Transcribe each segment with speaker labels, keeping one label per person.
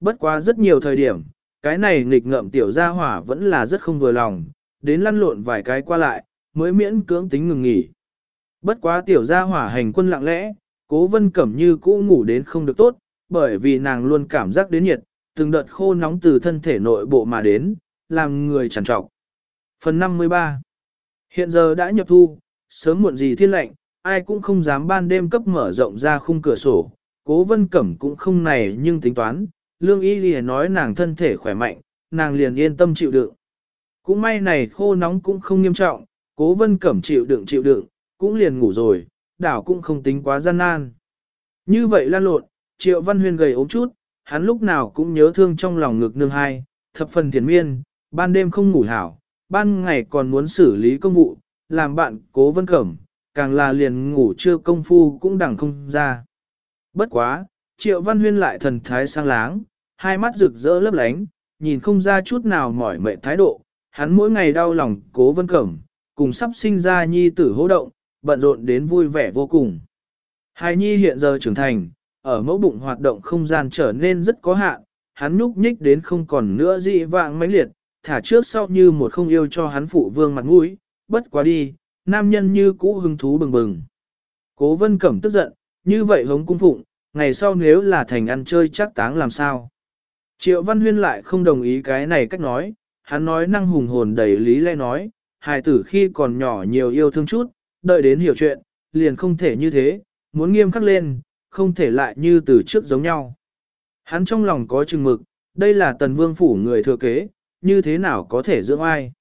Speaker 1: Bất quá rất nhiều thời điểm, cái này nghịch ngợm tiểu gia hỏa vẫn là rất không vừa lòng, đến lăn lộn vài cái qua lại, mới miễn cưỡng tính ngừng nghỉ. Bất quá tiểu gia hỏa hành quân lặng lẽ, cố vân cẩm như cũ ngủ đến không được tốt, bởi vì nàng luôn cảm giác đến nhiệt, từng đợt khô nóng từ thân thể nội bộ mà đến, làm người chẳng trọc. Phần 53 Hiện giờ đã nhập thu, sớm muộn gì thiên lệnh, ai cũng không dám ban đêm cấp mở rộng ra khung cửa sổ, cố vân cẩm cũng không này nhưng tính toán, lương y lìa nói nàng thân thể khỏe mạnh, nàng liền yên tâm chịu đựng. Cũng may này khô nóng cũng không nghiêm trọng, cố vân cẩm chịu đựng chịu đựng, cũng liền ngủ rồi, đảo cũng không tính quá gian nan. Như vậy lan lộn, triệu văn huyên gầy ốm chút, hắn lúc nào cũng nhớ thương trong lòng ngực nương hai, thập phần thiền miên, ban đêm không ngủ hảo, ban ngày còn muốn xử lý công vụ, làm bạn cố vân cẩm, càng là liền ngủ chưa công phu cũng đẳng không ra. Bất quá, triệu văn huyên lại thần thái sang láng, hai mắt rực rỡ lấp lánh, nhìn không ra chút nào mỏi mệt thái độ, hắn mỗi ngày đau lòng cố vân cẩm, cùng sắp sinh ra nhi tử hô động, bận rộn đến vui vẻ vô cùng. Hai nhi hiện giờ trưởng thành, ở mẫu bụng hoạt động không gian trở nên rất có hạn, hắn nhúc nhích đến không còn nữa dị vạng mãnh liệt, thả trước sau như một không yêu cho hắn phụ vương mặt mũi, bất quá đi, nam nhân như cũ hứng thú bừng bừng. Cố vân cẩm tức giận, như vậy hống cung phụng, ngày sau nếu là thành ăn chơi chắc táng làm sao. Triệu Văn Huyên lại không đồng ý cái này cách nói, hắn nói năng hùng hồn đầy lý lẽ nói, hài tử khi còn nhỏ nhiều yêu thương chút, đợi đến hiểu chuyện, liền không thể như thế, muốn nghiêm khắc lên, không thể lại như từ trước giống nhau. Hắn trong lòng có chừng mực, đây là tần vương phủ người thừa kế, như thế nào có thể dưỡng ai.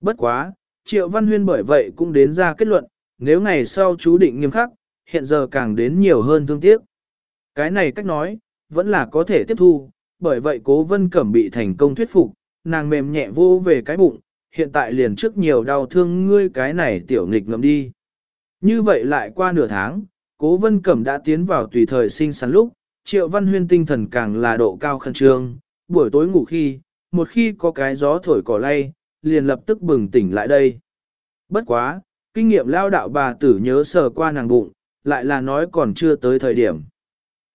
Speaker 1: Bất quá, Triệu Văn Huyên bởi vậy cũng đến ra kết luận, nếu ngày sau chú định nghiêm khắc, hiện giờ càng đến nhiều hơn thương tiếc. Cái này cách nói, vẫn là có thể tiếp thu, bởi vậy cố vân cẩm bị thành công thuyết phục, nàng mềm nhẹ vô về cái bụng, hiện tại liền trước nhiều đau thương ngươi cái này tiểu nghịch ngầm đi. Như vậy lại qua nửa tháng, cố vân cẩm đã tiến vào tùy thời sinh sắn lúc, triệu văn huyên tinh thần càng là độ cao khẩn trương, buổi tối ngủ khi, một khi có cái gió thổi cỏ lay, liền lập tức bừng tỉnh lại đây. Bất quá, kinh nghiệm lao đạo bà tử nhớ sờ qua nàng bụng, lại là nói còn chưa tới thời điểm.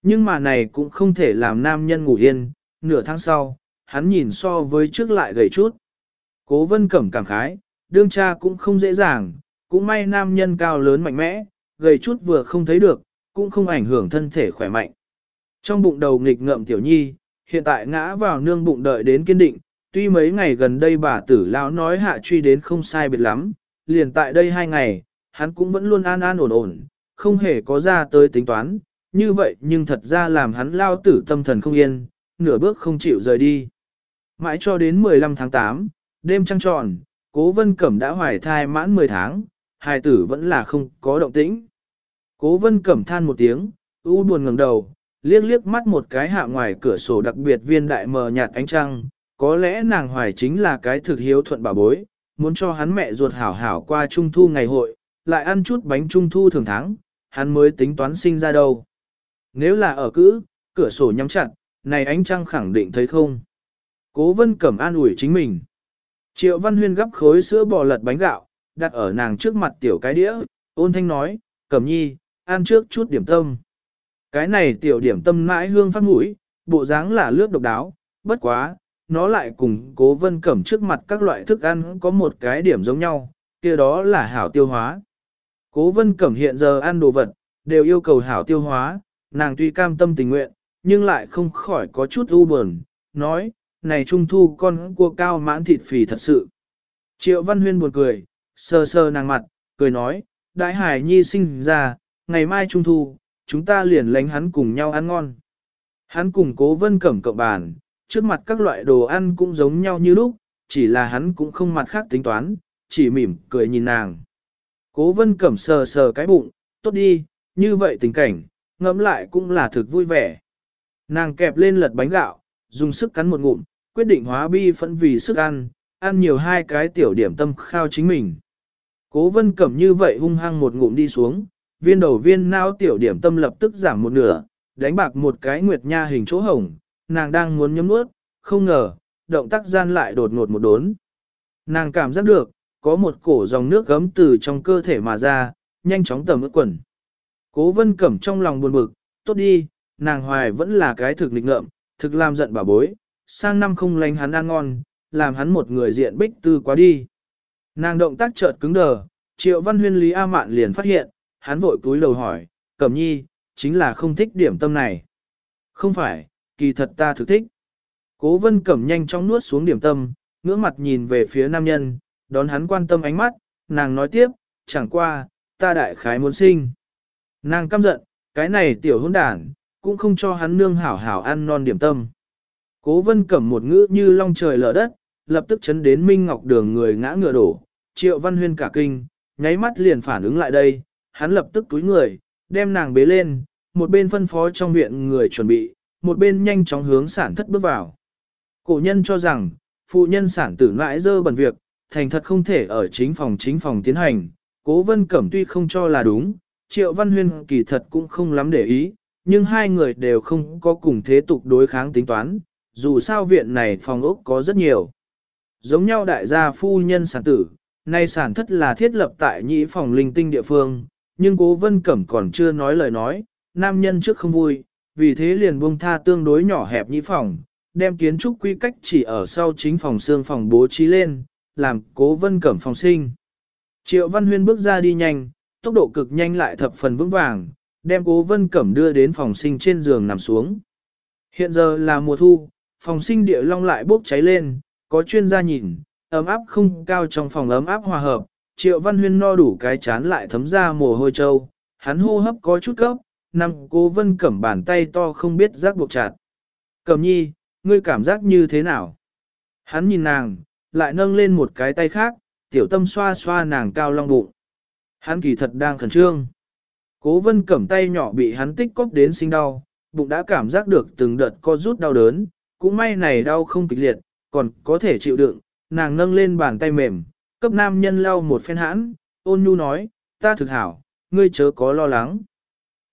Speaker 1: Nhưng mà này cũng không thể làm nam nhân ngủ yên, nửa tháng sau, hắn nhìn so với trước lại gầy chút. Cố vân cẩm cảm khái, đương cha cũng không dễ dàng, cũng may nam nhân cao lớn mạnh mẽ, gầy chút vừa không thấy được, cũng không ảnh hưởng thân thể khỏe mạnh. Trong bụng đầu nghịch ngợm tiểu nhi, hiện tại ngã vào nương bụng đợi đến kiên định, tuy mấy ngày gần đây bà tử lão nói hạ truy đến không sai biệt lắm, liền tại đây hai ngày, hắn cũng vẫn luôn an an ổn ổn, không hề có ra tới tính toán, như vậy nhưng thật ra làm hắn lao tử tâm thần không yên, nửa bước không chịu rời đi. Mãi cho đến 15 tháng 8, đêm trăng tròn, cố vân cẩm đã hoài thai mãn 10 tháng, hài tử vẫn là không có động tĩnh. Cố vân cẩm than một tiếng, u buồn ngẩng đầu, liếc liếc mắt một cái hạ ngoài cửa sổ đặc biệt viên đại mờ nhạt ánh trăng, có lẽ nàng hoài chính là cái thực hiếu thuận bà bối, muốn cho hắn mẹ ruột hảo hảo qua trung thu ngày hội, lại ăn chút bánh trung thu thường tháng, hắn mới tính toán sinh ra đâu. Nếu là ở cữ, cửa sổ nhắm chặt, này ánh trăng khẳng định thấy không. Cố vân cẩm an ủi chính mình. Triệu Văn Huyên gấp khối sữa bò lật bánh gạo, đặt ở nàng trước mặt tiểu cái đĩa, ôn thanh nói, cẩm nhi, ăn trước chút điểm tâm. Cái này tiểu điểm tâm mãi hương phát mũi, bộ dáng là lướt độc đáo, bất quá, nó lại cùng cố vân cẩm trước mặt các loại thức ăn có một cái điểm giống nhau, kia đó là hảo tiêu hóa. Cố vân cẩm hiện giờ ăn đồ vật, đều yêu cầu hảo tiêu hóa, nàng tuy cam tâm tình nguyện, nhưng lại không khỏi có chút u buồn, nói, này trung thu con cua cao mãn thịt phì thật sự. Triệu Văn Huyên buồn cười, sờ sờ nàng mặt, cười nói, đại hải nhi sinh ra, ngày mai trung thu, chúng ta liền lánh hắn cùng nhau ăn ngon. Hắn cùng cố vân cẩm cậu bàn, trước mặt các loại đồ ăn cũng giống nhau như lúc, chỉ là hắn cũng không mặt khác tính toán, chỉ mỉm cười nhìn nàng. Cố vân cẩm sờ sờ cái bụng, tốt đi, như vậy tình cảnh, ngẫm lại cũng là thực vui vẻ. Nàng kẹp lên lật bánh gạo, dùng sức cắn một ngụm, quyết định hóa bi phẫn vì sức ăn, ăn nhiều hai cái tiểu điểm tâm khao chính mình. Cố vân cẩm như vậy hung hăng một ngụm đi xuống, viên đầu viên nao tiểu điểm tâm lập tức giảm một nửa, đánh bạc một cái nguyệt nha hình chỗ hồng, nàng đang muốn nhấm nuốt, không ngờ, động tác gian lại đột ngột một đốn. Nàng cảm giác được, có một cổ dòng nước gấm từ trong cơ thể mà ra, nhanh chóng tầm ướt quần. Cố vân cẩm trong lòng buồn bực, tốt đi, nàng hoài vẫn là cái thực lịch ngợm, thực làm giận bà bối, sang năm không lánh hắn ăn ngon, làm hắn một người diện bích tư quá đi. Nàng động tác chợt cứng đờ, triệu văn huyên Lý A Mạn liền phát hiện, hắn vội cúi đầu hỏi, cẩm nhi, chính là không thích điểm tâm này. Không phải, kỳ thật ta thực thích. Cố vân cẩm nhanh chóng nuốt xuống điểm tâm, ngưỡng mặt nhìn về phía nam nhân, đón hắn quan tâm ánh mắt, nàng nói tiếp, chẳng qua, ta đại khái muốn sinh. Nàng căm giận, cái này tiểu hôn đản, cũng không cho hắn nương hảo hảo ăn non điểm tâm. Cố vân cẩm một ngữ như long trời lở đất, lập tức chấn đến Minh Ngọc Đường người ngã ngựa đổ, triệu văn huyên cả kinh, nháy mắt liền phản ứng lại đây, hắn lập tức túi người, đem nàng bế lên, một bên phân phó trong viện người chuẩn bị, một bên nhanh chóng hướng sản thất bước vào. Cổ nhân cho rằng, phụ nhân sản tử mãi dơ bẩn việc, thành thật không thể ở chính phòng chính phòng tiến hành, cố vân cẩm tuy không cho là đúng, triệu văn huyên kỳ thật cũng không lắm để ý, nhưng hai người đều không có cùng thế tục đối kháng tính toán, dù sao viện này phòng ốc có rất nhiều. Giống nhau đại gia phu nhân sản tử, nay sản thất là thiết lập tại nhĩ phòng linh tinh địa phương, nhưng cố vân cẩm còn chưa nói lời nói, nam nhân trước không vui, vì thế liền buông tha tương đối nhỏ hẹp nhĩ phòng, đem kiến trúc quy cách chỉ ở sau chính phòng xương phòng bố trí lên, làm cố vân cẩm phòng sinh. Triệu Văn Huyên bước ra đi nhanh, tốc độ cực nhanh lại thập phần vững vàng, đem cố vân cẩm đưa đến phòng sinh trên giường nằm xuống. Hiện giờ là mùa thu, phòng sinh địa long lại bốc cháy lên, có chuyên gia nhìn, ấm áp không cao trong phòng ấm áp hòa hợp, triệu văn huyên no đủ cái chán lại thấm ra mồ hôi trâu, hắn hô hấp có chút cấp, nằm cố vân cẩm bàn tay to không biết rác buộc chặt. Cẩm nhi, ngươi cảm giác như thế nào? Hắn nhìn nàng, lại nâng lên một cái tay khác, tiểu tâm xoa xoa nàng cao long bụng. Hắn kỳ thật đang khẩn trương. Cố vân cẩm tay nhỏ bị hắn tích cóp đến sinh đau, bụng đã cảm giác được từng đợt co rút đau đớn, cũng may này đau không kịch liệt, còn có thể chịu đựng, nàng nâng lên bàn tay mềm, cấp nam nhân lau một phen hãn, ôn nhu nói, ta thực hảo, ngươi chớ có lo lắng.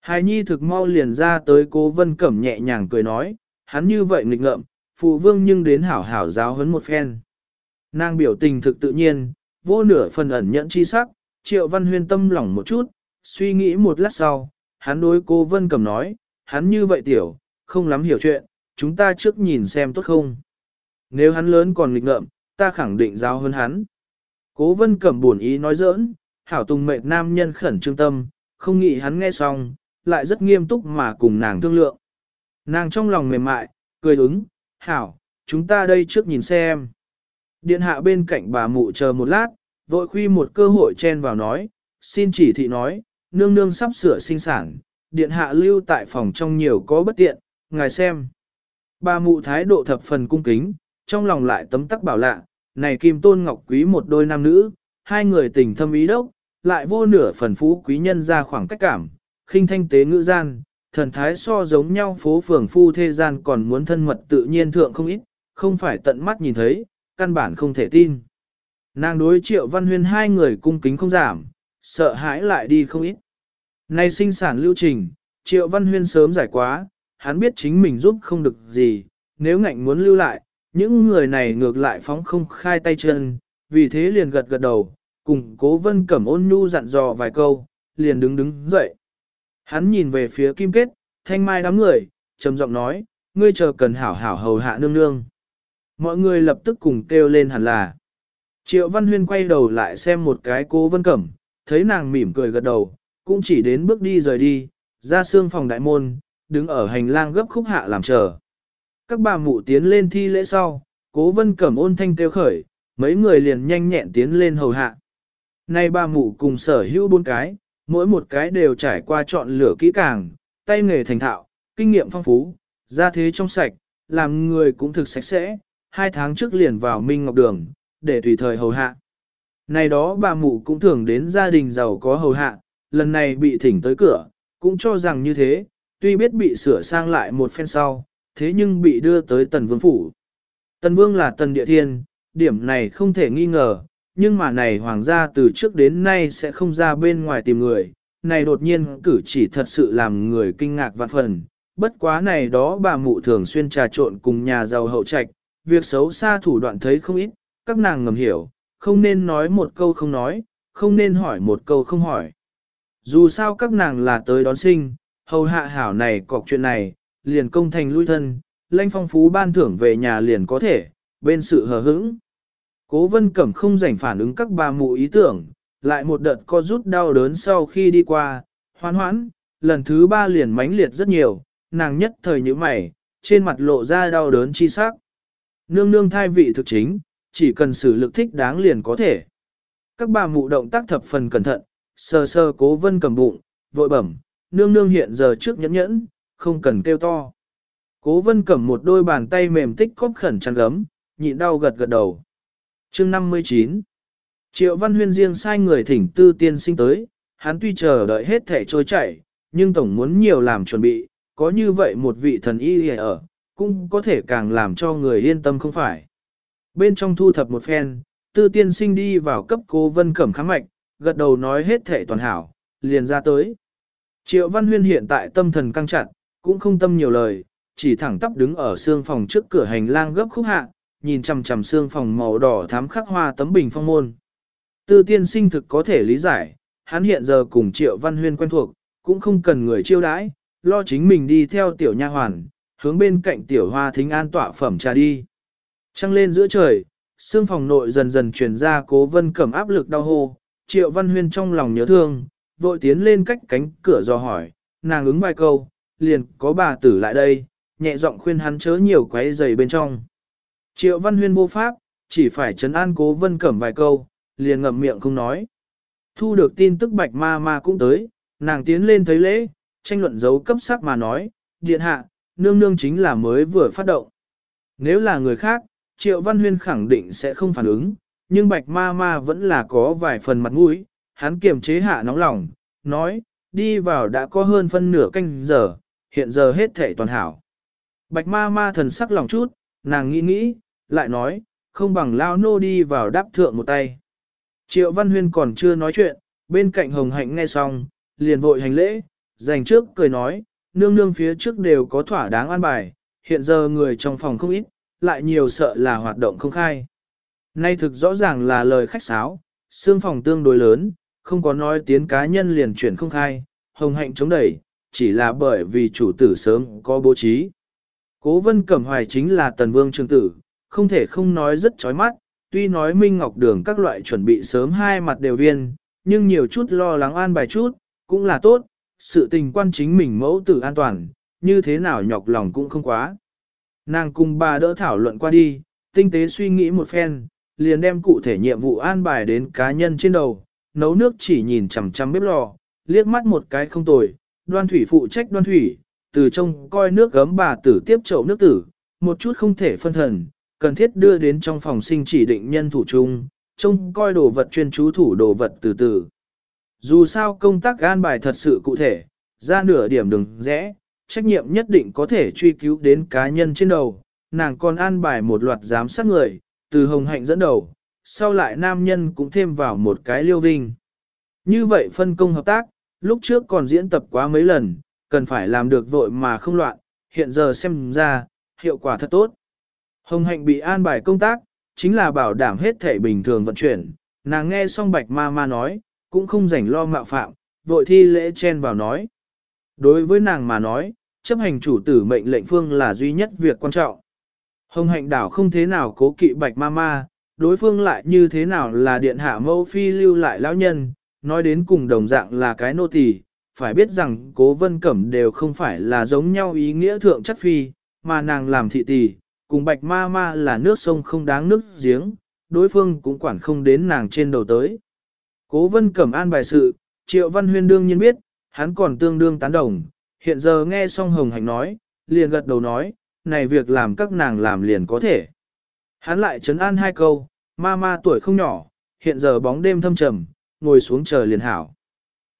Speaker 1: Hài nhi thực mau liền ra tới cố vân cẩm nhẹ nhàng cười nói, hắn như vậy nghịch ngợm, phụ vương nhưng đến hảo hảo giáo huấn một phen. Nàng biểu tình thực tự nhiên, vô nửa phần ẩn nhẫn chi sắc, triệu văn huyên tâm lỏng một chút, suy nghĩ một lát sau, hắn đối cô vân cẩm nói, hắn như vậy tiểu, không lắm hiểu chuyện, chúng ta trước nhìn xem tốt không. Nếu hắn lớn còn nghịch ngợm, ta khẳng định giáo hơn hắn. Cố vân cẩm buồn ý nói giỡn, hảo tùng mệt nam nhân khẩn trương tâm, không nghĩ hắn nghe xong, lại rất nghiêm túc mà cùng nàng thương lượng. Nàng trong lòng mềm mại, cười ứng, hảo, chúng ta đây trước nhìn xem. Điện hạ bên cạnh bà mụ chờ một lát, vội khuy một cơ hội chen vào nói, xin chỉ thị nói, nương nương sắp sửa sinh sản, điện hạ lưu tại phòng trong nhiều có bất tiện, ngài xem. Bà mụ thái độ thập phần cung kính, trong lòng lại tấm tắc bảo lạ, này kim tôn ngọc quý một đôi nam nữ, hai người tình thâm ý đốc, lại vô nửa phần phú quý nhân ra khoảng cách cảm, khinh thanh tế ngữ gian, thần thái so giống nhau phố phường phu thế gian còn muốn thân mật tự nhiên thượng không ít, không phải tận mắt nhìn thấy, căn bản không thể tin. Nàng đối triệu văn huyên hai người cung kính không giảm, sợ hãi lại đi không ít. Nay sinh sản lưu trình, triệu văn huyên sớm giải quá, hắn biết chính mình giúp không được gì, nếu ngạnh muốn lưu lại, những người này ngược lại phóng không khai tay chân, vì thế liền gật gật đầu, cùng cố vân cẩm ôn nhu dặn dò vài câu, liền đứng đứng dậy. Hắn nhìn về phía kim kết, thanh mai đám người, trầm giọng nói, ngươi chờ cần hảo hảo hầu hạ nương nương. Mọi người lập tức cùng kêu lên hẳn là. Triệu Văn Huyên quay đầu lại xem một cái cố vân cẩm, thấy nàng mỉm cười gật đầu, cũng chỉ đến bước đi rời đi, ra xương phòng đại môn, đứng ở hành lang gấp khúc hạ làm chờ. Các bà mụ tiến lên thi lễ sau, cố vân cẩm ôn thanh kêu khởi, mấy người liền nhanh nhẹn tiến lên hầu hạ. Nay bà mụ cùng sở hữu bốn cái, mỗi một cái đều trải qua chọn lửa kỹ càng, tay nghề thành thạo, kinh nghiệm phong phú, ra thế trong sạch, làm người cũng thực sạch sẽ, hai tháng trước liền vào Minh Ngọc Đường, để tùy thời hầu hạ. Này đó bà mụ cũng thường đến gia đình giàu có hầu hạ, lần này bị thỉnh tới cửa, cũng cho rằng như thế, tuy biết bị sửa sang lại một phen sau, thế nhưng bị đưa tới tần vương phủ. Tần vương là tần địa thiên, điểm này không thể nghi ngờ, nhưng mà này hoàng gia từ trước đến nay sẽ không ra bên ngoài tìm người, này đột nhiên cử chỉ thật sự làm người kinh ngạc vạn phần. Bất quá này đó bà mụ thường xuyên trà trộn cùng nhà giàu hậu trạch, việc xấu xa thủ đoạn thấy không ít, các nàng ngầm hiểu, không nên nói một câu không nói, không nên hỏi một câu không hỏi. Dù sao các nàng là tới đón sinh, hầu hạ hảo này cọc chuyện này, liền công thành lui thân, lanh phong phú ban thưởng về nhà liền có thể, bên sự hờ hững. Cố vân cẩm không rảnh phản ứng các bà mụ ý tưởng, lại một đợt co rút đau đớn sau khi đi qua, hoan hoãn, lần thứ ba liền mãnh liệt rất nhiều, nàng nhất thời như mày, trên mặt lộ ra đau đớn chi sắc. Nương nương thai vị thực chính, chỉ cần sử lực thích đáng liền có thể. Các bà mụ động tác thập phần cẩn thận, sờ sờ cố vân cầm bụng, vội bẩm, nương nương hiện giờ trước nhẫn nhẫn, không cần kêu to. Cố vân cầm một đôi bàn tay mềm tích cóp khẩn chăn gấm, nhịn đau gật gật đầu. chương 59 Triệu Văn Huyên riêng sai người thỉnh tư tiên sinh tới, hắn tuy chờ đợi hết thể trôi chảy, nhưng tổng muốn nhiều làm chuẩn bị, có như vậy một vị thần y ở, cũng có thể càng làm cho người yên tâm không phải. Bên trong thu thập một phen, tư tiên sinh đi vào cấp cố vân cẩm kháng mạch, gật đầu nói hết thể toàn hảo, liền ra tới. Triệu Văn Huyên hiện tại tâm thần căng chặt, cũng không tâm nhiều lời, chỉ thẳng tắp đứng ở xương phòng trước cửa hành lang gấp khúc hạ, nhìn chằm chằm xương phòng màu đỏ thám khắc hoa tấm bình phong môn. Tư tiên sinh thực có thể lý giải, hắn hiện giờ cùng Triệu Văn Huyên quen thuộc, cũng không cần người chiêu đãi, lo chính mình đi theo tiểu nha hoàn, hướng bên cạnh tiểu hoa thính an tọa phẩm trà đi. Trăng lên giữa trời, xương phòng nội dần dần truyền ra cố vân cẩm áp lực đau hô, triệu văn huyên trong lòng nhớ thương, vội tiến lên cách cánh cửa dò hỏi, nàng ứng vài câu, liền có bà tử lại đây, nhẹ giọng khuyên hắn chớ nhiều quấy giày bên trong. Triệu văn huyên vô pháp, chỉ phải trấn an cố vân cẩm vài câu, liền ngậm miệng không nói. Thu được tin tức bạch ma ma cũng tới, nàng tiến lên thấy lễ, tranh luận dấu cấp sắc mà nói, điện hạ, nương nương chính là mới vừa phát động. Nếu là người khác, Triệu Văn Huyên khẳng định sẽ không phản ứng, nhưng Bạch Ma Ma vẫn là có vài phần mặt mũi, hắn kiềm chế hạ nóng lòng, nói, đi vào đã có hơn phân nửa canh giờ, hiện giờ hết thể toàn hảo. Bạch Ma Ma thần sắc lòng chút, nàng nghĩ nghĩ, lại nói, không bằng lao nô đi vào đáp thượng một tay. Triệu Văn Huyên còn chưa nói chuyện, bên cạnh Hồng Hạnh nghe xong, liền vội hành lễ, dành trước cười nói, nương nương phía trước đều có thỏa đáng an bài, hiện giờ người trong phòng không ít, lại nhiều sợ là hoạt động không khai. Nay thực rõ ràng là lời khách sáo, xương phòng tương đối lớn, không có nói tiến cá nhân liền chuyển không khai, hồng hạnh chống đẩy, chỉ là bởi vì chủ tử sớm có bố trí. Cố vân cẩm hoài chính là tần vương trường tử, không thể không nói rất chói mắt, tuy nói Minh Ngọc Đường các loại chuẩn bị sớm hai mặt đều viên, nhưng nhiều chút lo lắng an bài chút, cũng là tốt, sự tình quan chính mình mẫu tử an toàn, như thế nào nhọc lòng cũng không quá. Nàng cùng bà đỡ thảo luận qua đi, tinh tế suy nghĩ một phen, liền đem cụ thể nhiệm vụ an bài đến cá nhân trên đầu, nấu nước chỉ nhìn chằm chằm bếp lò, liếc mắt một cái không tồi, đoan thủy phụ trách đoan thủy, từ trong coi nước gấm bà tử tiếp chậu nước tử, một chút không thể phân thần, cần thiết đưa đến trong phòng sinh chỉ định nhân thủ chung, trông coi đồ vật chuyên chú thủ đồ vật từ từ. Dù sao công tác an bài thật sự cụ thể, ra nửa điểm đừng rẽ, trách nhiệm nhất định có thể truy cứu đến cá nhân trên đầu, nàng còn an bài một loạt giám sát người, từ hồng hạnh dẫn đầu, sau lại nam nhân cũng thêm vào một cái liêu vinh. Như vậy phân công hợp tác, lúc trước còn diễn tập quá mấy lần, cần phải làm được vội mà không loạn, hiện giờ xem ra, hiệu quả thật tốt. Hồng hạnh bị an bài công tác, chính là bảo đảm hết thể bình thường vận chuyển, nàng nghe xong bạch ma ma nói, cũng không rảnh lo mạo phạm, vội thi lễ chen vào nói. Đối với nàng mà nói, chấp hành chủ tử mệnh lệnh phương là duy nhất việc quan trọng. Hồng hạnh đảo không thế nào cố kỵ bạch ma ma, đối phương lại như thế nào là điện hạ mẫu phi lưu lại lão nhân, nói đến cùng đồng dạng là cái nô tỳ, phải biết rằng cố vân cẩm đều không phải là giống nhau ý nghĩa thượng chất phi, mà nàng làm thị tỷ, cùng bạch ma ma là nước sông không đáng nước giếng, đối phương cũng quản không đến nàng trên đầu tới. Cố vân cẩm an bài sự, triệu văn huyên đương nhiên biết, hắn còn tương đương tán đồng, hiện giờ nghe xong hồng hạnh nói, liền gật đầu nói, này việc làm các nàng làm liền có thể. Hắn lại chấn an hai câu, ma ma tuổi không nhỏ, hiện giờ bóng đêm thâm trầm, ngồi xuống chờ liền hảo.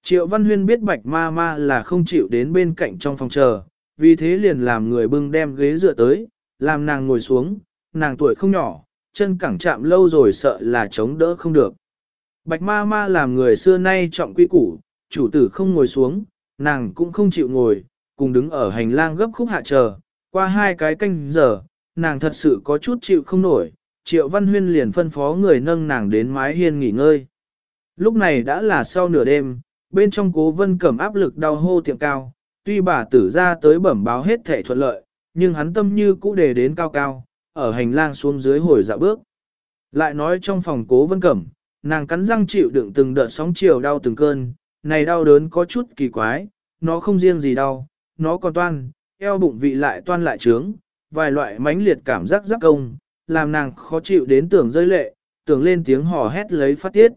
Speaker 1: Triệu Văn Huyên biết bạch ma ma là không chịu đến bên cạnh trong phòng chờ, vì thế liền làm người bưng đem ghế dựa tới, làm nàng ngồi xuống, nàng tuổi không nhỏ, chân cẳng chạm lâu rồi sợ là chống đỡ không được. Bạch ma ma làm người xưa nay trọng quy củ, chủ tử không ngồi xuống, nàng cũng không chịu ngồi, cùng đứng ở hành lang gấp khúc hạ chờ, qua hai cái canh giờ, nàng thật sự có chút chịu không nổi, triệu văn huyên liền phân phó người nâng nàng đến mái hiên nghỉ ngơi. Lúc này đã là sau nửa đêm, bên trong cố vân cẩm áp lực đau hô tiệm cao, tuy bà tử ra tới bẩm báo hết thể thuận lợi, nhưng hắn tâm như cũ đề đến cao cao, ở hành lang xuống dưới hồi dạo bước. Lại nói trong phòng cố vân cẩm, nàng cắn răng chịu đựng từng đợt sóng chiều đau từng cơn, này đau đớn có chút kỳ quái, nó không riêng gì đau, nó còn toan, eo bụng vị lại toan lại trướng, vài loại mãnh liệt cảm giác giáp công, làm nàng khó chịu đến tưởng rơi lệ, tưởng lên tiếng hò hét lấy phát tiết.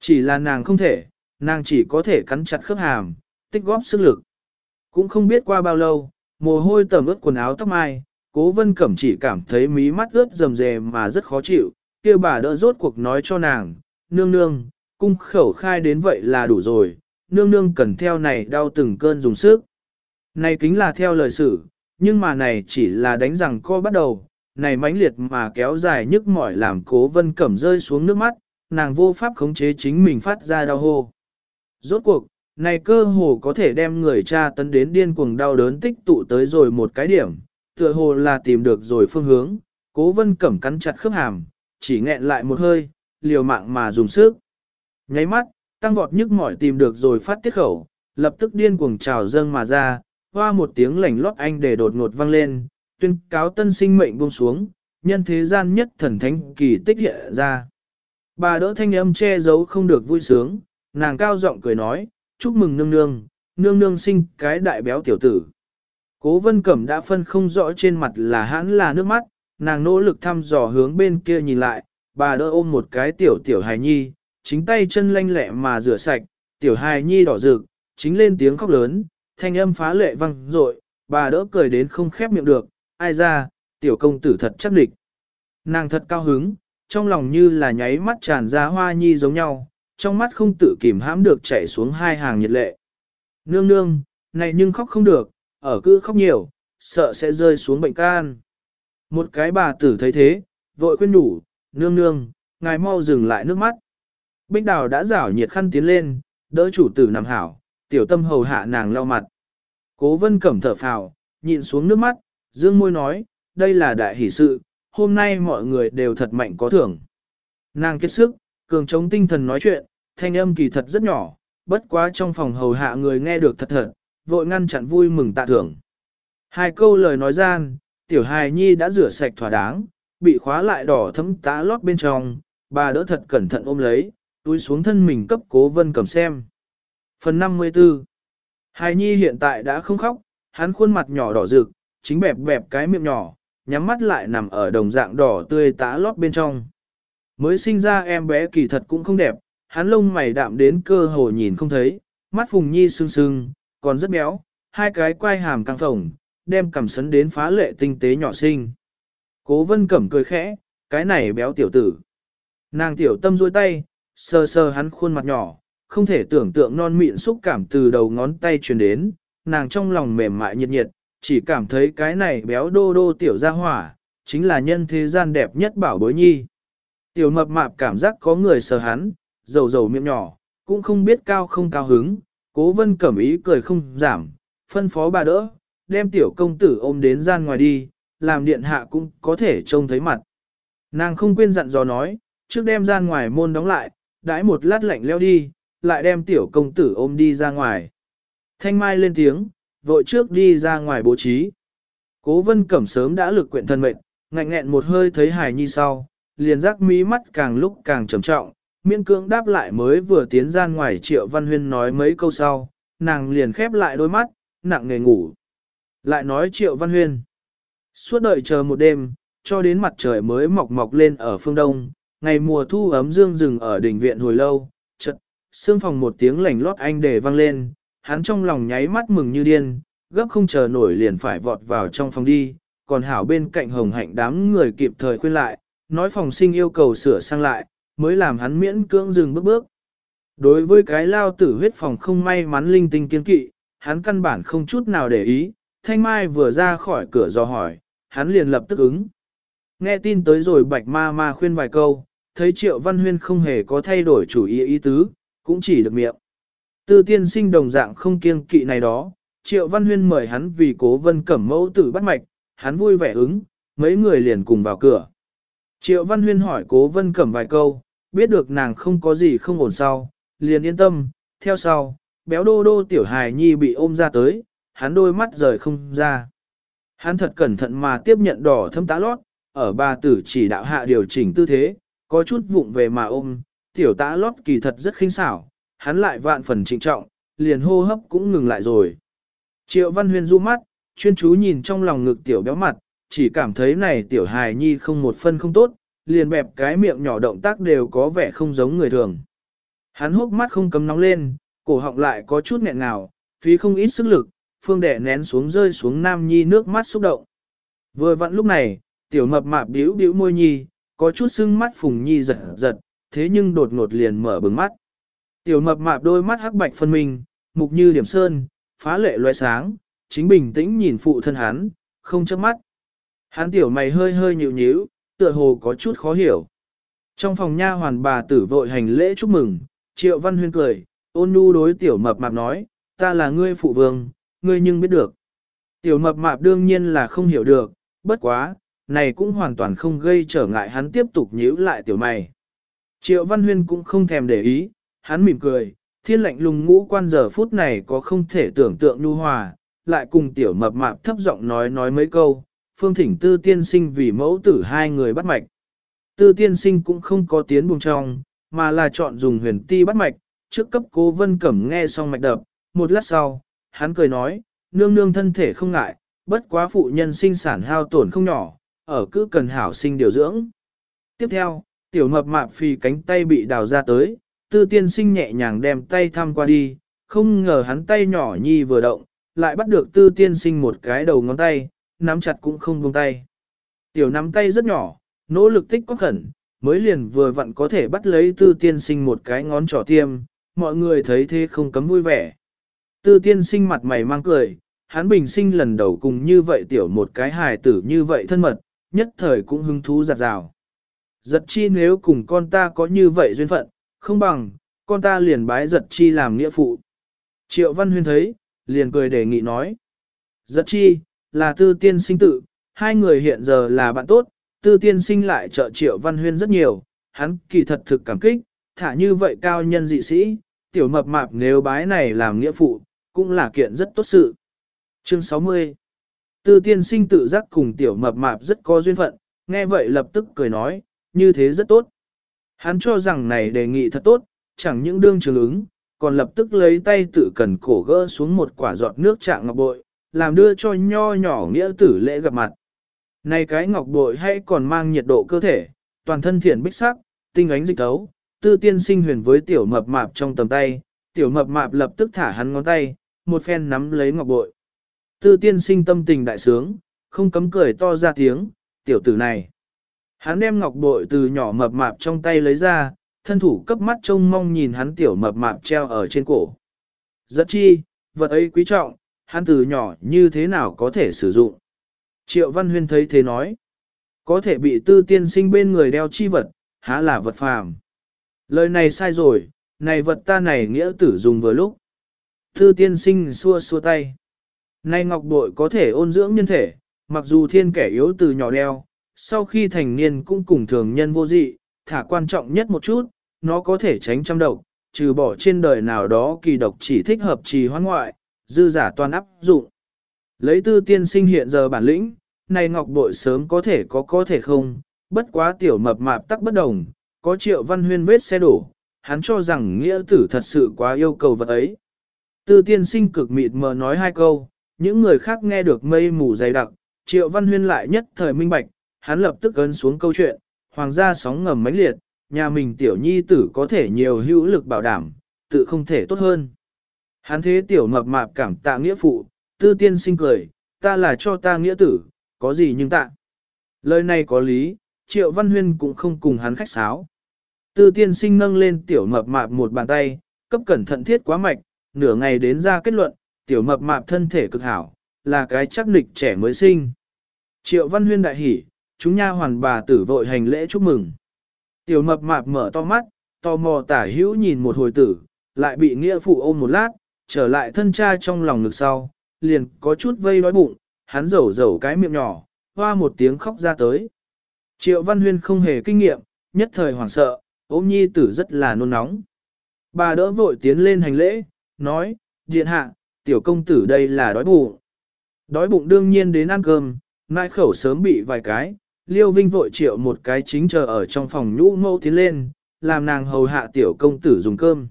Speaker 1: Chỉ là nàng không thể, nàng chỉ có thể cắn chặt khớp hàm, tích góp sức lực. Cũng không biết qua bao lâu, mồ hôi tẩm ướt quần áo tóc mai, cố vân cẩm chỉ cảm thấy mí mắt ướt rầm rề mà rất khó chịu, kia bà đỡ rốt cuộc nói cho nàng, nương nương, cung khẩu khai đến vậy là đủ rồi, nương nương cần theo này đau từng cơn dùng sức. Này kính là theo lời sử, nhưng mà này chỉ là đánh rằng co bắt đầu, này mãnh liệt mà kéo dài nhức mỏi làm cố vân cẩm rơi xuống nước mắt, nàng vô pháp khống chế chính mình phát ra đau hô. Rốt cuộc, này cơ hồ có thể đem người cha tấn đến điên cuồng đau đớn tích tụ tới rồi một cái điểm, tựa hồ là tìm được rồi phương hướng, cố vân cẩm cắn chặt khớp hàm, chỉ nghẹn lại một hơi, liều mạng mà dùng sức. Nháy mắt, tăng vọt nhức mỏi tìm được rồi phát tiết khẩu, lập tức điên cuồng trào dâng mà ra, hoa một tiếng lảnh lót anh để đột ngột vang lên, tuyên cáo tân sinh mệnh buông xuống, nhân thế gian nhất thần thánh kỳ tích hiện ra. Bà đỡ thanh âm che giấu không được vui sướng, nàng cao giọng cười nói, chúc mừng nương nương, nương nương sinh cái đại béo tiểu tử. Cố vân cẩm đã phân không rõ trên mặt là hãn là nước mắt, nàng nỗ lực thăm dò hướng bên kia nhìn lại, bà đỡ ôm một cái tiểu tiểu hài nhi, chính tay chân lanh lẹ mà rửa sạch, tiểu hài nhi đỏ rực, chính lên tiếng khóc lớn, thanh âm phá lệ vang rội, bà đỡ cười đến không khép miệng được, ai ra, tiểu công tử thật chắc địch. Nàng thật cao hứng, trong lòng như là nháy mắt tràn ra hoa nhi giống nhau, trong mắt không tự kìm hãm được chảy xuống hai hàng nhiệt lệ. Nương nương, này nhưng khóc không được, ở cứ khóc nhiều, sợ sẽ rơi xuống bệnh can. Một cái bà tử thấy thế, vội khuyên nhủ, nương nương, ngài mau dừng lại nước mắt. Bích đào đã rảo nhiệt khăn tiến lên, đỡ chủ tử nằm hảo, tiểu tâm hầu hạ nàng lau mặt. Cố vân cẩm thở phào, nhịn xuống nước mắt, dương môi nói, đây là đại hỷ sự, hôm nay mọi người đều thật mạnh có thưởng. Nàng kết sức, cường chống tinh thần nói chuyện, thanh âm kỳ thật rất nhỏ, bất quá trong phòng hầu hạ người nghe được thật thật, vội ngăn chặn vui mừng tạ thưởng. Hai câu lời nói gian, tiểu hài nhi đã rửa sạch thỏa đáng, bị khóa lại đỏ thấm tá lót bên trong, bà đỡ thật cẩn thận ôm lấy, túi xuống thân mình cấp cố vân cầm xem. Phần 54 Hài nhi hiện tại đã không khóc, hắn khuôn mặt nhỏ đỏ rực, chính bẹp bẹp cái miệng nhỏ, nhắm mắt lại nằm ở đồng dạng đỏ tươi tá lót bên trong. Mới sinh ra em bé kỳ thật cũng không đẹp, hắn lông mày đạm đến cơ hồ nhìn không thấy, mắt phùng nhi sưng sưng, còn rất béo, hai cái quai hàm căng phồng, đem cầm sấn đến phá lệ tinh tế nhỏ xinh. Cố vân cẩm cười khẽ, cái này béo tiểu tử. Nàng tiểu tâm duỗi tay, sờ sờ hắn khuôn mặt nhỏ, không thể tưởng tượng non mịn xúc cảm từ đầu ngón tay truyền đến, nàng trong lòng mềm mại nhiệt nhiệt, chỉ cảm thấy cái này béo đô đô tiểu ra hỏa, chính là nhân thế gian đẹp nhất bảo bối nhi. Tiểu mập mạp cảm giác có người sờ hắn, dầu dầu miệng nhỏ, cũng không biết cao không cao hứng, cố vân cẩm ý cười không giảm, phân phó bà đỡ, đem tiểu công tử ôm đến gian ngoài đi, làm điện hạ cũng có thể trông thấy mặt. Nàng không quên dặn dò nói, trước đem gian ngoài môn đóng lại, đãi một lát lạnh leo đi, lại đem tiểu công tử ôm đi ra ngoài. Thanh Mai lên tiếng, vội trước đi ra ngoài bố trí. Cố vân cẩm sớm đã lực quyện thân mệnh, ngạnh nghẹn một hơi thấy hài nhi sau, liền giác mí mắt càng lúc càng trầm trọng, miễn cưỡng đáp lại mới vừa tiến ra ngoài triệu văn huyên nói mấy câu sau, nàng liền khép lại đôi mắt, nặng nề ngủ. Lại nói triệu văn huyên. Suốt đợi chờ một đêm, cho đến mặt trời mới mọc mọc lên ở phương đông, ngày mùa thu ấm dương rừng ở đỉnh viện hồi lâu, chật, xương phòng một tiếng lảnh lót anh để vang lên, hắn trong lòng nháy mắt mừng như điên, gấp không chờ nổi liền phải vọt vào trong phòng đi, còn hảo bên cạnh hồng hạnh đám người kịp thời khuyên lại, nói phòng sinh yêu cầu sửa sang lại, mới làm hắn miễn cưỡng dừng bước bước. Đối với cái lao tử huyết phòng không may mắn linh tinh kiên kỵ, hắn căn bản không chút nào để ý, thanh mai vừa ra khỏi cửa do hỏi, hắn liền lập tức ứng. Nghe tin tới rồi bạch ma ma khuyên vài câu, thấy triệu văn huyên không hề có thay đổi chủ ý ý tứ, cũng chỉ được miệng. Tư tiên sinh đồng dạng không kiêng kỵ này đó, triệu văn huyên mời hắn vì cố vân cẩm mẫu tử bắt mạch, hắn vui vẻ ứng, mấy người liền cùng vào cửa. Triệu văn huyên hỏi cố vân cẩm vài câu, biết được nàng không có gì không ổn sau, liền yên tâm, theo sau, béo đô đô tiểu hài nhi bị ôm ra tới, hắn đôi mắt rời không ra. Hắn thật cẩn thận mà tiếp nhận đỏ thâm tá lót, ở bà tử chỉ đạo hạ điều chỉnh tư thế, có chút vụng về mà ôm, tiểu tá lót kỳ thật rất khinh xảo, hắn lại vạn phần trịnh trọng, liền hô hấp cũng ngừng lại rồi. Triệu Văn Huyên du mắt, chuyên chú nhìn trong lòng ngực tiểu béo mặt, chỉ cảm thấy này tiểu hài nhi không một phân không tốt, liền bẹp cái miệng nhỏ động tác đều có vẻ không giống người thường. Hắn hốc mắt không cấm nóng lên, cổ họng lại có chút nghẹn ngào, phí không ít sức lực, phương đẻ nén xuống rơi xuống nam nhi nước mắt xúc động. Vừa vặn lúc này, tiểu mập mạp điếu điếu môi nhi, có chút sưng mắt phùng nhi giật giật, thế nhưng đột ngột liền mở bừng mắt. Tiểu mập mạp đôi mắt hắc bạch phân minh, mục như điểm sơn, phá lệ loe sáng, chính bình tĩnh nhìn phụ thân hắn, không chớp mắt. Hắn tiểu mày hơi hơi nhịu nhíu, tựa hồ có chút khó hiểu. Trong phòng nha hoàn bà tử vội hành lễ chúc mừng, triệu văn huyên cười, ôn nhu đối tiểu mập mạp nói, ta là ngươi phụ vương, ngươi nhưng biết được. Tiểu mập mạp đương nhiên là không hiểu được, bất quá, này cũng hoàn toàn không gây trở ngại hắn tiếp tục nhíu lại tiểu mày. Triệu văn huyên cũng không thèm để ý, hắn mỉm cười, thiên lệnh lùng ngũ quan giờ phút này có không thể tưởng tượng nhu hòa, lại cùng tiểu mập mạp thấp giọng nói nói mấy câu, phương thỉnh tư tiên sinh vì mẫu tử hai người bắt mạch. Tư tiên sinh cũng không có tiến buông trong, mà là chọn dùng huyền ti bắt mạch, trước cấp cố vân cẩm nghe xong mạch đập, một lát sau, hắn cười nói, nương nương thân thể không ngại, bất quá phụ nhân sinh sản hao tổn không nhỏ, ở cứ cần hảo sinh điều dưỡng. Tiếp theo, tiểu mập mạp phì cánh tay bị đào ra tới, tư tiên sinh nhẹ nhàng đem tay thăm qua đi, không ngờ hắn tay nhỏ nhi vừa động, lại bắt được tư tiên sinh một cái đầu ngón tay, nắm chặt cũng không buông tay. Tiểu nắm tay rất nhỏ, nỗ lực tích có khẩn, mới liền vừa vặn có thể bắt lấy tư tiên sinh một cái ngón trỏ tiêm, mọi người thấy thế không cấm vui vẻ. Tư tiên sinh mặt mày mang cười, hắn bình sinh lần đầu cùng như vậy tiểu một cái hài tử như vậy thân mật, nhất thời cũng hứng thú giặt rào. Giật chi nếu cùng con ta có như vậy duyên phận, không bằng, con ta liền bái giật chi làm nghĩa phụ. Triệu Văn Huyên thấy, liền cười đề nghị nói. Giật chi, là tư tiên sinh tự, hai người hiện giờ là bạn tốt, tư tiên sinh lại trợ Triệu Văn Huyên rất nhiều, hắn kỳ thật thực cảm kích, thả như vậy cao nhân dị sĩ, tiểu mập mạp nếu bái này làm nghĩa phụ, cũng là kiện rất tốt sự. Chương 60 Tư tiên sinh tự giác cùng tiểu mập mạp rất có duyên phận, nghe vậy lập tức cười nói, như thế rất tốt. Hắn cho rằng này đề nghị thật tốt, chẳng những đương trường ứng, còn lập tức lấy tay tự cần cổ gỡ xuống một quả giọt nước trạng ngọc bội, làm đưa cho nho nhỏ nghĩa tử lễ gặp mặt. Này cái ngọc bội hay còn mang nhiệt độ cơ thể, toàn thân thiện bích sắc, tinh ánh dịch thấu, tư tiên sinh huyền với tiểu mập mạp trong tầm tay, tiểu mập mạp lập tức thả hắn ngón tay, một phen nắm lấy ngọc bội. Tư tiên sinh tâm tình đại sướng, không cấm cười to ra tiếng, tiểu tử này. Hắn đem ngọc bội từ nhỏ mập mạp trong tay lấy ra, thân thủ cấp mắt trông mong nhìn hắn tiểu mập mạp treo ở trên cổ. Rất chi, vật ấy quý trọng, hắn từ nhỏ như thế nào có thể sử dụng. Triệu Văn Huyên thấy thế nói, có thể bị tư tiên sinh bên người đeo chi vật, há là vật phàm. Lời này sai rồi, này vật ta này nghĩa tử dùng vừa lúc. Tư tiên sinh xua xua tay nay ngọc bội có thể ôn dưỡng nhân thể, mặc dù thiên kẻ yếu từ nhỏ đeo, sau khi thành niên cũng cùng thường nhân vô dị, thả quan trọng nhất một chút, nó có thể tránh trăm độc, trừ bỏ trên đời nào đó kỳ độc chỉ thích hợp trì hoãn ngoại, dư giả toàn áp dụng. Lấy tư tiên sinh hiện giờ bản lĩnh, này ngọc bội sớm có thể có có thể không, bất quá tiểu mập mạp tắc bất đồng, có triệu văn huyên vết xe đổ, hắn cho rằng nghĩa tử thật sự quá yêu cầu vật ấy. Tư tiên sinh cực mịt mờ nói hai câu, những người khác nghe được mây mù dày đặc, triệu văn huyên lại nhất thời minh bạch, hắn lập tức ấn xuống câu chuyện, hoàng gia sóng ngầm mãnh liệt, nhà mình tiểu nhi tử có thể nhiều hữu lực bảo đảm, tự không thể tốt hơn. Hắn thế tiểu mập mạp cảm tạ nghĩa phụ, tư tiên sinh cười, ta là cho ta nghĩa tử, có gì nhưng tạ. Lời này có lý, triệu văn huyên cũng không cùng hắn khách sáo. Tư tiên sinh nâng lên tiểu mập mạp một bàn tay, cấp cẩn thận thiết quá mạch, nửa ngày đến ra kết luận, tiểu mập mạp thân thể cực hảo, là cái chắc nịch trẻ mới sinh. Triệu văn huyên đại hỉ, chúng nha hoàn bà tử vội hành lễ chúc mừng. Tiểu mập mạp mở to mắt, tò mò tả hữu nhìn một hồi tử, lại bị nghĩa phụ ôm một lát, trở lại thân cha trong lòng ngực sau, liền có chút vây đói bụng, hắn rầu rầu cái miệng nhỏ, hoa một tiếng khóc ra tới. Triệu Văn Huyên không hề kinh nghiệm, nhất thời hoảng sợ, ôm nhi tử rất là nôn nóng. Bà đỡ vội tiến lên hành lễ, nói, điện hạ, tiểu công tử đây là đói bụng. Đói bụng đương nhiên đến ăn cơm, Nại khẩu sớm bị vài cái, liêu vinh vội triệu một cái chính chờ ở trong phòng nhũ mẫu tiến lên, làm nàng hầu hạ tiểu công tử dùng cơm.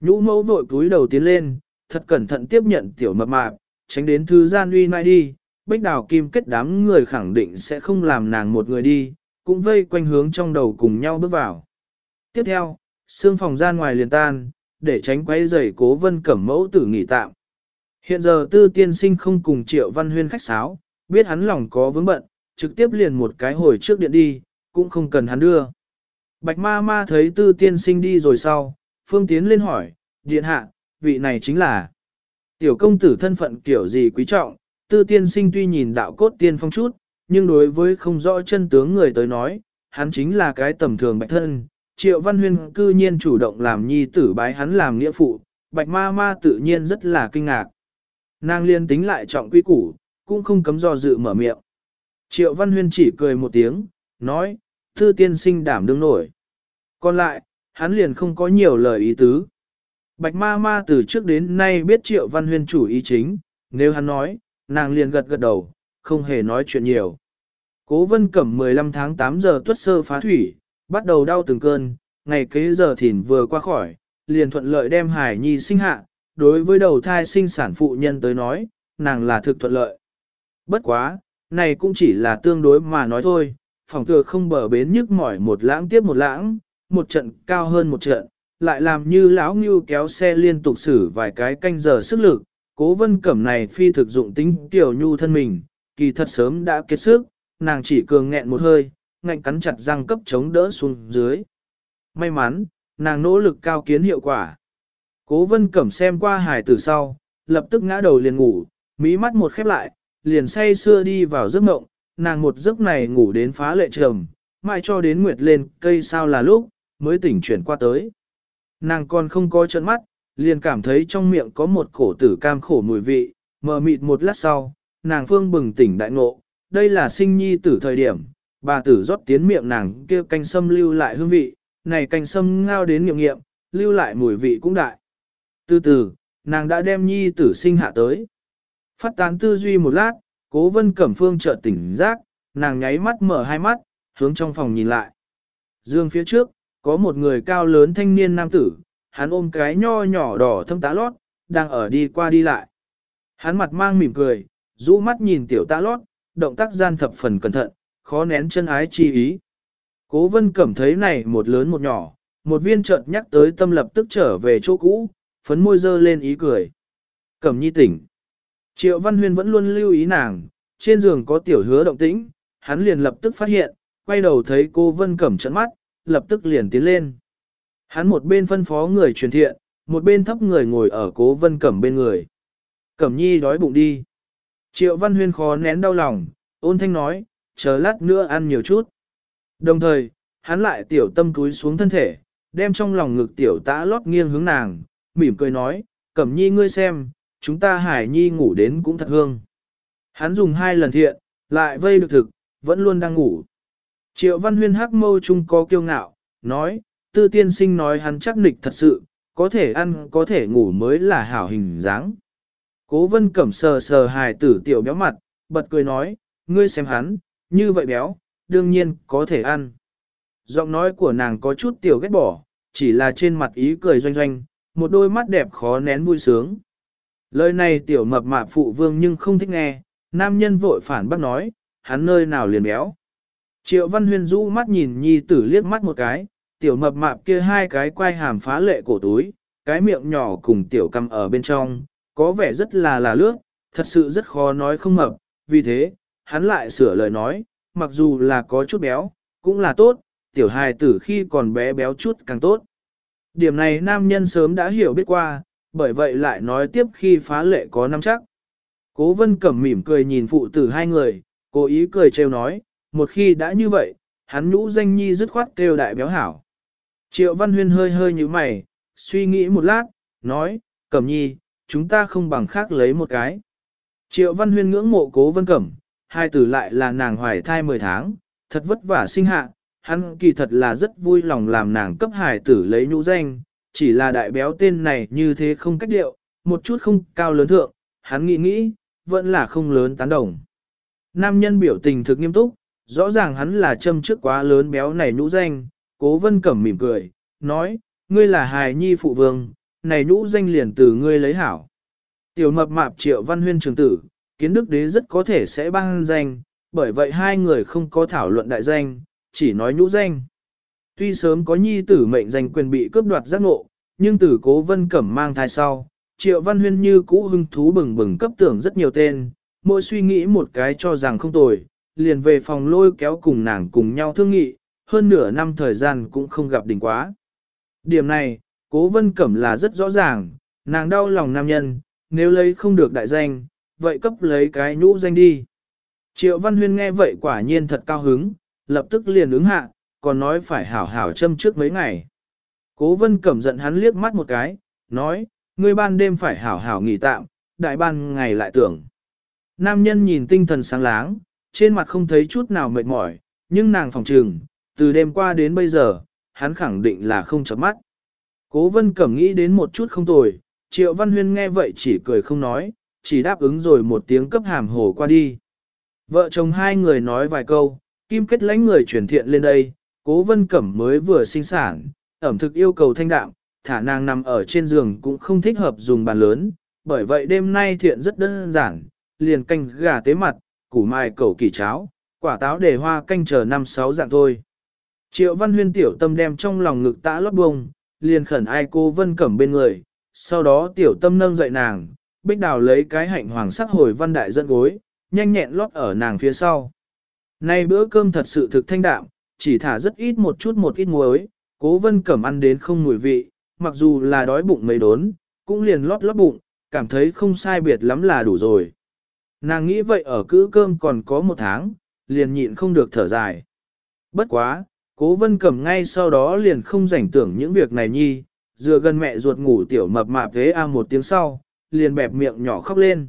Speaker 1: Nhũ mẫu vội cúi đầu tiến lên, thật cẩn thận tiếp nhận tiểu mập mạp, tránh đến thư gian uy nai đi, bích đào kim kết đám người khẳng định sẽ không làm nàng một người đi, cũng vây quanh hướng trong đầu cùng nhau bước vào. Tiếp theo, xương phòng gian ngoài liền tan, để tránh quấy rầy cố vân cẩm mẫu tử nghỉ tạm. Hiện giờ tư tiên sinh không cùng triệu văn huyên khách sáo, biết hắn lòng có vướng bận, trực tiếp liền một cái hồi trước điện đi, cũng không cần hắn đưa. Bạch ma ma thấy tư tiên sinh đi rồi sau, phương tiến lên hỏi, điện hạ, vị này chính là tiểu công tử thân phận kiểu gì quý trọng, tư tiên sinh tuy nhìn đạo cốt tiên phong chút, nhưng đối với không rõ chân tướng người tới nói, hắn chính là cái tầm thường bạch thân. Triệu Văn Huyên cư nhiên chủ động làm nhi tử bái hắn làm nghĩa phụ, bạch ma ma tự nhiên rất là kinh ngạc. Nàng liên tính lại trọng quy củ, cũng không cấm do dự mở miệng. Triệu Văn Huyên chỉ cười một tiếng, nói, thư tiên sinh đảm đương nổi. Còn lại, hắn liền không có nhiều lời ý tứ. Bạch ma ma từ trước đến nay biết Triệu Văn Huyên chủ ý chính, nếu hắn nói, nàng liền gật gật đầu, không hề nói chuyện nhiều. Cố vân cẩm 15 tháng 8 giờ tuất sơ phá thủy, bắt đầu đau từng cơn, ngày kế giờ thìn vừa qua khỏi, liền thuận lợi đem hải nhi sinh hạ, đối với đầu thai sinh sản phụ nhân tới nói, nàng là thực thuận lợi. Bất quá, này cũng chỉ là tương đối mà nói thôi, phòng thừa không bờ bến nhức mỏi một lãng tiếp một lãng, một trận cao hơn một trận, lại làm như lão ngưu kéo xe liên tục xử vài cái canh giờ sức lực, cố vân cẩm này phi thực dụng tính tiểu nhu thân mình, kỳ thật sớm đã kết sức, nàng chỉ cường nghẹn một hơi, ngạnh cắn chặt răng cấp chống đỡ xuống dưới. May mắn, nàng nỗ lực cao kiến hiệu quả. Cố vân cẩm xem qua hải tử sau, lập tức ngã đầu liền ngủ, mí mắt một khép lại, liền say xưa đi vào giấc mộng, nàng một giấc này ngủ đến phá lệ trầm, mãi cho đến nguyệt lên cây sao là lúc, mới tỉnh chuyển qua tới. Nàng còn không có chân mắt, liền cảm thấy trong miệng có một cổ tử cam khổ mùi vị, mờ mịt một lát sau, nàng phương bừng tỉnh đại ngộ, đây là sinh nhi tử thời điểm, bà tử rót tiến miệng nàng kia canh sâm lưu lại hương vị, này canh sâm ngao đến nghiệm nghiệm, lưu lại mùi vị cũng đại. Từ từ, nàng đã đem nhi tử sinh hạ tới. Phát tán tư duy một lát, cố vân cẩm phương chợt tỉnh giác, nàng nháy mắt mở hai mắt, hướng trong phòng nhìn lại. Dương phía trước, có một người cao lớn thanh niên nam tử, hắn ôm cái nho nhỏ đỏ thâm tá lót, đang ở đi qua đi lại. Hắn mặt mang mỉm cười, rũ mắt nhìn tiểu tá lót, động tác gian thập phần cẩn thận, khó nén chân ái chi ý. Cố vân cẩm thấy này một lớn một nhỏ, một viên chợt nhắc tới tâm lập tức trở về chỗ cũ, phấn môi dơ lên ý cười. Cẩm nhi tỉnh. Triệu Văn Huyên vẫn luôn lưu ý nàng, trên giường có tiểu hứa động tĩnh, hắn liền lập tức phát hiện, quay đầu thấy cô Vân Cẩm trận mắt, lập tức liền tiến lên. Hắn một bên phân phó người truyền thiện, một bên thấp người ngồi ở cố Vân Cẩm bên người. Cẩm nhi đói bụng đi. Triệu Văn Huyên khó nén đau lòng, ôn thanh nói, chờ lát nữa ăn nhiều chút. Đồng thời, hắn lại tiểu tâm túi xuống thân thể, đem trong lòng ngực tiểu tã lót nghiêng hướng nàng, mỉm cười nói, Cẩm nhi ngươi xem, chúng ta hải nhi ngủ đến cũng thật hương. Hắn dùng hai lần thiện, lại vây được thực, vẫn luôn đang ngủ. Triệu văn huyên hắc mâu chung có kiêu ngạo, nói, tư tiên sinh nói hắn chắc nịch thật sự, có thể ăn có thể ngủ mới là hảo hình dáng. Cố vân cẩm sờ sờ hài tử tiểu béo mặt, bật cười nói, ngươi xem hắn, như vậy béo, đương nhiên có thể ăn. Giọng nói của nàng có chút tiểu ghét bỏ, chỉ là trên mặt ý cười doanh doanh, một đôi mắt đẹp khó nén vui sướng. Lời này tiểu mập mạp phụ vương nhưng không thích nghe, nam nhân vội phản bác nói, hắn nơi nào liền béo. Triệu văn huyên rũ mắt nhìn nhi tử liếc mắt một cái, tiểu mập mạp kia hai cái quai hàm phá lệ cổ túi, cái miệng nhỏ cùng tiểu cầm ở bên trong, có vẻ rất là là lướt, thật sự rất khó nói không mập, vì thế, hắn lại sửa lời nói, mặc dù là có chút béo, cũng là tốt, tiểu hài tử khi còn bé béo chút càng tốt. Điểm này nam nhân sớm đã hiểu biết qua, bởi vậy lại nói tiếp khi phá lệ có năm chắc. Cố vân cẩm mỉm cười nhìn phụ tử hai người, cố ý cười trêu nói, một khi đã như vậy, hắn nhũ danh nhi dứt khoát kêu đại béo hảo. Triệu văn huyên hơi hơi như mày, suy nghĩ một lát, nói, cẩm nhi, chúng ta không bằng khác lấy một cái. Triệu văn huyên ngưỡng mộ cố vân cẩm, hai tử lại là nàng hoài thai 10 tháng, thật vất vả sinh hạ, hắn kỳ thật là rất vui lòng làm nàng cấp hải tử lấy nhũ danh, chỉ là đại béo tên này như thế không cách điệu, một chút không cao lớn thượng, hắn nghĩ nghĩ, vẫn là không lớn tán đồng. Nam nhân biểu tình thực nghiêm túc, rõ ràng hắn là châm trước quá lớn béo này nhũ danh, cố vân cẩm mỉm cười, nói, ngươi là hài nhi phụ vương, này nhũ danh liền từ ngươi lấy hảo. Tiểu mập mạp triệu văn huyên trường tử, kiến đức đế rất có thể sẽ ban danh, bởi vậy hai người không có thảo luận đại danh, chỉ nói nhũ danh. Tuy sớm có nhi tử mệnh danh quyền bị cướp đoạt giác ngộ, nhưng tử cố vân cẩm mang thai sau, triệu văn huyên như cũ hưng thú bừng bừng cấp tưởng rất nhiều tên, mỗi suy nghĩ một cái cho rằng không tồi, liền về phòng lôi kéo cùng nàng cùng nhau thương nghị, hơn nửa năm thời gian cũng không gặp đỉnh quá. Điểm này, cố vân cẩm là rất rõ ràng, nàng đau lòng nam nhân, nếu lấy không được đại danh, vậy cấp lấy cái nhũ danh đi. Triệu Văn Huyên nghe vậy quả nhiên thật cao hứng, lập tức liền ứng hạ, còn nói phải hảo hảo châm trước mấy ngày. Cố vân cẩm giận hắn liếc mắt một cái, nói, ngươi ban đêm phải hảo hảo nghỉ tạm, đại ban ngày lại tưởng. Nam nhân nhìn tinh thần sáng láng, trên mặt không thấy chút nào mệt mỏi, nhưng nàng phòng trừng, từ đêm qua đến bây giờ, hắn khẳng định là không chấm mắt. Cố vân cẩm nghĩ đến một chút không tồi, triệu văn huyên nghe vậy chỉ cười không nói, chỉ đáp ứng rồi một tiếng cấp hàm hồ qua đi. Vợ chồng hai người nói vài câu, kim kết lãnh người chuyển thiện lên đây, cố vân cẩm mới vừa sinh sản, ẩm thực yêu cầu thanh đạm, thả nàng nằm ở trên giường cũng không thích hợp dùng bàn lớn, bởi vậy đêm nay thiện rất đơn giản, liền canh gà tế mặt, củ mai cẩu kỳ cháo, quả táo để hoa canh chờ năm sáu dạng thôi. Triệu văn huyên tiểu tâm đem trong lòng ngực tã lót bông, liền khẩn ai cô vân cẩm bên người, sau đó tiểu tâm nâng dậy nàng, bích đào lấy cái hạnh hoàng sắc hồi văn đại dẫn gối, nhanh nhẹn lót ở nàng phía sau. Nay bữa cơm thật sự thực thanh đạm, chỉ thả rất ít một chút một ít muối, cố vân cẩm ăn đến không mùi vị, mặc dù là đói bụng mấy đốn, cũng liền lót lót bụng, cảm thấy không sai biệt lắm là đủ rồi. Nàng nghĩ vậy ở cữ cơm còn có một tháng, liền nhịn không được thở dài. Bất quá, cố vân cẩm ngay sau đó liền không rảnh tưởng những việc này nhi, dựa gần mẹ ruột ngủ tiểu mập mạp thế a một tiếng sau, liền bẹp miệng nhỏ khóc lên.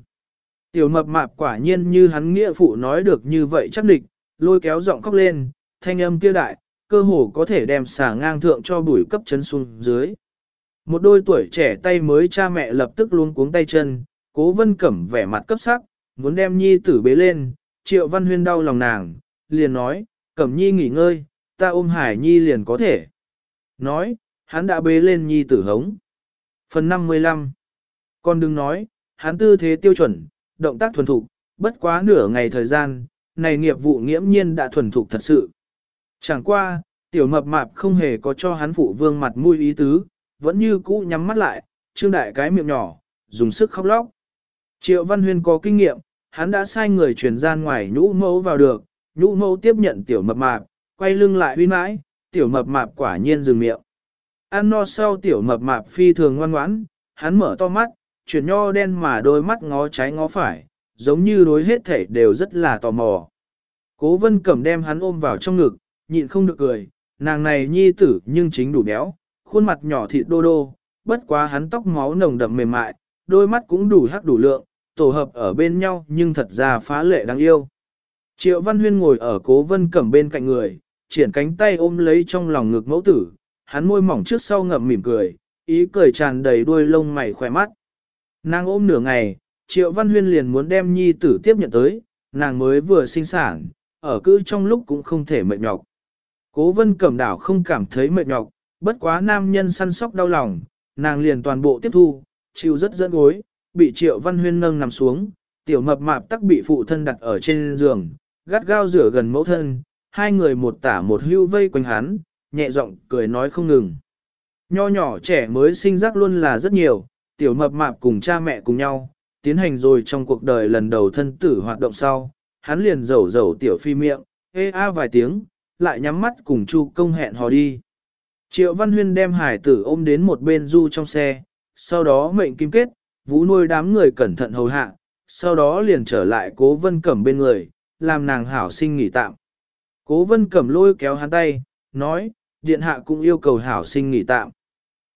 Speaker 1: Tiểu mập mạp quả nhiên như hắn nghĩa phụ nói được như vậy chắc địch, lôi kéo giọng khóc lên, thanh âm kia đại, cơ hồ có thể đem xả ngang thượng cho bùi cấp chấn xuống dưới. Một đôi tuổi trẻ tay mới cha mẹ lập tức luôn cuống tay chân, cố vân cẩm vẻ mặt cấp sắc, muốn đem nhi tử bế lên, triệu văn huyên đau lòng nàng, liền nói, cẩm nhi nghỉ ngơi, ta ôm hải nhi liền có thể. Nói, hắn đã bế lên nhi tử hống. Phần 55 Con đừng nói, hắn tư thế tiêu chuẩn, động tác thuần thục, bất quá nửa ngày thời gian, này nghiệp vụ nghiễm nhiên đã thuần thục thật sự. Chẳng qua, tiểu mập mạp không hề có cho hắn phụ vương mặt mũi ý tứ, vẫn như cũ nhắm mắt lại, trương đại cái miệng nhỏ, dùng sức khóc lóc. Triệu Văn Huyên có kinh nghiệm, hắn đã sai người truyền gian ngoài nhũ mẫu vào được, nhũ mẫu tiếp nhận tiểu mập mạp, quay lưng lại huy mãi, tiểu mập mạp quả nhiên dừng miệng. Ăn no sau tiểu mập mạp phi thường ngoan ngoãn, hắn mở to mắt, chuyển nho đen mà đôi mắt ngó trái ngó phải, giống như đối hết thể đều rất là tò mò. Cố vân cẩm đem hắn ôm vào trong ngực, nhịn không được cười, nàng này nhi tử nhưng chính đủ béo, khuôn mặt nhỏ thịt đô đô, bất quá hắn tóc máu nồng đậm mềm mại, đôi mắt cũng đủ hắc đủ lượng, tổ hợp ở bên nhau nhưng thật ra phá lệ đáng yêu. Triệu Văn Huyên ngồi ở cố vân cẩm bên cạnh người, triển cánh tay ôm lấy trong lòng ngực mẫu tử, hắn môi mỏng trước sau ngậm mỉm cười, ý cười tràn đầy đuôi lông mày khỏe mắt. Nàng ôm nửa ngày, Triệu Văn Huyên liền muốn đem nhi tử tiếp nhận tới, nàng mới vừa sinh sản, ở cư trong lúc cũng không thể mệt nhọc. Cố vân cẩm đảo không cảm thấy mệt nhọc, bất quá nam nhân săn sóc đau lòng, nàng liền toàn bộ tiếp thu, chịu rất dẫn gối, bị Triệu Văn Huyên nâng nằm xuống, tiểu mập mạp tắc bị phụ thân đặt ở trên giường, gắt gao rửa gần mẫu thân, hai người một tả một hưu vây quanh hắn, nhẹ giọng cười nói không ngừng. Nho nhỏ trẻ mới sinh giác luôn là rất nhiều, tiểu mập mạp cùng cha mẹ cùng nhau, tiến hành rồi trong cuộc đời lần đầu thân tử hoạt động sau, hắn liền rầu rầu tiểu phi miệng, ê a vài tiếng, lại nhắm mắt cùng chu công hẹn hò đi. Triệu Văn Huyên đem hải tử ôm đến một bên du trong xe, sau đó mệnh kim kết, vũ nuôi đám người cẩn thận hầu hạ, sau đó liền trở lại cố vân cẩm bên người, làm nàng hảo sinh nghỉ tạm. Cố vân cẩm lôi kéo hắn tay, nói, điện hạ cũng yêu cầu hảo sinh nghỉ tạm.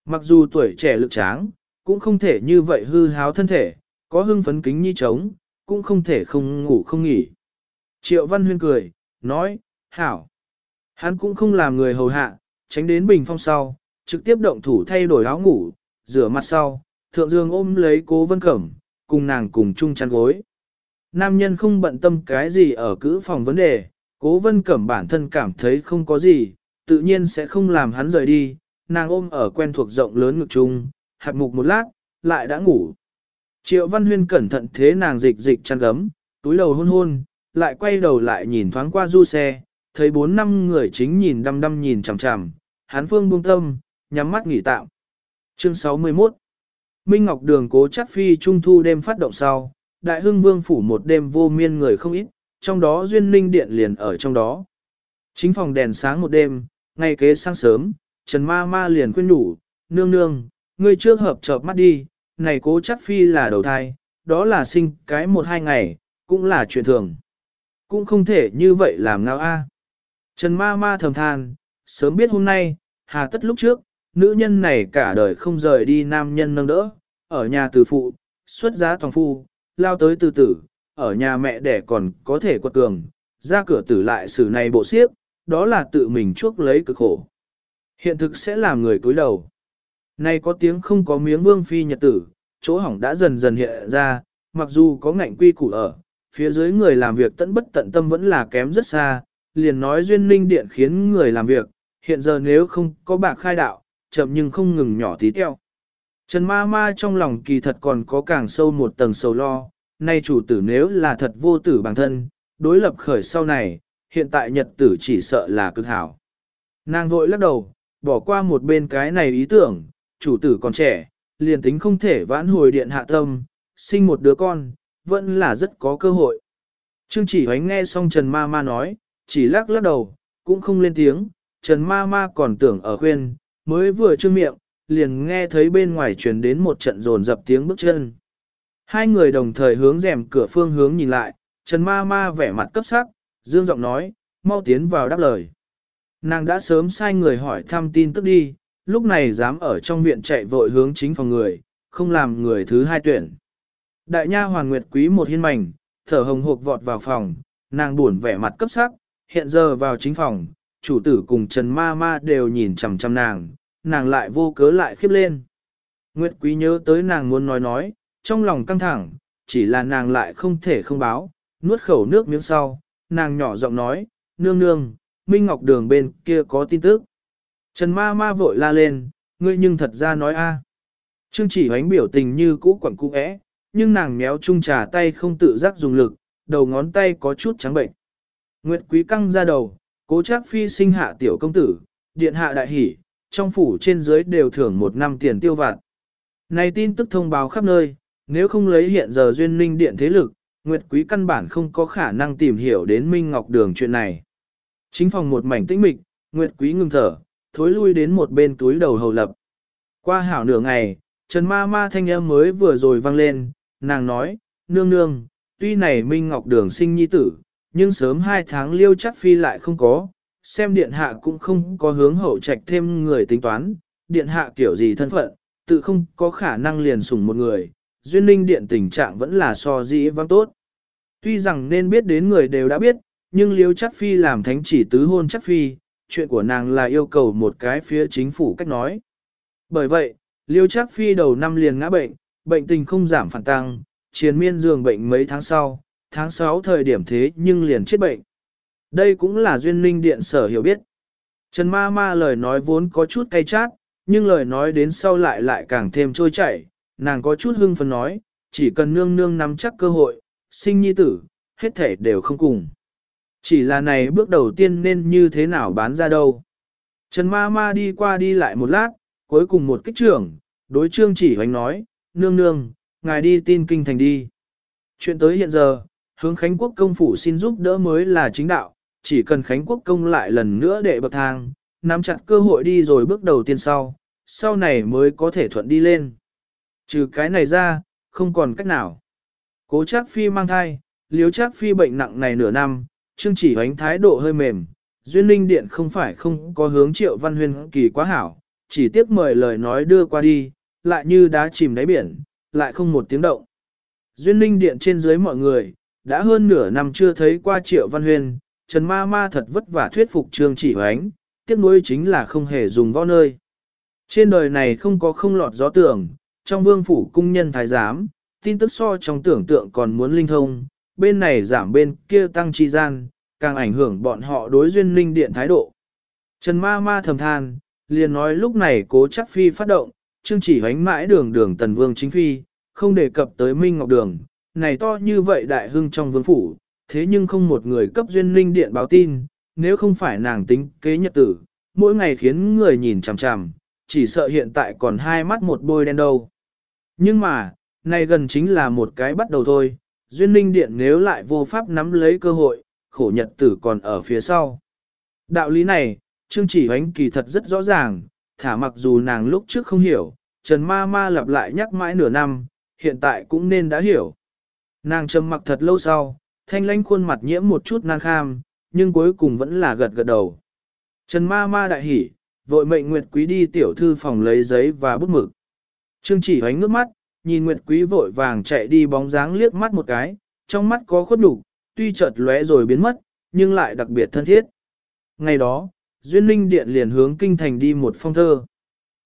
Speaker 1: Mặc dù tuổi trẻ lực tráng, cũng không thể như vậy hư háo thân thể, có hưng phấn kính như trống, cũng không thể không ngủ không nghỉ. Triệu Văn Huyên cười, nói, hảo. Hắn cũng không làm người hầu hạ, tránh đến bình phong sau, trực tiếp động thủ thay đổi áo ngủ, rửa mặt sau, thượng dương ôm lấy cố vân cẩm, cùng nàng cùng chung chăn gối. Nam nhân không bận tâm cái gì ở cữ phòng vấn đề, cố vân cẩm bản thân cảm thấy không có gì, tự nhiên sẽ không làm hắn rời đi, nàng ôm ở quen thuộc rộng lớn ngực chung, hạt mục một lát, lại đã ngủ. Triệu Văn Huyên cẩn thận thế nàng dịch dịch chăn gấm, túi đầu hôn hôn, lại quay đầu lại nhìn thoáng qua du xe, thấy bốn năm người chính nhìn đăm đăm nhìn chằm chằm, hắn phương buông tâm, nhắm mắt nghỉ tạm. Chương 61 Minh Ngọc Đường cố chắc phi trung thu đêm phát động sau, Đại Hưng Vương phủ một đêm vô miên người không ít, trong đó duyên linh điện liền ở trong đó. Chính phòng đèn sáng một đêm, ngay kế sáng sớm, Trần Ma Ma liền khuyên nhủ, nương nương, ngươi trước hợp chợp mắt đi, này cố chắc phi là đầu thai, đó là sinh cái một hai ngày, cũng là chuyện thường. Cũng không thể như vậy làm nào a. Trần Ma Ma thầm than, sớm biết hôm nay, hà tất lúc trước, nữ nhân này cả đời không rời đi nam nhân nâng đỡ, ở nhà từ phụ, xuất giá toàn phu, lao tới từ tử, ở nhà mẹ đẻ còn có thể quật cường, ra cửa tử lại xử này bộ xiếc, đó là tự mình chuốc lấy cực khổ. Hiện thực sẽ làm người cúi đầu. Nay có tiếng không có miếng vương phi nhật tử, chỗ hỏng đã dần dần hiện ra, mặc dù có ngạnh quy củ ở, phía dưới người làm việc tận bất tận tâm vẫn là kém rất xa, liền nói duyên linh điện khiến người làm việc, hiện giờ nếu không có bạc khai đạo, chậm nhưng không ngừng nhỏ tí teo. Trần ma ma trong lòng kỳ thật còn có càng sâu một tầng sầu lo, nay chủ tử nếu là thật vô tử bản thân, đối lập khởi sau này, hiện tại nhật tử chỉ sợ là cực hảo. Nàng vội lắc đầu, bỏ qua một bên cái này ý tưởng, chủ tử còn trẻ, liền tính không thể vãn hồi điện hạ tâm, sinh một đứa con, vẫn là rất có cơ hội. Trương chỉ hoánh nghe xong Trần Ma Ma nói, chỉ lắc lắc đầu, cũng không lên tiếng, Trần Ma Ma còn tưởng ở khuyên, mới vừa trương miệng, liền nghe thấy bên ngoài truyền đến một trận rồn dập tiếng bước chân. Hai người đồng thời hướng rèm cửa phương hướng nhìn lại, Trần Ma Ma vẻ mặt cấp sắc, dương giọng nói, mau tiến vào đáp lời. Nàng đã sớm sai người hỏi thăm tin tức đi, lúc này dám ở trong viện chạy vội hướng chính phòng người, không làm người thứ hai tuyển. Đại nha hoàn nguyệt quý một hiên mảnh, thở hồng hộc vọt vào phòng, nàng buồn vẻ mặt cấp sắc, hiện giờ vào chính phòng, chủ tử cùng Trần Ma Ma đều nhìn chằm chằm nàng, nàng lại vô cớ lại khiếp lên. Nguyệt quý nhớ tới nàng muốn nói nói, trong lòng căng thẳng, chỉ là nàng lại không thể không báo, nuốt khẩu nước miếng sau, nàng nhỏ giọng nói, nương nương, Minh Ngọc Đường bên kia có tin tức. Trần ma ma vội la lên, ngươi nhưng thật ra nói a. Trương chỉ hoánh biểu tình như cũ quẩn cũ ẽ, nhưng nàng méo chung trà tay không tự giác dùng lực, đầu ngón tay có chút trắng bệnh. Nguyệt quý căng ra đầu, cố chắc phi sinh hạ tiểu công tử, điện hạ đại hỷ, trong phủ trên dưới đều thưởng một năm tiền tiêu vặt. Này tin tức thông báo khắp nơi, nếu không lấy hiện giờ duyên linh điện thế lực, Nguyệt quý căn bản không có khả năng tìm hiểu đến Minh Ngọc Đường chuyện này. Chính phòng một mảnh tĩnh mịch, Nguyệt quý ngừng thở, thối lui đến một bên túi đầu hầu lập. Qua hảo nửa ngày, Trần ma ma thanh âm mới vừa rồi vang lên, nàng nói, nương nương, tuy này Minh Ngọc Đường sinh nhi tử, nhưng sớm hai tháng liêu chắc phi lại không có, xem điện hạ cũng không có hướng hậu trạch thêm người tính toán, điện hạ kiểu gì thân phận, tự không có khả năng liền sủng một người, duyên linh điện tình trạng vẫn là so dĩ vang tốt. Tuy rằng nên biết đến người đều đã biết, nhưng liêu chắc phi làm thánh chỉ tứ hôn chắc phi, chuyện của nàng là yêu cầu một cái phía chính phủ cách nói. Bởi vậy, liêu Trác phi đầu năm liền ngã bệnh, bệnh tình không giảm phản tăng, triền miên giường bệnh mấy tháng sau, tháng 6 thời điểm thế nhưng liền chết bệnh. Đây cũng là duyên linh điện sở hiểu biết. Trần ma ma lời nói vốn có chút cay chát, nhưng lời nói đến sau lại lại càng thêm trôi chảy, nàng có chút hưng phấn nói, chỉ cần nương nương nắm chắc cơ hội, sinh nhi tử, hết thể đều không cùng. Chỉ là này bước đầu tiên nên như thế nào bán ra đâu. Trần ma ma đi qua đi lại một lát, cuối cùng một kích trưởng, đối trương chỉ hoành nói, nương nương, ngài đi tin kinh thành đi. Chuyện tới hiện giờ, hướng Khánh Quốc công phủ xin giúp đỡ mới là chính đạo, chỉ cần Khánh Quốc công lại lần nữa để bậc thang, nắm chặt cơ hội đi rồi bước đầu tiên sau, sau này mới có thể thuận đi lên. Trừ cái này ra, không còn cách nào. Cố Trác Phi mang thai, Liếu Trác Phi bệnh nặng này nửa năm, Trương Chỉ Hoánh thái độ hơi mềm, Duyên Linh Điện không phải không có hướng Triệu Văn Huyên kỳ quá hảo, chỉ tiếc mời lời nói đưa qua đi, lại như đá chìm đáy biển, lại không một tiếng động. Duyên Linh Điện trên dưới mọi người, đã hơn nửa năm chưa thấy qua Triệu Văn Huyên, Trần Ma Ma thật vất vả thuyết phục Trương Chỉ Hoánh, tiếc nuối chính là không hề dùng võ nơi. Trên đời này không có không lọt gió tưởng, trong vương phủ cung nhân thái giám, tin tức so trong tưởng tượng còn muốn linh thông, bên này giảm bên kia tăng chi gian, càng ảnh hưởng bọn họ đối duyên linh điện thái độ. Trần ma ma thầm than, liền nói lúc này cố chắc phi phát động, chương chỉ hoánh mãi đường đường tần vương chính phi, không đề cập tới Minh Ngọc Đường, này to như vậy đại hưng trong vương phủ, thế nhưng không một người cấp duyên linh điện báo tin, nếu không phải nàng tính kế nhật tử, mỗi ngày khiến người nhìn chằm chằm, chỉ sợ hiện tại còn hai mắt một bôi đen đâu. Nhưng mà, này gần chính là một cái bắt đầu thôi, duyên linh điện nếu lại vô pháp nắm lấy cơ hội, khổ nhật tử còn ở phía sau. Đạo lý này, Trương chỉ hoánh kỳ thật rất rõ ràng, thả mặc dù nàng lúc trước không hiểu, Trần Ma Ma lặp lại nhắc mãi nửa năm, hiện tại cũng nên đã hiểu. Nàng trầm mặc thật lâu sau, thanh lãnh khuôn mặt nhiễm một chút nan kham, nhưng cuối cùng vẫn là gật gật đầu. Trần Ma Ma đại hỉ, vội mệnh Nguyệt Quý đi tiểu thư phòng lấy giấy và bút mực. Trương chỉ hoánh nước mắt, nhìn Nguyệt Quý vội vàng chạy đi bóng dáng liếc mắt một cái, trong mắt có khuất đủ, tuy chợt lóe rồi biến mất, nhưng lại đặc biệt thân thiết. Ngày đó, Duyên Linh Điện liền hướng kinh thành đi một phong thơ.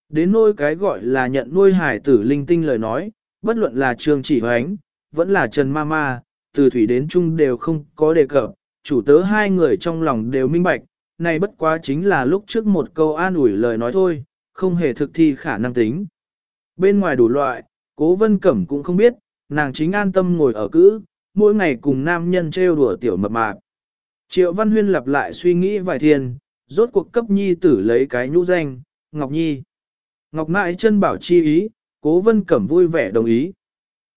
Speaker 1: Đến nôi cái gọi là nhận nuôi hải tử linh tinh lời nói, bất luận là Trường Chỉ Hoánh, vẫn là Trần Ma Ma, từ thủy đến trung đều không có đề cập, chủ tớ hai người trong lòng đều minh bạch, này bất quá chính là lúc trước một câu an ủi lời nói thôi, không hề thực thi khả năng tính. Bên ngoài đủ loại, cố vân cẩm cũng không biết, nàng chính an tâm ngồi ở cữ, mỗi ngày cùng nam nhân trêu đùa tiểu mập mạp. Triệu Văn Huyên lặp lại suy nghĩ vài thiên, rốt cuộc cấp nhi tử lấy cái nhũ danh, Ngọc Nhi. Ngọc Nại chân bảo chi ý, cố vân cẩm vui vẻ đồng ý.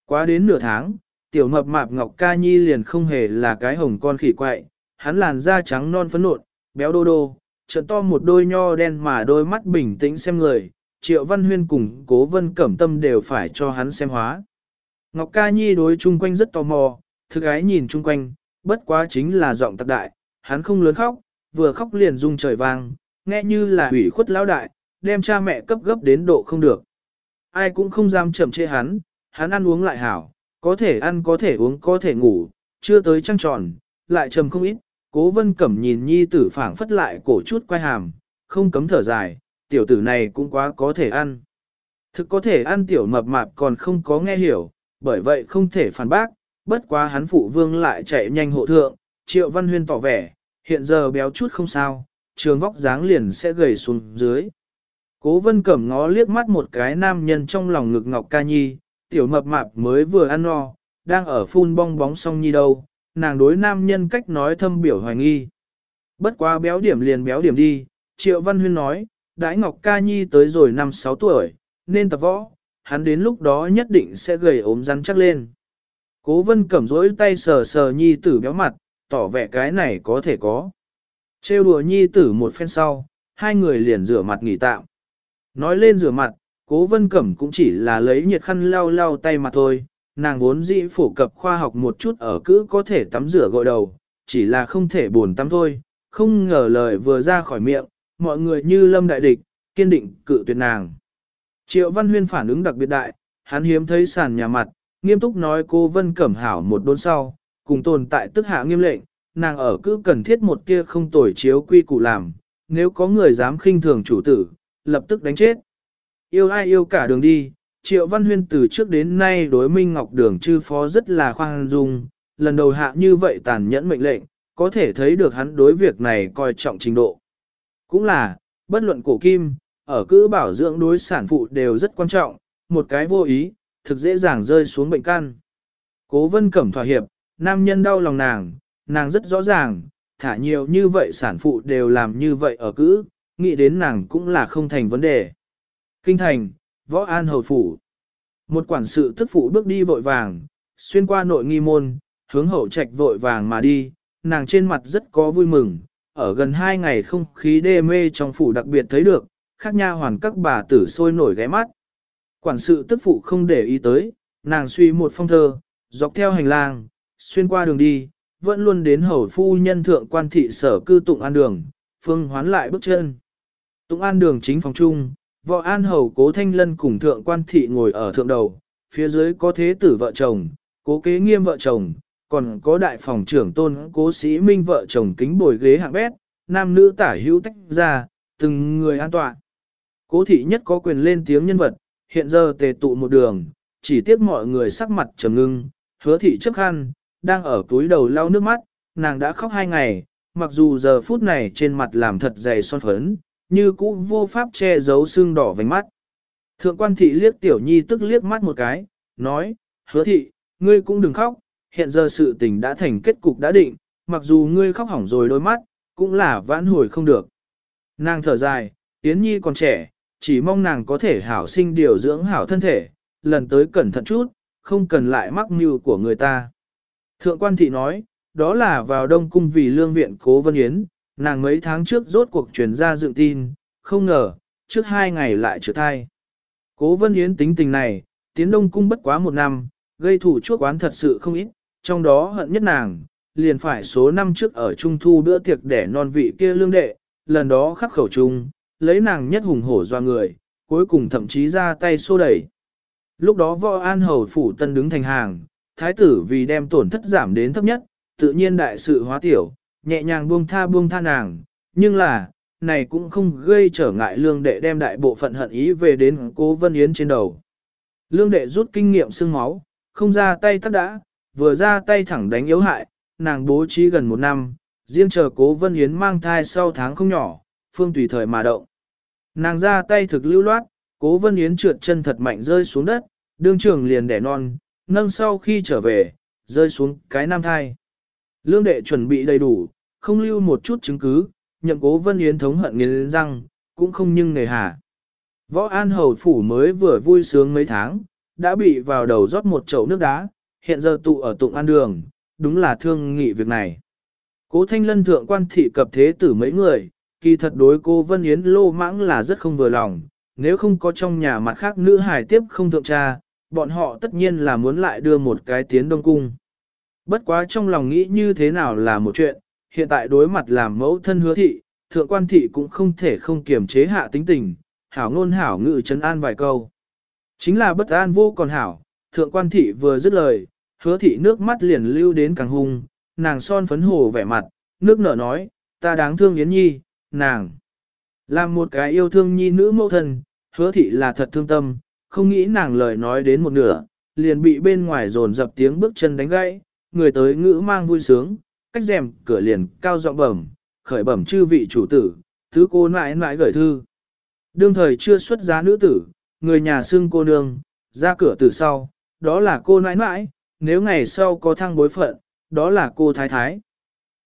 Speaker 1: Quá đến nửa tháng, tiểu mập mạp Ngọc Ca Nhi liền không hề là cái hồng con khỉ quậy, hắn làn da trắng non phấn nộn, béo đô đô, trận to một đôi nho đen mà đôi mắt bình tĩnh xem người, triệu văn huyên cùng cố vân cẩm tâm đều phải cho hắn xem hóa. Ngọc Ca Nhi đối chung quanh rất tò mò, thực ái nhìn chung quanh, bất quá chính là giọng tạc đại, hắn không lớn khóc, vừa khóc liền rung trời vang, nghe như là ủy khuất lão đại, đem cha mẹ cấp gấp đến độ không được. Ai cũng không dám chậm chê hắn, hắn ăn uống lại hảo, có thể ăn có thể uống có thể ngủ, chưa tới trăng tròn, lại trầm không ít, cố vân cẩm nhìn nhi tử phảng phất lại cổ chút quay hàm, không cấm thở dài, tiểu tử này cũng quá có thể ăn. Thực có thể ăn tiểu mập mạp còn không có nghe hiểu, bởi vậy không thể phản bác, bất quá hắn phụ vương lại chạy nhanh hộ thượng, triệu văn huyên tỏ vẻ, hiện giờ béo chút không sao, trường vóc dáng liền sẽ gầy xuống dưới. Cố vân cẩm ngó liếc mắt một cái nam nhân trong lòng ngực ngọc ca nhi, tiểu mập mạp mới vừa ăn no, đang ở phun bong bóng song nhi đâu, nàng đối nam nhân cách nói thâm biểu hoài nghi. Bất quá béo điểm liền béo điểm đi, triệu văn huyên nói, đãi ngọc ca nhi tới rồi năm sáu tuổi, nên tập võ, hắn đến lúc đó nhất định sẽ gầy ốm rắn chắc lên. Cố vân cẩm rỗi tay sờ sờ nhi tử béo mặt, tỏ vẻ cái này có thể có. Trêu đùa nhi tử một phen sau, hai người liền rửa mặt nghỉ tạm. Nói lên rửa mặt, cố vân cẩm cũng chỉ là lấy nhiệt khăn lau lau tay mà thôi, nàng vốn dĩ phổ cập khoa học một chút ở cứ có thể tắm rửa gội đầu, chỉ là không thể buồn tắm thôi, không ngờ lời vừa ra khỏi miệng, mọi người như lâm đại địch, kiên định cự tuyệt nàng. Triệu Văn Huyên phản ứng đặc biệt đại, hắn hiếm thấy sàn nhà mặt, nghiêm túc nói cô Vân Cẩm hảo một đốn sau, cùng tồn tại tức hạ nghiêm lệnh, nàng ở cứ cần thiết một kia không tồi chiếu quy củ làm, nếu có người dám khinh thường chủ tử, lập tức đánh chết. Yêu ai yêu cả đường đi, Triệu Văn Huyên từ trước đến nay đối Minh Ngọc Đường chư phó rất là khoan dung, lần đầu hạ như vậy tàn nhẫn mệnh lệnh, có thể thấy được hắn đối việc này coi trọng trình độ. Cũng là, bất luận cổ kim, ở cữ bảo dưỡng đối sản phụ đều rất quan trọng, một cái vô ý, thực dễ dàng rơi xuống bệnh căn. Cố vân cẩm thỏa hiệp, nam nhân đau lòng nàng, nàng rất rõ ràng, thả nhiều như vậy sản phụ đều làm như vậy ở cữ, nghĩ đến nàng cũng là không thành vấn đề. Kinh thành, võ an hầu phủ. Một quản sự tức phụ bước đi vội vàng, xuyên qua nội nghi môn, hướng hậu trạch vội vàng mà đi, nàng trên mặt rất có vui mừng, ở gần hai ngày không khí đê mê trong phủ đặc biệt thấy được, khác nha hoàn các bà tử sôi nổi ghé mắt. Quản sự tức phụ không để ý tới, nàng suy một phong thơ, dọc theo hành lang, xuyên qua đường đi, vẫn luôn đến hầu phu nhân thượng quan thị sở cư tụng an đường, phương hoán lại bước chân. Tụng an đường chính phòng trung, võ an hầu cố thanh lân cùng thượng quan thị ngồi ở thượng đầu, phía dưới có thế tử vợ chồng, cố kế nghiêm vợ chồng, còn có đại phòng trưởng tôn cố sĩ minh vợ chồng kính bồi ghế hạng bét, nam nữ tả hữu tách ra, từng người an toàn. Cố thị nhất có quyền lên tiếng nhân vật, hiện giờ tề tụ một đường, chỉ tiếc mọi người sắc mặt trầm ngưng, hứa thị chấp khăn, đang ở túi đầu lau nước mắt, nàng đã khóc hai ngày, mặc dù giờ phút này trên mặt làm thật dày son phấn, như cũ vô pháp che giấu xương đỏ vành mắt. Thượng quan thị liếc tiểu nhi tức liếc mắt một cái, nói, hứa thị, ngươi cũng đừng khóc, hiện giờ sự tình đã thành kết cục đã định, mặc dù ngươi khóc hỏng rồi đôi mắt, cũng là vãn hồi không được. Nàng thở dài, Yến Nhi còn trẻ, chỉ mong nàng có thể hảo sinh điều dưỡng hảo thân thể, lần tới cẩn thận chút, không cần lại mắc mưu của người ta. Thượng quan thị nói, đó là vào Đông Cung vì lương viện cố Vân Yến, nàng mấy tháng trước rốt cuộc truyền ra dựng tin, không ngờ, trước hai ngày lại trượt thai. Cố Vân Yến tính tình này, tiến Đông Cung bất quá một năm, gây thủ chuốc oán thật sự không ít, trong đó hận nhất nàng, liền phải số năm trước ở Trung Thu bữa tiệc để non vị kia lương đệ, lần đó khắc khẩu chung, lấy nàng nhất hùng hổ doa người, cuối cùng thậm chí ra tay xô đẩy. Lúc đó võ an hầu phủ tân đứng thành hàng, thái tử vì đem tổn thất giảm đến thấp nhất, tự nhiên đại sự hóa tiểu, nhẹ nhàng buông tha buông tha nàng, nhưng là, này cũng không gây trở ngại lương đệ đem đại bộ phận hận ý về đến cố vân yến trên đầu. Lương đệ rút kinh nghiệm xương máu, không ra tay tắt đã, vừa ra tay thẳng đánh yếu hại, nàng bố trí gần một năm, riêng chờ cố vân yến mang thai sau tháng không nhỏ, phương tùy thời mà động. Nàng ra tay thực lưu loát, cố vân yến trượt chân thật mạnh rơi xuống đất, đương trường liền đẻ non, nâng sau khi trở về, rơi xuống cái nam thai. Lương đệ chuẩn bị đầy đủ, không lưu một chút chứng cứ, nhậm cố vân yến thống hận nghiến răng, cũng không nhưng nề hà. Võ An Hầu Phủ mới vừa vui sướng mấy tháng, đã bị vào đầu rót một chậu nước đá, hiện giờ tụ ở tụng an đường, đúng là thương nghị việc này. Cố thanh lân thượng quan thị cập thế tử mấy người, kỳ thật đối cô Vân Yến lô mãng là rất không vừa lòng, nếu không có trong nhà mặt khác nữ hài tiếp không thượng tra, bọn họ tất nhiên là muốn lại đưa một cái tiến đông cung. Bất quá trong lòng nghĩ như thế nào là một chuyện, hiện tại đối mặt làm mẫu thân hứa thị, thượng quan thị cũng không thể không kiềm chế hạ tính tình, hảo ngôn hảo ngự trấn an vài câu. Chính là bất an vô còn hảo, thượng quan thị vừa dứt lời, hứa thị nước mắt liền lưu đến càng hung, nàng son phấn hồ vẻ mặt, nước nở nói, ta đáng thương Yến Nhi, nàng. Làm một cái yêu thương nhi nữ mẫu thân, hứa thị là thật thương tâm, không nghĩ nàng lời nói đến một nửa, liền bị bên ngoài dồn dập tiếng bước chân đánh gãy, người tới ngữ mang vui sướng, cách rèm cửa liền cao giọng bẩm, khởi bẩm chư vị chủ tử, thứ cô nãi nãi gửi thư. Đương thời chưa xuất giá nữ tử, người nhà xưng cô nương, ra cửa từ sau, đó là cô nãi nãi, nếu ngày sau có thăng bối phận, đó là cô thái thái.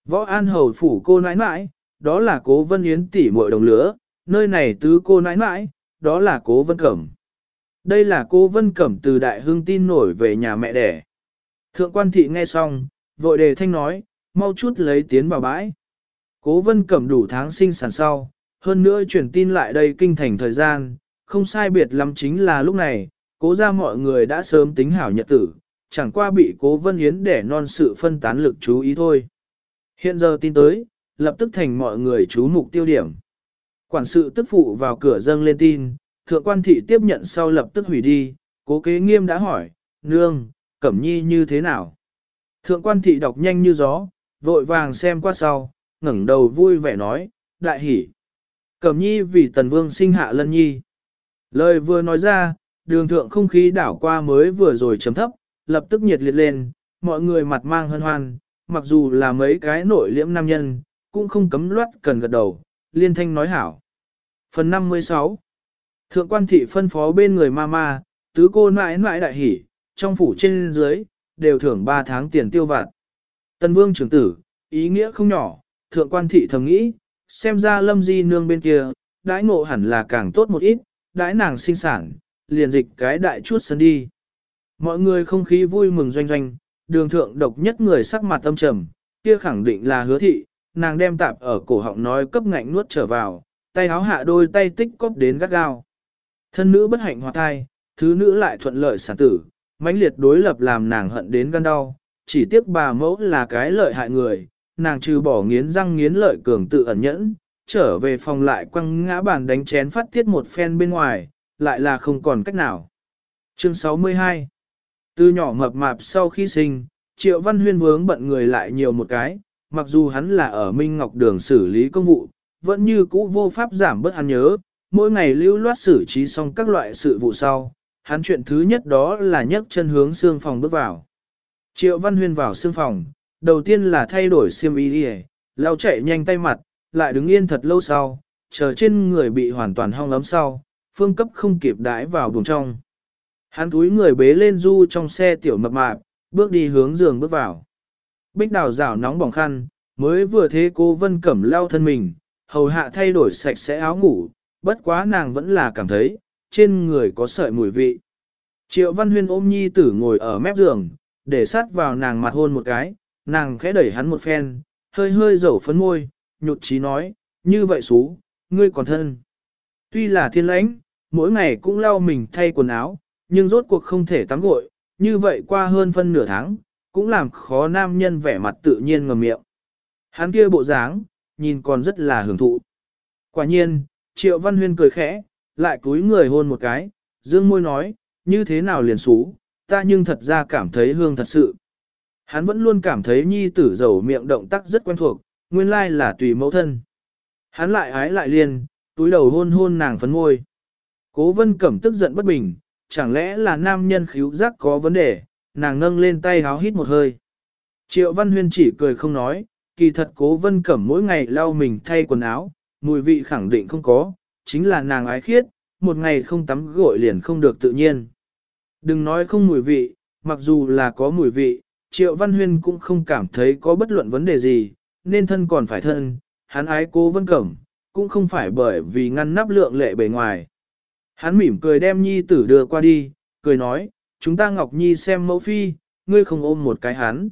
Speaker 1: Võ An Hầu phủ cô nãi nãi, đó là cố vân yến tỷ muội đồng lứa, nơi này tứ cô nãi nãi, đó là cố vân cẩm. Đây là cô vân cẩm từ đại hương tin nổi về nhà mẹ đẻ. Thượng quan thị nghe xong, vội đề thanh nói, mau chút lấy tiến vào bãi. Cố vân cẩm đủ tháng sinh sản sau, hơn nữa truyền tin lại đây kinh thành thời gian, không sai biệt lắm chính là lúc này, cố ra mọi người đã sớm tính hảo nhật tử, chẳng qua bị cố vân yến để non sự phân tán lực chú ý thôi. Hiện giờ tin tới, lập tức thành mọi người chú mục tiêu điểm. Quản sự tức phụ vào cửa dâng lên tin, thượng quan thị tiếp nhận sau lập tức hủy đi, cố kế nghiêm đã hỏi, nương, cẩm nhi như thế nào? Thượng quan thị đọc nhanh như gió, vội vàng xem qua sau, ngẩng đầu vui vẻ nói, đại hỉ. Cẩm nhi vì tần vương sinh hạ lân nhi. Lời vừa nói ra, đường thượng không khí đảo qua mới vừa rồi chấm thấp, lập tức nhiệt liệt lên, mọi người mặt mang hân hoan, mặc dù là mấy cái nội liễm nam nhân, cũng không cấm loát cần gật đầu, liên thanh nói hảo. Phần 56 Thượng quan thị phân phó bên người mama, tứ cô mãi mãi đại hỉ, trong phủ trên dưới, đều thưởng 3 tháng tiền tiêu vặt. Tân vương trưởng tử, ý nghĩa không nhỏ, thượng quan thị thầm nghĩ, xem ra lâm di nương bên kia, đãi ngộ hẳn là càng tốt một ít, đãi nàng sinh sản, liền dịch cái đại chút sân đi. Mọi người không khí vui mừng doanh doanh, đường thượng độc nhất người sắc mặt tâm trầm, kia khẳng định là hứa thị, nàng đem tạp ở cổ họng nói cấp ngạnh nuốt trở vào, tay háo hạ đôi tay tích cóp đến gắt gao. Thân nữ bất hạnh hoạt thai, thứ nữ lại thuận lợi sản tử, mãnh liệt đối lập làm nàng hận đến gan đau, chỉ tiếc bà mẫu là cái lợi hại người, nàng trừ bỏ nghiến răng nghiến lợi cường tự ẩn nhẫn, trở về phòng lại quăng ngã bàn đánh chén phát tiết một phen bên ngoài, lại là không còn cách nào. Chương 62 Từ nhỏ mập mạp sau khi sinh, Triệu Văn Huyên vướng bận người lại nhiều một cái, mặc dù hắn là ở Minh Ngọc Đường xử lý công vụ, vẫn như cũ vô pháp giảm bớt hắn nhớ, mỗi ngày lưu loát xử trí xong các loại sự vụ sau, hắn chuyện thứ nhất đó là nhấc chân hướng xương phòng bước vào. Triệu Văn Huyên vào sương phòng, đầu tiên là thay đổi xiêm y đi lao chạy nhanh tay mặt, lại đứng yên thật lâu sau, chờ trên người bị hoàn toàn hong lấm sau, phương cấp không kịp đãi vào buồng trong. Hắn túi người bế lên du trong xe tiểu mập mạp, bước đi hướng giường bước vào. Bích đào rảo nóng bỏng khăn, mới vừa thế cô Vân Cẩm lao thân mình, hầu hạ thay đổi sạch sẽ áo ngủ, bất quá nàng vẫn là cảm thấy, trên người có sợi mùi vị. Triệu Văn Huyên ôm nhi tử ngồi ở mép giường, để sát vào nàng mặt hôn một cái, nàng khẽ đẩy hắn một phen, hơi hơi dầu phấn môi, nhụt chí nói, như vậy xú, ngươi còn thân. Tuy là thiên lãnh, mỗi ngày cũng lau mình thay quần áo, nhưng rốt cuộc không thể tắm gội, như vậy qua hơn phân nửa tháng, cũng làm khó nam nhân vẻ mặt tự nhiên ngầm miệng. Hắn kia bộ dáng, nhìn còn rất là hưởng thụ. Quả nhiên, Triệu Văn Huyên cười khẽ, lại cúi người hôn một cái, dương môi nói, như thế nào liền xú, ta nhưng thật ra cảm thấy hương thật sự. Hắn vẫn luôn cảm thấy nhi tử dầu miệng động tác rất quen thuộc, nguyên lai là tùy mẫu thân. Hắn lại ái lại liền, túi đầu hôn hôn nàng phấn ngôi. Cố vân cẩm tức giận bất bình, chẳng lẽ là nam nhân khíu giác có vấn đề, nàng nâng lên tay háo hít một hơi. Triệu Văn Huyên chỉ cười không nói, kỳ thật cố vân cẩm mỗi ngày lau mình thay quần áo, mùi vị khẳng định không có, chính là nàng ái khiết, một ngày không tắm gội liền không được tự nhiên. Đừng nói không mùi vị, mặc dù là có mùi vị, Triệu Văn Huyên cũng không cảm thấy có bất luận vấn đề gì, nên thân còn phải thân, hắn ái cố vân cẩm, cũng không phải bởi vì ngăn nắp lượng lệ bề ngoài. Hắn mỉm cười đem nhi tử đưa qua đi, cười nói, chúng ta Ngọc Nhi xem mẫu phi, ngươi không ôm một cái hắn.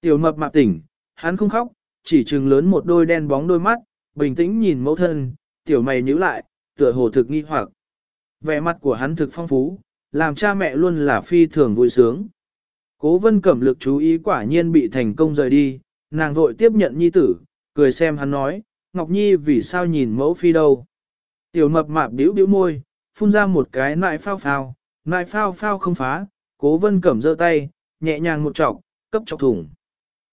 Speaker 1: Tiểu mập mạp tỉnh, hắn không khóc, chỉ trừng lớn một đôi đen bóng đôi mắt, bình tĩnh nhìn mẫu thân, tiểu mày nhíu lại, tựa hồ thực nghi hoặc. Vẻ mặt của hắn thực phong phú, làm cha mẹ luôn là phi thường vui sướng. Cố vân cẩm lực chú ý quả nhiên bị thành công rời đi, nàng vội tiếp nhận nhi tử, cười xem hắn nói, Ngọc Nhi vì sao nhìn mẫu phi đâu. Tiểu mập mạp điếu điếu môi, phun ra một cái nại phao phao, nại phao phao không phá, cố vân cẩm giơ tay, nhẹ nhàng một chọc, cấp chọc thủng.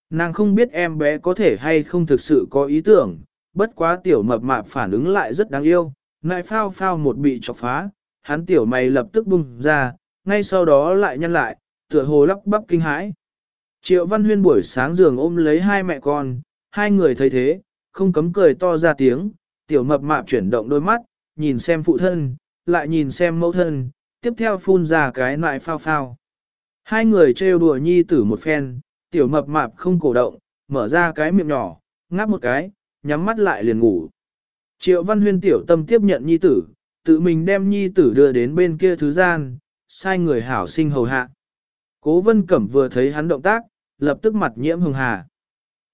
Speaker 1: Nàng không biết em bé có thể hay không thực sự có ý tưởng, bất quá tiểu mập mạp phản ứng lại rất đáng yêu, nại phao phao một bị chọc phá, hắn tiểu mày lập tức bung ra, ngay sau đó lại nhăn lại, tựa hồ lắp bắp kinh hãi. Triệu Văn Huyên buổi sáng giường ôm lấy hai mẹ con, hai người thấy thế, không cấm cười to ra tiếng, tiểu mập mạp chuyển động đôi mắt, nhìn xem phụ thân, lại nhìn xem mẫu thân, tiếp theo phun ra cái loại phao phao. Hai người trêu đùa nhi tử một phen, tiểu mập mạp không cổ động, mở ra cái miệng nhỏ, ngáp một cái, nhắm mắt lại liền ngủ. Triệu Văn Huyên tiểu tâm tiếp nhận nhi tử, tự mình đem nhi tử đưa đến bên kia thứ gian, sai người hảo sinh hầu hạ. Cố Vân Cẩm vừa thấy hắn động tác, lập tức mặt nhiễm hồng hà.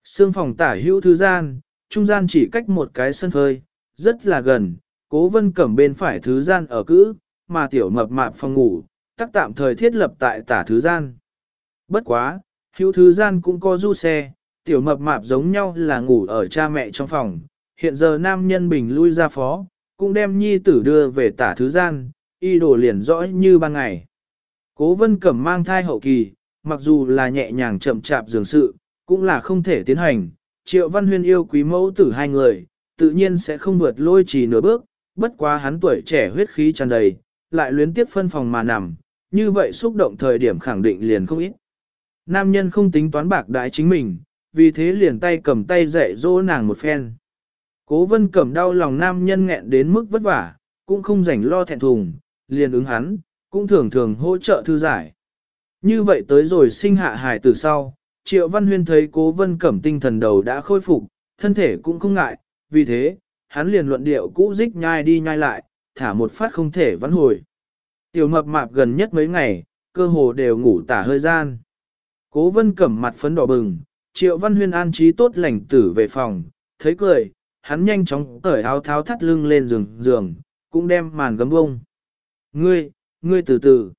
Speaker 1: Sương phòng tả hữu thứ gian, trung gian chỉ cách một cái sân phơi, rất là gần, cố vân cẩm bên phải thứ gian ở cữ, mà tiểu mập mạp phòng ngủ, tắc tạm thời thiết lập tại tả thứ gian. Bất quá, hữu thứ gian cũng có du xe, tiểu mập mạp giống nhau là ngủ ở cha mẹ trong phòng, hiện giờ nam nhân bình lui ra phó, cũng đem nhi tử đưa về tả thứ gian, y đồ liền rõ như ban ngày. Cố vân cẩm mang thai hậu kỳ, mặc dù là nhẹ nhàng chậm chạp dường sự, cũng là không thể tiến hành. Triệu Văn Huyên yêu quý mẫu tử hai người, tự nhiên sẽ không vượt lôi trì nửa bước, bất quá hắn tuổi trẻ huyết khí tràn đầy, lại luyến tiếp phân phòng mà nằm, như vậy xúc động thời điểm khẳng định liền không ít. Nam nhân không tính toán bạc đái chính mình, vì thế liền tay cầm tay dạy dỗ nàng một phen. Cố vân cầm đau lòng nam nhân nghẹn đến mức vất vả, cũng không rảnh lo thẹn thùng, liền ứng hắn, cũng thường thường hỗ trợ thư giải. Như vậy tới rồi sinh hạ hài từ sau, Triệu Văn Huyên thấy cố vân cẩm tinh thần đầu đã khôi phục, thân thể cũng không ngại, vì thế, hắn liền luận điệu cũ dích nhai đi nhai lại, thả một phát không thể vãn hồi. Tiểu mập mạp gần nhất mấy ngày, cơ hồ đều ngủ tả hơi gian. Cố vân cẩm mặt phấn đỏ bừng, Triệu Văn Huyên an trí tốt lành tử về phòng, thấy cười, hắn nhanh chóng cởi áo tháo thắt lưng lên giường, giường, cũng đem màn gấm bông. Ngươi, ngươi từ từ.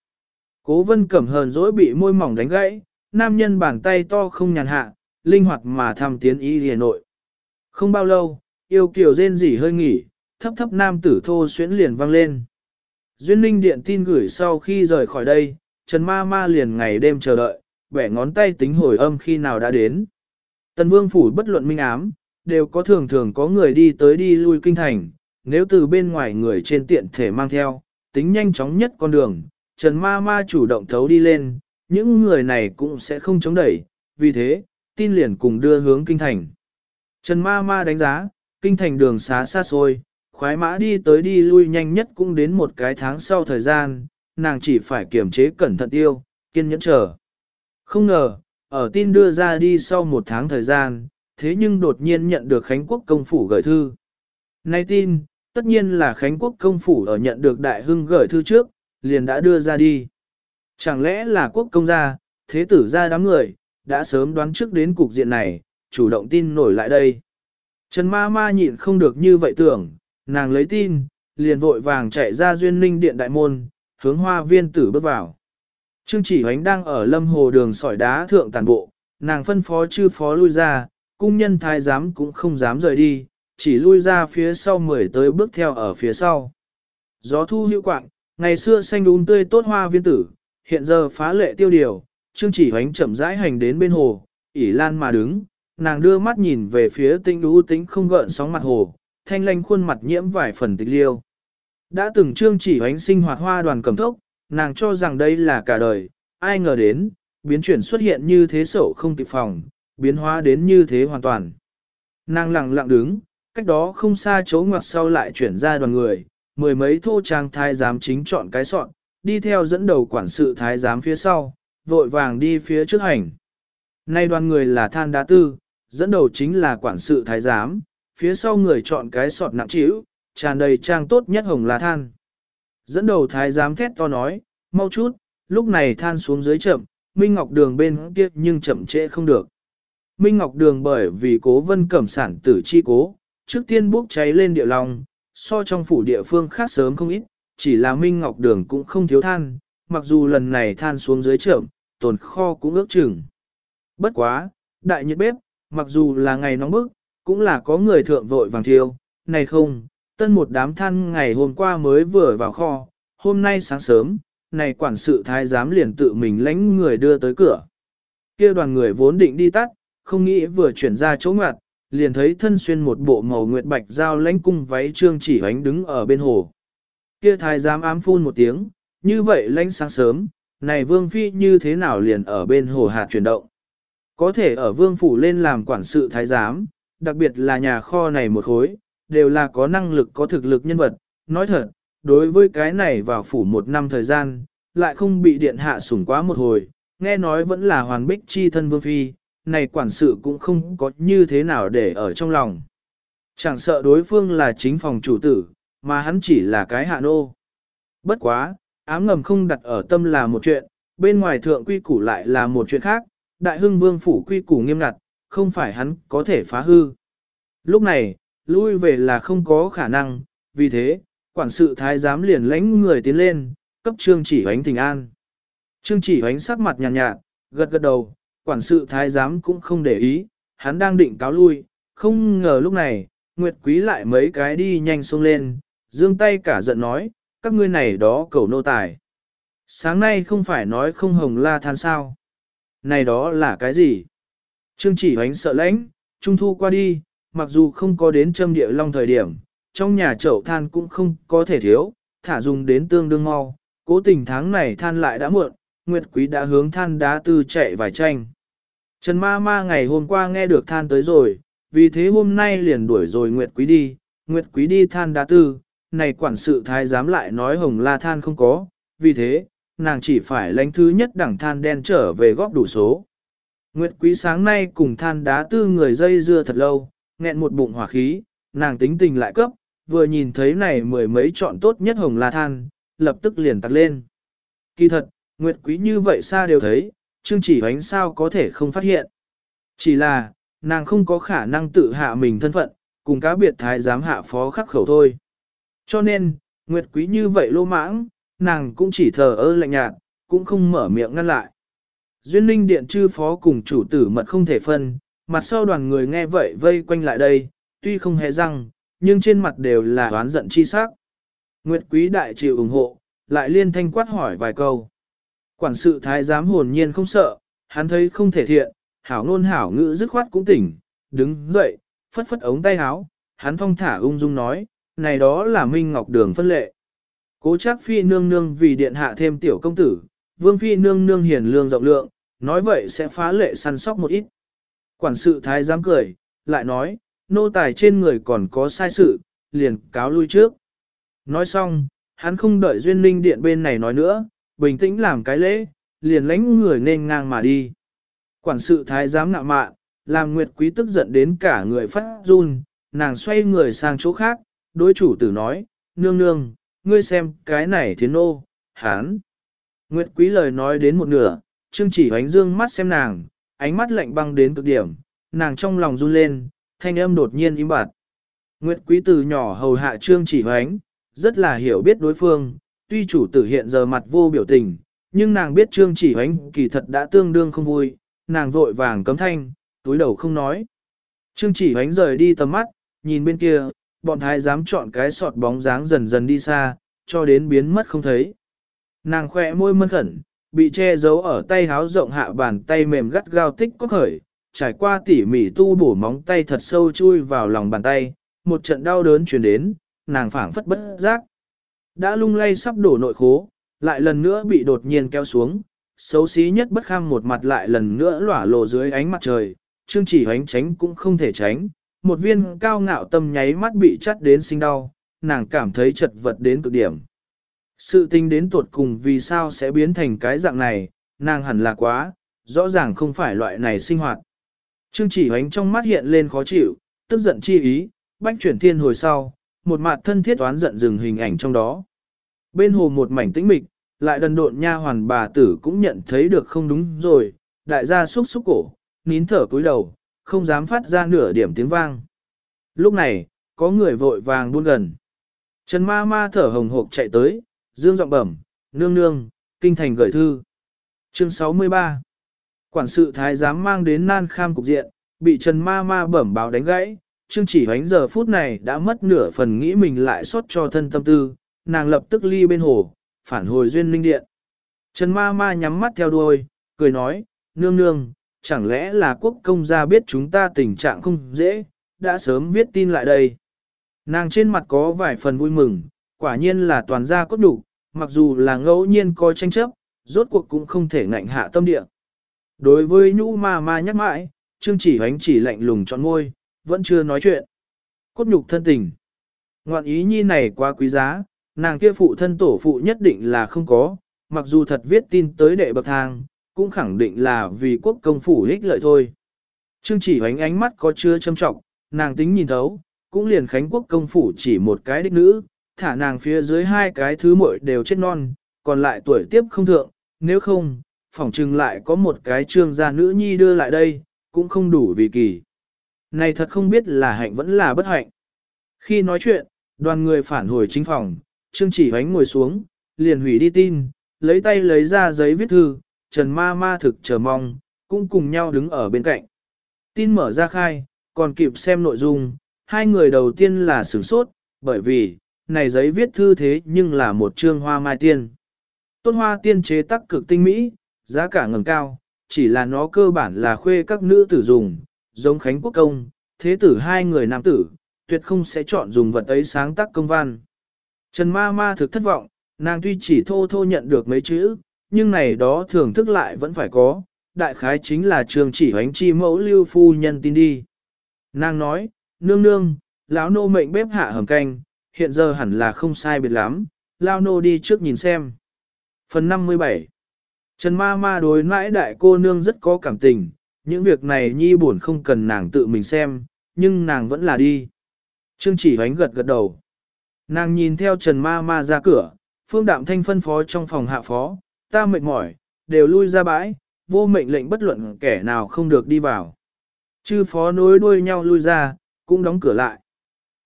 Speaker 1: Cố vân cẩm hờn dỗi bị môi mỏng đánh gãy, nam nhân bàn tay to không nhàn hạ, linh hoạt mà thăm tiến ý hề nội. Không bao lâu, yêu kiều rên rỉ hơi nghỉ, thấp thấp nam tử thô xuyến liền vang lên. Duyên ninh điện tin gửi sau khi rời khỏi đây, Trần Ma Ma liền ngày đêm chờ đợi, bẻ ngón tay tính hồi âm khi nào đã đến. Tần Vương Phủ bất luận minh ám, đều có thường thường có người đi tới đi lui kinh thành, nếu từ bên ngoài người trên tiện thể mang theo, tính nhanh chóng nhất con đường, Trần Ma Ma chủ động thấu đi lên, những người này cũng sẽ không chống đẩy, vì thế, tin liền cùng đưa hướng kinh thành. Trần ma ma đánh giá, kinh thành đường xá xa xôi, khoái mã đi tới đi lui nhanh nhất cũng đến một cái tháng sau thời gian, nàng chỉ phải kiểm chế cẩn thận tiêu, kiên nhẫn chờ. Không ngờ, ở tin đưa ra đi sau một tháng thời gian, thế nhưng đột nhiên nhận được Khánh Quốc công phủ gửi thư. Nay tin, tất nhiên là Khánh Quốc công phủ ở nhận được đại hưng gửi thư trước, liền đã đưa ra đi. Chẳng lẽ là quốc công gia, thế tử gia đám người, đã sớm đoán trước đến cục diện này, chủ động tin nổi lại đây. Trần ma ma nhịn không được như vậy tưởng, nàng lấy tin, liền vội vàng chạy ra duyên ninh điện đại môn, hướng hoa viên tử bước vào. Trương chỉ hoánh đang ở lâm hồ đường sỏi đá thượng tàn bộ, nàng phân phó chư phó lui ra, cung nhân thái giám cũng không dám rời đi, chỉ lui ra phía sau mười tới bước theo ở phía sau. Gió thu hữu quạng, ngày xưa xanh đúng tươi tốt hoa viên tử, hiện giờ phá lệ tiêu điều, Trương chỉ hoánh chậm rãi hành đến bên hồ, ỉ lan mà đứng, nàng đưa mắt nhìn về phía tinh đú tính không gợn sóng mặt hồ, thanh lanh khuôn mặt nhiễm vài phần tịch liêu. Đã từng trương chỉ hoánh sinh hoạt hoa đoàn cầm thốc, nàng cho rằng đây là cả đời, ai ngờ đến, biến chuyển xuất hiện như thế sổ không kịp phòng, biến hóa đến như thế hoàn toàn. Nàng lặng lặng đứng, cách đó không xa chỗ ngoặc sau lại chuyển ra đoàn người, mười mấy thô trang thái giám chính chọn cái soạn, đi theo dẫn đầu quản sự thái giám phía sau, vội vàng đi phía trước hành. Nay đoàn người là than đá tư, dẫn đầu chính là quản sự thái giám, phía sau người chọn cái sọt nặng trĩu, tràn đầy trang tốt nhất hồng lá than. Dẫn đầu thái giám thét to nói, mau chút, lúc này than xuống dưới chậm, Minh Ngọc Đường bên kia nhưng chậm trễ không được. Minh Ngọc Đường bởi vì cố vân cẩm sản tử chi cố, trước tiên bốc cháy lên địa long, so trong phủ địa phương khác sớm không ít, chỉ là Minh Ngọc Đường cũng không thiếu than, mặc dù lần này than xuống dưới chậm, tồn kho cũng ước chừng. Bất quá, đại nhiệt bếp, mặc dù là ngày nóng bức, cũng là có người thượng vội vàng thiêu, này không, tân một đám than ngày hôm qua mới vừa vào kho, hôm nay sáng sớm, này quản sự thái giám liền tự mình lãnh người đưa tới cửa. kia đoàn người vốn định đi tắt, không nghĩ vừa chuyển ra chỗ ngoặt, liền thấy thân xuyên một bộ màu nguyệt bạch giao lãnh cung váy trương chỉ ánh đứng ở bên hồ. Kia thái giám ám phun một tiếng, như vậy lãnh sáng sớm, này vương phi như thế nào liền ở bên hồ hạt chuyển động. Có thể ở vương phủ lên làm quản sự thái giám, đặc biệt là nhà kho này một khối, đều là có năng lực có thực lực nhân vật. Nói thật, đối với cái này vào phủ một năm thời gian, lại không bị điện hạ sủng quá một hồi, nghe nói vẫn là hoàn bích chi thân vương phi, này quản sự cũng không có như thế nào để ở trong lòng. Chẳng sợ đối phương là chính phòng chủ tử, mà hắn chỉ là cái hạ nô. Bất quá, ám ngầm không đặt ở tâm là một chuyện, bên ngoài thượng quy củ lại là một chuyện khác, đại hưng vương phủ quy củ nghiêm ngặt, không phải hắn có thể phá hư. Lúc này, lui về là không có khả năng, vì thế, quản sự thái giám liền lãnh người tiến lên, cấp trương chỉ hoánh tình an. Trương chỉ hoánh sắc mặt nhàn nhạt, nhạt, gật gật đầu, quản sự thái giám cũng không để ý, hắn đang định cáo lui, không ngờ lúc này, Nguyệt Quý lại mấy cái đi nhanh xông lên, dương tay cả giận nói, các ngươi này đó cầu nô tài. Sáng nay không phải nói không hồng la than sao. Này đó là cái gì? Trương chỉ hoánh sợ lãnh, trung thu qua đi, mặc dù không có đến châm địa long thời điểm, trong nhà chậu than cũng không có thể thiếu, thả dùng đến tương đương mau, cố tình tháng này than lại đã muộn, Nguyệt Quý đã hướng than đá tư chạy vài tranh. Trần ma ma ngày hôm qua nghe được than tới rồi, vì thế hôm nay liền đuổi rồi Nguyệt Quý đi, Nguyệt Quý đi than đá tư, này quản sự thái giám lại nói hồng la than không có, vì thế, nàng chỉ phải lãnh thứ nhất đẳng than đen trở về góp đủ số. Nguyệt Quý sáng nay cùng than đá tư người dây dưa thật lâu, nghẹn một bụng hỏa khí, nàng tính tình lại cấp, vừa nhìn thấy này mười mấy chọn tốt nhất hồng la than, lập tức liền tắt lên. Kỳ thật, Nguyệt Quý như vậy xa đều thấy, chương chỉ ánh sao có thể không phát hiện. Chỉ là, nàng không có khả năng tự hạ mình thân phận, cùng cá biệt thái giám hạ phó khắc khẩu thôi. Cho nên, Nguyệt Quý như vậy lô mãng, nàng cũng chỉ thờ ơ lạnh nhạt, cũng không mở miệng ngăn lại. Duyên ninh điện chư phó cùng chủ tử mật không thể phân, mặt sau đoàn người nghe vậy vây quanh lại đây, tuy không hề răng, nhưng trên mặt đều là oán giận chi sắc. Nguyệt quý đại chịu ủng hộ, lại liên thanh quát hỏi vài câu. Quản sự thái giám hồn nhiên không sợ, hắn thấy không thể thiện, hảo nôn hảo ngữ dứt khoát cũng tỉnh, đứng dậy, phất phất ống tay áo, hắn phong thả ung dung nói, này đó là Minh Ngọc Đường phân lệ. Cố chắc phi nương nương vì điện hạ thêm tiểu công tử, vương phi nương nương hiền lương rộng lượng, nói vậy sẽ phá lệ săn sóc một ít. Quản sự thái giám cười, lại nói, nô tài trên người còn có sai sự, liền cáo lui trước. Nói xong, hắn không đợi duyên linh điện bên này nói nữa, bình tĩnh làm cái lễ, liền lánh người nên ngang mà đi. Quản sự thái giám nạ mạn, làm Nguyệt Quý tức giận đến cả người phát run, nàng xoay người sang chỗ khác, đối chủ tử nói, nương nương, ngươi xem cái này thiến nô, hán. Nguyệt Quý lời nói đến một nửa, Trương chỉ ánh dương mắt xem nàng, ánh mắt lạnh băng đến cực điểm, nàng trong lòng run lên, thanh âm đột nhiên im bặt. Nguyệt Quý từ nhỏ hầu hạ Trương chỉ ánh, rất là hiểu biết đối phương, tuy chủ tử hiện giờ mặt vô biểu tình, nhưng nàng biết Trương chỉ ánh kỳ thật đã tương đương không vui, nàng vội vàng cấm thanh, túi đầu không nói. Trương chỉ ánh rời đi tầm mắt, nhìn bên kia, bọn thái dám chọn cái sọt bóng dáng dần dần đi xa, cho đến biến mất không thấy. Nàng khỏe môi mân khẩn, bị che giấu ở tay háo rộng hạ bàn tay mềm gắt gao tích có khởi, trải qua tỉ mỉ tu bổ móng tay thật sâu chui vào lòng bàn tay, một trận đau đớn truyền đến, nàng phảng phất bất giác. Đã lung lay sắp đổ nội khố, lại lần nữa bị đột nhiên kéo xuống, xấu xí nhất bất kham một mặt lại lần nữa lỏa lộ dưới ánh mặt trời, chương chỉ hoánh tránh cũng không thể tránh, một viên cao ngạo tâm nháy mắt bị chắt đến sinh đau, nàng cảm thấy chật vật đến cực điểm. Sự tình đến tuột cùng vì sao sẽ biến thành cái dạng này, nàng hẳn là quá, rõ ràng không phải loại này sinh hoạt. Trương chỉ hoánh trong mắt hiện lên khó chịu, tức giận chi ý, bách chuyển thiên hồi sau, một mặt thân thiết toán giận dừng hình ảnh trong đó. Bên hồ một mảnh tĩnh mịch, lại đần độn nha hoàn bà tử cũng nhận thấy được không đúng rồi, đại gia xúc xúc cổ, nín thở cúi đầu, không dám phát ra nửa điểm tiếng vang. Lúc này, có người vội vàng buôn gần. Trần ma ma thở hồng hộc chạy tới, dương giọng bẩm, nương nương, kinh thành gửi thư. Chương 63 Quản sự thái giám mang đến nan kham cục diện, bị Trần ma ma bẩm báo đánh gãy, Trương chỉ hoánh giờ phút này đã mất nửa phần nghĩ mình lại xót cho thân tâm tư, nàng lập tức ly bên hồ, phản hồi duyên linh điện. Trần ma ma nhắm mắt theo đuôi, cười nói, nương nương, chẳng lẽ là quốc công gia biết chúng ta tình trạng không dễ, đã sớm viết tin lại đây. Nàng trên mặt có vài phần vui mừng, quả nhiên là toàn gia cốt đủ, mặc dù là ngẫu nhiên coi tranh chấp, rốt cuộc cũng không thể ngạnh hạ tâm địa. Đối với nhũ ma ma nhắc mãi, Trương chỉ hoánh chỉ lạnh lùng trọn ngôi, vẫn chưa nói chuyện. Cốt nhục thân tình. Ngoạn ý nhi này quá quý giá, nàng kia phụ thân tổ phụ nhất định là không có, mặc dù thật viết tin tới đệ bậc thang, cũng khẳng định là vì quốc công phủ ích lợi thôi. Trương chỉ hoánh ánh mắt có chưa châm trọng, nàng tính nhìn thấu, cũng liền khánh quốc công phủ chỉ một cái đích nữ, thả nàng phía dưới hai cái thứ muội đều chết non, còn lại tuổi tiếp không thượng, nếu không, phỏng chừng lại có một cái trương gia nữ nhi đưa lại đây, cũng không đủ vì kỳ. Này thật không biết là hạnh vẫn là bất hạnh. Khi nói chuyện, đoàn người phản hồi chính phòng, trương chỉ hoánh ngồi xuống, liền hủy đi tin, lấy tay lấy ra giấy viết thư, Trần Ma Ma thực chờ mong, cũng cùng nhau đứng ở bên cạnh. Tin mở ra khai, còn kịp xem nội dung, hai người đầu tiên là sửng sốt, bởi vì, này giấy viết thư thế nhưng là một chương hoa mai tiên. Tốt hoa tiên chế tác cực tinh mỹ, giá cả ngầm cao, chỉ là nó cơ bản là khuê các nữ tử dùng, giống Khánh Quốc Công, thế tử hai người nam tử, tuyệt không sẽ chọn dùng vật ấy sáng tác công văn. Trần ma ma thực thất vọng, nàng tuy chỉ thô thô nhận được mấy chữ, nhưng này đó thưởng thức lại vẫn phải có, đại khái chính là trường chỉ hoánh chi mẫu lưu phu nhân tin đi. Nàng nói, nương nương, lão nô mệnh bếp hạ hầm canh, hiện giờ hẳn là không sai biệt lắm, lao nô đi trước nhìn xem. Phần 57 Trần ma ma đối mãi đại cô nương rất có cảm tình, những việc này nhi buồn không cần nàng tự mình xem, nhưng nàng vẫn là đi. Trương chỉ hoánh gật gật đầu. Nàng nhìn theo Trần ma ma ra cửa, phương đạm thanh phân phó trong phòng hạ phó, ta mệt mỏi, đều lui ra bãi, vô mệnh lệnh bất luận kẻ nào không được đi vào. Chư phó nối đuôi nhau lui ra, cũng đóng cửa lại.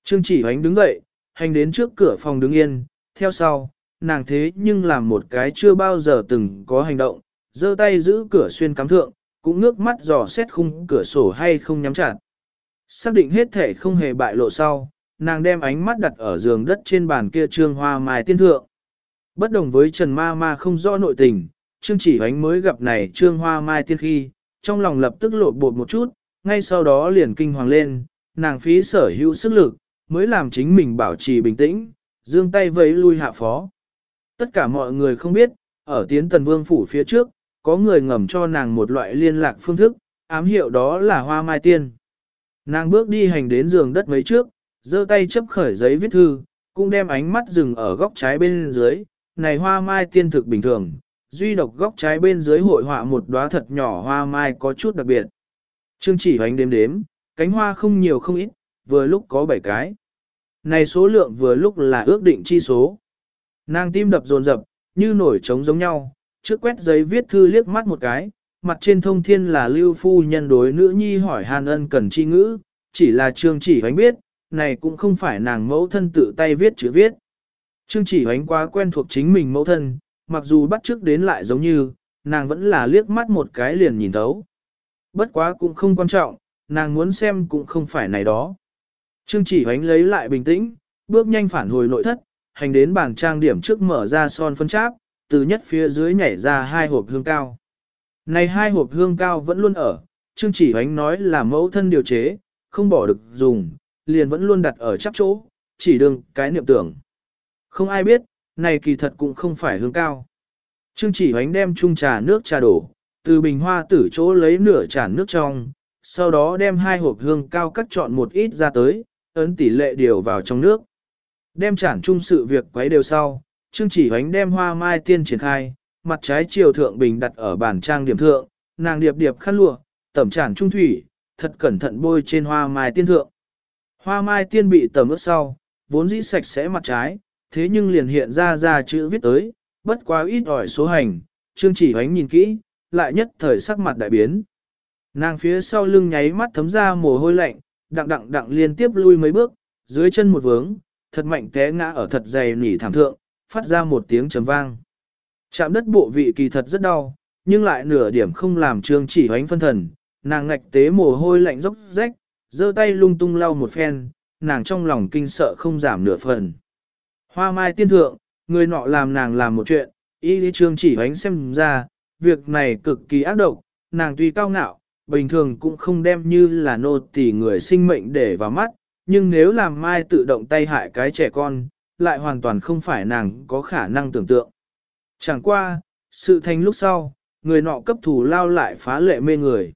Speaker 1: Trương chỉ hoánh đứng dậy, hành đến trước cửa phòng đứng yên, theo sau, nàng thế nhưng làm một cái chưa bao giờ từng có hành động, giơ tay giữ cửa xuyên cắm thượng, cũng ngước mắt dò xét khung cửa sổ hay không nhắm chặt. Xác định hết thể không hề bại lộ sau, nàng đem ánh mắt đặt ở giường đất trên bàn kia trương hoa mai tiên thượng. Bất đồng với Trần Ma Ma không rõ nội tình, Trương Chỉ Hoánh mới gặp này Trương Hoa Mai tiên khi, trong lòng lập tức lộ bột một chút, ngay sau đó liền kinh hoàng lên, nàng phí sở hữu sức lực, mới làm chính mình bảo trì bình tĩnh, dương tay vẫy lui hạ phó. Tất cả mọi người không biết, ở tiến tần vương phủ phía trước, có người ngầm cho nàng một loại liên lạc phương thức, ám hiệu đó là hoa mai tiên. Nàng bước đi hành đến giường đất mấy trước, giơ tay chấp khởi giấy viết thư, cũng đem ánh mắt dừng ở góc trái bên dưới, này hoa mai tiên thực bình thường, duy độc góc trái bên dưới hội họa một đóa thật nhỏ hoa mai có chút đặc biệt. Trương chỉ hoành đếm đếm, cánh hoa không nhiều không ít, vừa lúc có 7 cái. Này số lượng vừa lúc là ước định chi số. Nàng tim đập dồn dập, như nổi trống giống nhau, trước quét giấy viết thư liếc mắt một cái, mặt trên thông thiên là lưu phu nhân đối nữ nhi hỏi hàn ân cần chi ngữ, chỉ là trương chỉ hoánh biết, này cũng không phải nàng mẫu thân tự tay viết chữ viết. Trương chỉ hoánh quá quen thuộc chính mình mẫu thân, mặc dù bắt trước đến lại giống như, nàng vẫn là liếc mắt một cái liền nhìn thấu. Bất quá cũng không quan trọng, nàng muốn xem cũng không phải này đó. Trương chỉ hoánh lấy lại bình tĩnh, bước nhanh phản hồi nội thất, hành đến bàn trang điểm trước mở ra son phân cháp, từ nhất phía dưới nhảy ra hai hộp hương cao. Này hai hộp hương cao vẫn luôn ở, Trương chỉ hoánh nói là mẫu thân điều chế, không bỏ được dùng, liền vẫn luôn đặt ở chắp chỗ, chỉ đừng cái niệm tưởng. Không ai biết, này kỳ thật cũng không phải hương cao. Trương chỉ hoánh đem chung trà nước trà đổ, từ bình hoa tử chỗ lấy nửa chản nước trong, sau đó đem hai hộp hương cao cắt chọn một ít ra tới, ấn tỷ lệ điều vào trong nước. Đem chản chung sự việc quấy đều sau, Trương chỉ hoánh đem hoa mai tiên triển khai, mặt trái chiều thượng bình đặt ở bàn trang điểm thượng, nàng điệp điệp khăn lụa, tẩm chản trung thủy, thật cẩn thận bôi trên hoa mai tiên thượng. Hoa mai tiên bị tẩm ướt sau, vốn dĩ sạch sẽ mặt trái, thế nhưng liền hiện ra ra chữ viết tới, bất quá ít ỏi số hành, Trương chỉ hoánh nhìn kỹ, lại nhất thời sắc mặt đại biến. Nàng phía sau lưng nháy mắt thấm ra mồ hôi lạnh, đặng đặng đặng liên tiếp lui mấy bước, dưới chân một vướng, thật mạnh té ngã ở thật dày nỉ thảm thượng, phát ra một tiếng trầm vang. Chạm đất bộ vị kỳ thật rất đau, nhưng lại nửa điểm không làm trương chỉ hoánh phân thần, nàng ngạch tế mồ hôi lạnh dốc rách, giơ tay lung tung lau một phen, nàng trong lòng kinh sợ không giảm nửa phần. Hoa mai tiên thượng, người nọ làm nàng làm một chuyện, y lý trương chỉ ánh xem ra, việc này cực kỳ ác độc, nàng tuy cao ngạo, bình thường cũng không đem như là nô tỳ người sinh mệnh để vào mắt, nhưng nếu làm mai tự động tay hại cái trẻ con, lại hoàn toàn không phải nàng có khả năng tưởng tượng. Chẳng qua, sự thành lúc sau, người nọ cấp thủ lao lại phá lệ mê người.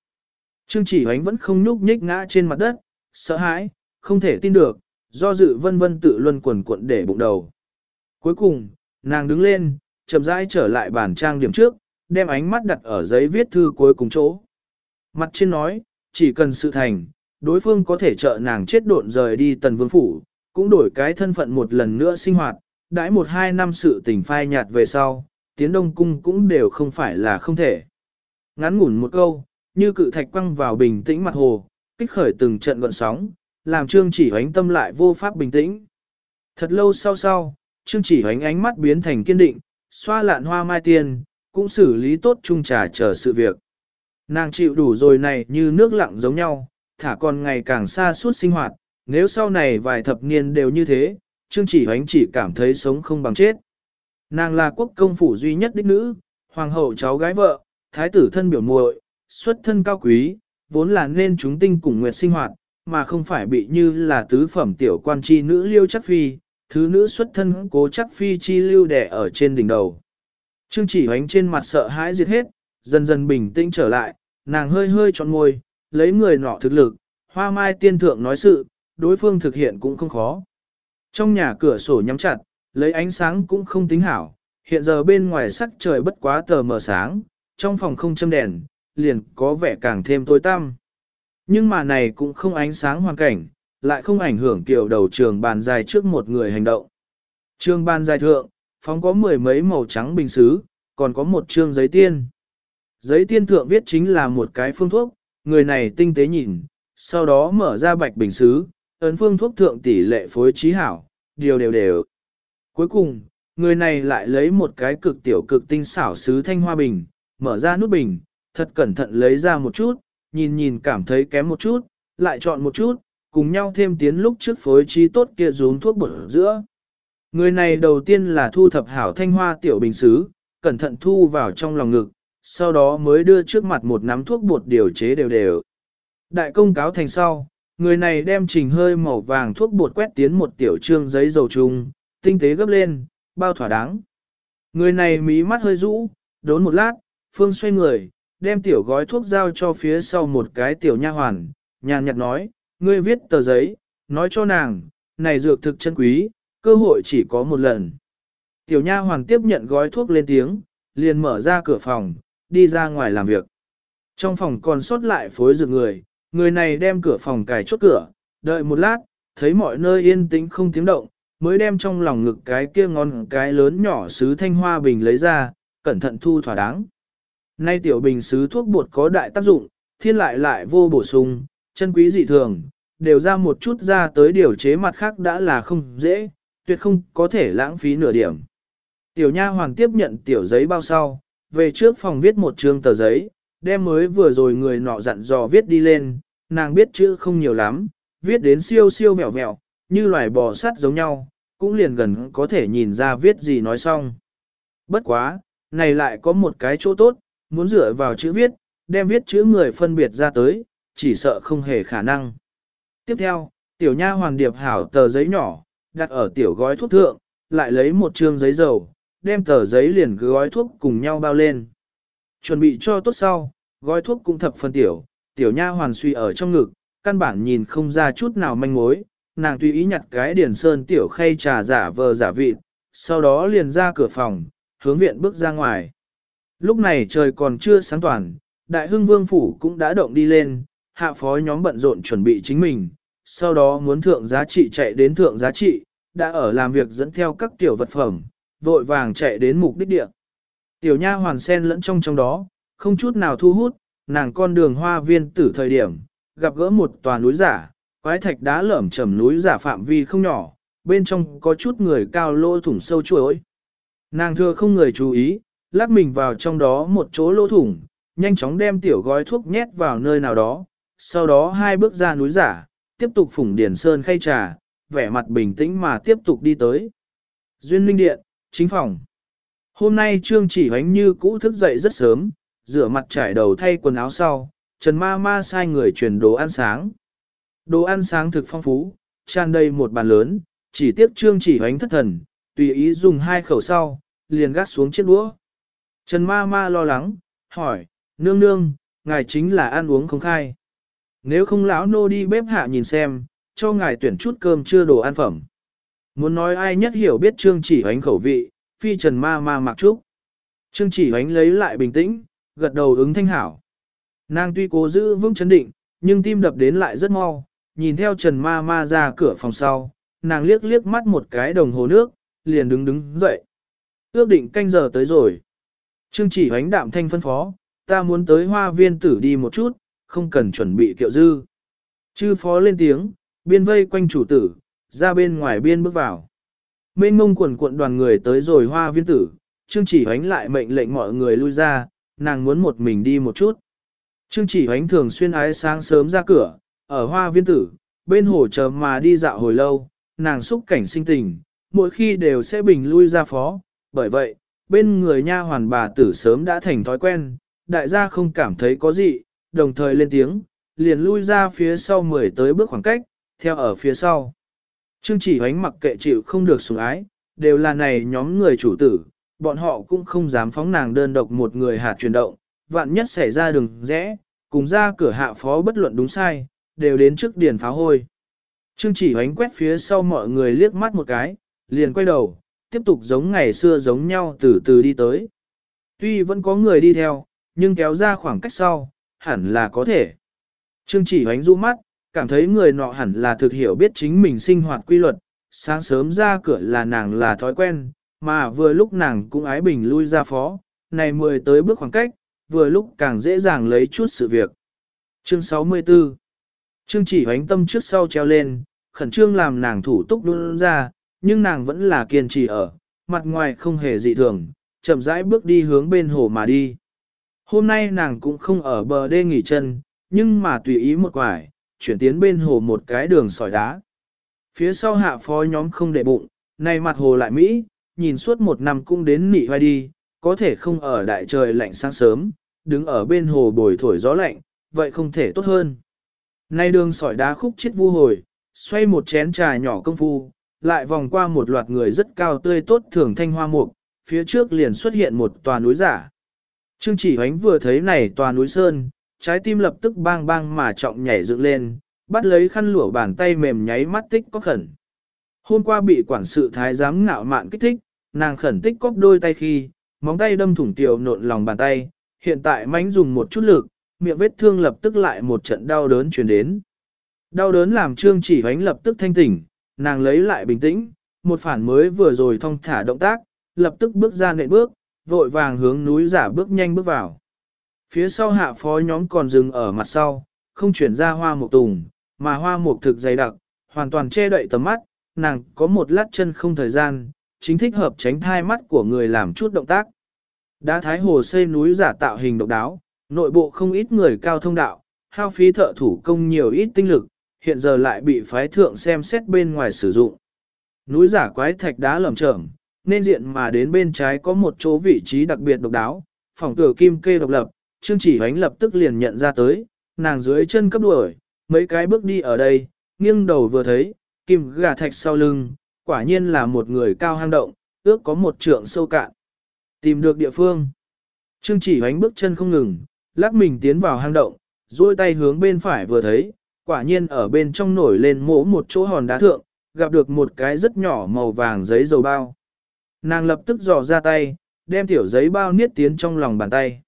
Speaker 1: Trương chỉ ánh vẫn không nhúc nhích ngã trên mặt đất, sợ hãi, không thể tin được, do dự vân vân tự luân quần cuộn để bụng đầu. Cuối cùng, nàng đứng lên, chậm rãi trở lại bàn trang điểm trước, đem ánh mắt đặt ở giấy viết thư cuối cùng chỗ. Mặt trên nói, chỉ cần sự thành, đối phương có thể trợ nàng chết độn rời đi tần vương phủ, cũng đổi cái thân phận một lần nữa sinh hoạt, đãi một hai năm sự tình phai nhạt về sau, tiến đông cung cũng đều không phải là không thể. Ngắn ngủn một câu, như cự thạch quăng vào bình tĩnh mặt hồ, kích khởi từng trận gọn sóng, làm trương chỉ hoánh tâm lại vô pháp bình tĩnh. Thật lâu sau sau, trương chỉ hoánh ánh mắt biến thành kiên định, xoa lạn hoa mai tiền, cũng xử lý tốt chung trà chờ sự việc. Nàng chịu đủ rồi này như nước lặng giống nhau, thả còn ngày càng xa suốt sinh hoạt, nếu sau này vài thập niên đều như thế, Trương Chỉ Hoánh chỉ cảm thấy sống không bằng chết. Nàng là quốc công phủ duy nhất đích nữ, hoàng hậu cháu gái vợ, thái tử thân biểu muội, xuất thân cao quý, vốn là nên chúng tinh cùng nguyệt sinh hoạt, mà không phải bị như là tứ phẩm tiểu quan chi nữ liêu chắc phi, thứ nữ xuất thân cố chắc phi chi lưu đẻ ở trên đỉnh đầu. Trương chỉ hoánh trên mặt sợ hãi diệt hết, dần dần bình tĩnh trở lại, nàng hơi hơi trọn ngồi, lấy người nọ thực lực, hoa mai tiên thượng nói sự, đối phương thực hiện cũng không khó. Trong nhà cửa sổ nhắm chặt, lấy ánh sáng cũng không tính hảo, hiện giờ bên ngoài sắc trời bất quá tờ mờ sáng, trong phòng không châm đèn, liền có vẻ càng thêm tối tăm. Nhưng mà này cũng không ánh sáng hoàn cảnh, lại không ảnh hưởng kiểu đầu trường bàn dài trước một người hành động. Trường bàn dài thượng, phóng có mười mấy màu trắng bình xứ, còn có một trương giấy tiên. Giấy tiên thượng viết chính là một cái phương thuốc, người này tinh tế nhìn, sau đó mở ra bạch bình xứ, ấn phương thuốc thượng tỷ lệ phối trí hảo, điều đều đều. Cuối cùng, người này lại lấy một cái cực tiểu cực tinh xảo sứ thanh hoa bình, mở ra nút bình, thật cẩn thận lấy ra một chút, nhìn nhìn cảm thấy kém một chút, lại chọn một chút, cùng nhau thêm tiến lúc trước phối trí tốt kia rúm thuốc bột giữa. Người này đầu tiên là thu thập hảo thanh hoa tiểu bình xứ, cẩn thận thu vào trong lòng ngực, sau đó mới đưa trước mặt một nắm thuốc bột điều chế đều đều. Đại công cáo thành sau, người này đem trình hơi màu vàng thuốc bột quét tiến một tiểu trương giấy dầu trùng, tinh tế gấp lên, bao thỏa đáng. Người này mí mắt hơi rũ, đốn một lát, Phương xoay người, đem tiểu gói thuốc giao cho phía sau một cái tiểu nha hoàn, nhàn nhạt nói, ngươi viết tờ giấy, nói cho nàng, này dược thực chân quý, cơ hội chỉ có một lần. Tiểu nha hoàn tiếp nhận gói thuốc lên tiếng, liền mở ra cửa phòng, đi ra ngoài làm việc. Trong phòng còn sót lại phối dược người, người này đem cửa phòng cài chốt cửa, đợi một lát, thấy mọi nơi yên tĩnh không tiếng động, mới đem trong lòng ngực cái kia ngon cái lớn nhỏ sứ thanh hoa bình lấy ra, cẩn thận thu thỏa đáng. Nay tiểu bình sứ thuốc bột có đại tác dụng, thiên lại lại vô bổ sung, chân quý dị thường, đều ra một chút ra tới điều chế mặt khác đã là không dễ, tuyệt không có thể lãng phí nửa điểm. Tiểu nha hoàng tiếp nhận tiểu giấy bao sau, về trước phòng viết một trường tờ giấy, đem mới vừa rồi người nọ dặn dò viết đi lên, nàng biết chữ không nhiều lắm, viết đến siêu siêu vẹo vẹo, như loài bò sắt giống nhau, cũng liền gần có thể nhìn ra viết gì nói xong. Bất quá, này lại có một cái chỗ tốt, muốn dựa vào chữ viết, đem viết chữ người phân biệt ra tới, chỉ sợ không hề khả năng. Tiếp theo, tiểu nha hoàng điệp hảo tờ giấy nhỏ, đặt ở tiểu gói thuốc thượng, lại lấy một trương giấy dầu, đem tờ giấy liền gói thuốc cùng nhau bao lên. Chuẩn bị cho tốt sau, gói thuốc cũng thập phần tiểu, tiểu nha hoàn suy ở trong ngực, căn bản nhìn không ra chút nào manh mối, nàng tùy ý nhặt cái điển sơn tiểu khay trà giả vờ giả vịt, sau đó liền ra cửa phòng, hướng viện bước ra ngoài. Lúc này trời còn chưa sáng toàn, đại hưng vương phủ cũng đã động đi lên, hạ phó nhóm bận rộn chuẩn bị chính mình, sau đó muốn thượng giá trị chạy đến thượng giá trị, đã ở làm việc dẫn theo các tiểu vật phẩm, vội vàng chạy đến mục đích địa. Tiểu nha hoàn sen lẫn trong trong đó, không chút nào thu hút, nàng con đường hoa viên tử thời điểm, gặp gỡ một tòa núi giả, quái thạch đá lởm chầm núi giả phạm vi không nhỏ, bên trong có chút người cao lỗ thủng sâu chuối. Nàng thưa không người chú ý, lắc mình vào trong đó một chỗ lỗ thủng, nhanh chóng đem tiểu gói thuốc nhét vào nơi nào đó, sau đó hai bước ra núi giả, tiếp tục phủng điển sơn khay trà, vẻ mặt bình tĩnh mà tiếp tục đi tới. Duyên linh điện, chính phòng. Hôm nay Trương chỉ hoánh như cũ thức dậy rất sớm, rửa mặt trải đầu thay quần áo sau, Trần Ma Ma sai người truyền đồ ăn sáng. Đồ ăn sáng thực phong phú, tràn đầy một bàn lớn, chỉ tiếc Trương chỉ hoánh thất thần, tùy ý dùng hai khẩu sau, liền gác xuống chiếc đũa. Trần Ma Ma lo lắng, hỏi, nương nương, ngài chính là ăn uống không khai. Nếu không lão nô đi bếp hạ nhìn xem, cho ngài tuyển chút cơm chưa đồ ăn phẩm. Muốn nói ai nhất hiểu biết Trương chỉ hoánh khẩu vị, phi Trần Ma Ma mặc trúc. Trương chỉ hoánh lấy lại bình tĩnh, gật đầu ứng thanh hảo. Nàng tuy cố giữ vững chấn định, nhưng tim đập đến lại rất mau, nhìn theo Trần Ma Ma ra cửa phòng sau, nàng liếc liếc mắt một cái đồng hồ nước, liền đứng đứng dậy. Ước định canh giờ tới rồi. Trương chỉ hoánh đạm thanh phân phó, ta muốn tới hoa viên tử đi một chút, không cần chuẩn bị kiệu dư. Chư phó lên tiếng, biên vây quanh chủ tử, ra bên ngoài biên bước vào. Mênh mông quần cuộn đoàn người tới rồi hoa viên tử, Trương chỉ hoánh lại mệnh lệnh mọi người lui ra, nàng muốn một mình đi một chút. Trương chỉ hoánh thường xuyên ái sáng sớm ra cửa, ở hoa viên tử, bên hồ chờ mà đi dạo hồi lâu, nàng xúc cảnh sinh tình, mỗi khi đều sẽ bình lui ra phó, bởi vậy, bên người nha hoàn bà tử sớm đã thành thói quen, đại gia không cảm thấy có gì, đồng thời lên tiếng, liền lui ra phía sau mười tới bước khoảng cách, theo ở phía sau. Trương chỉ hoánh mặc kệ chịu không được sủng ái, đều là này nhóm người chủ tử, bọn họ cũng không dám phóng nàng đơn độc một người hạt chuyển động, vạn nhất xảy ra đường rẽ, cùng ra cửa hạ phó bất luận đúng sai, đều đến trước điền pháo hôi. Trương chỉ hoánh quét phía sau mọi người liếc mắt một cái, liền quay đầu, tiếp tục giống ngày xưa giống nhau từ từ đi tới. Tuy vẫn có người đi theo, nhưng kéo ra khoảng cách sau, hẳn là có thể. Trương chỉ hoánh rũ mắt, cảm thấy người nọ hẳn là thực hiểu biết chính mình sinh hoạt quy luật, sáng sớm ra cửa là nàng là thói quen, mà vừa lúc nàng cũng ái bình lui ra phó, này mười tới bước khoảng cách, vừa lúc càng dễ dàng lấy chút sự việc. Chương 64 Trương chỉ hoánh tâm trước sau treo lên, khẩn trương làm nàng thủ túc luôn ra, nhưng nàng vẫn là kiên trì ở, mặt ngoài không hề dị thường, chậm rãi bước đi hướng bên hồ mà đi. Hôm nay nàng cũng không ở bờ đê nghỉ chân, nhưng mà tùy ý một quải, chuyển tiến bên hồ một cái đường sỏi đá. Phía sau hạ phó nhóm không để bụng, này mặt hồ lại Mỹ, nhìn suốt một năm cũng đến nị vai đi, có thể không ở đại trời lạnh sáng sớm, đứng ở bên hồ bồi thổi gió lạnh, vậy không thể tốt hơn. Nay đường sỏi đá khúc chết vu hồi, xoay một chén trà nhỏ công phu, lại vòng qua một loạt người rất cao tươi tốt thường thanh hoa mục, phía trước liền xuất hiện một tòa núi giả. Trương chỉ hoánh vừa thấy này tòa núi sơn, trái tim lập tức bang bang mà trọng nhảy dựng lên, bắt lấy khăn lụa bàn tay mềm nháy mắt tích có khẩn. Hôm qua bị quản sự thái giám ngạo mạn kích thích, nàng khẩn tích cóp đôi tay khi, móng tay đâm thủng tiểu nộn lòng bàn tay, hiện tại mánh dùng một chút lực, miệng vết thương lập tức lại một trận đau đớn truyền đến. Đau đớn làm trương chỉ hoánh lập tức thanh tỉnh, nàng lấy lại bình tĩnh, một phản mới vừa rồi thong thả động tác, lập tức bước ra nệ bước, vội vàng hướng núi giả bước nhanh bước vào. Phía sau hạ phó nhóm còn dừng ở mặt sau, không chuyển ra hoa một tùng, mà hoa mục thực dày đặc, hoàn toàn che đậy tầm mắt, nàng có một lát chân không thời gian, chính thích hợp tránh thai mắt của người làm chút động tác. Đá thái hồ xây núi giả tạo hình độc đáo, nội bộ không ít người cao thông đạo, hao phí thợ thủ công nhiều ít tinh lực, hiện giờ lại bị phái thượng xem xét bên ngoài sử dụng. Núi giả quái thạch đá lởm chởm, nên diện mà đến bên trái có một chỗ vị trí đặc biệt độc đáo, phòng cửa kim kê độc lập, Trương Chỉ Hoánh lập tức liền nhận ra tới, nàng dưới chân cấp đuổi, mấy cái bước đi ở đây, nghiêng đầu vừa thấy, kim gà thạch sau lưng, quả nhiên là một người cao hang động, ước có một trượng sâu cạn. Tìm được địa phương. Trương chỉ hoánh bước chân không ngừng, lắc mình tiến vào hang động, duỗi tay hướng bên phải vừa thấy, quả nhiên ở bên trong nổi lên mỗ một chỗ hòn đá thượng, gặp được một cái rất nhỏ màu vàng giấy dầu bao. Nàng lập tức dò ra tay, đem tiểu giấy bao niết tiến trong lòng bàn tay.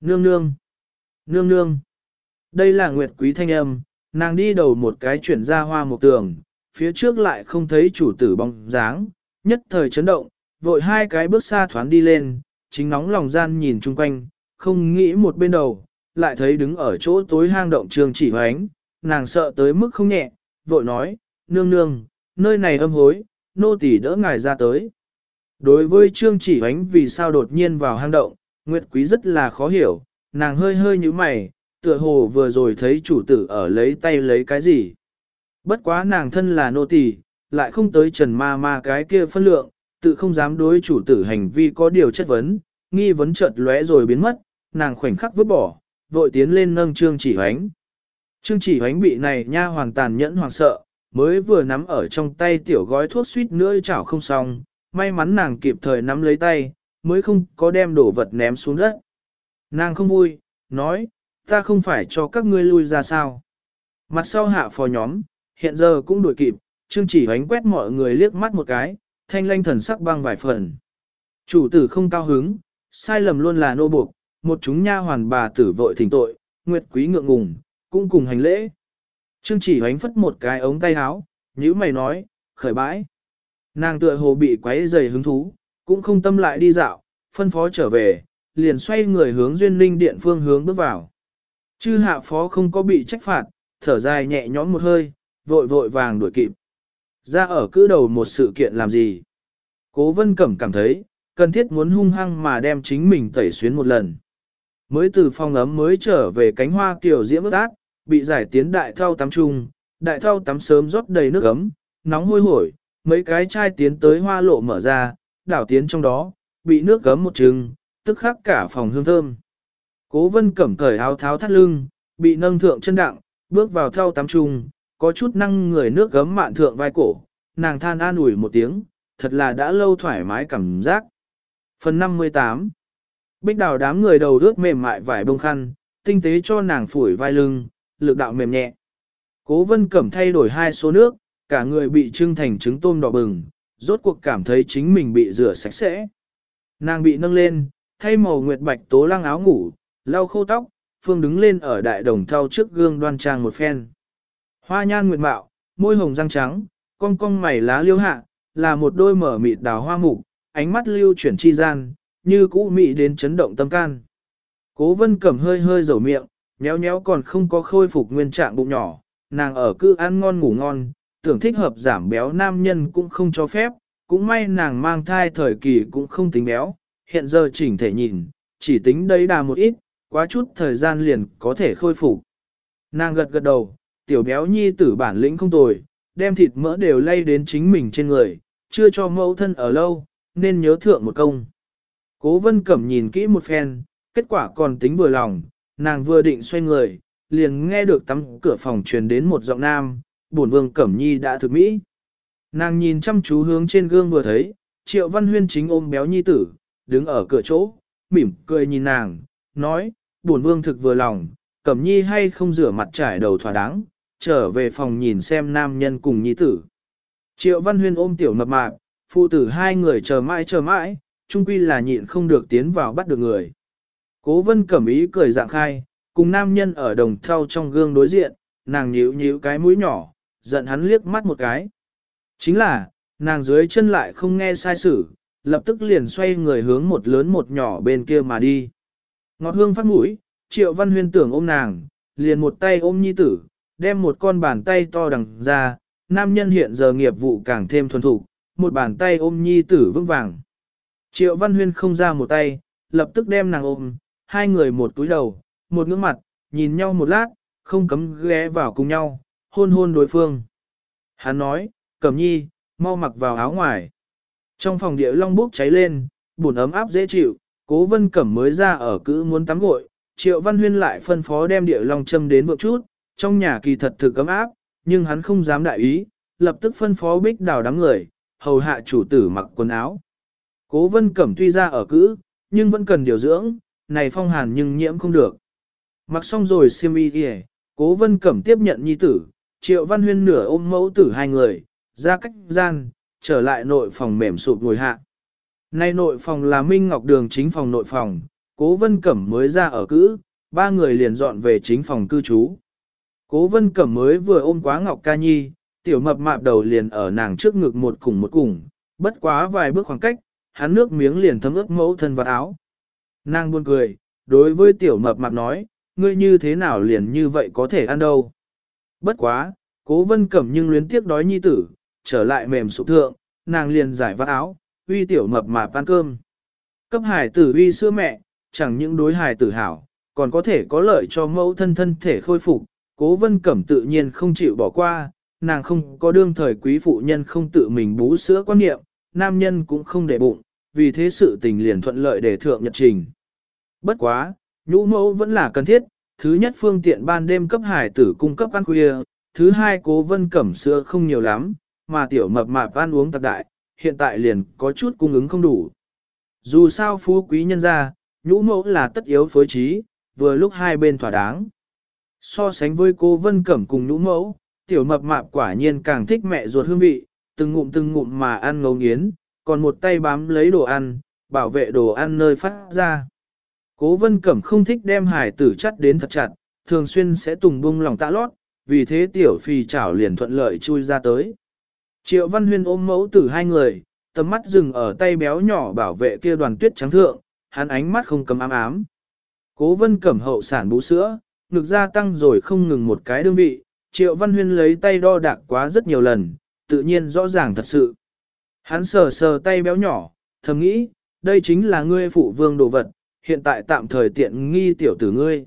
Speaker 1: Nương nương! Nương nương! Đây là nguyệt quý thanh âm, nàng đi đầu một cái chuyển ra hoa một tường, phía trước lại không thấy chủ tử bóng dáng, nhất thời chấn động, vội hai cái bước xa thoáng đi lên, chính nóng lòng gian nhìn chung quanh, không nghĩ một bên đầu, lại thấy đứng ở chỗ tối hang động trường chỉ hoánh, nàng sợ tới mức không nhẹ, vội nói, nương nương, nơi này âm hối, nô tỳ đỡ ngài ra tới. Đối với trương chỉ ánh vì sao đột nhiên vào hang động, Nguyệt Quý rất là khó hiểu, nàng hơi hơi như mày, tựa hồ vừa rồi thấy chủ tử ở lấy tay lấy cái gì. Bất quá nàng thân là nô tỳ, lại không tới trần ma ma cái kia phân lượng, tự không dám đối chủ tử hành vi có điều chất vấn, nghi vấn chợt lóe rồi biến mất, nàng khoảnh khắc vứt bỏ, vội tiến lên nâng trương chỉ ánh. Trương chỉ hoánh bị này nha hoàn tàn nhẫn hoàng sợ, mới vừa nắm ở trong tay tiểu gói thuốc suýt nữa chảo không xong, may mắn nàng kịp thời nắm lấy tay, mới không có đem đổ vật ném xuống đất. Nàng không vui, nói, ta không phải cho các ngươi lui ra sao. Mặt sau hạ phò nhóm, hiện giờ cũng đuổi kịp, Trương chỉ hoánh quét mọi người liếc mắt một cái, thanh lanh thần sắc băng vài phần. Chủ tử không cao hứng, sai lầm luôn là nô buộc, một chúng nha hoàn bà tử vội thỉnh tội, nguyệt quý ngượng ngùng, cũng cùng hành lễ. Trương chỉ hoánh phất một cái ống tay áo, nhữ mày nói, khởi bãi. Nàng tựa hồ bị quấy dày hứng thú, cũng không tâm lại đi dạo, phân phó trở về, liền xoay người hướng duyên linh điện phương hướng bước vào. Chư hạ phó không có bị trách phạt, thở dài nhẹ nhõm một hơi, vội vội vàng đuổi kịp. Ra ở cứ đầu một sự kiện làm gì? Cố vân cẩm cảm thấy, cần thiết muốn hung hăng mà đem chính mình tẩy xuyến một lần. Mới từ phòng ấm mới trở về cánh hoa kiểu diễm ước ác, bị giải tiến đại thao tắm chung, đại thao tắm sớm rót đầy nước ấm, nóng hôi hổi, mấy cái chai tiến tới hoa lộ mở ra, đảo tiến trong đó, bị nước gấm một trừng, tức khắc cả phòng hương thơm. Cố vân cẩm cởi áo tháo thắt lưng, bị nâng thượng chân đặng, bước vào thao tắm chung, có chút năng người nước gấm mạn thượng vai cổ, nàng than an ủi một tiếng, thật là đã lâu thoải mái cảm giác. Phần 58 Bích đào đám người đầu ướt mềm mại vải bông khăn, tinh tế cho nàng phủi vai lưng, lực đạo mềm nhẹ. Cố vân cẩm thay đổi hai số nước, cả người bị trưng thành trứng tôm đỏ bừng, rốt cuộc cảm thấy chính mình bị rửa sạch sẽ. Nàng bị nâng lên, thay màu nguyệt bạch tố lăng áo ngủ, lau khô tóc, phương đứng lên ở đại đồng thau trước gương đoan trang một phen. Hoa nhan nguyệt mạo, môi hồng răng trắng, cong cong mày lá liêu hạ, là một đôi mở mịt đào hoa mục, ánh mắt lưu chuyển chi gian, như cũ mị đến chấn động tâm can. Cố vân cẩm hơi hơi dầu miệng, nhéo nhéo còn không có khôi phục nguyên trạng bụng nhỏ, nàng ở cứ ăn ngon ngủ ngon, tưởng thích hợp giảm béo nam nhân cũng không cho phép, cũng may nàng mang thai thời kỳ cũng không tính béo, hiện giờ chỉnh thể nhìn, chỉ tính đấy đà một ít, quá chút thời gian liền có thể khôi phục. Nàng gật gật đầu, tiểu béo nhi tử bản lĩnh không tồi, đem thịt mỡ đều lay đến chính mình trên người, chưa cho mẫu thân ở lâu, nên nhớ thượng một công. Cố vân cẩm nhìn kỹ một phen, kết quả còn tính vừa lòng, nàng vừa định xoay người, liền nghe được tắm cửa phòng truyền đến một giọng nam, bổn vương cẩm nhi đã thực mỹ. Nàng nhìn chăm chú hướng trên gương vừa thấy, Triệu Văn Huyên chính ôm béo nhi tử, đứng ở cửa chỗ, mỉm cười nhìn nàng, nói, buồn vương thực vừa lòng, cẩm nhi hay không rửa mặt trải đầu thỏa đáng, trở về phòng nhìn xem nam nhân cùng nhi tử. Triệu Văn Huyên ôm tiểu mập mạp, phụ tử hai người chờ mãi chờ mãi, chung quy là nhịn không được tiến vào bắt được người. Cố vân cẩm ý cười dạng khai, cùng nam nhân ở đồng thau trong gương đối diện, nàng nhíu nhíu cái mũi nhỏ, giận hắn liếc mắt một cái. Chính là, nàng dưới chân lại không nghe sai sử, lập tức liền xoay người hướng một lớn một nhỏ bên kia mà đi. Ngọt hương phát mũi, triệu văn huyên tưởng ôm nàng, liền một tay ôm nhi tử, đem một con bàn tay to đằng ra, nam nhân hiện giờ nghiệp vụ càng thêm thuần thục, một bàn tay ôm nhi tử vững vàng. Triệu văn huyên không ra một tay, lập tức đem nàng ôm, hai người một túi đầu, một ngưỡng mặt, nhìn nhau một lát, không cấm ghé vào cùng nhau, hôn hôn đối phương. Hắn nói, cẩm nhi, mau mặc vào áo ngoài. Trong phòng địa long bốc cháy lên, buồn ấm áp dễ chịu, cố vân cẩm mới ra ở cữ muốn tắm gội, triệu văn huyên lại phân phó đem địa long châm đến vượng chút, trong nhà kỳ thật thực cấm áp, nhưng hắn không dám đại ý, lập tức phân phó bích đào đám người, hầu hạ chủ tử mặc quần áo. Cố vân cẩm tuy ra ở cữ, nhưng vẫn cần điều dưỡng, này phong hàn nhưng nhiễm không được. Mặc xong rồi xiêm y kìa, cố vân cẩm tiếp nhận nhi tử, triệu văn huyên nửa ôm mẫu tử hai người, ra cách gian, trở lại nội phòng mềm sụp ngồi hạ. Nay nội phòng là Minh Ngọc Đường chính phòng nội phòng, cố vân cẩm mới ra ở cữ, ba người liền dọn về chính phòng cư trú. Cố vân cẩm mới vừa ôm quá Ngọc Ca Nhi, tiểu mập mạp đầu liền ở nàng trước ngực một cùng một cùng, bất quá vài bước khoảng cách, hắn nước miếng liền thấm ướt mẫu thân vật áo. Nàng buồn cười, đối với tiểu mập mạp nói, ngươi như thế nào liền như vậy có thể ăn đâu. Bất quá, cố vân cẩm nhưng luyến tiếc đói nhi tử, trở lại mềm sụp thượng, nàng liền giải vắt áo, uy tiểu mập mạp ăn cơm. Cấp hải tử uy sữa mẹ, chẳng những đối hải tử hảo, còn có thể có lợi cho mẫu thân thân thể khôi phục, cố vân cẩm tự nhiên không chịu bỏ qua, nàng không có đương thời quý phụ nhân không tự mình bú sữa quan niệm, nam nhân cũng không để bụng, vì thế sự tình liền thuận lợi để thượng nhật trình. Bất quá, nhũ mẫu vẫn là cần thiết, thứ nhất phương tiện ban đêm cấp hải tử cung cấp ăn khuya, thứ hai cố vân cẩm sữa không nhiều lắm, mà tiểu mập mạp ăn uống tạc đại, hiện tại liền có chút cung ứng không đủ. Dù sao phú quý nhân gia, nhũ mẫu là tất yếu phối trí, vừa lúc hai bên thỏa đáng. So sánh với cô Vân Cẩm cùng nhũ mẫu, tiểu mập mạp quả nhiên càng thích mẹ ruột hương vị, từng ngụm từng ngụm mà ăn ngấu nghiến, còn một tay bám lấy đồ ăn, bảo vệ đồ ăn nơi phát ra. Cố Vân Cẩm không thích đem hải tử chắt đến thật chặt, thường xuyên sẽ tùng bung lòng tạ lót, vì thế tiểu phi chảo liền thuận lợi chui ra tới. Triệu Văn Huyên ôm mẫu tử hai người, tầm mắt dừng ở tay béo nhỏ bảo vệ kia đoàn tuyết trắng thượng, hắn ánh mắt không cầm ám ám. Cố Vân Cẩm hậu sản bú sữa, ngực gia tăng rồi không ngừng một cái đương vị, Triệu Văn Huyên lấy tay đo đạc quá rất nhiều lần, tự nhiên rõ ràng thật sự. Hắn sờ sờ tay béo nhỏ, thầm nghĩ, đây chính là ngươi phụ vương đồ vật, hiện tại tạm thời tiện nghi tiểu tử ngươi.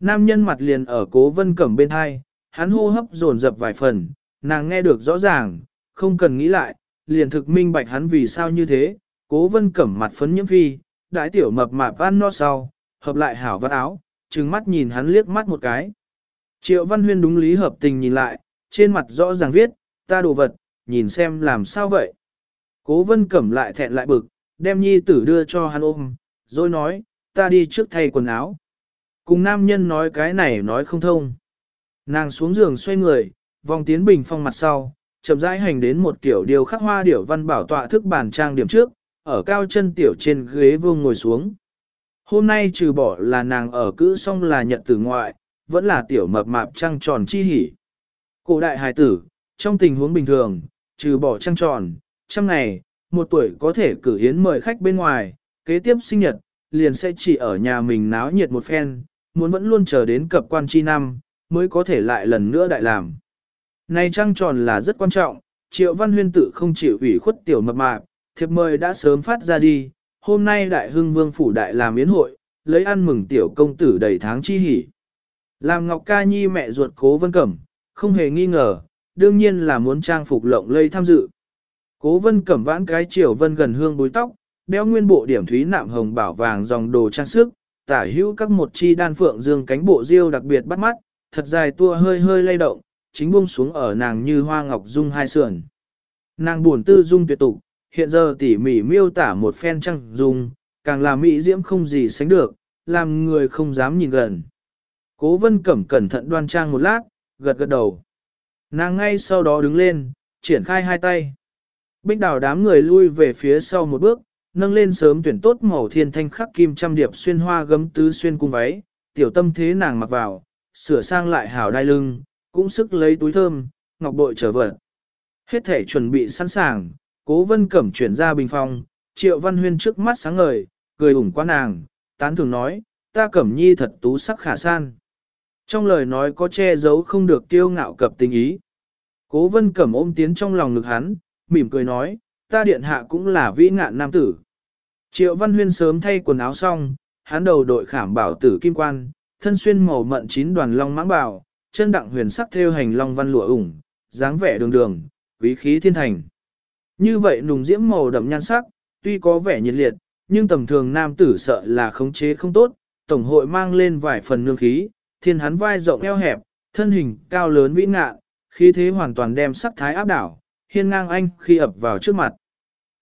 Speaker 1: Nam nhân mặt liền ở cố vân cẩm bên hai, hắn hô hấp dồn dập vài phần, nàng nghe được rõ ràng, không cần nghĩ lại, liền thực minh bạch hắn vì sao như thế, cố vân cẩm mặt phấn nhiễm phi, đại tiểu mập mạp ăn no sau, hợp lại hảo vắt áo, trừng mắt nhìn hắn liếc mắt một cái. Triệu Văn Huyên đúng lý hợp tình nhìn lại, trên mặt rõ ràng viết, ta đồ vật, nhìn xem làm sao vậy. Cố vân cẩm lại thẹn lại bực, đem nhi tử đưa cho hắn ôm, rồi nói, ta đi trước thay quần áo. Cùng nam nhân nói cái này nói không thông. Nàng xuống giường xoay người, vòng tiến bình phong mặt sau, chậm rãi hành đến một kiểu điều khắc hoa điểu văn bảo tọa thức bàn trang điểm trước, ở cao chân tiểu trên ghế vương ngồi xuống. Hôm nay trừ bỏ là nàng ở cữ xong là nhận từ ngoại, vẫn là tiểu mập mạp trăng tròn chi hỉ. Cổ đại hài tử, trong tình huống bình thường, trừ bỏ trăng tròn, trăm ngày, một tuổi có thể cử hiến mời khách bên ngoài, kế tiếp sinh nhật, liền sẽ chỉ ở nhà mình náo nhiệt một phen, muốn vẫn luôn chờ đến cập quan chi năm, mới có thể lại lần nữa đại làm. Này trăng tròn là rất quan trọng, triệu văn huyên tự không chịu ủy khuất tiểu mập mạp, thiệp mời đã sớm phát ra đi, hôm nay đại hưng vương phủ đại làm yến hội, lấy ăn mừng tiểu công tử đầy tháng chi hỉ. Làm Ngọc Ca Nhi mẹ ruột cố vân cẩm, không hề nghi ngờ, đương nhiên là muốn trang phục lộng lây tham dự. Cố vân cẩm vãn cái triều vân gần hương búi tóc, đeo nguyên bộ điểm thúy nạm hồng bảo vàng dòng đồ trang sức, tả hữu các một chi đan phượng dương cánh bộ diêu đặc biệt bắt mắt, thật dài tua hơi hơi lay động, chính buông xuống ở nàng như hoa ngọc dung hai sườn. Nàng buồn tư dung tuyệt tục, hiện giờ tỉ mỉ miêu tả một phen trăng dung càng là mỹ diễm không gì sánh được, làm người không dám nhìn gần. Cố vân cẩm cẩn thận đoan trang một lát, gật gật đầu. Nàng ngay sau đó đứng lên, triển khai hai tay. Bích đào đám người lui về phía sau một bước, nâng lên sớm tuyển tốt màu thiên thanh khắc kim trăm điệp xuyên hoa gấm tứ xuyên cung váy, tiểu tâm thế nàng mặc vào, sửa sang lại hảo đai lưng, cũng sức lấy túi thơm, ngọc bội trở vật. Hết thể chuẩn bị sẵn sàng, cố vân cẩm chuyển ra bình phòng, triệu văn huyên trước mắt sáng ngời, cười ủng qua nàng, tán thường nói, ta cẩm nhi thật tú sắc khả san. Trong lời nói có che giấu không được kiêu ngạo cập tình ý. Cố vân cẩm ôm tiến trong lòng ngực hắn, mỉm cười nói, ta điện hạ cũng là vĩ ngạn nam tử. Triệu Văn Huyên sớm thay quần áo xong, hắn đầu đội khảm bảo tử kim quan, thân xuyên màu mận chín đoàn long mãng bảo, chân đặng huyền sắc theo hành long văn lụa ủng, dáng vẻ đường đường, quý khí thiên thành. Như vậy nùng diễm màu đậm nhan sắc, tuy có vẻ nhiệt liệt, nhưng tầm thường nam tử sợ là khống chế không tốt, tổng hội mang lên vài phần nương khí, thiên hắn vai rộng eo hẹp, thân hình cao lớn vĩ ngạn, khí thế hoàn toàn đem sắc thái áp đảo, hiên ngang anh khi ập vào trước mặt.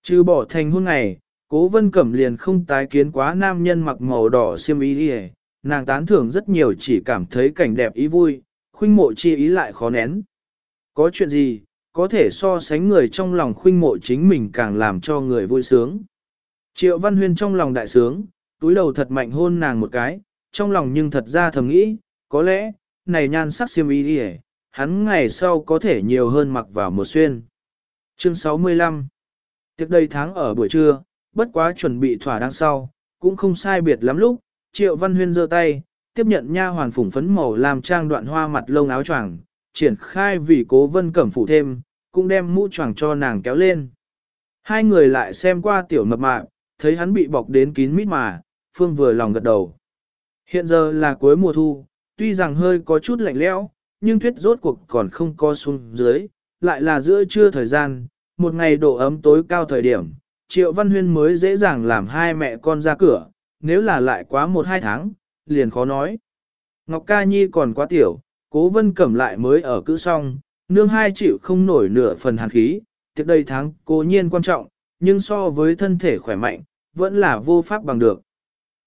Speaker 1: Trừ bỏ thành hôn ngày, cố vân cẩm liền không tái kiến quá nam nhân mặc màu đỏ xiêm y đi nàng tán thưởng rất nhiều chỉ cảm thấy cảnh đẹp ý vui, khuynh mộ chi ý lại khó nén. Có chuyện gì, có thể so sánh người trong lòng khuynh mộ chính mình càng làm cho người vui sướng. Triệu Văn Huyên trong lòng đại sướng, túi đầu thật mạnh hôn nàng một cái, trong lòng nhưng thật ra thầm nghĩ, có lẽ, này nhan sắc xiêm y đi hắn ngày sau có thể nhiều hơn mặc vào một xuyên. Chương 65 Tiệc đây tháng ở buổi trưa, bất quá chuẩn bị thỏa đáng sau, cũng không sai biệt lắm lúc, Triệu Văn Huyên giơ tay, tiếp nhận nha hoàn phủng phấn màu làm trang đoạn hoa mặt lông áo choàng, triển khai vì cố vân cẩm phủ thêm, cũng đem mũ choàng cho nàng kéo lên. Hai người lại xem qua tiểu mập mạp, thấy hắn bị bọc đến kín mít mà, Phương vừa lòng gật đầu. Hiện giờ là cuối mùa thu, tuy rằng hơi có chút lạnh lẽo, nhưng tuyết rốt cuộc còn không co xuống dưới, lại là giữa trưa thời gian, một ngày độ ấm tối cao thời điểm, Triệu Văn Huyên mới dễ dàng làm hai mẹ con ra cửa, nếu là lại quá một hai tháng, liền khó nói. Ngọc Ca Nhi còn quá tiểu, cố vân cẩm lại mới ở cữ xong, nương hai chịu không nổi nửa phần hàn khí, tiệc đây tháng cố nhiên quan trọng, nhưng so với thân thể khỏe mạnh, vẫn là vô pháp bằng được.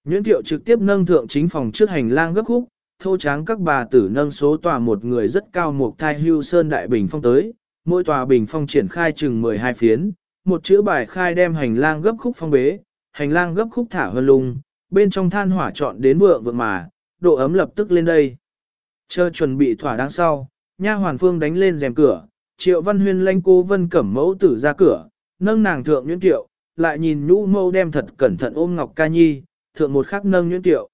Speaker 1: Nguyễn Tiệu trực tiếp nâng thượng chính phòng trước hành lang gấp khúc, thô tráng các bà tử nâng số tòa một người rất cao một thai hưu sơn đại bình phong tới, mỗi tòa bình phong triển khai chừng 12 phiến, một chữ bài khai đem hành lang gấp khúc phong bế, hành lang gấp khúc thả hơn lung, bên trong than hỏa chọn đến vượng vượng mà, độ ấm lập tức lên đây. Chờ chuẩn bị thỏa đáng sau, nha hoàn phương đánh lên rèm cửa, triệu văn huyên lanh cô vân cẩm mẫu tử ra cửa, nâng nàng thượng nhuyễn tiệu, lại nhìn nhũ mâu đem thật cẩn thận ôm ngọc ca nhi, thượng một khắc nâng nhuyễn tiệu.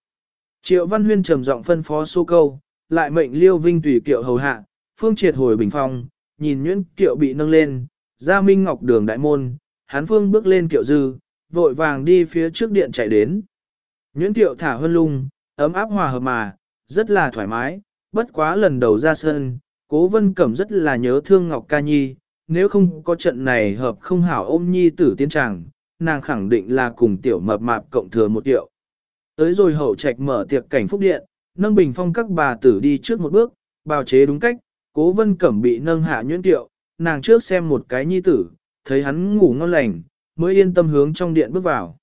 Speaker 1: Triệu văn huyên trầm giọng phân phó số câu, lại mệnh liêu vinh tùy kiệu hầu hạ, phương triệt hồi bình phong, nhìn Nguyễn kiệu bị nâng lên, ra minh ngọc đường đại môn, hắn phương bước lên kiệu dư, vội vàng đi phía trước điện chạy đến. Nguyễn kiệu thả hơn lung, ấm áp hòa hợp mà, rất là thoải mái, bất quá lần đầu ra sân, cố vân cẩm rất là nhớ thương Ngọc Ca Nhi, nếu không có trận này hợp không hảo ôm nhi tử tiến tràng, nàng khẳng định là cùng tiểu mập mạp cộng thừa một tiệu. Tới rồi hậu trạch mở tiệc cảnh phúc điện, nâng bình phong các bà tử đi trước một bước, bào chế đúng cách, cố vân cẩm bị nâng hạ nhuyễn tiệu, nàng trước xem một cái nhi tử, thấy hắn ngủ ngon lành, mới yên tâm hướng trong điện bước vào.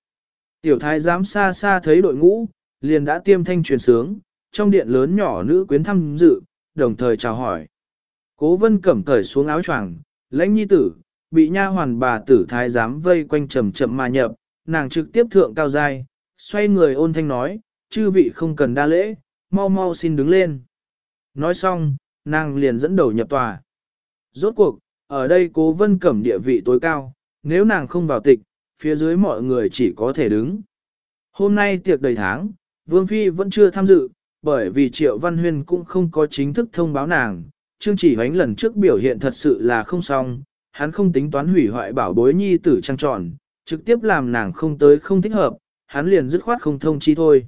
Speaker 1: Tiểu thái giám xa xa thấy đội ngũ, liền đã tiêm thanh truyền sướng, trong điện lớn nhỏ nữ quyến thăm dự, đồng thời chào hỏi. Cố vân cẩm cởi xuống áo choàng, lãnh nhi tử, bị nha hoàn bà tử thái giám vây quanh chậm chậm mà nhập, nàng trực tiếp thượng cao giai, xoay người ôn thanh nói, chư vị không cần đa lễ, mau mau xin đứng lên. Nói xong, nàng liền dẫn đầu nhập tòa. Rốt cuộc, ở đây cố vân cẩm địa vị tối cao, nếu nàng không vào tịch, phía dưới mọi người chỉ có thể đứng. Hôm nay tiệc đầy tháng, Vương Phi vẫn chưa tham dự, bởi vì Triệu Văn Huyên cũng không có chính thức thông báo nàng. Trương chỉ hoánh lần trước biểu hiện thật sự là không xong, hắn không tính toán hủy hoại bảo bối nhi tử trang tròn, trực tiếp làm nàng không tới không thích hợp, hắn liền dứt khoát không thông chi thôi.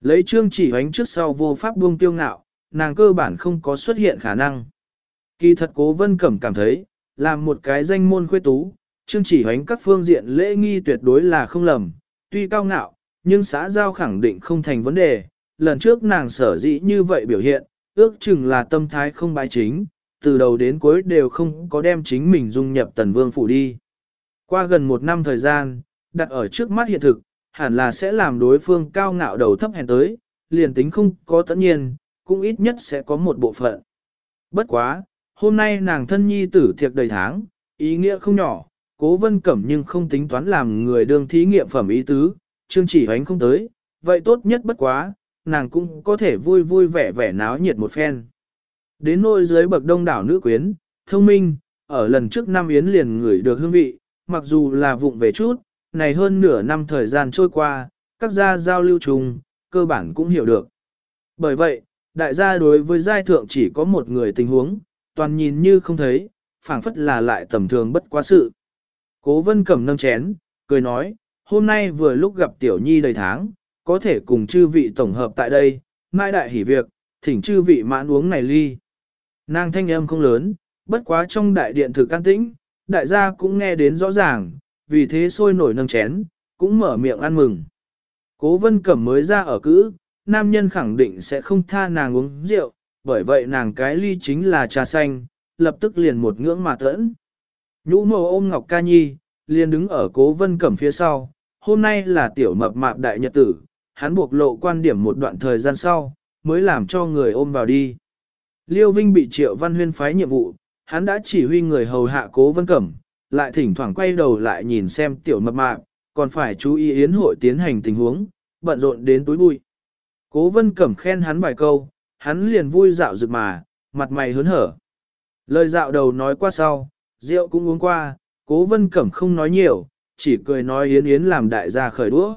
Speaker 1: Lấy trương chỉ hoánh trước sau vô pháp buông tiêu ngạo, nàng cơ bản không có xuất hiện khả năng. Kỳ thật cố vân cẩm cảm thấy, làm một cái danh môn khuê tú, chương chỉ hoánh các phương diện lễ nghi tuyệt đối là không lầm, tuy cao ngạo, nhưng xã giao khẳng định không thành vấn đề, lần trước nàng sở dĩ như vậy biểu hiện, ước chừng là tâm thái không bài chính, từ đầu đến cuối đều không có đem chính mình dung nhập tần vương phủ đi. Qua gần một năm thời gian, đặt ở trước mắt hiện thực, hẳn là sẽ làm đối phương cao ngạo đầu thấp hèn tới, liền tính không có tất nhiên, cũng ít nhất sẽ có một bộ phận. Bất quá, hôm nay nàng thân nhi tử thiệt đầy tháng, ý nghĩa không nhỏ, cố vân cẩm nhưng không tính toán làm người đương thí nghiệm phẩm ý tứ, chương chỉ hoánh không tới, vậy tốt nhất bất quá, nàng cũng có thể vui vui vẻ vẻ náo nhiệt một phen. Đến nôi dưới bậc đông đảo nữ quyến, thông minh, ở lần trước năm yến liền ngửi được hương vị, mặc dù là vụng về chút, này hơn nửa năm thời gian trôi qua, các gia giao lưu chung, cơ bản cũng hiểu được. Bởi vậy, đại gia đối với giai thượng chỉ có một người tình huống, toàn nhìn như không thấy, phảng phất là lại tầm thường bất quá sự. Cố vân cầm nâng chén, cười nói, hôm nay vừa lúc gặp tiểu nhi đầy tháng, có thể cùng chư vị tổng hợp tại đây, mai đại hỉ việc, thỉnh chư vị mãn uống này ly. Nàng thanh âm không lớn, bất quá trong đại điện thực can tĩnh, đại gia cũng nghe đến rõ ràng, vì thế sôi nổi nâng chén, cũng mở miệng ăn mừng. Cố vân cẩm mới ra ở cữ, nam nhân khẳng định sẽ không tha nàng uống rượu, bởi vậy nàng cái ly chính là trà xanh, lập tức liền một ngưỡng mà thẫn. Nhũ mồ ôm Ngọc Ca Nhi, liền đứng ở cố vân cẩm phía sau, hôm nay là tiểu mập mạp đại nhật tử, hắn buộc lộ quan điểm một đoạn thời gian sau, mới làm cho người ôm vào đi. Liêu Vinh bị Triệu Văn Huyên phái nhiệm vụ, hắn đã chỉ huy người hầu hạ cố vân cẩm, lại thỉnh thoảng quay đầu lại nhìn xem tiểu mập mạp, còn phải chú ý yến hội tiến hành tình huống, bận rộn đến túi bụi. Cố vân cẩm khen hắn vài câu, hắn liền vui dạo rực mà, mặt mày hớn hở. Lời dạo đầu nói qua sau, rượu cũng uống qua, cố vân cẩm không nói nhiều, chỉ cười nói yến yến làm đại gia khởi đũa.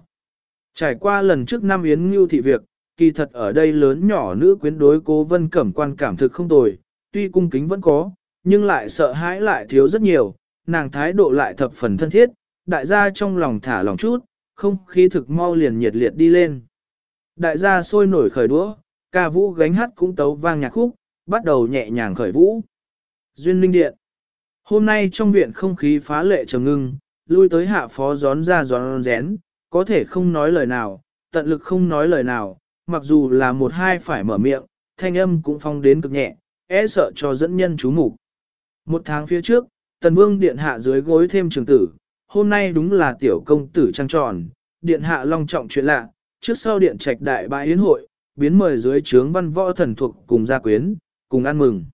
Speaker 1: Trải qua lần trước năm yến ngưu thị việc, kỳ thật ở đây lớn nhỏ nữ quyến đối cố vân cẩm quan cảm thực không tồi, tuy cung kính vẫn có, nhưng lại sợ hãi lại thiếu rất nhiều, nàng thái độ lại thập phần thân thiết, đại gia trong lòng thả lòng chút, không khí thực mau liền nhiệt liệt đi lên. Đại gia sôi nổi khởi đũa, ca vũ gánh hát cũng tấu vang nhạc khúc, bắt đầu nhẹ nhàng khởi vũ. Duyên Linh Điện Hôm nay trong viện không khí phá lệ trầm ngưng, lui tới hạ phó gión ra gión rén, có thể không nói lời nào, tận lực không nói lời nào, mặc dù là một hai phải mở miệng, thanh âm cũng phong đến cực nhẹ, e sợ cho dẫn nhân chú mục Một tháng phía trước, Tần Vương Điện Hạ dưới gối thêm trường tử, hôm nay đúng là tiểu công tử trăng tròn, Điện Hạ long trọng chuyện lạ, trước sau Điện trạch đại bãi yến hội, biến mời dưới trướng văn võ thần thuộc cùng gia quyến, cùng ăn mừng.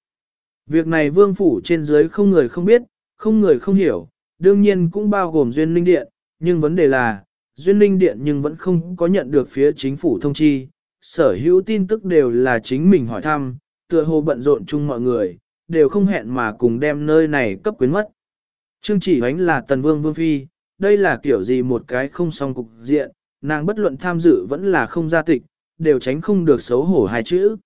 Speaker 1: Việc này vương phủ trên dưới không người không biết, không người không hiểu, đương nhiên cũng bao gồm Duyên Linh Điện, nhưng vấn đề là, Duyên Linh Điện nhưng vẫn không có nhận được phía chính phủ thông chi, sở hữu tin tức đều là chính mình hỏi thăm, tựa hồ bận rộn chung mọi người, đều không hẹn mà cùng đem nơi này cấp quyến mất. Trương chỉ ánh là tần vương vương phi, đây là kiểu gì một cái không song cục diện, nàng bất luận tham dự vẫn là không gia tịch, đều tránh không được xấu hổ hai chữ.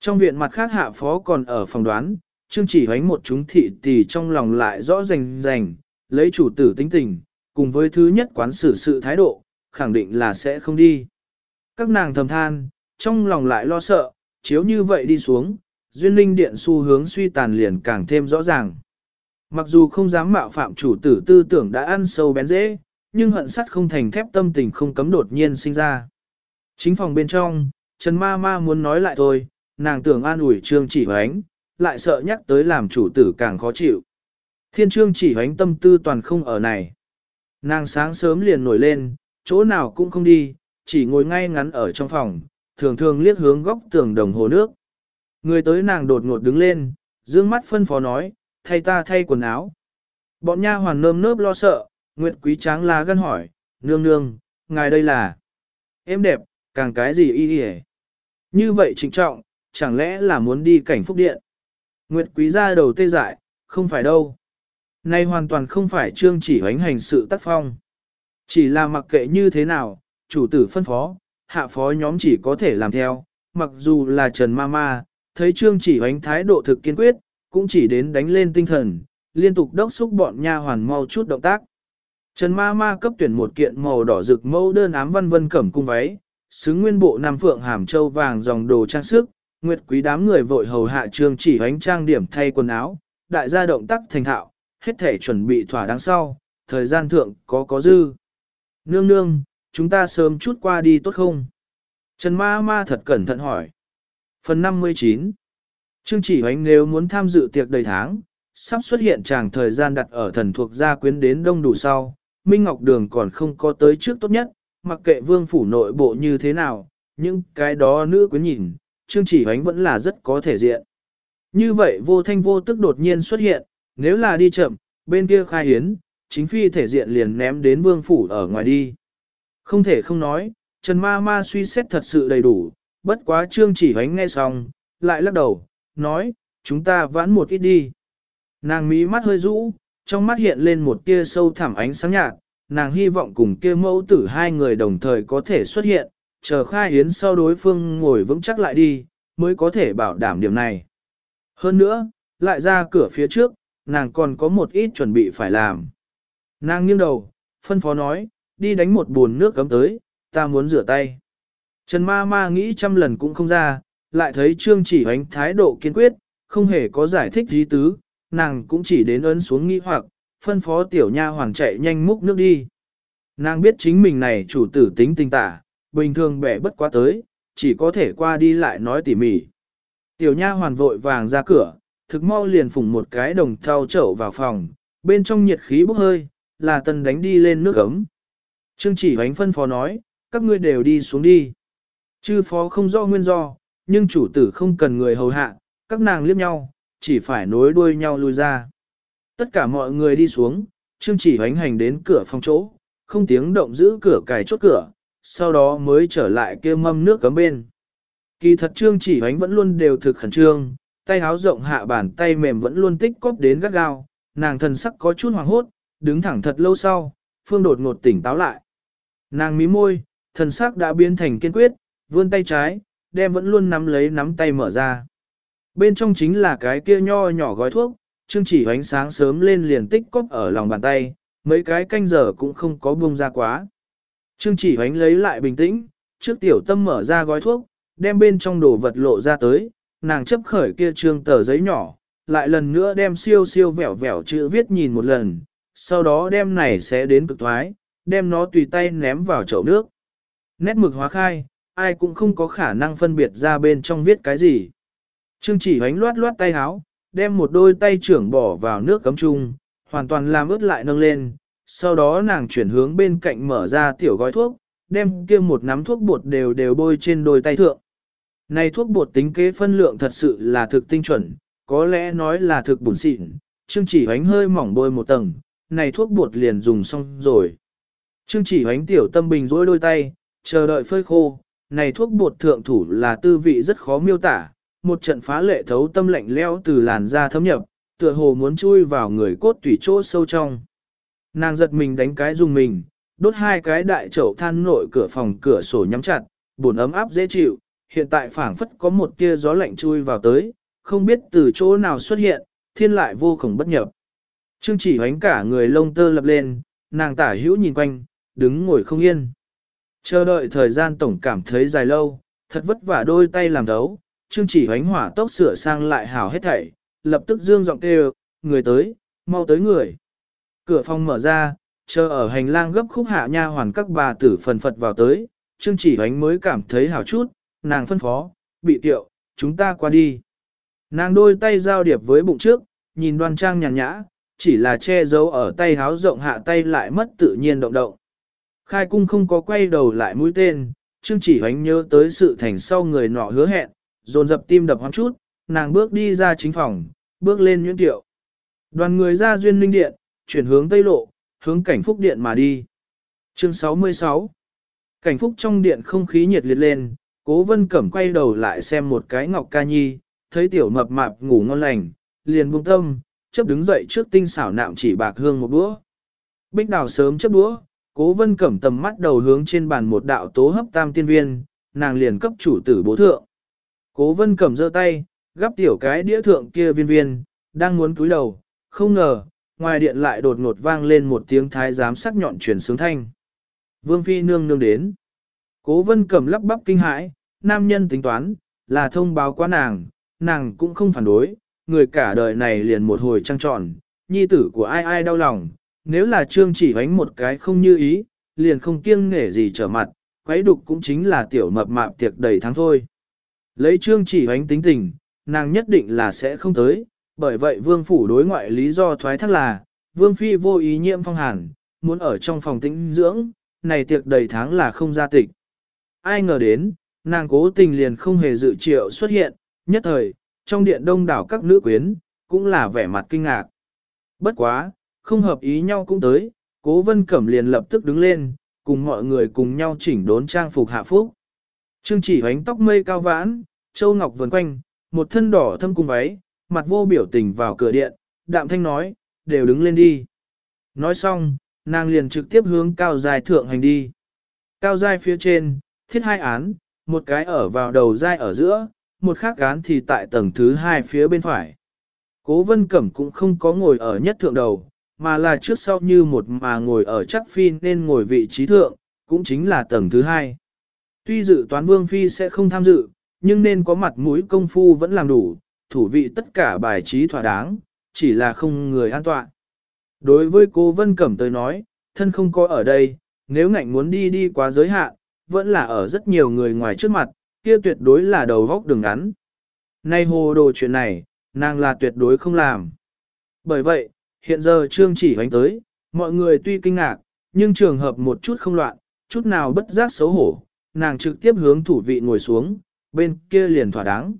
Speaker 1: Trong viện mặt khác hạ phó còn ở phòng đoán, Trương chỉ hoánh một chúng thị tỷ trong lòng lại rõ rành rành, lấy chủ tử tính tình, cùng với thứ nhất quán xử sự thái độ, khẳng định là sẽ không đi. Các nàng thầm than, trong lòng lại lo sợ, chiếu như vậy đi xuống, duyên linh điện xu hướng suy tàn liền càng thêm rõ ràng. Mặc dù không dám mạo phạm chủ tử tư tưởng đã ăn sâu bén dễ, nhưng hận sắt không thành thép tâm tình không cấm đột nhiên sinh ra. Chính phòng bên trong, Trần Ma Ma muốn nói lại thôi, nàng tưởng an ủi trương chỉ hoánh, lại sợ nhắc tới làm chủ tử càng khó chịu. Thiên trương chỉ hoánh tâm tư toàn không ở này. Nàng sáng sớm liền nổi lên, chỗ nào cũng không đi, chỉ ngồi ngay ngắn ở trong phòng, thường thường liếc hướng góc tường đồng hồ nước. Người tới nàng đột ngột đứng lên, dương mắt phân phó nói, thay ta thay quần áo. Bọn nha hoàn nơm nớp lo sợ, Nguyệt Quý Tráng lá gân hỏi, nương nương, ngài đây là em đẹp, càng cái gì y y Như vậy trịnh trọng, chẳng lẽ là muốn đi cảnh phúc điện? Nguyệt Quý ra đầu tê dại, không phải đâu. Nay hoàn toàn không phải trương chỉ hoánh hành sự tác phong. Chỉ là mặc kệ như thế nào, chủ tử phân phó, hạ phó nhóm chỉ có thể làm theo, mặc dù là Trần Ma Ma, thấy trương chỉ hoánh thái độ thực kiên quyết, cũng chỉ đến đánh lên tinh thần, liên tục đốc xúc bọn nha hoàn mau chút động tác. Trần Ma Ma cấp tuyển một kiện màu đỏ rực mẫu đơn ám văn vân cẩm cung váy, xứng nguyên bộ nam phượng hàm châu vàng dòng đồ trang sức, nguyệt quý đám người vội hầu hạ trương chỉ hoánh trang điểm thay quần áo, đại gia động tác thành thạo, hết thể chuẩn bị thỏa đáng sau, thời gian thượng có có dư. Nương nương, chúng ta sớm chút qua đi tốt không? Trần ma ma thật cẩn thận hỏi. Phần 59 Trương chỉ hoánh nếu muốn tham dự tiệc đầy tháng, sắp xuất hiện chàng thời gian đặt ở thần thuộc gia quyến đến đông đủ sau, Minh Ngọc Đường còn không có tới trước tốt nhất, mặc kệ vương phủ nội bộ như thế nào, nhưng cái đó nữ quyến nhìn, Trương Chỉ Hoánh vẫn là rất có thể diện. Như vậy vô thanh vô tức đột nhiên xuất hiện, nếu là đi chậm, bên kia khai hiến, chính phi thể diện liền ném đến vương phủ ở ngoài đi. Không thể không nói, Trần Ma Ma suy xét thật sự đầy đủ, bất quá Trương Chỉ Hoánh nghe xong, lại lắc đầu, nói, chúng ta vãn một ít đi. Nàng mí mắt hơi rũ, trong mắt hiện lên một tia sâu thẳm ánh sáng nhạt, nàng hy vọng cùng kia mẫu tử hai người đồng thời có thể xuất hiện, chờ khai hiến sau đối phương ngồi vững chắc lại đi, mới có thể bảo đảm điểm này. Hơn nữa, lại ra cửa phía trước, nàng còn có một ít chuẩn bị phải làm. Nàng nghiêng đầu, phân phó nói, đi đánh một buồn nước cấm tới, ta muốn rửa tay. Trần ma ma nghĩ trăm lần cũng không ra, lại thấy trương chỉ ánh thái độ kiên quyết, không hề có giải thích gì tứ, nàng cũng chỉ đến ấn xuống nghi hoặc, phân phó tiểu nha hoàng chạy nhanh múc nước đi. Nàng biết chính mình này chủ tử tính tình tả, bình thường bẻ bất quá tới, chỉ có thể qua đi lại nói tỉ mỉ. Tiểu nha hoàn vội vàng ra cửa, thực mau liền phủng một cái đồng thau chậu vào phòng, bên trong nhiệt khí bốc hơi, là tần đánh đi lên nước ấm. Trương chỉ hoánh phân phó nói, các ngươi đều đi xuống đi. Chư phó không do nguyên do, nhưng chủ tử không cần người hầu hạ, các nàng liếc nhau, chỉ phải nối đuôi nhau lui ra. Tất cả mọi người đi xuống, Trương chỉ hoánh hành đến cửa phòng chỗ, không tiếng động giữ cửa cài chốt cửa, sau đó mới trở lại kia mâm nước cấm bên. Kỳ thật Trương chỉ hoánh vẫn luôn đều thực khẩn trương, tay háo rộng hạ bàn tay mềm vẫn luôn tích cóp đến gắt gao, nàng thần sắc có chút hoàng hốt, đứng thẳng thật lâu sau, phương đột ngột tỉnh táo lại. Nàng mí môi, thần sắc đã biến thành kiên quyết, vươn tay trái, đem vẫn luôn nắm lấy nắm tay mở ra. Bên trong chính là cái kia nho nhỏ gói thuốc, Trương chỉ ánh sáng sớm lên liền tích cóp ở lòng bàn tay, mấy cái canh giờ cũng không có buông ra quá. Trương chỉ ánh lấy lại bình tĩnh, trước tiểu tâm mở ra gói thuốc, đem bên trong đồ vật lộ ra tới, nàng chấp khởi kia trương tờ giấy nhỏ, lại lần nữa đem siêu siêu vẻo vẻo chữ viết nhìn một lần, sau đó đem này sẽ đến cực thoái, đem nó tùy tay ném vào chậu nước. Nét mực hóa khai, ai cũng không có khả năng phân biệt ra bên trong viết cái gì. Trương chỉ hoánh loát loát tay háo, đem một đôi tay trưởng bỏ vào nước cấm chung, hoàn toàn làm ướt lại nâng lên, sau đó nàng chuyển hướng bên cạnh mở ra tiểu gói thuốc, đem kia một nắm thuốc bột đều đều bôi trên đôi tay thượng. Này thuốc bột tính kế phân lượng thật sự là thực tinh chuẩn, có lẽ nói là thực bùn xịn, Trương chỉ hoánh hơi mỏng bôi một tầng, này thuốc bột liền dùng xong rồi. Trương chỉ hoánh tiểu tâm bình dối đôi tay, chờ đợi phơi khô, này thuốc bột thượng thủ là tư vị rất khó miêu tả, một trận phá lệ thấu tâm lạnh leo từ làn da thấm nhập, tựa hồ muốn chui vào người cốt tủy chỗ sâu trong. Nàng giật mình đánh cái dùng mình, đốt hai cái đại chậu than nội cửa phòng cửa sổ nhắm chặt, buồn ấm áp dễ chịu, hiện tại phảng phất có một tia gió lạnh chui vào tới, không biết từ chỗ nào xuất hiện, thiên lại vô cùng bất nhập. Trương chỉ hoánh cả người lông tơ lập lên, nàng tả hữu nhìn quanh, đứng ngồi không yên. Chờ đợi thời gian tổng cảm thấy dài lâu, thật vất vả đôi tay làm đấu, Trương chỉ hoánh hỏa tốc sửa sang lại hào hết thảy, lập tức dương giọng kêu, người tới, mau tới người. Cửa phòng mở ra, chờ ở hành lang gấp khúc hạ nha hoàn các bà tử phần phật vào tới, Trương chỉ hoánh mới cảm thấy hào chút, nàng phân phó, bị tiệu, chúng ta qua đi. Nàng đôi tay giao điệp với bụng trước, nhìn đoan trang nhàn nhã, chỉ là che giấu ở tay háo rộng hạ tay lại mất tự nhiên động động. Khai cung không có quay đầu lại mũi tên, Trương chỉ hoánh nhớ tới sự thành sau người nọ hứa hẹn, dồn dập tim đập hoang chút, nàng bước đi ra chính phòng, bước lên nhuyễn tiệu. Đoàn người ra duyên linh điện, chuyển hướng tây lộ, hướng cảnh phúc điện mà đi. Chương 66 Cảnh phúc trong điện không khí nhiệt liệt lên, cố vân cẩm quay đầu lại xem một cái ngọc ca nhi, thấy tiểu mập mạp ngủ ngon lành, liền buông tâm, chấp đứng dậy trước tinh xảo nạm chỉ bạc hương một bữa Bích đào sớm chấp đũa, cố vân cẩm tầm mắt đầu hướng trên bàn một đạo tố hấp tam tiên viên, nàng liền cấp chủ tử bố thượng. Cố vân cầm giơ tay, gắp tiểu cái đĩa thượng kia viên viên, đang muốn cúi đầu, không ngờ, ngoài điện lại đột ngột vang lên một tiếng thái giám sắc nhọn truyền sướng thanh. Vương phi nương nương đến. Cố vân cầm lắp bắp kinh hãi, nam nhân tính toán, là thông báo qua nàng, nàng cũng không phản đối, người cả đời này liền một hồi trăng tròn, nhi tử của ai ai đau lòng, nếu là trương chỉ vánh một cái không như ý, liền không kiêng nể gì trở mặt, quấy đục cũng chính là tiểu mập mạp tiệc đầy tháng thôi. Lấy trương chỉ hoánh tính tình, nàng nhất định là sẽ không tới, Bởi vậy vương phủ đối ngoại lý do thoái thác là, vương phi vô ý nhiễm phong hàn, muốn ở trong phòng tĩnh dưỡng, này tiệc đầy tháng là không ra tịch. Ai ngờ đến, nàng cố tình liền không hề dự triệu xuất hiện, nhất thời, trong điện đông đảo các nữ quyến, cũng là vẻ mặt kinh ngạc. Bất quá, không hợp ý nhau cũng tới, cố vân cẩm liền lập tức đứng lên, cùng mọi người cùng nhau chỉnh đốn trang phục hạ phúc. Trương chỉ hoánh tóc mây cao vãn, châu ngọc vườn quanh, một thân đỏ thâm cung váy, mặt vô biểu tình vào cửa điện, đạm thanh nói, đều đứng lên đi. Nói xong, nàng liền trực tiếp hướng cao dài thượng hành đi. Cao dài phía trên, thiết hai án, một cái ở vào đầu dài ở giữa, một khác án thì tại tầng thứ hai phía bên phải. Cố vân cẩm cũng không có ngồi ở nhất thượng đầu, mà là trước sau như một mà ngồi ở chắc phi nên ngồi vị trí thượng, cũng chính là tầng thứ hai. Tuy dự toán vương phi sẽ không tham dự, nhưng nên có mặt mũi công phu vẫn làm đủ, thủ vị tất cả bài trí thỏa đáng, chỉ là không người an toàn. Đối với cô Vân Cẩm tới nói, thân không có ở đây, nếu ngạnh muốn đi đi quá giới hạn, vẫn là ở rất nhiều người ngoài trước mặt, kia tuyệt đối là đầu góc đường ngắn. Nay hồ đồ chuyện này, nàng là tuyệt đối không làm. Bởi vậy, hiện giờ trương chỉ hoánh tới, mọi người tuy kinh ngạc, nhưng trường hợp một chút không loạn, chút nào bất giác xấu hổ, nàng trực tiếp hướng thủ vị ngồi xuống, bên kia liền thỏa đáng.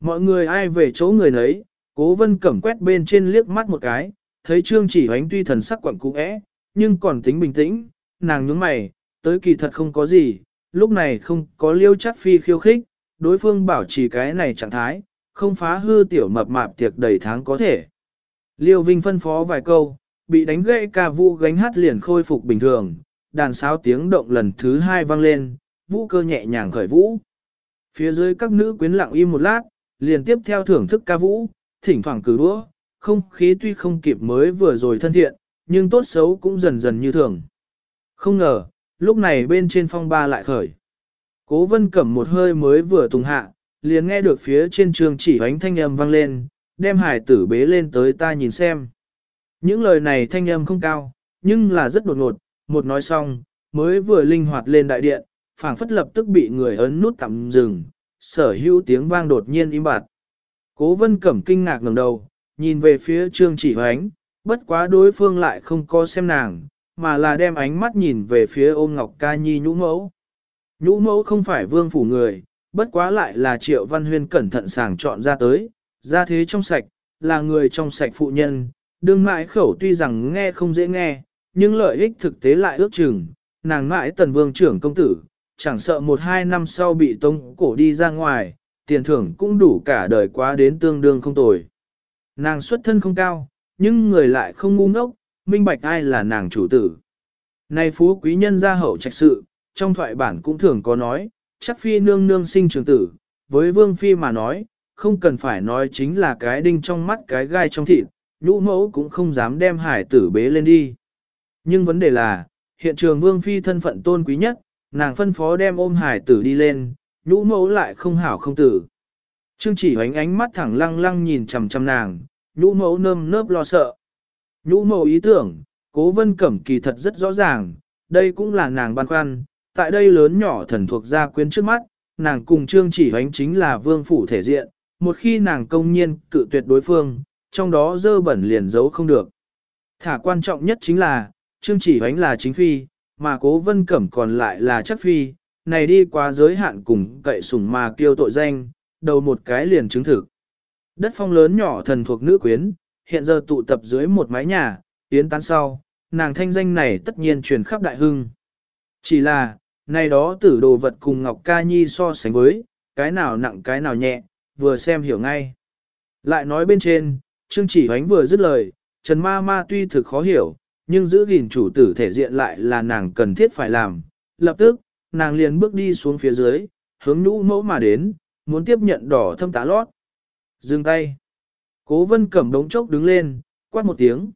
Speaker 1: Mọi người ai về chỗ người nấy, cố vân cẩm quét bên trên liếc mắt một cái, thấy trương chỉ hoánh tuy thần sắc quặng cũ ẽ, nhưng còn tính bình tĩnh, nàng nhướng mày, tới kỳ thật không có gì, lúc này không có liêu chắc phi khiêu khích, đối phương bảo trì cái này trạng thái, không phá hư tiểu mập mạp tiệc đầy tháng có thể. Liêu Vinh phân phó vài câu, bị đánh gãy ca vũ gánh hát liền khôi phục bình thường, đàn sáo tiếng động lần thứ hai vang lên, vũ cơ nhẹ nhàng khởi vũ. Phía dưới các nữ quyến lặng im một lát, liền tiếp theo thưởng thức ca vũ, thỉnh thoảng cử đũa, không khí tuy không kịp mới vừa rồi thân thiện, nhưng tốt xấu cũng dần dần như thường. Không ngờ, lúc này bên trên phong ba lại khởi. Cố vân cẩm một hơi mới vừa tùng hạ, liền nghe được phía trên trường chỉ ánh thanh âm vang lên, đem hải tử bế lên tới ta nhìn xem. Những lời này thanh âm không cao, nhưng là rất đột ngột, một nói xong, mới vừa linh hoạt lên đại điện, phảng phất lập tức bị người ấn nút tạm dừng, sở hữu tiếng vang đột nhiên im bặt. Cố vân cẩm kinh ngạc ngẩng đầu, nhìn về phía trương chỉ hoánh, bất quá đối phương lại không có xem nàng, mà là đem ánh mắt nhìn về phía ôm ngọc ca nhi nhũ mẫu. Nhũ mẫu không phải vương phủ người, bất quá lại là triệu văn huyên cẩn thận sàng chọn ra tới, ra thế trong sạch, là người trong sạch phụ nhân, đương mãi khẩu tuy rằng nghe không dễ nghe, nhưng lợi ích thực tế lại ước chừng, nàng mãi tần vương trưởng công tử, chẳng sợ một hai năm sau bị tông cổ đi ra ngoài, tiền thưởng cũng đủ cả đời quá đến tương đương không tồi. Nàng xuất thân không cao, nhưng người lại không ngu ngốc, minh bạch ai là nàng chủ tử. nay phú quý nhân gia hậu trạch sự, trong thoại bản cũng thường có nói, chắc phi nương nương sinh trường tử, với vương phi mà nói, không cần phải nói chính là cái đinh trong mắt cái gai trong thịt, nhũ mẫu cũng không dám đem hải tử bế lên đi. Nhưng vấn đề là, hiện trường vương phi thân phận tôn quý nhất, nàng phân phó đem ôm hải tử đi lên, nhũ mẫu lại không hảo không tử. Trương chỉ hoánh ánh mắt thẳng lăng lăng nhìn chằm chằm nàng, nhũ mẫu nơm nớp lo sợ. Nhũ mẫu ý tưởng, cố vân cẩm kỳ thật rất rõ ràng, đây cũng là nàng băn khoăn, tại đây lớn nhỏ thần thuộc gia quyến trước mắt, nàng cùng trương chỉ hoánh chính là vương phủ thể diện, một khi nàng công nhiên cự tuyệt đối phương, trong đó dơ bẩn liền giấu không được. Thả quan trọng nhất chính là, trương chỉ hoánh là chính phi, mà cố vân cẩm còn lại là chắc phi, này đi qua giới hạn cùng cậy sủng mà kêu tội danh, đầu một cái liền chứng thực. Đất phong lớn nhỏ thần thuộc nữ quyến, hiện giờ tụ tập dưới một mái nhà, tiến tán sau, nàng thanh danh này tất nhiên truyền khắp đại hưng. Chỉ là, này đó tử đồ vật cùng Ngọc Ca Nhi so sánh với, cái nào nặng cái nào nhẹ, vừa xem hiểu ngay. Lại nói bên trên, Trương Chỉ Hoánh vừa dứt lời, Trần Ma Ma tuy thực khó hiểu, nhưng giữ gìn chủ tử thể diện lại là nàng cần thiết phải làm. Lập tức, nàng liền bước đi xuống phía dưới, hướng nhũ mẫu mà đến, muốn tiếp nhận đỏ thâm tá lót. Dừng tay. Cố vân cẩm đống chốc đứng lên, quát một tiếng.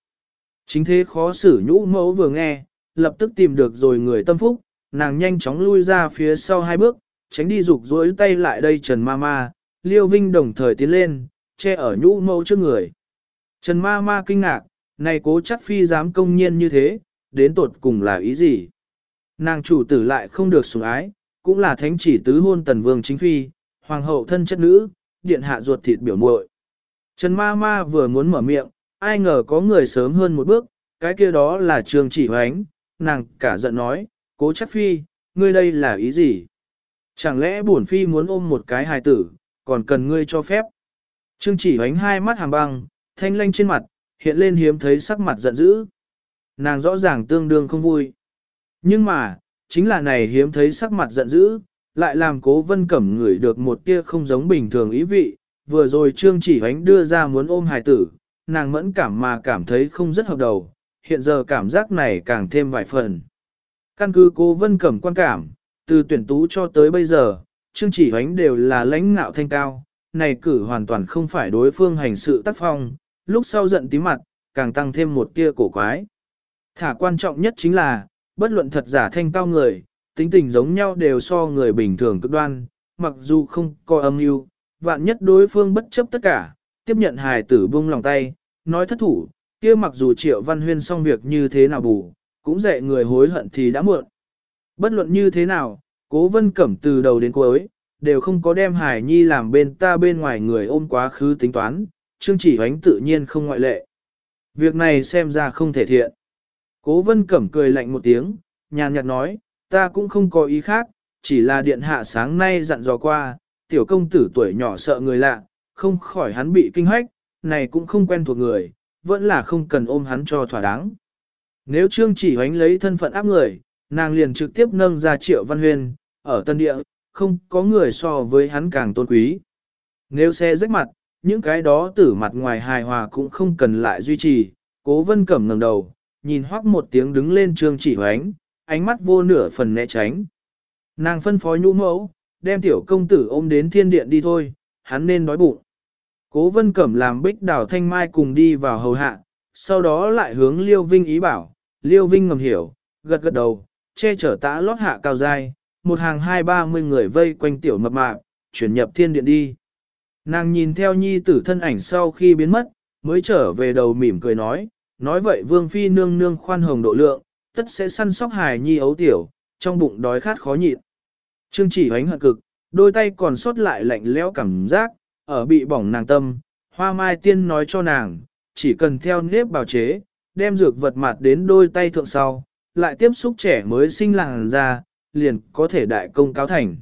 Speaker 1: Chính thế khó xử nhũ mẫu vừa nghe, lập tức tìm được rồi người tâm phúc, nàng nhanh chóng lui ra phía sau hai bước, tránh đi rục rối tay lại đây Trần Ma Ma, Liêu Vinh đồng thời tiến lên, che ở nhũ mẫu trước người. Trần Ma Ma kinh ngạc, này cố chắc phi dám công nhiên như thế, đến tột cùng là ý gì? Nàng chủ tử lại không được sủng ái, cũng là thánh chỉ tứ hôn tần vương chính phi, hoàng hậu thân chất nữ, điện hạ ruột thịt biểu muội. Trần ma ma vừa muốn mở miệng, ai ngờ có người sớm hơn một bước, cái kia đó là Trương Chỉ Hoánh, nàng cả giận nói, cố chắc phi, ngươi đây là ý gì? Chẳng lẽ bổn phi muốn ôm một cái hài tử, còn cần ngươi cho phép? Trương Chỉ Hoánh hai mắt hàm băng, thanh lanh trên mặt, hiện lên hiếm thấy sắc mặt giận dữ. Nàng rõ ràng tương đương không vui. Nhưng mà, chính là này hiếm thấy sắc mặt giận dữ, lại làm cố vân cẩm ngửi được một tia không giống bình thường ý vị, vừa rồi Trương Chỉ Hoánh đưa ra muốn ôm hài tử, nàng mẫn cảm mà cảm thấy không rất hợp đầu, hiện giờ cảm giác này càng thêm vài phần. Căn cứ cố vân cẩm quan cảm, từ tuyển tú cho tới bây giờ, Trương Chỉ Hoánh đều là lãnh ngạo thanh cao, này cử hoàn toàn không phải đối phương hành sự tác phong, lúc sau giận tí mặt, càng tăng thêm một tia cổ quái. Thả quan trọng nhất chính là, bất luận thật giả thanh cao người, tính tình giống nhau đều so người bình thường cực đoan, mặc dù không có âm mưu, vạn nhất đối phương bất chấp tất cả, tiếp nhận hài tử buông lòng tay, nói thất thủ, kia mặc dù triệu văn huyên xong việc như thế nào bù, cũng dạy người hối hận thì đã muộn. Bất luận như thế nào, cố vân cẩm từ đầu đến cuối, đều không có đem hài nhi làm bên ta bên ngoài người ôm quá khứ tính toán, Trương chỉ hoánh tự nhiên không ngoại lệ. Việc này xem ra không thể thiện. Cố vân cẩm cười lạnh một tiếng, nhàn nhạt nói, ta cũng không có ý khác, chỉ là điện hạ sáng nay dặn dò qua, tiểu công tử tuổi nhỏ sợ người lạ, không khỏi hắn bị kinh hoách, này cũng không quen thuộc người, vẫn là không cần ôm hắn cho thỏa đáng. Nếu Trương chỉ hoánh lấy thân phận áp người, nàng liền trực tiếp nâng ra triệu văn huyên, ở tân địa, không có người so với hắn càng tôn quý. Nếu xe rách mặt, những cái đó tử mặt ngoài hài hòa cũng không cần lại duy trì, cố vân cẩm ngẩng đầu, nhìn hoắc một tiếng đứng lên trương chỉ hoánh, ánh mắt vô nửa phần né tránh. Nàng phân phó nhũ mẫu, đem tiểu công tử ôm đến thiên điện đi thôi, hắn nên đói bụng. Cố vân cẩm làm bích đào thanh mai cùng đi vào hầu hạ, sau đó lại hướng Liêu Vinh ý bảo, Liêu Vinh ngầm hiểu, gật gật đầu, che chở tã lót hạ cao dai, một hàng hai ba mươi người vây quanh tiểu mập mạp, chuyển nhập thiên điện đi. Nàng nhìn theo nhi tử thân ảnh sau khi biến mất, mới trở về đầu mỉm cười nói, nói vậy vương phi nương nương khoan hồng độ lượng, tất sẽ săn sóc hài nhi ấu tiểu, trong bụng đói khát khó nhịn. Trương chỉ hoánh hận cực, đôi tay còn sót lại lạnh lẽo cảm giác, ở bị bỏng nàng tâm, hoa mai tiên nói cho nàng, chỉ cần theo nếp bào chế, đem dược vật mặt đến đôi tay thượng sau, lại tiếp xúc trẻ mới sinh làng ra, liền có thể đại công cáo thành.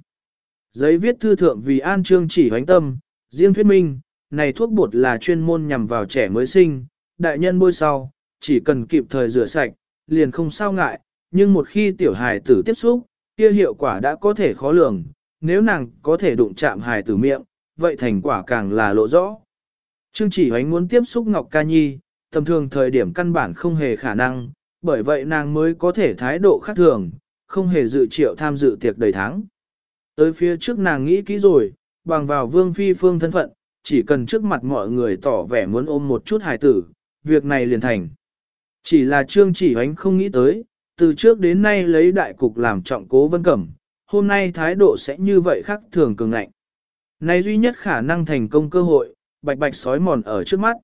Speaker 1: Giấy viết thư thượng vì an trương chỉ hoánh tâm, riêng thuyết minh, này thuốc bột là chuyên môn nhằm vào trẻ mới sinh, đại nhân bôi sau, chỉ cần kịp thời rửa sạch, liền không sao ngại, nhưng một khi tiểu hài tử tiếp xúc, kia hiệu quả đã có thể khó lường, nếu nàng có thể đụng chạm hài tử miệng, vậy thành quả càng là lộ rõ. Trương chỉ hoánh muốn tiếp xúc Ngọc Ca Nhi, tầm thường thời điểm căn bản không hề khả năng, bởi vậy nàng mới có thể thái độ khác thường, không hề dự triệu tham dự tiệc đầy tháng. Tới phía trước nàng nghĩ kỹ rồi, bằng vào vương phi phương thân phận, chỉ cần trước mặt mọi người tỏ vẻ muốn ôm một chút hài tử, việc này liền thành. Chỉ là trương chỉ hoánh không nghĩ tới, từ trước đến nay lấy đại cục làm trọng cố vân cẩm, hôm nay thái độ sẽ như vậy khác thường cường ngạnh. Này duy nhất khả năng thành công cơ hội, bạch bạch sói mòn ở trước mắt.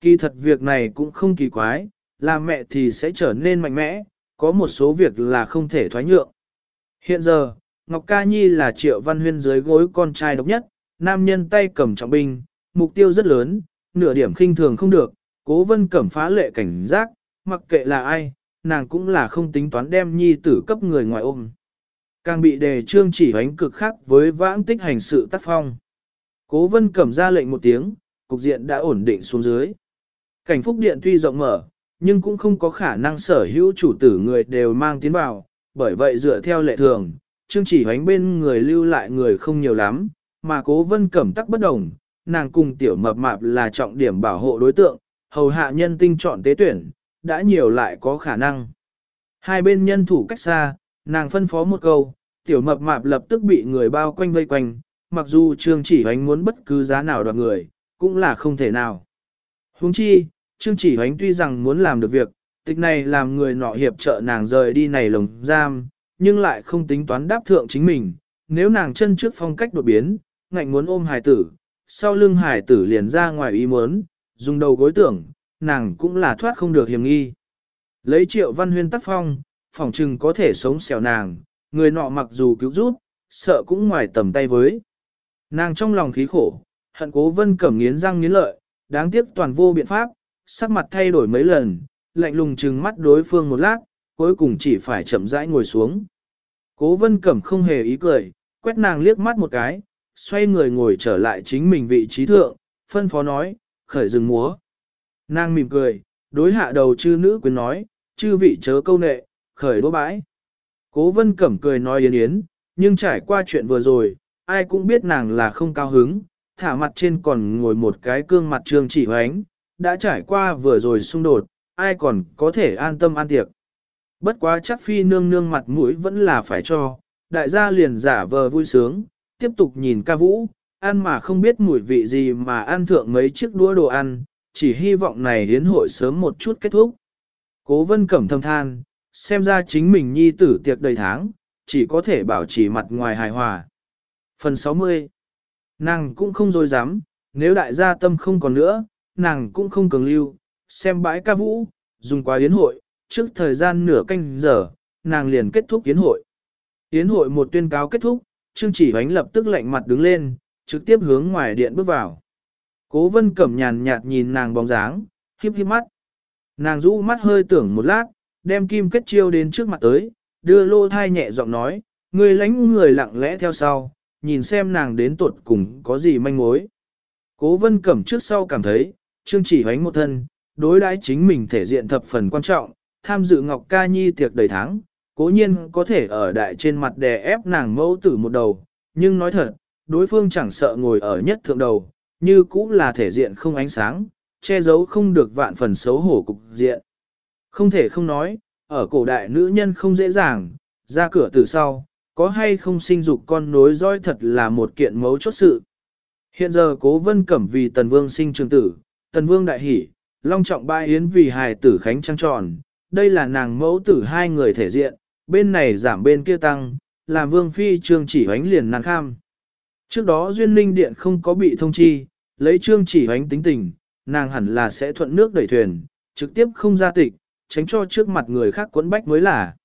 Speaker 1: Kỳ thật việc này cũng không kỳ quái, làm mẹ thì sẽ trở nên mạnh mẽ, có một số việc là không thể thoái nhượng. Hiện giờ, Ngọc Ca Nhi là triệu văn huyên dưới gối con trai độc nhất, nam nhân tay cầm trọng binh, mục tiêu rất lớn, nửa điểm khinh thường không được, cố vân cẩm phá lệ cảnh giác, mặc kệ là ai, nàng cũng là không tính toán đem nhi tử cấp người ngoài ôm. Càng bị đề trương chỉ hoánh cực khác với vãng tích hành sự tác phong. Cố vân cẩm ra lệnh một tiếng, cục diện đã ổn định xuống dưới. Cảnh phúc điện tuy rộng mở, nhưng cũng không có khả năng sở hữu chủ tử người đều mang tiến vào, bởi vậy dựa theo lệ thường, trương chỉ hoánh bên người lưu lại người không nhiều lắm, mà cố vân cẩm tắc bất đồng, nàng cùng tiểu mập mạp là trọng điểm bảo hộ đối tượng, hầu hạ nhân tinh chọn tế tuyển, đã nhiều lại có khả năng. Hai bên nhân thủ cách xa, nàng phân phó một câu, tiểu mập mạp lập tức bị người bao quanh vây quanh, mặc dù trương chỉ hoánh muốn bất cứ giá nào đoạt người, cũng là không thể nào. Huống chi, trương chỉ hoánh tuy rằng muốn làm được việc, tịch này làm người nọ hiệp trợ nàng rời đi này lồng giam, nhưng lại không tính toán đáp thượng chính mình, nếu nàng chân trước phong cách đột biến, ngạnh muốn ôm hài tử, sau lưng hài tử liền ra ngoài ý muốn, dùng đầu gối tưởng, nàng cũng là thoát không được hiểm nghi. Lấy triệu văn huyên tác phong, phỏng chừng có thể sống xẻo nàng, người nọ mặc dù cứu giúp, sợ cũng ngoài tầm tay với. Nàng trong lòng khí khổ, hận cố vân cẩm nghiến răng nghiến lợi, đáng tiếc toàn vô biện pháp, sắc mặt thay đổi mấy lần, lạnh lùng trừng mắt đối phương một lát, cuối cùng chỉ phải chậm rãi ngồi xuống. Cố vân cẩm không hề ý cười, quét nàng liếc mắt một cái, xoay người ngồi trở lại chính mình vị trí thượng, phân phó nói, khởi rừng múa. Nàng mỉm cười, đối hạ đầu chư nữ quyến nói, chư vị chớ câu nệ, khởi đỗ bãi. Cố vân cẩm cười nói yến yến, nhưng trải qua chuyện vừa rồi, ai cũng biết nàng là không cao hứng, thả mặt trên còn ngồi một cái cương mặt trương chỉ hoánh, đã trải qua vừa rồi xung đột, ai còn có thể an tâm an tiệc. Bất quá chắc phi nương nương mặt mũi vẫn là phải cho, đại gia liền giả vờ vui sướng, tiếp tục nhìn ca vũ, ăn mà không biết mùi vị gì mà ăn thượng mấy chiếc đũa đồ ăn, chỉ hy vọng này đến hội sớm một chút kết thúc. Cố vân cẩm thâm than, xem ra chính mình nhi tử tiệc đầy tháng, chỉ có thể bảo trì mặt ngoài hài hòa. Phần 60 Nàng cũng không dối dám, nếu đại gia tâm không còn nữa, nàng cũng không cường lưu, xem bãi ca vũ, dùng quá yến hội, trước thời gian nửa canh giờ, nàng liền kết thúc yến hội. Yến hội một tuyên cáo kết thúc, Trương Chỉ Hoánh lập tức lạnh mặt đứng lên, trực tiếp hướng ngoài điện bước vào. Cố vân cẩm nhàn nhạt nhìn nàng bóng dáng, hiếp hiếp mắt. Nàng rũ mắt hơi tưởng một lát, đem kim kết chiêu đến trước mặt tới, đưa lô thai nhẹ giọng nói, người lánh người lặng lẽ theo sau, nhìn xem nàng đến tuột cùng có gì manh mối. Cố vân cẩm trước sau cảm thấy, Trương Chỉ Hoánh một thân, đối đãi chính mình thể diện thập phần quan trọng, tham dự Ngọc Ca Nhi tiệc đầy tháng, cố nhiên có thể ở đại trên mặt đè ép nàng mẫu tử một đầu, nhưng nói thật, đối phương chẳng sợ ngồi ở nhất thượng đầu, như cũng là thể diện không ánh sáng, che giấu không được vạn phần xấu hổ cục diện. Không thể không nói, ở cổ đại nữ nhân không dễ dàng, ra cửa từ sau, có hay không sinh dục con nối dõi thật là một kiện mấu chốt sự. Hiện giờ cố vân cẩm vì tần vương sinh trường tử, tần vương đại hỷ, long trọng ba yến vì hài tử khánh trăng tròn, đây là nàng mẫu tử hai người thể diện, bên này giảm bên kia tăng, làm vương phi trương chỉ hoánh liền nàng kham. Trước đó duyên linh điện không có bị thông chi, lấy trương chỉ hoánh tính tình, nàng hẳn là sẽ thuận nước đẩy thuyền, trực tiếp không ra tịch, tránh cho trước mặt người khác quấn bách mới là.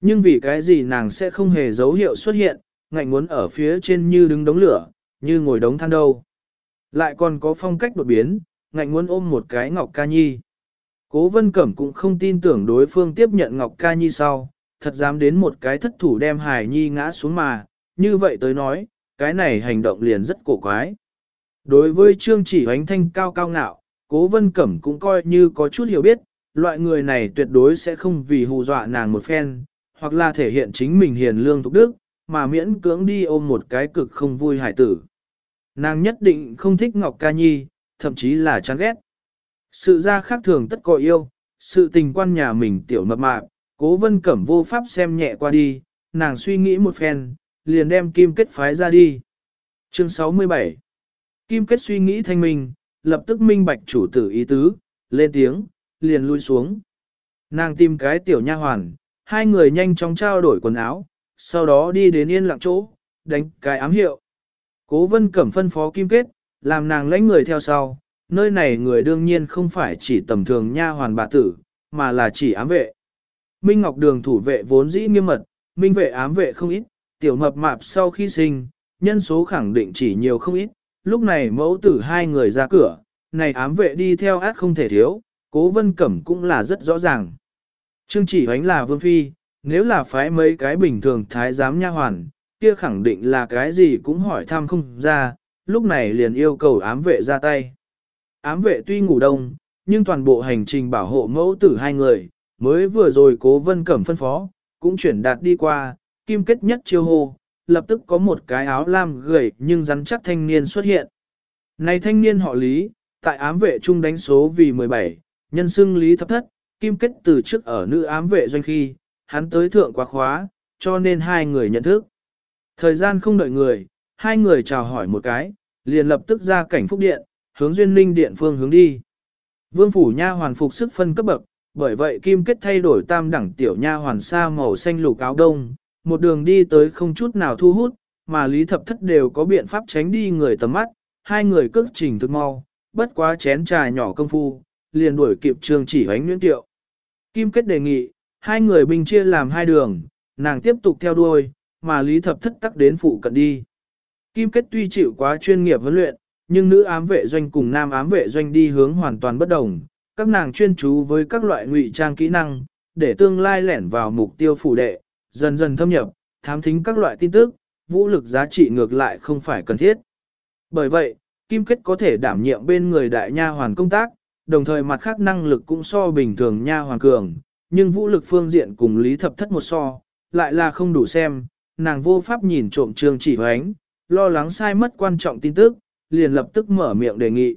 Speaker 1: Nhưng vì cái gì nàng sẽ không hề dấu hiệu xuất hiện, ngạnh muốn ở phía trên như đứng đống lửa, như ngồi đống than đâu. Lại còn có phong cách đột biến, ngạnh muốn ôm một cái Ngọc Ca Nhi. Cố Vân Cẩm cũng không tin tưởng đối phương tiếp nhận Ngọc Ca Nhi sau, thật dám đến một cái thất thủ đem Hải Nhi ngã xuống mà, như vậy tới nói, cái này hành động liền rất cổ quái. Đối với Trương Chỉ Hoánh Thanh cao cao ngạo, Cố Vân Cẩm cũng coi như có chút hiểu biết, loại người này tuyệt đối sẽ không vì hù dọa nàng một phen, hoặc là thể hiện chính mình hiền lương thục đức, mà miễn cưỡng đi ôm một cái cực không vui hải tử. Nàng nhất định không thích Ngọc Ca Nhi, thậm chí là chán ghét. Sự ra khác thường tất có yêu, sự tình quan nhà mình tiểu mập mạp, cố vân cẩm vô pháp xem nhẹ qua đi, nàng suy nghĩ một phen, liền đem kim kết phái ra đi. Chương 67 Kim kết suy nghĩ thanh minh, lập tức minh bạch chủ tử ý tứ, lên tiếng, liền lui xuống. Nàng tìm cái tiểu nha hoàn, hai người nhanh chóng trao đổi quần áo, sau đó đi đến yên lặng chỗ, đánh cái ám hiệu. Cố vân cẩm phân phó kim kết, làm nàng lãnh người theo sau, nơi này người đương nhiên không phải chỉ tầm thường nha hoàn bà tử, mà là chỉ ám vệ. Minh Ngọc Đường thủ vệ vốn dĩ nghiêm mật, minh vệ ám vệ không ít, tiểu mập mạp sau khi sinh, nhân số khẳng định chỉ nhiều không ít, lúc này mẫu tử hai người ra cửa, này ám vệ đi theo át không thể thiếu, cố vân cẩm cũng là rất rõ ràng. Trương chỉ hoánh là vương phi, nếu là phái mấy cái bình thường thái giám nha hoàn, kia khẳng định là cái gì cũng hỏi thăm không ra, lúc này liền yêu cầu ám vệ ra tay. Ám vệ tuy ngủ đông, nhưng toàn bộ hành trình bảo hộ mẫu tử hai người, mới vừa rồi cố vân cẩm phân phó, cũng chuyển đạt đi qua, kim kết nhất chiêu hô, lập tức có một cái áo lam gầy nhưng rắn chắc thanh niên xuất hiện. Này thanh niên họ Lý, tại ám vệ trung đánh số vì 17, nhân xưng Lý thập thất, kim kết từ trước ở nữ ám vệ doanh khi, hắn tới thượng quá khóa, cho nên hai người nhận thức. Thời gian không đợi người, hai người chào hỏi một cái, liền lập tức ra cảnh phúc điện, hướng duyên ninh điện phương hướng đi. Vương phủ nha hoàn phục sức phân cấp bậc, bởi vậy kim kết thay đổi tam đẳng tiểu nha hoàn sa màu xanh lục áo đông, một đường đi tới không chút nào thu hút, mà lý thập thất đều có biện pháp tránh đi người tầm mắt, hai người cước trình thực mau, bất quá chén trà nhỏ công phu, liền đuổi kịp trường chỉ hoánh nguyễn tiệu. Kim kết đề nghị, hai người bình chia làm hai đường, nàng tiếp tục theo đuôi, mà lý thập thất tắc đến phụ cận đi. Kim kết tuy chịu quá chuyên nghiệp huấn luyện, nhưng nữ ám vệ doanh cùng nam ám vệ doanh đi hướng hoàn toàn bất đồng, các nàng chuyên chú với các loại ngụy trang kỹ năng, để tương lai lẻn vào mục tiêu phủ đệ, dần dần thâm nhập, thám thính các loại tin tức, vũ lực giá trị ngược lại không phải cần thiết. Bởi vậy, Kim Kết có thể đảm nhiệm bên người đại nha hoàn công tác, đồng thời mặt khác năng lực cũng so bình thường nha hoàn cường, nhưng vũ lực phương diện cùng Lý Thập Thất một so, lại là không đủ xem, nàng vô pháp nhìn trộm trương chỉ hoánh, lo lắng sai mất quan trọng tin tức, liền lập tức mở miệng đề nghị.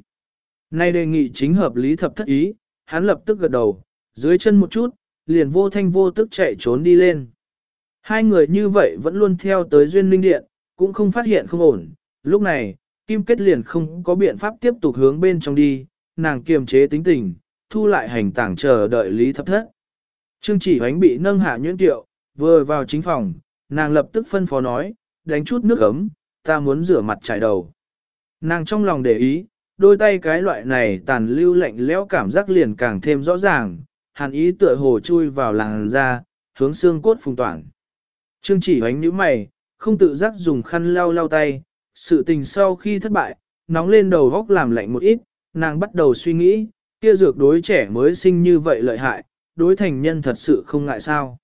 Speaker 1: Nay đề nghị chính hợp Lý Thập Thất ý, hắn lập tức gật đầu, dưới chân một chút, liền vô thanh vô tức chạy trốn đi lên. Hai người như vậy vẫn luôn theo tới duyên linh điện, cũng không phát hiện không ổn. Lúc này, Kim Kết liền không có biện pháp tiếp tục hướng bên trong đi, nàng kiềm chế tính tình, thu lại hành tảng chờ đợi Lý Thập Thất. Trương chỉ hoánh bị nâng hạ nhuyễn tiệu, vừa vào chính phòng, nàng lập tức phân phó nói, đánh chút nước ấm, ta muốn rửa mặt trải đầu. Nàng trong lòng để ý, đôi tay cái loại này tàn lưu lạnh lẽo cảm giác liền càng thêm rõ ràng, hàn ý tựa hồ chui vào làng da, hướng xương cốt phùng toản. Trương chỉ hoánh nhíu mày, không tự giác dùng khăn lau lau tay, sự tình sau khi thất bại, nóng lên đầu góc làm lạnh một ít, nàng bắt đầu suy nghĩ, kia dược đối trẻ mới sinh như vậy lợi hại, đối thành nhân thật sự không ngại sao.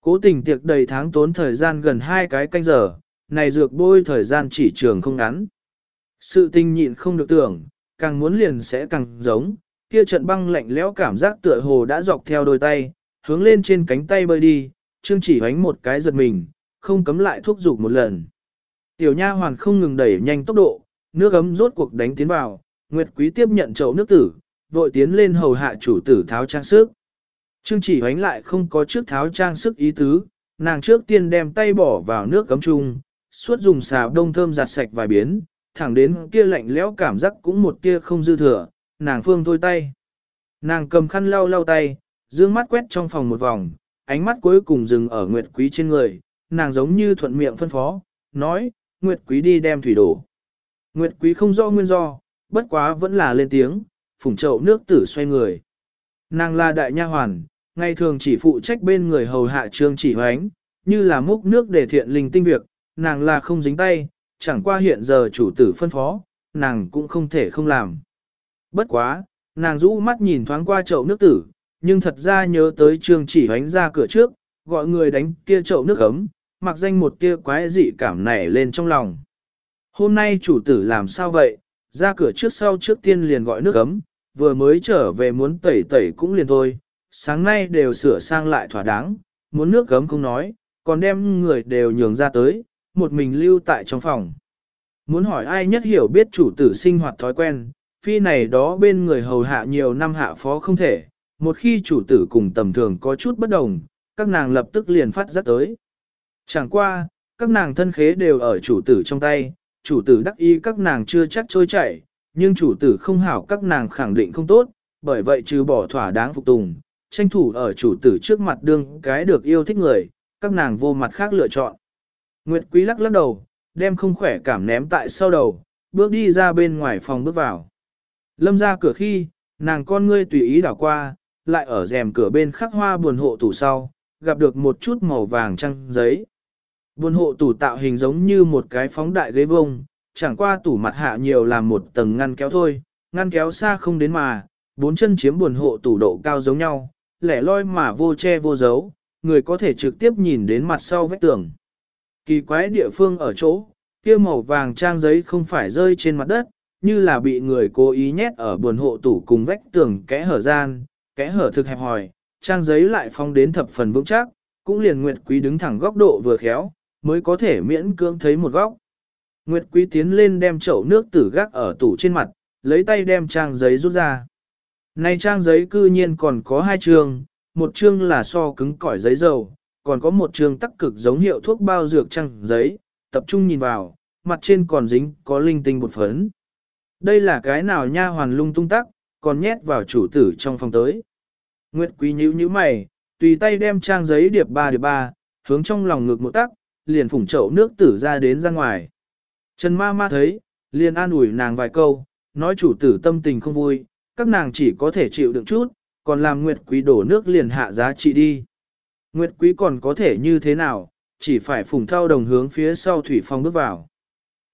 Speaker 1: Cố tình tiệc đầy tháng tốn thời gian gần hai cái canh giờ, này dược bôi thời gian chỉ trường không ngắn. Sự tình nhịn không được tưởng, càng muốn liền sẽ càng giống, kia trận băng lạnh lẽo cảm giác tựa hồ đã dọc theo đôi tay, hướng lên trên cánh tay bơi đi, Trương chỉ hoánh một cái giật mình, không cấm lại thúc giục một lần. Tiểu nha hoàn không ngừng đẩy nhanh tốc độ, nước ấm rốt cuộc đánh tiến vào, Nguyệt Quý tiếp nhận chậu nước tử, vội tiến lên hầu hạ chủ tử tháo trang sức. Trương chỉ hoánh lại không có trước tháo trang sức ý tứ, nàng trước tiên đem tay bỏ vào nước cấm chung, suốt dùng xà đông thơm giặt sạch vài biến, thẳng đến kia lạnh lẽo cảm giác cũng một tia không dư thừa, nàng phương thôi tay. Nàng cầm khăn lau lau tay, dương mắt quét trong phòng một vòng, ánh mắt cuối cùng dừng ở Nguyệt Quý trên người, nàng giống như thuận miệng phân phó, nói, Nguyệt Quý đi đem thủy đổ. Nguyệt Quý không rõ nguyên do, bất quá vẫn là lên tiếng, phủng chậu nước tử xoay người. Nàng là đại nha hoàn, ngày thường chỉ phụ trách bên người hầu hạ trương chỉ hoánh, như là múc nước để thiện linh tinh việc, nàng là không dính tay, chẳng qua hiện giờ chủ tử phân phó, nàng cũng không thể không làm. Bất quá, nàng rũ mắt nhìn thoáng qua chậu nước tử, nhưng thật ra nhớ tới trương chỉ hoánh ra cửa trước, gọi người đánh kia chậu nước ấm, mặc danh một kia quái dị cảm nảy lên trong lòng. Hôm nay chủ tử làm sao vậy, ra cửa trước sau trước tiên liền gọi nước ấm, vừa mới trở về muốn tẩy tẩy cũng liền thôi, sáng nay đều sửa sang lại thỏa đáng, muốn nước gấm không nói, còn đem người đều nhường ra tới, một mình lưu tại trong phòng. Muốn hỏi ai nhất hiểu biết chủ tử sinh hoạt thói quen, phi này đó bên người hầu hạ nhiều năm hạ phó không thể, một khi chủ tử cùng tầm thường có chút bất đồng, các nàng lập tức liền phát giác tới. Chẳng qua, các nàng thân khế đều ở chủ tử trong tay, chủ tử đắc ý các nàng chưa chắc trôi chảy, nhưng chủ tử không hảo các nàng khẳng định không tốt, bởi vậy trừ bỏ thỏa đáng phục tùng, tranh thủ ở chủ tử trước mặt đương cái được yêu thích người, các nàng vô mặt khác lựa chọn. Nguyệt Quý lắc lắc đầu, đem không khỏe cảm ném tại sau đầu, bước đi ra bên ngoài phòng bước vào. Lâm ra cửa khi, nàng con ngươi tùy ý đảo qua, lại ở rèm cửa bên khắc hoa buồn hộ tủ sau, gặp được một chút màu vàng trăng giấy. Buồn hộ tủ tạo hình giống như một cái phóng đại ghế vông, chẳng qua tủ mặt hạ nhiều làm một tầng ngăn kéo thôi, ngăn kéo xa không đến mà, bốn chân chiếm buồn hộ tủ độ cao giống nhau, lẻ loi mà vô che vô dấu, người có thể trực tiếp nhìn đến mặt sau vách tường. Kỳ quái địa phương ở chỗ, kia màu vàng trang giấy không phải rơi trên mặt đất, như là bị người cố ý nhét ở buồn hộ tủ cùng vách tường kẽ hở gian, kẽ hở thực hẹp hòi, trang giấy lại phong đến thập phần vững chắc, cũng liền Nguyệt Quý đứng thẳng góc độ vừa khéo, mới có thể miễn cưỡng thấy một góc. Nguyệt Quý tiến lên đem chậu nước tử gác ở tủ trên mặt, lấy tay đem trang giấy rút ra. Này trang giấy cư nhiên còn có hai chương, một chương là so cứng cỏi giấy dầu, còn có một trường tắc cực giống hiệu thuốc bao dược trang giấy, tập trung nhìn vào, mặt trên còn dính có linh tinh bột phấn. Đây là cái nào nha hoàn lung tung tắc, còn nhét vào chủ tử trong phòng tới. Nguyệt Quý nhíu nhíu mày, tùy tay đem trang giấy điệp ba điệp ba, hướng trong lòng ngực một tắc, liền phủng chậu nước tử ra đến ra ngoài. Trần ma ma thấy, liền an ủi nàng vài câu, nói chủ tử tâm tình không vui, các nàng chỉ có thể chịu đựng chút, còn làm Nguyệt Quý đổ nước liền hạ giá trị đi. Nguyệt Quý còn có thể như thế nào, chỉ phải phùng thao đồng hướng phía sau thủy phong bước vào.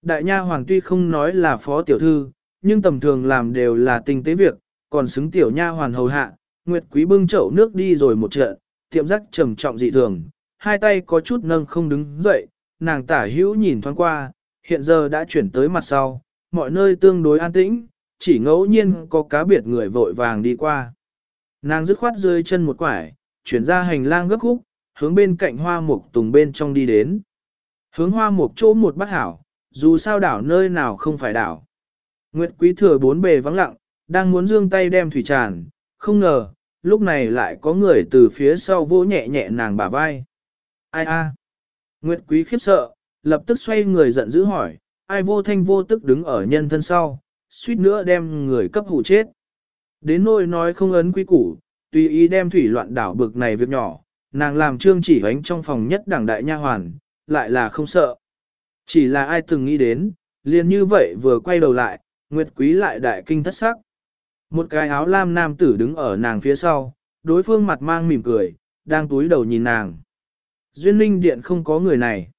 Speaker 1: Đại nha hoàng tuy không nói là phó tiểu thư, nhưng tầm thường làm đều là tinh tế việc, còn xứng tiểu nha hoàn hầu hạ, Nguyệt Quý bưng chậu nước đi rồi một trận, tiệm giác trầm trọng dị thường, hai tay có chút nâng không đứng dậy, nàng tả hữu nhìn thoáng qua, hiện giờ đã chuyển tới mặt sau, mọi nơi tương đối an tĩnh, chỉ ngẫu nhiên có cá biệt người vội vàng đi qua. Nàng dứt khoát rơi chân một quải, chuyển ra hành lang gấp khúc, hướng bên cạnh hoa mục tùng bên trong đi đến. Hướng hoa mục chỗ một bát hảo, dù sao đảo nơi nào không phải đảo. Nguyệt quý thừa bốn bề vắng lặng, đang muốn dương tay đem thủy tràn, không ngờ, lúc này lại có người từ phía sau vỗ nhẹ nhẹ nàng bả vai. Ai a? Nguyệt quý khiếp sợ, lập tức xoay người giận dữ hỏi, ai vô thanh vô tức đứng ở nhân thân sau, suýt nữa đem người cấp hủ chết. Đến nỗi nói không ấn quý củ, tùy ý đem thủy loạn đảo bực này việc nhỏ, nàng làm trương chỉ hoánh trong phòng nhất đảng đại nha hoàn, lại là không sợ. Chỉ là ai từng nghĩ đến, liền như vậy vừa quay đầu lại, Nguyệt Quý lại đại kinh thất sắc. Một cái áo lam nam tử đứng ở nàng phía sau, đối phương mặt mang mỉm cười, đang túi đầu nhìn nàng. Duyên linh điện không có người này.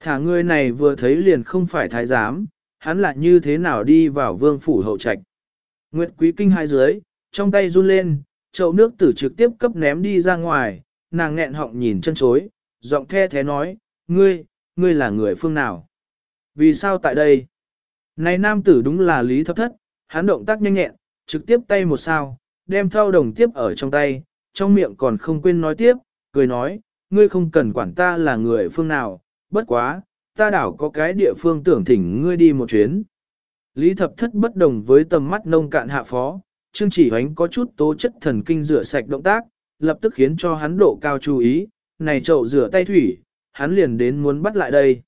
Speaker 1: Thả người này vừa thấy liền không phải thái giám, hắn lại như thế nào đi vào vương phủ hậu trạch. Nguyệt quý kinh hai dưới, trong tay run lên, chậu nước tử trực tiếp cấp ném đi ra ngoài, nàng nghẹn họng nhìn chân chối, giọng the thế nói, ngươi, ngươi là người phương nào? Vì sao tại đây? Này nam tử đúng là lý thấp thất, hắn động tác nhanh nhẹn, trực tiếp tay một sao, đem thao đồng tiếp ở trong tay, trong miệng còn không quên nói tiếp, cười nói, ngươi không cần quản ta là người phương nào, bất quá, ta đảo có cái địa phương tưởng thỉnh ngươi đi một chuyến. Lý thập thất bất đồng với tầm mắt nông cạn hạ phó, Trương chỉ hoánh có chút tố chất thần kinh rửa sạch động tác, lập tức khiến cho hắn độ cao chú ý, này chậu rửa tay thủy, hắn liền đến muốn bắt lại đây.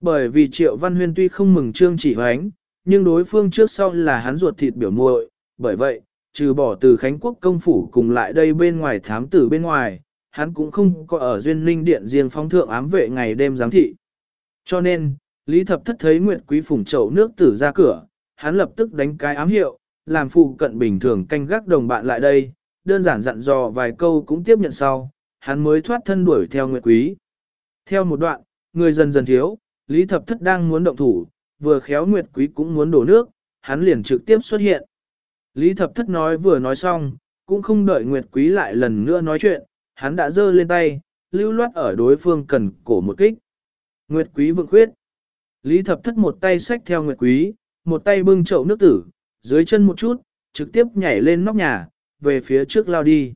Speaker 1: Bởi vì Triệu Văn Huyên tuy không mừng Trương chỉ hoánh, nhưng đối phương trước sau là hắn ruột thịt biểu muội, bởi vậy, trừ bỏ từ Khánh Quốc công phủ cùng lại đây bên ngoài thám tử bên ngoài, hắn cũng không có ở duyên linh điện riêng phong thượng ám vệ ngày đêm giám thị. Cho nên, Lý Thập Thất thấy Nguyệt Quý phủng chậu nước tử ra cửa, hắn lập tức đánh cái ám hiệu, làm phụ cận bình thường canh gác đồng bạn lại đây, đơn giản dặn dò vài câu cũng tiếp nhận sau, hắn mới thoát thân đuổi theo Nguyệt Quý. Theo một đoạn, người dần dần thiếu, Lý Thập Thất đang muốn động thủ, vừa khéo Nguyệt Quý cũng muốn đổ nước, hắn liền trực tiếp xuất hiện. Lý Thập Thất nói vừa nói xong, cũng không đợi Nguyệt Quý lại lần nữa nói chuyện, hắn đã giơ lên tay, lưu loát ở đối phương cần cổ một kích. Nguyệt Quý vượng khuyết. Lý Thập Thất một tay xách theo Nguyệt Quý, một tay bưng chậu nước tử, dưới chân một chút, trực tiếp nhảy lên nóc nhà, về phía trước lao đi.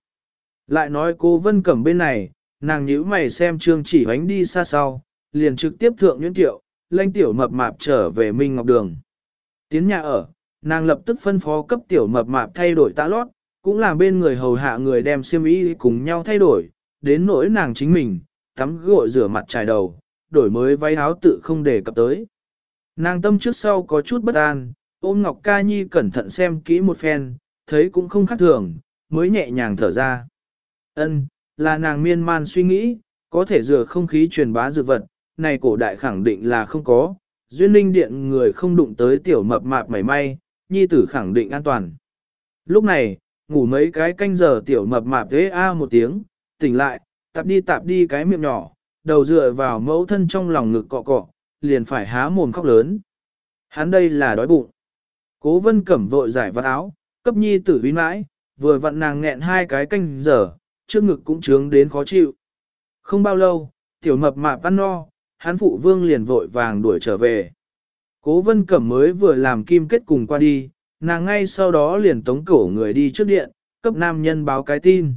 Speaker 1: Lại nói cô Vân Cẩm bên này, nàng nhíu mày xem trương chỉ hoánh đi xa sau, liền trực tiếp thượng nhuyễn tiệu, lanh tiểu mập mạp trở về Minh Ngọc Đường. Tiến nhà ở, nàng lập tức phân phó cấp tiểu mập mạp thay đổi tã lót, cũng là bên người hầu hạ người đem xiêm y cùng nhau thay đổi, đến nỗi nàng chính mình, tắm gội rửa mặt trải đầu, đổi mới váy áo tự không để cập tới. Nàng tâm trước sau có chút bất an, ôm Ngọc Ca Nhi cẩn thận xem kỹ một phen, thấy cũng không khác thường, mới nhẹ nhàng thở ra. Ân, là nàng miên man suy nghĩ, có thể dừa không khí truyền bá dược vật, này cổ đại khẳng định là không có, duyên linh điện người không đụng tới tiểu mập mạp mảy may, nhi tử khẳng định an toàn. Lúc này, ngủ mấy cái canh giờ tiểu mập mạp thế a một tiếng, tỉnh lại, tạp đi tạp đi cái miệng nhỏ, đầu dựa vào mẫu thân trong lòng ngực cọ cọ, liền phải há mồm khóc lớn. Hắn đây là đói bụng. Cố vân cẩm vội giải vật áo, cấp nhi tử huy mãi, vừa vặn nàng nghẹn hai cái canh giờ, trước ngực cũng trướng đến khó chịu. Không bao lâu, tiểu mập mạp ăn no, hắn phụ vương liền vội vàng đuổi trở về. Cố vân cẩm mới vừa làm kim kết cùng qua đi, nàng ngay sau đó liền tống cổ người đi trước điện, cấp nam nhân báo cái tin.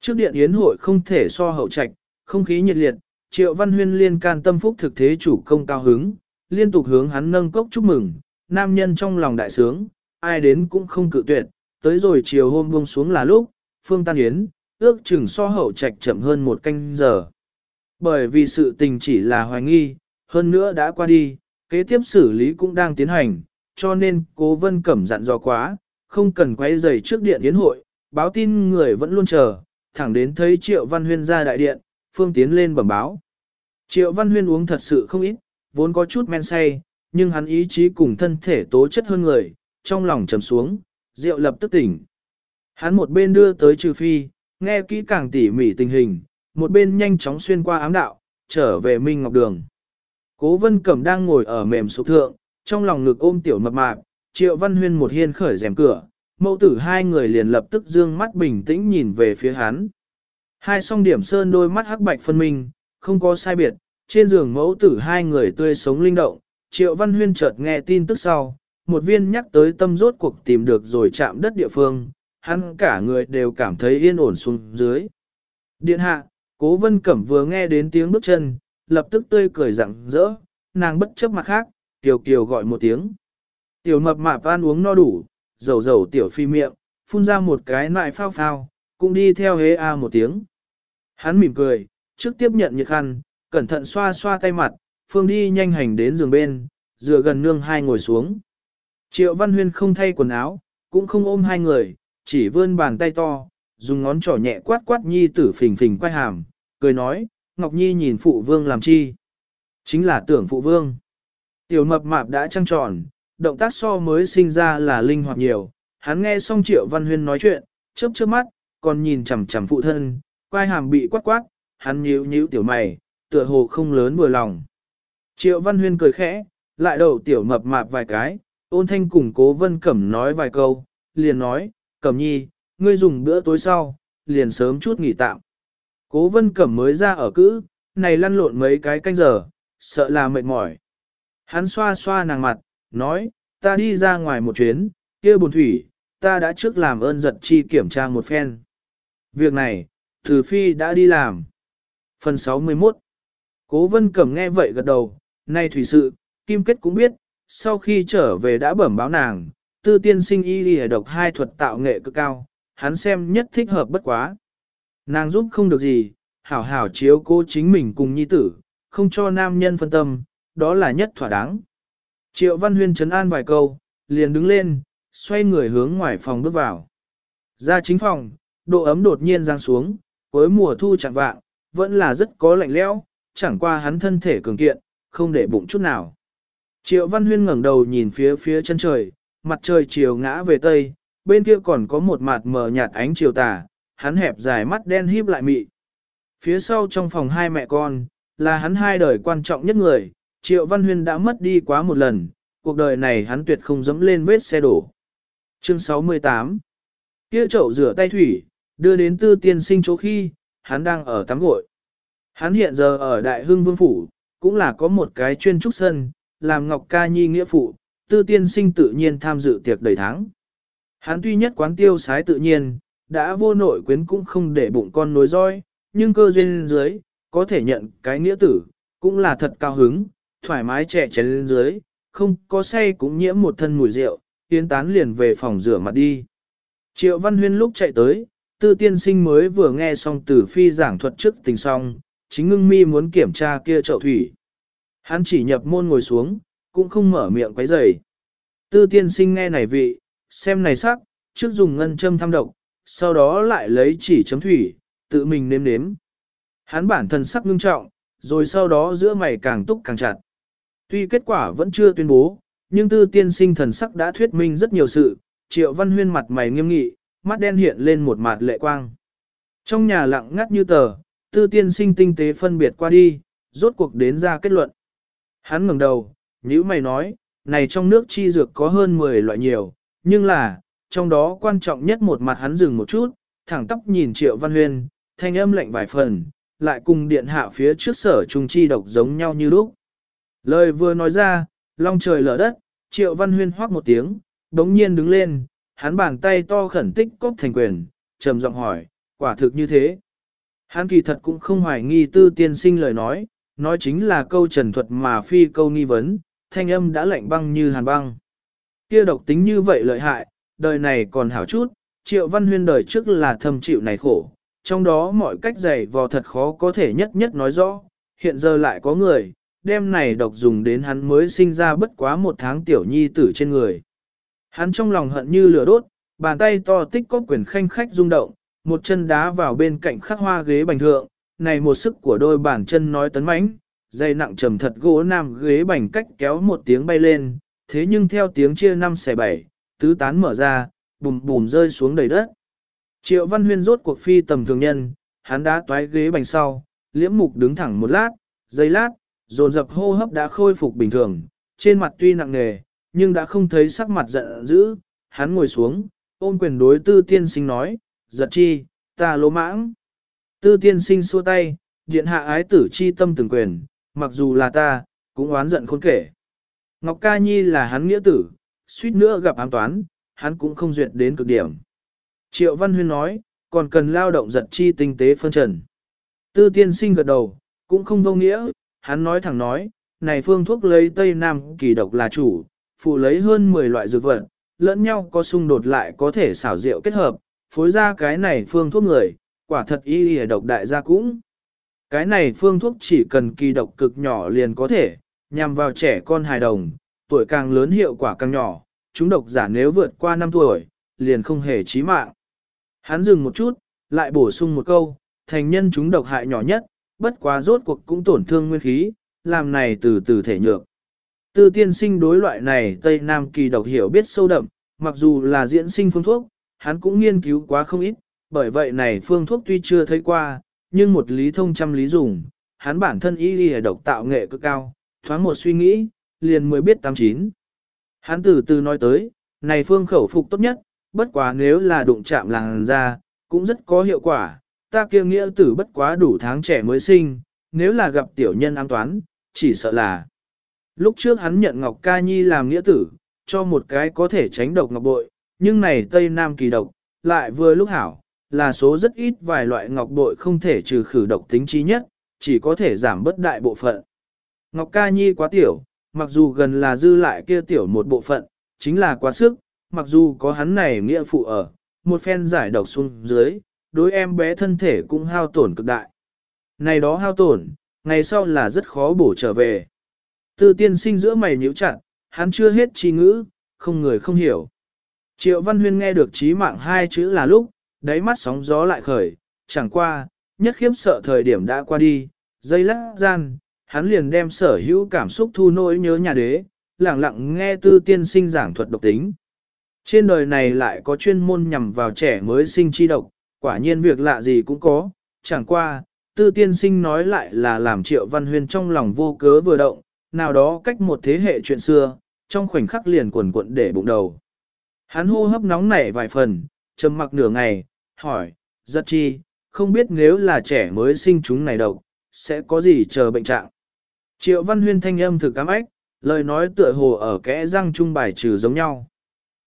Speaker 1: Trước điện yến hội không thể so hậu trạch, không khí nhiệt liệt, triệu văn huyên liên can tâm phúc thực thế chủ công cao hứng, liên tục hướng hắn nâng cốc chúc mừng, nam nhân trong lòng đại sướng, ai đến cũng không cự tuyệt, tới rồi chiều hôm buông xuống là lúc, phương tan yến, ước chừng so hậu trạch chậm hơn một canh giờ. Bởi vì sự tình chỉ là hoài nghi, hơn nữa đã qua đi, kế tiếp xử lý cũng đang tiến hành, cho nên cố vân cẩm dặn dò quá, không cần quay giày trước điện yến hội, báo tin người vẫn luôn chờ, thẳng đến thấy Triệu Văn Huyên ra đại điện, Phương tiến lên bẩm báo. Triệu Văn Huyên uống thật sự không ít, vốn có chút men say, nhưng hắn ý chí cùng thân thể tố chất hơn người, trong lòng trầm xuống, rượu lập tức tỉnh. Hắn một bên đưa tới trừ phi, nghe kỹ càng tỉ mỉ tình hình, một bên nhanh chóng xuyên qua ám đạo, trở về Minh Ngọc Đường. Cố vân cẩm đang ngồi ở mềm sụp thượng, trong lòng ngực ôm tiểu mập mạp, triệu văn huyên một hiên khởi rèm cửa, mẫu tử hai người liền lập tức dương mắt bình tĩnh nhìn về phía hắn. Hai song điểm sơn đôi mắt hắc bạch phân minh, không có sai biệt, trên giường mẫu tử hai người tươi sống linh động, triệu văn huyên chợt nghe tin tức sau, một viên nhắc tới tâm rốt cuộc tìm được rồi chạm đất địa phương, hắn cả người đều cảm thấy yên ổn xuống dưới. Điện hạ, cố vân cẩm vừa nghe đến tiếng bước chân, lập tức tươi cười rạng rỡ, nàng bất chấp mặt khác, kiều kiều gọi một tiếng. Tiểu mập mạp ăn uống no đủ, dầu dầu tiểu phi miệng, phun ra một cái nại phao phao, cũng đi theo hế a một tiếng. Hắn mỉm cười, trước tiếp nhận nhiệt khăn, cẩn thận xoa xoa tay mặt, phương đi nhanh hành đến giường bên, dựa gần nương hai ngồi xuống. Triệu Văn Huyên không thay quần áo, cũng không ôm hai người, chỉ vươn bàn tay to, dùng ngón trỏ nhẹ quát quát nhi tử phình phình quay hàm, cười nói, Ngọc Nhi nhìn phụ vương làm chi? Chính là tưởng phụ vương. Tiểu mập mạp đã trăng tròn, động tác so mới sinh ra là linh hoạt nhiều, hắn nghe xong Triệu Văn Huyên nói chuyện, chớp chớp mắt, còn nhìn chằm chằm phụ thân, quay hàm bị quát quát, hắn nhíu nhíu tiểu mày, tựa hồ không lớn vừa lòng. Triệu Văn Huyên cười khẽ, lại đầu tiểu mập mạp vài cái, ôn thanh cùng cố vân cẩm nói vài câu, liền nói, cẩm nhi, ngươi dùng bữa tối sau, liền sớm chút nghỉ tạm. Cố vân cẩm mới ra ở cữ, này lăn lộn mấy cái canh giờ, sợ là mệt mỏi. Hắn xoa xoa nàng mặt, nói, ta đi ra ngoài một chuyến, kia buồn thủy, ta đã trước làm ơn giật chi kiểm tra một phen. Việc này, Từ Phi đã đi làm. Phần 61 Cố vân cẩm nghe vậy gật đầu, nay thủy sự, Kim Kết cũng biết, sau khi trở về đã bẩm báo nàng, tư tiên sinh y đi độc hai thuật tạo nghệ cực cao, hắn xem nhất thích hợp bất quá. Nàng giúp không được gì, hảo hảo chiếu cô chính mình cùng nhi tử, không cho nam nhân phân tâm, đó là nhất thỏa đáng. Triệu Văn Huyên chấn an vài câu, liền đứng lên, xoay người hướng ngoài phòng bước vào. Ra chính phòng, độ ấm đột nhiên giáng xuống, với mùa thu chẳng vạng, vẫn là rất có lạnh lẽo, chẳng qua hắn thân thể cường kiện, không để bụng chút nào. Triệu Văn Huyên ngẩng đầu nhìn phía phía chân trời, mặt trời chiều ngã về tây, bên kia còn có một mặt mờ nhạt ánh chiều tà, hắn hẹp dài mắt đen híp lại mị. Phía sau trong phòng hai mẹ con, là hắn hai đời quan trọng nhất người, Triệu Văn Huyên đã mất đi quá một lần, cuộc đời này hắn tuyệt không dẫm lên vết xe đổ. Chương 68 Kia chậu rửa tay thủy, đưa đến tư tiên sinh chỗ khi, hắn đang ở tắm gội. Hắn hiện giờ ở Đại Hưng Vương Phủ, cũng là có một cái chuyên trúc sân, làm Ngọc Ca Nhi nghĩa phụ, tư tiên sinh tự nhiên tham dự tiệc đầy tháng. Hắn tuy nhất quán tiêu sái tự nhiên, đã vô nội quyến cũng không để bụng con nối roi, nhưng cơ duyên dưới, có thể nhận cái nghĩa tử, cũng là thật cao hứng, thoải mái trẻ chén lên dưới, không có say cũng nhiễm một thân mùi rượu, tiến tán liền về phòng rửa mặt đi. Triệu Văn Huyên lúc chạy tới, tư tiên sinh mới vừa nghe xong tử phi giảng thuật trước tình xong, chính ngưng mi muốn kiểm tra kia chậu thủy. Hắn chỉ nhập môn ngồi xuống, cũng không mở miệng quấy rầy. Tư tiên sinh nghe này vị, xem này sắc, trước dùng ngân châm thăm độc, sau đó lại lấy chỉ chấm thủy, tự mình nếm nếm. Hắn bản thân sắc ngưng trọng, rồi sau đó giữa mày càng túc càng chặt. Tuy kết quả vẫn chưa tuyên bố, nhưng tư tiên sinh thần sắc đã thuyết minh rất nhiều sự, triệu văn huyên mặt mày nghiêm nghị, mắt đen hiện lên một mặt lệ quang. Trong nhà lặng ngắt như tờ, tư tiên sinh tinh tế phân biệt qua đi, rốt cuộc đến ra kết luận. Hắn ngẩng đầu, nhữ mày nói, này trong nước chi dược có hơn 10 loại nhiều, nhưng là, trong đó quan trọng nhất một mặt hắn dừng một chút, thẳng tóc nhìn triệu văn huyên, thanh âm lạnh vài phần, lại cùng điện hạ phía trước sở trung chi độc giống nhau như lúc. Lời vừa nói ra, long trời lở đất, triệu văn huyên hoác một tiếng, đống nhiên đứng lên, hắn bàn tay to khẩn tích cốc thành quyền, trầm giọng hỏi, quả thực như thế. Hắn kỳ thật cũng không hoài nghi tư tiên sinh lời nói, nói chính là câu trần thuật mà phi câu nghi vấn, thanh âm đã lạnh băng như hàn băng. Kia độc tính như vậy lợi hại, đời này còn hảo chút, triệu văn huyên đời trước là thầm chịu này khổ, trong đó mọi cách dày vò thật khó có thể nhất nhất nói rõ, hiện giờ lại có người, đem này độc dùng đến hắn mới sinh ra bất quá một tháng tiểu nhi tử trên người. Hắn trong lòng hận như lửa đốt, bàn tay to tích có quyền khanh khách rung động, một chân đá vào bên cạnh khắc hoa ghế bành thượng, này một sức của đôi bàn chân nói tấn mãnh, dây nặng trầm thật gỗ nam ghế bành cách kéo một tiếng bay lên, thế nhưng theo tiếng chia năm xẻ bảy, tứ tán mở ra, bùm bùm rơi xuống đầy đất. Triệu Văn Huyên rốt cuộc phi tầm thường nhân, hắn đã toái ghế bành sau, liễm mục đứng thẳng một lát, giây lát, dồn dập hô hấp đã khôi phục bình thường, trên mặt tuy nặng nề, nhưng đã không thấy sắc mặt giận dữ, hắn ngồi xuống, ôm quyền đối tư tiên sinh nói, giật chi, ta lỗ mãng. Tư tiên sinh xua tay, điện hạ ái tử chi tâm từng quyền, mặc dù là ta, cũng oán giận khôn kể. Ngọc Ca Nhi là hắn nghĩa tử, suýt nữa gặp ám toán, hắn cũng không duyệt đến cực điểm. Triệu Văn Huyên nói, còn cần lao động giật chi tinh tế phân trần. Tư tiên sinh gật đầu, cũng không vô nghĩa, hắn nói thẳng nói, này phương thuốc lấy Tây Nam kỳ độc là chủ, phụ lấy hơn 10 loại dược vật, lẫn nhau có xung đột lại có thể xảo diệu kết hợp, phối ra cái này phương thuốc người, quả thật y y độc đại gia cũng. Cái này phương thuốc chỉ cần kỳ độc cực nhỏ liền có thể, nhằm vào trẻ con hài đồng, tuổi càng lớn hiệu quả càng nhỏ, chúng độc giả nếu vượt qua 5 tuổi, liền không hề chí mạng. Hắn dừng một chút, lại bổ sung một câu, thành nhân chúng độc hại nhỏ nhất, bất quá rốt cuộc cũng tổn thương nguyên khí, làm này từ từ thể nhược. Tư tiên sinh đối loại này Tây Nam kỳ độc hiểu biết sâu đậm, mặc dù là diễn sinh phương thuốc, hắn cũng nghiên cứu quá không ít, bởi vậy này phương thuốc tuy chưa thấy qua, nhưng một lý thông trăm lý dùng, hắn bản thân y y độc tạo nghệ cực cao, thoáng một suy nghĩ, liền mới biết tám chín. Hắn từ từ nói tới, này phương khẩu phục tốt nhất, bất quá nếu là đụng chạm làng ra, cũng rất có hiệu quả, ta kia nghĩa tử bất quá đủ tháng trẻ mới sinh, nếu là gặp tiểu nhân an toán, chỉ sợ là. Lúc trước hắn nhận Ngọc Ca Nhi làm nghĩa tử, cho một cái có thể tránh độc ngọc bội, nhưng này Tây Nam kỳ độc, lại vừa lúc hảo, là số rất ít vài loại ngọc bội không thể trừ khử độc tính trí nhất, chỉ có thể giảm bất đại bộ phận. Ngọc Ca Nhi quá tiểu, mặc dù gần là dư lại kia tiểu một bộ phận, chính là quá sức, mặc dù có hắn này nghĩa phụ ở, một phen giải độc xuống dưới, đối em bé thân thể cũng hao tổn cực đại. Này đó hao tổn, ngày sau là rất khó bổ trở về. Tư tiên sinh giữa mày nhíu chặt, hắn chưa hết trí ngữ, không người không hiểu. Triệu Văn Huyên nghe được trí mạng hai chữ là lúc, đáy mắt sóng gió lại khởi, chẳng qua, nhất khiếp sợ thời điểm đã qua đi, dây lắc gian, hắn liền đem sở hữu cảm xúc thu nỗi nhớ nhà đế, lặng lặng nghe tư tiên sinh giảng thuật độc tính. Trên đời này lại có chuyên môn nhằm vào trẻ mới sinh chi độc, quả nhiên việc lạ gì cũng có, chẳng qua, tư tiên sinh nói lại là làm triệu văn huyên trong lòng vô cớ vừa động, nào đó cách một thế hệ chuyện xưa, trong khoảnh khắc liền quần cuộn để bụng đầu. Hắn hô hấp nóng nảy vài phần, trầm mặc nửa ngày, hỏi, giật chi, không biết nếu là trẻ mới sinh chúng này độc, sẽ có gì chờ bệnh trạng. Triệu văn huyên thanh âm thực cám ách, lời nói tựa hồ ở kẽ răng trung bài trừ giống nhau.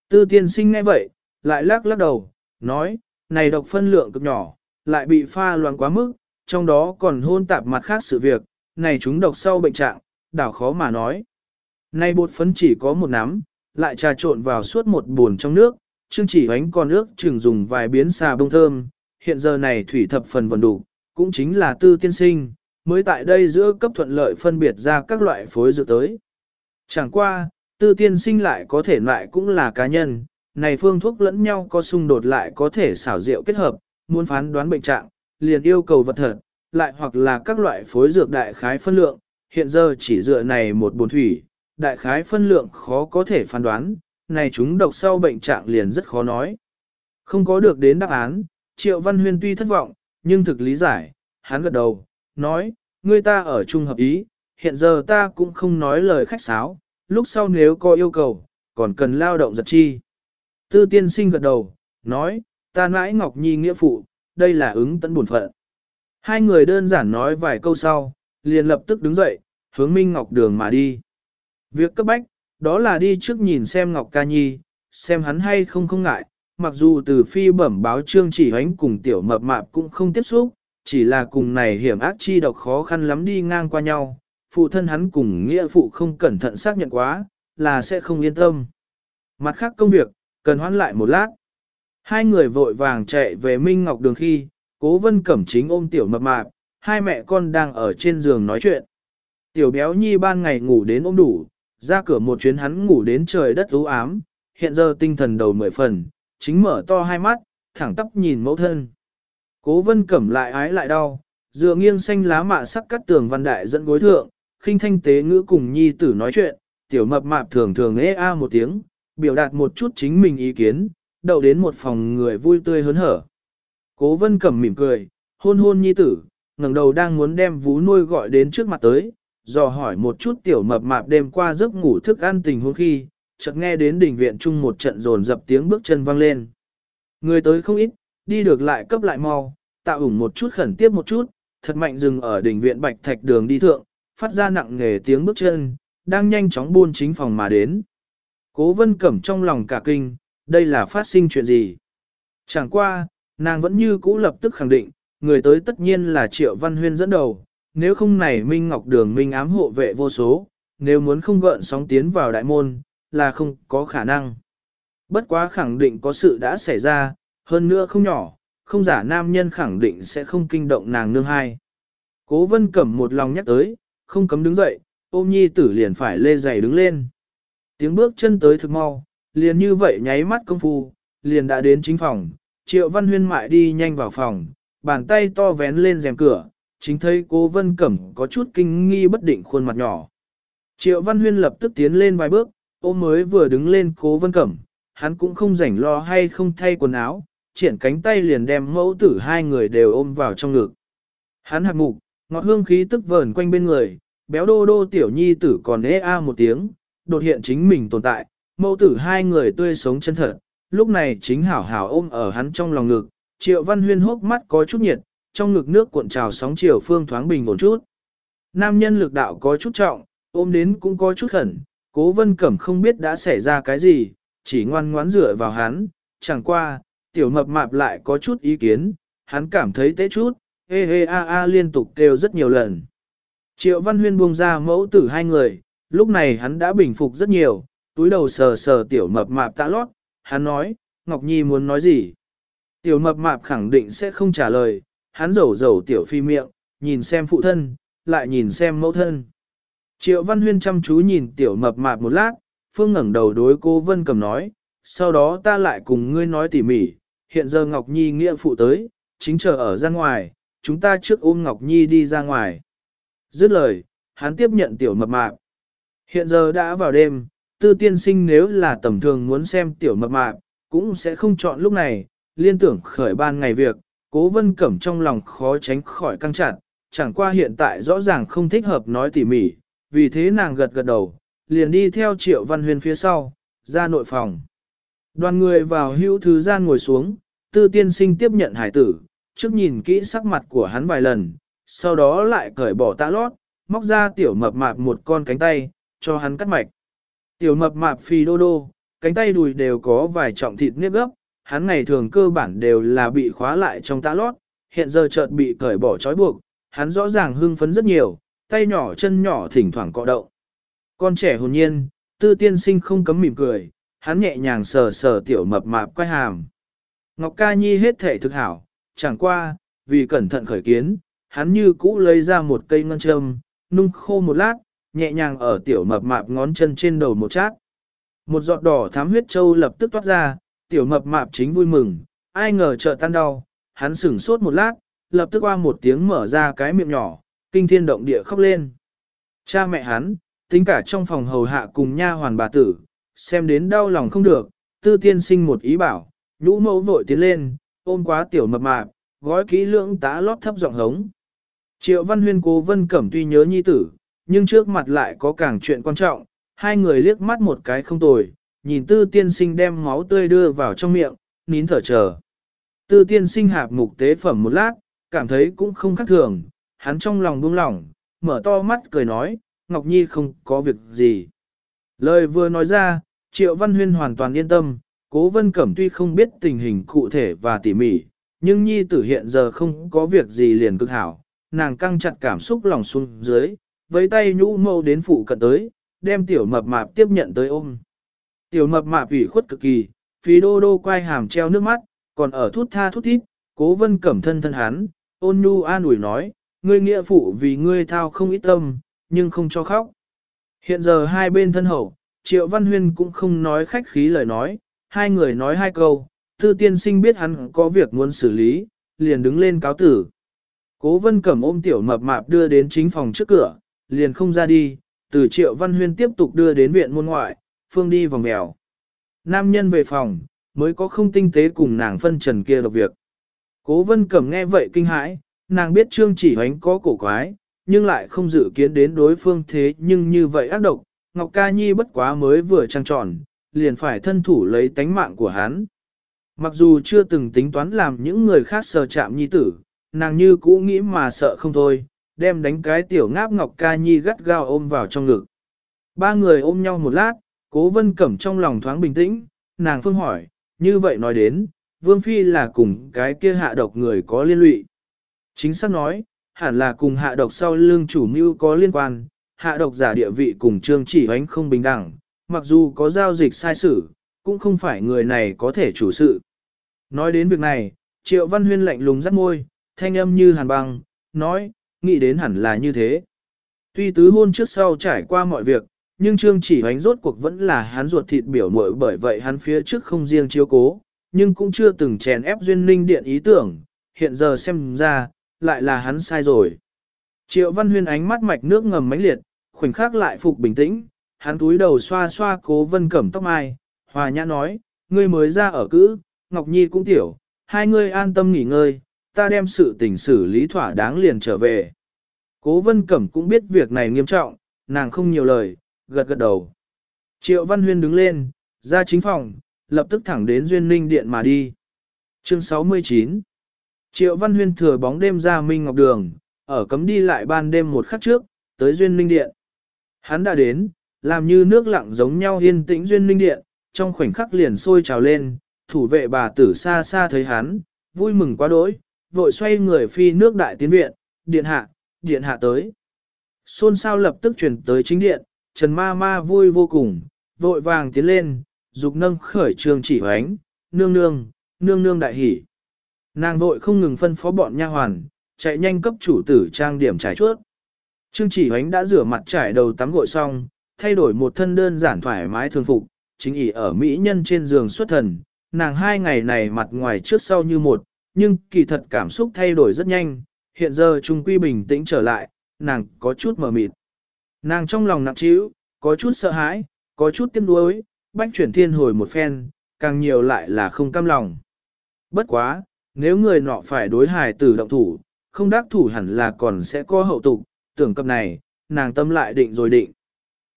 Speaker 1: Tư tiên sinh ngay vậy, lại lắc lắc đầu, nói, này độc phân lượng cực nhỏ, lại bị pha loãng quá mức, trong đó còn hôn tạp mặt khác sự việc, này chúng độc sau bệnh trạng, đảo khó mà nói. Này bột phấn chỉ có một nắm, lại trà trộn vào suốt một buồn trong nước, chương chỉ Hoánh con nước chừng dùng vài biến xà bông thơm, hiện giờ này thủy thập phần vần đủ, cũng chính là tư tiên sinh, mới tại đây giữa cấp thuận lợi phân biệt ra các loại phối dược tới. Chẳng qua, tư tiên sinh lại có thể lại cũng là cá nhân, này phương thuốc lẫn nhau có xung đột lại có thể xảo diệu kết hợp, muốn phán đoán bệnh trạng, liền yêu cầu vật thật, lại hoặc là các loại phối dược đại khái phân lượng, hiện giờ chỉ dựa này một bồn thủy, đại khái phân lượng khó có thể phán đoán, này chúng độc sau bệnh trạng liền rất khó nói. Không có được đến đáp án, Triệu Văn Huyên tuy thất vọng, nhưng thực lý giải, hắn gật đầu, nói, người ta ở chung hợp ý, hiện giờ ta cũng không nói lời khách sáo, lúc sau nếu có yêu cầu, còn cần lao động giật chi. Tư tiên sinh gật đầu, nói, ta nãi Ngọc Nhi nghĩa phụ, đây là ứng tận buồn phận. Hai người đơn giản nói vài câu sau, liền lập tức đứng dậy, hướng Minh Ngọc đường mà đi. Việc cấp bách, đó là đi trước nhìn xem Ngọc Ca Nhi, xem hắn hay không không ngại, mặc dù từ phi bẩm báo trương chỉ hoánh cùng tiểu mập mạp cũng không tiếp xúc, chỉ là cùng này hiểm ác chi độc khó khăn lắm đi ngang qua nhau, phụ thân hắn cùng nghĩa phụ không cẩn thận xác nhận quá, là sẽ không yên tâm. Mặt khác công việc, cần hoãn lại một lát. Hai người vội vàng chạy về Minh Ngọc Đường khi, cố vân cẩm chính ôm tiểu mập mạp, hai mẹ con đang ở trên giường nói chuyện. Tiểu béo nhi ban ngày ngủ đến ôm đủ, ra cửa một chuyến hắn ngủ đến trời đất u ám, hiện giờ tinh thần đầu mười phần, chính mở to hai mắt, thẳng tắp nhìn mẫu thân. Cố vân cẩm lại ái lại đau, dựa nghiêng xanh lá mạ sắc cắt tường văn đại dẫn gối thượng, khinh thanh tế ngữ cùng nhi tử nói chuyện, tiểu mập mạp thường thường ê a một tiếng, biểu đạt một chút chính mình ý kiến, đậu đến một phòng người vui tươi hớn hở. Cố vân cẩm mỉm cười, hôn hôn nhi tử, ngẩng đầu đang muốn đem vú nuôi gọi đến trước mặt tới, dò hỏi một chút tiểu mập mạp đêm qua giấc ngủ thức ăn tình huống khi, chợt nghe đến đỉnh viện chung một trận rồn dập tiếng bước chân vang lên. Người tới không ít, đi được lại cấp lại mau, tạo ủng một chút khẩn tiếp một chút, thật mạnh dừng ở đỉnh viện bạch thạch đường đi thượng, phát ra nặng nghề tiếng bước chân, đang nhanh chóng buôn chính phòng mà đến. Cố vân cẩm trong lòng cả kinh, đây là phát sinh chuyện gì? Chẳng qua, nàng vẫn như cũ lập tức khẳng định, người tới tất nhiên là Triệu Văn Huyên dẫn đầu, nếu không này Minh Ngọc Đường Minh ám hộ vệ vô số, nếu muốn không gợn sóng tiến vào đại môn, là không có khả năng. Bất quá khẳng định có sự đã xảy ra, hơn nữa không nhỏ, không giả nam nhân khẳng định sẽ không kinh động nàng nương hai. Cố vân cẩm một lòng nhắc tới, không cấm đứng dậy, ôm nhi tử liền phải lê giày đứng lên. Tiếng bước chân tới thực mau, liền như vậy nháy mắt công phu, liền đã đến chính phòng, triệu văn huyên mại đi nhanh vào phòng, bàn tay to vén lên rèm cửa, chính thấy cố vân cẩm có chút kinh nghi bất định khuôn mặt nhỏ. Triệu văn huyên lập tức tiến lên vài bước, ôm mới vừa đứng lên cố vân cẩm, hắn cũng không rảnh lo hay không thay quần áo, triển cánh tay liền đem mẫu tử hai người đều ôm vào trong ngực. Hắn hạt mục, ngọt hương khí tức vờn quanh bên người, béo đô đô tiểu nhi tử còn ê a một tiếng, đột hiện chính mình tồn tại, mẫu tử hai người tươi sống chân thật, lúc này chính hảo hảo ôm ở hắn trong lòng ngực, triệu văn huyên hốc mắt có chút nhiệt, trong ngực nước cuộn trào sóng chiều phương thoáng bình ổn chút. Nam nhân lực đạo có chút trọng, ôm đến cũng có chút khẩn, cố vân cẩm không biết đã xảy ra cái gì, chỉ ngoan ngoãn dựa vào hắn, chẳng qua, tiểu mập mạp lại có chút ý kiến, hắn cảm thấy tế chút, hê hê a a liên tục kêu rất nhiều lần. Triệu Văn Huyên buông ra mẫu tử hai người, lúc này hắn đã bình phục rất nhiều, túi đầu sờ sờ tiểu mập mạp tạ lót, hắn nói, Ngọc Nhi muốn nói gì? Tiểu mập mạp khẳng định sẽ không trả lời, hắn rầu rầu tiểu phi miệng, nhìn xem phụ thân, lại nhìn xem mẫu thân. Triệu Văn Huyên chăm chú nhìn tiểu mập mạp một lát, Phương ngẩng đầu đối cô Vân Cầm nói, sau đó ta lại cùng ngươi nói tỉ mỉ, hiện giờ Ngọc Nhi nghĩa phụ tới, chính chờ ở ra ngoài, chúng ta trước ôm Ngọc Nhi đi ra ngoài. Dứt lời, hắn tiếp nhận tiểu mập mạp. Hiện giờ đã vào đêm, tư tiên sinh nếu là tầm thường muốn xem tiểu mập mạp, cũng sẽ không chọn lúc này, liên tưởng khởi ban ngày việc, cố vân cẩm trong lòng khó tránh khỏi căng chặt, chẳng qua hiện tại rõ ràng không thích hợp nói tỉ mỉ, vì thế nàng gật gật đầu, liền đi theo triệu văn huyền phía sau, ra nội phòng. Đoàn người vào hữu thứ gian ngồi xuống, tư tiên sinh tiếp nhận hải tử, trước nhìn kỹ sắc mặt của hắn vài lần, sau đó lại cởi bỏ tạ lót, móc ra tiểu mập mạp một con cánh tay, cho hắn cắt mạch. Tiểu mập mạp phì đô đô, cánh tay đùi đều có vài trọng thịt nếp gấp, hắn ngày thường cơ bản đều là bị khóa lại trong tã lót, hiện giờ chợt bị cởi bỏ trói buộc, hắn rõ ràng hưng phấn rất nhiều, tay nhỏ chân nhỏ thỉnh thoảng cọ động. Con trẻ hồn nhiên, tư tiên sinh không cấm mỉm cười, hắn nhẹ nhàng sờ sờ tiểu mập mạp quay hàm. Ngọc ca nhi hết thể thực hảo, chẳng qua, vì cẩn thận khởi kiến, hắn như cũ lấy ra một cây ngân châm, nung khô một lát, nhẹ nhàng ở tiểu mập mạp ngón chân trên đầu một chát. Một giọt đỏ thám huyết châu lập tức toát ra, tiểu mập mạp chính vui mừng, ai ngờ chợt tan đau, hắn sửng sốt một lát, lập tức qua một tiếng mở ra cái miệng nhỏ, kinh thiên động địa khóc lên. Cha mẹ hắn, tính cả trong phòng hầu hạ cùng nha hoàn bà tử, xem đến đau lòng không được, tư tiên sinh một ý bảo, nhũ mẫu vội tiến lên, ôm quá tiểu mập mạp, gói kỹ lưỡng tá lót thấp giọng hống. Triệu văn huyên cố vân cẩm tuy nhớ nhi tử, nhưng trước mặt lại có càng chuyện quan trọng, hai người liếc mắt một cái không tồi, nhìn tư tiên sinh đem máu tươi đưa vào trong miệng, nín thở chờ. Tư tiên sinh hạp mục tế phẩm một lát, cảm thấy cũng không khác thường, hắn trong lòng buông lỏng, mở to mắt cười nói, Ngọc Nhi không có việc gì. Lời vừa nói ra, Triệu Văn Huyên hoàn toàn yên tâm, Cố Vân Cẩm tuy không biết tình hình cụ thể và tỉ mỉ, nhưng Nhi tử hiện giờ không có việc gì liền cực hảo, nàng căng chặt cảm xúc lòng xuống dưới, với tay nhũ mâu đến phụ cận tới, đem tiểu mập mạp tiếp nhận tới ôm. Tiểu mập mạp ủy khuất cực kỳ, phí đô đô quay hàm treo nước mắt, còn ở thút tha thút thít, cố vân cẩm thân thân hắn, ôn nhu an ủi nói, ngươi nghĩa phụ vì ngươi thao không ít tâm, nhưng không cho khóc. Hiện giờ hai bên thân hậu, Triệu Văn Huyên cũng không nói khách khí lời nói, hai người nói hai câu, tư tiên sinh biết hắn có việc muốn xử lý, liền đứng lên cáo tử. Cố vân cẩm ôm tiểu mập mạp đưa đến chính phòng trước cửa, liền không ra đi, từ Triệu Văn Huyên tiếp tục đưa đến viện môn ngoại, phương đi vòng mèo. Nam nhân về phòng, mới có không tinh tế cùng nàng phân trần kia độc việc. Cố vân cẩm nghe vậy kinh hãi, nàng biết trương chỉ hoánh có cổ quái, nhưng lại không dự kiến đến đối phương thế nhưng như vậy ác độc, Ngọc Ca Nhi bất quá mới vừa trăng tròn, liền phải thân thủ lấy tánh mạng của hắn. Mặc dù chưa từng tính toán làm những người khác sờ chạm nhi tử, nàng như cũ nghĩ mà sợ không thôi, đem đánh cái tiểu ngáp Ngọc Ca Nhi gắt gao ôm vào trong ngực. Ba người ôm nhau một lát, cố vân cẩm trong lòng thoáng bình tĩnh, nàng phương hỏi, như vậy nói đến, Vương Phi là cùng cái kia hạ độc người có liên lụy. Chính xác nói, hẳn là cùng hạ độc sau lương chủ mưu có liên quan, hạ độc giả địa vị cùng trương chỉ hoánh không bình đẳng, mặc dù có giao dịch sai sử, cũng không phải người này có thể chủ sự. Nói đến việc này, Triệu Văn Huyên lạnh lùng rắt môi, thanh âm như hàn băng, nói, nghĩ đến hẳn là như thế. Tuy tứ hôn trước sau trải qua mọi việc, nhưng Trương chỉ hoánh rốt cuộc vẫn là hắn ruột thịt biểu muội bởi vậy hắn phía trước không riêng chiếu cố, nhưng cũng chưa từng chèn ép duyên ninh điện ý tưởng, hiện giờ xem ra, lại là hắn sai rồi. Triệu Văn Huyên ánh mắt mạch nước ngầm mãnh liệt, khoảnh khắc lại phục bình tĩnh, hắn túi đầu xoa xoa cố vân cẩm tóc mai, hòa nhã nói, ngươi mới ra ở cữ, Ngọc Nhi cũng tiểu, hai ngươi an tâm nghỉ ngơi, ta đem sự tình xử lý thỏa đáng liền trở về. Cố vân cẩm cũng biết việc này nghiêm trọng, nàng không nhiều lời, gật gật đầu. Triệu Văn Huyên đứng lên, ra chính phòng, lập tức thẳng đến Duyên Ninh Điện mà đi. Chương 69 Triệu Văn Huyên thừa bóng đêm ra Minh Ngọc Đường, ở cấm đi lại ban đêm một khắc trước, tới Duyên Ninh Điện. Hắn đã đến, làm như nước lặng giống nhau yên tĩnh Duyên Ninh Điện, trong khoảnh khắc liền sôi trào lên, thủ vệ bà tử xa xa thấy hắn, vui mừng quá đỗi, vội xoay người phi nước đại tiến viện, điện hạ, điện hạ tới. Xôn xao lập tức chuyển tới chính điện, Trần Ma Ma vui vô cùng, vội vàng tiến lên, dục nâng khởi trường chỉ hoánh, nương nương, nương nương đại hỉ. Nàng vội không ngừng phân phó bọn nha hoàn, chạy nhanh cấp chủ tử trang điểm trải chuốt. Trương chỉ hoánh đã rửa mặt trải đầu tắm gội xong, thay đổi một thân đơn giản thoải mái thường phục, chính ỉ ở mỹ nhân trên giường xuất thần. Nàng hai ngày này mặt ngoài trước sau như một, nhưng kỳ thật cảm xúc thay đổi rất nhanh, hiện giờ trung quy bình tĩnh trở lại, nàng có chút mờ mịt. Nàng trong lòng nặng trĩu, có chút sợ hãi, có chút tiếc nuối, bách chuyển thiên hồi một phen, càng nhiều lại là không cam lòng. Bất quá, nếu người nọ phải đối hài tử động thủ, không đắc thủ hẳn là còn sẽ có hậu tục, tưởng cập này, nàng tâm lại định rồi định.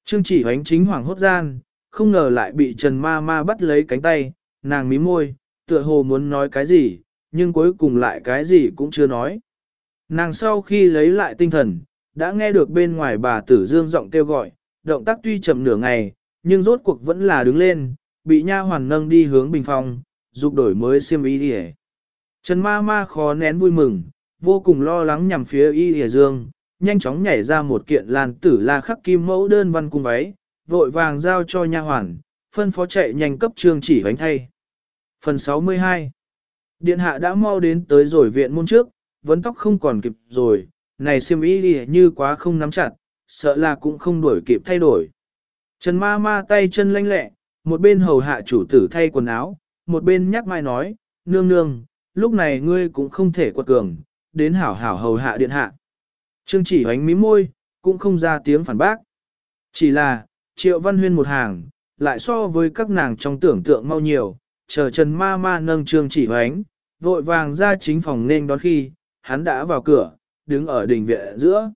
Speaker 1: Trương chỉ hoánh chính hoàng hốt gian, không ngờ lại bị Trần Ma Ma bắt lấy cánh tay, nàng mím môi, tựa hồ muốn nói cái gì, nhưng cuối cùng lại cái gì cũng chưa nói. Nàng sau khi lấy lại tinh thần, đã nghe được bên ngoài bà tử dương giọng kêu gọi, động tác tuy chậm nửa ngày, nhưng rốt cuộc vẫn là đứng lên, bị nha hoàn nâng đi hướng bình phong, dục đổi mới xiêm y đi Trần ma ma khó nén vui mừng, vô cùng lo lắng nhằm phía y hề dương, nhanh chóng nhảy ra một kiện làn tử la khắc kim mẫu đơn văn cung váy, vội vàng giao cho nha hoàn, phân phó chạy nhanh cấp trương chỉ bánh thay. Phần 62 Điện hạ đã mau đến tới rồi viện môn trước, vấn tóc không còn kịp rồi, này siêm ý đi như quá không nắm chặt, sợ là cũng không đổi kịp thay đổi. Trần ma ma tay chân lanh lẹ, một bên hầu hạ chủ tử thay quần áo, một bên nhắc mai nói, nương nương, lúc này ngươi cũng không thể quật cường, đến hảo hảo hầu hạ điện hạ. Trương chỉ hoánh mí môi, cũng không ra tiếng phản bác. Chỉ là, triệu văn huyên một hàng, lại so với các nàng trong tưởng tượng mau nhiều, chờ Trần ma ma nâng trương chỉ hoánh, vội vàng ra chính phòng nên đón khi, hắn đã vào cửa, đứng ở đỉnh viện giữa.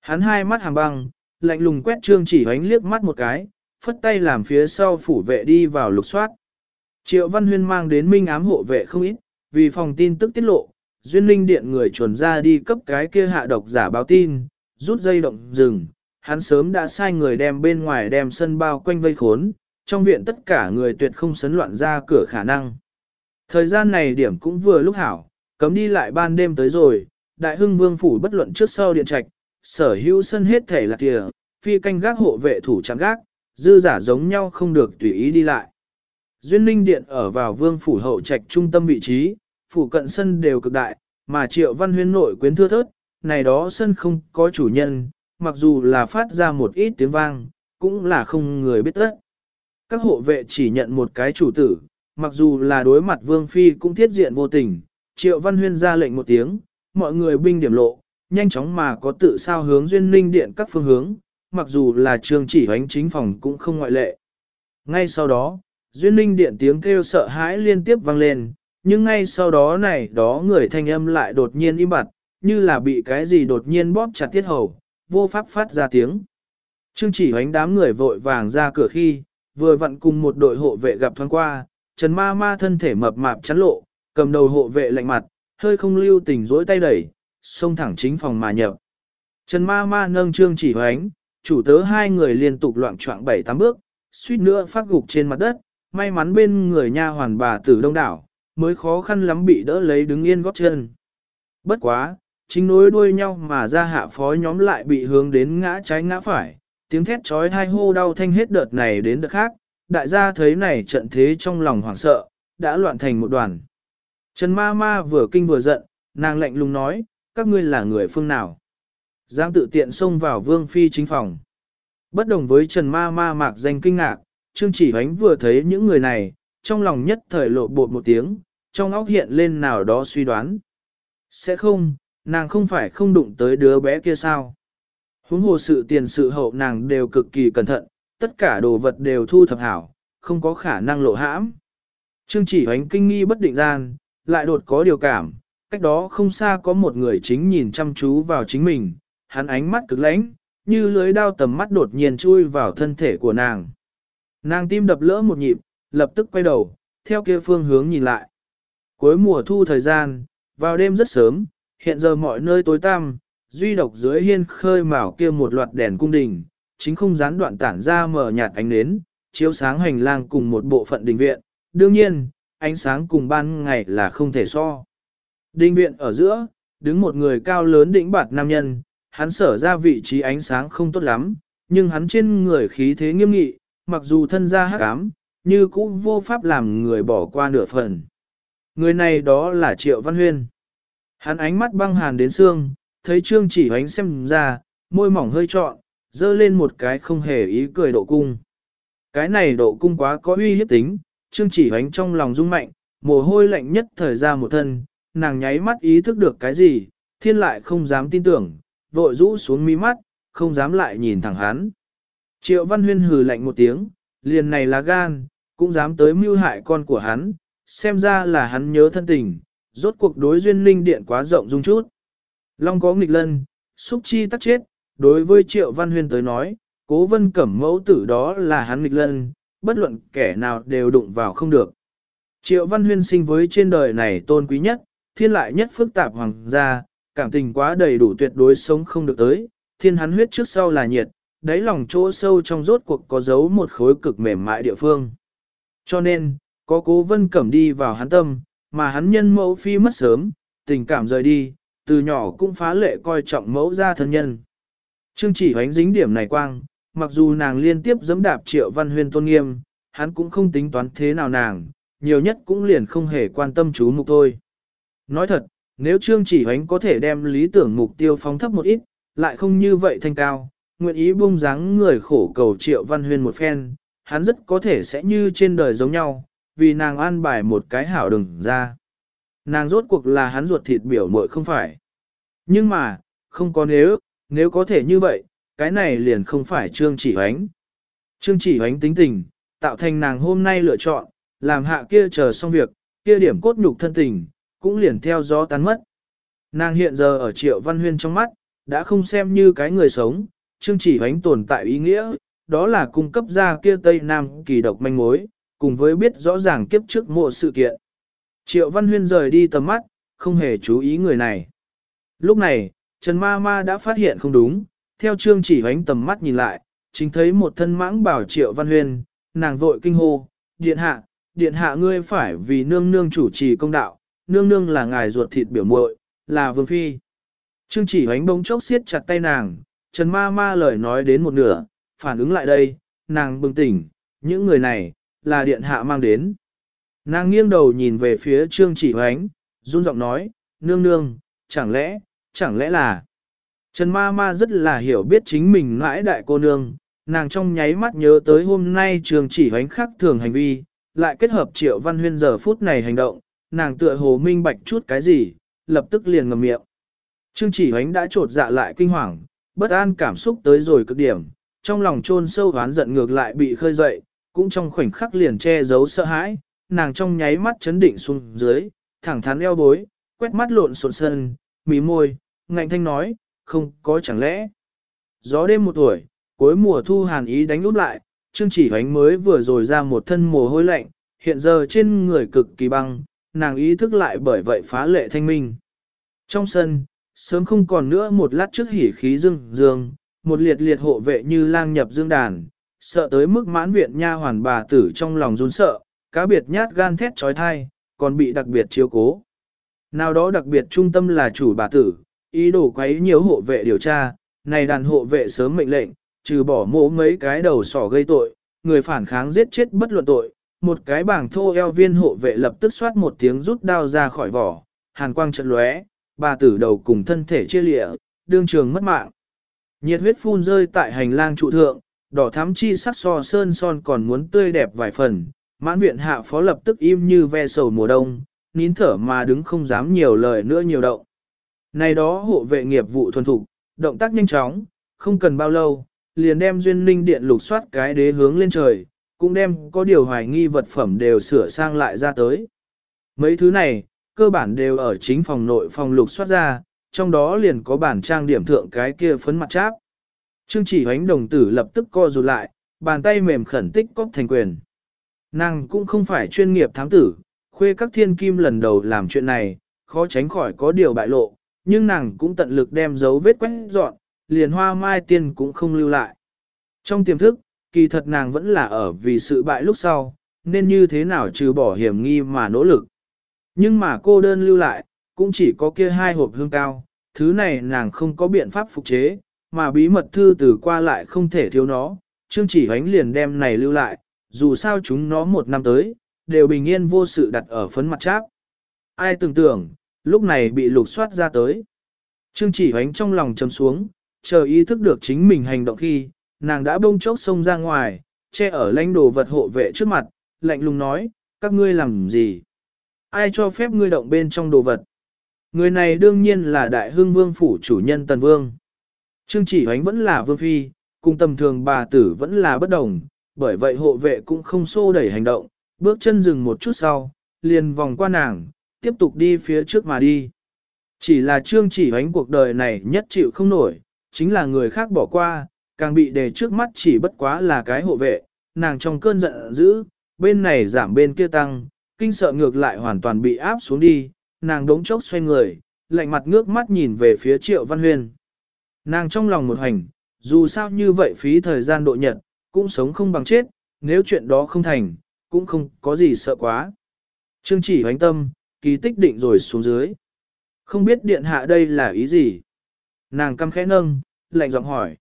Speaker 1: Hắn hai mắt hàm băng, lạnh lùng quét trương chỉ hoánh liếc mắt một cái, phất tay làm phía sau phủ vệ đi vào lục soát. Triệu Văn Huyên mang đến minh ám hộ vệ không ít, vì phòng tin tức tiết lộ, Duyên Linh Điện người chuẩn ra đi cấp cái kia hạ độc giả báo tin, rút dây động rừng, hắn sớm đã sai người đem bên ngoài đem sân bao quanh vây khốn, trong viện tất cả người tuyệt không sấn loạn ra cửa khả năng. Thời gian này điểm cũng vừa lúc hảo, cấm đi lại ban đêm tới rồi, đại hưng vương phủ bất luận trước sau điện trạch, sở hữu sân hết thể là tìa, phi canh gác hộ vệ thủ trắng gác, dư giả giống nhau không được tùy ý đi lại. Duyên Ninh Điện ở vào vương phủ hậu trạch trung tâm vị trí, phủ cận sân đều cực đại, mà triệu văn huyên nội quyến thưa thớt, này đó sân không có chủ nhân, mặc dù là phát ra một ít tiếng vang, cũng là không người biết tất. Các hộ vệ chỉ nhận một cái chủ tử, mặc dù là đối mặt vương phi cũng thiết diện vô tình, triệu văn huyên ra lệnh một tiếng, mọi người binh điểm lộ, nhanh chóng mà có tự sao hướng duyên ninh điện các phương hướng, mặc dù là trường chỉ hoánh chính phòng cũng không ngoại lệ. Ngay sau đó, duyên ninh điện tiếng kêu sợ hãi liên tiếp vang lên, nhưng ngay sau đó này đó người thanh âm lại đột nhiên im bặt, như là bị cái gì đột nhiên bóp chặt tiết hầu, vô pháp phát ra tiếng. Trương chỉ hoánh đám người vội vàng ra cửa khi, vừa vặn cùng một đội hộ vệ gặp thoáng qua, Trần ma ma thân thể mập mạp chắn lộ, cầm đầu hộ vệ lạnh mặt, hơi không lưu tình dỗi tay đẩy, xông thẳng chính phòng mà nhập. Trần ma ma nâng trương chỉ hoánh, chủ tớ hai người liên tục loạn trọng bảy tám bước, suýt nữa phát gục trên mặt đất, may mắn bên người nha hoàn bà tử đông đảo, mới khó khăn lắm bị đỡ lấy đứng yên góp chân. Bất quá, chính nối đuôi nhau mà ra hạ phó nhóm lại bị hướng đến ngã trái ngã phải, tiếng thét trói thai hô đau thanh hết đợt này đến đợt khác, đại gia thấy này trận thế trong lòng hoảng sợ, đã loạn thành một đoàn. Trần ma ma vừa kinh vừa giận, nàng lạnh lùng nói, các ngươi là người phương nào? Giang tự tiện xông vào vương phi chính phòng. Bất đồng với Trần ma ma mạc danh kinh ngạc, Trương chỉ hoánh vừa thấy những người này, trong lòng nhất thời lộ bột một tiếng, trong óc hiện lên nào đó suy đoán. Sẽ không, nàng không phải không đụng tới đứa bé kia sao? Huống hồ sự tiền sự hậu nàng đều cực kỳ cẩn thận, tất cả đồ vật đều thu thập hảo, không có khả năng lộ hãm. Trương chỉ hoánh kinh nghi bất định gian, lại đột có điều cảm, cách đó không xa có một người chính nhìn chăm chú vào chính mình, hắn ánh mắt cực lãnh, như lưới đao tầm mắt đột nhiên chui vào thân thể của nàng. Nàng tim đập lỡ một nhịp, lập tức quay đầu, theo kia phương hướng nhìn lại. Cuối mùa thu thời gian, vào đêm rất sớm, hiện giờ mọi nơi tối tăm, duy độc dưới hiên khơi mào kia một loạt đèn cung đình, chính không gián đoạn tản ra mở nhạt ánh nến, chiếu sáng hành lang cùng một bộ phận đình viện. Đương nhiên, ánh sáng cùng ban ngày là không thể so. Đinh viện ở giữa, đứng một người cao lớn đỉnh bạt nam nhân, hắn sở ra vị trí ánh sáng không tốt lắm, nhưng hắn trên người khí thế nghiêm nghị, mặc dù thân ra hắc ám, như cũ vô pháp làm người bỏ qua nửa phần. Người này đó là Triệu Văn Huyên. Hắn ánh mắt băng hàn đến xương, thấy Trương chỉ ánh xem ra, môi mỏng hơi trọn, dơ lên một cái không hề ý cười độ cung. Cái này độ cung quá có uy hiếp tính, Trương chỉ ánh trong lòng rung mạnh, mồ hôi lạnh nhất thời ra một thân, nàng nháy mắt ý thức được cái gì, thiên lại không dám tin tưởng, vội rũ xuống mi mắt, không dám lại nhìn thẳng hắn. Triệu Văn Huyên hừ lạnh một tiếng, liền này là gan, cũng dám tới mưu hại con của hắn, xem ra là hắn nhớ thân tình, rốt cuộc đối duyên linh điện quá rộng dung chút. Long có nghịch lân, xúc chi tắc chết, đối với Triệu Văn Huyên tới nói, cố vân cẩm mẫu tử đó là hắn nghịch lân, bất luận kẻ nào đều đụng vào không được. Triệu Văn Huyên sinh với trên đời này tôn quý nhất, thiên lại nhất phức tạp hoàng gia, cảm tình quá đầy đủ tuyệt đối sống không được tới, thiên hắn huyết trước sau là nhiệt, đáy lòng chỗ sâu trong rốt cuộc có giấu một khối cực mềm mại địa phương. Cho nên, có cố vân cẩm đi vào hắn tâm, mà hắn nhân mẫu phi mất sớm, tình cảm rời đi, từ nhỏ cũng phá lệ coi trọng mẫu gia thân nhân. Trương chỉ hoánh dính điểm này quang, mặc dù nàng liên tiếp giẫm đạp triệu văn huyên tôn nghiêm, hắn cũng không tính toán thế nào nàng, nhiều nhất cũng liền không hề quan tâm chú mục thôi. Nói thật, nếu Trương chỉ hoánh có thể đem lý tưởng mục tiêu phóng thấp một ít, lại không như vậy thanh cao, nguyện ý buông dáng người khổ cầu triệu văn huyên một phen, hắn rất có thể sẽ như trên đời giống nhau, vì nàng an bài một cái hảo đừng ra. Nàng rốt cuộc là hắn ruột thịt biểu muội không phải. Nhưng mà, không có nếu, nếu có thể như vậy, cái này liền không phải Trương Chỉ Hoánh. Trương Chỉ Hoánh tính tình, tạo thành nàng hôm nay lựa chọn, làm hạ kia chờ xong việc, kia điểm cốt nhục thân tình, cũng liền theo gió tán mất. Nàng hiện giờ ở triệu văn huyên trong mắt, đã không xem như cái người sống, Trương Chỉ Hoánh tồn tại ý nghĩa, đó là cung cấp ra kia Tây Nam kỳ độc manh mối, cùng với biết rõ ràng kiếp trước mộ sự kiện. Triệu Văn Huyên rời đi tầm mắt, không hề chú ý người này. Lúc này, Trần Ma Ma đã phát hiện không đúng, theo Trương chỉ hoánh tầm mắt nhìn lại, chính thấy một thân mãng bảo Triệu Văn huyền, nàng vội kinh hô, điện hạ, điện hạ ngươi phải vì nương nương chủ trì công đạo, nương nương là ngài ruột thịt biểu muội, là vương phi. Trương chỉ hoánh bỗng chốc siết chặt tay nàng, Trần Ma Ma lời nói đến một nửa, phản ứng lại đây, nàng bừng tỉnh, những người này, là điện hạ mang đến. Nàng nghiêng đầu nhìn về phía trương chỉ hoánh, run giọng nói, nương nương, chẳng lẽ, chẳng lẽ là... Trần ma ma rất là hiểu biết chính mình ngãi đại cô nương, nàng trong nháy mắt nhớ tới hôm nay trường chỉ hoánh khắc thường hành vi, lại kết hợp triệu văn huyên giờ phút này hành động, nàng tựa hồ minh bạch chút cái gì, lập tức liền ngầm miệng. Trương chỉ hoánh đã trột dạ lại kinh hoàng, bất an cảm xúc tới rồi cực điểm, trong lòng chôn sâu oán giận ngược lại bị khơi dậy, cũng trong khoảnh khắc liền che giấu sợ hãi, nàng trong nháy mắt chấn định xuống dưới, thẳng thắn eo bối, quét mắt lộn xộn sân, mí môi, ngạnh thanh nói, không có chẳng lẽ. Gió đêm một tuổi, cuối mùa thu hàn ý đánh úp lại, Trương chỉ hoánh mới vừa rồi ra một thân mồ hôi lạnh, hiện giờ trên người cực kỳ băng, nàng ý thức lại bởi vậy phá lệ thanh minh. Trong sân, sớm không còn nữa một lát trước hỉ khí dương dương, một liệt liệt hộ vệ như lang nhập dương đàn, sợ tới mức mãn viện nha hoàn bà tử trong lòng run sợ, cá biệt nhát gan thét trói thai, còn bị đặc biệt chiếu cố. Nào đó đặc biệt trung tâm là chủ bà tử, ý đồ quấy nhiều hộ vệ điều tra, này đàn hộ vệ sớm mệnh lệnh, trừ bỏ mỗ mấy cái đầu sỏ gây tội, người phản kháng giết chết bất luận tội, một cái bảng thô eo viên hộ vệ lập tức xoát một tiếng rút đao ra khỏi vỏ, hàn quang trận lóe, bà tử đầu cùng thân thể chia lịa, đương trường mất mạng. Nhiệt huyết phun rơi tại hành lang trụ thượng, đỏ thắm chi sắc so sơn son còn muốn tươi đẹp vài phần, mãn viện hạ phó lập tức im như ve sầu mùa đông, nín thở mà đứng không dám nhiều lời nữa nhiều động. Này đó hộ vệ nghiệp vụ thuần thục, động tác nhanh chóng, không cần bao lâu, liền đem duyên ninh điện lục soát cái đế hướng lên trời, cũng đem có điều hoài nghi vật phẩm đều sửa sang lại ra tới. Mấy thứ này, cơ bản đều ở chính phòng nội phòng lục soát ra, trong đó liền có bản trang điểm thượng cái kia phấn mặt cháp. Trương chỉ hoánh đồng tử lập tức co rụt lại, bàn tay mềm khẩn tích cóp thành quyền. Nàng cũng không phải chuyên nghiệp thám tử, khuê các thiên kim lần đầu làm chuyện này, khó tránh khỏi có điều bại lộ, nhưng nàng cũng tận lực đem dấu vết quét dọn, liền hoa mai tiên cũng không lưu lại. Trong tiềm thức, kỳ thật nàng vẫn là ở vì sự bại lúc sau, nên như thế nào trừ bỏ hiểm nghi mà nỗ lực. Nhưng mà cô đơn lưu lại, cũng chỉ có kia hai hộp hương cao, thứ này nàng không có biện pháp phục chế, mà bí mật thư từ qua lại không thể thiếu nó, chương chỉ hoánh liền đem này lưu lại, dù sao chúng nó một năm tới, đều bình yên vô sự đặt ở phấn mặt cháp. Ai tưởng tưởng, lúc này bị lục soát ra tới. Trương chỉ hoánh trong lòng chấm xuống, chờ ý thức được chính mình hành động khi, nàng đã bông chốc xông ra ngoài, che ở lãnh đồ vật hộ vệ trước mặt, lạnh lùng nói, các ngươi làm gì? Ai cho phép ngươi động bên trong đồ vật? Người này đương nhiên là đại hương vương phủ chủ nhân Tần Vương. Trương chỉ hoánh vẫn là vương phi, cùng tầm thường bà tử vẫn là bất đồng, bởi vậy hộ vệ cũng không xô đẩy hành động, bước chân dừng một chút sau, liền vòng qua nàng, tiếp tục đi phía trước mà đi. Chỉ là trương chỉ hoánh cuộc đời này nhất chịu không nổi, chính là người khác bỏ qua, càng bị đề trước mắt chỉ bất quá là cái hộ vệ, nàng trong cơn giận dữ, bên này giảm bên kia tăng, kinh sợ ngược lại hoàn toàn bị áp xuống đi, nàng đống chốc xoay người, lạnh mặt ngước mắt nhìn về phía triệu văn huyên. Nàng trong lòng một hành, dù sao như vậy phí thời gian độ nhật, cũng sống không bằng chết, nếu chuyện đó không thành, cũng không có gì sợ quá. Trương chỉ hoánh tâm, kỳ tích định rồi xuống dưới. Không biết điện hạ đây là ý gì? Nàng căm khẽ nâng, lạnh giọng hỏi.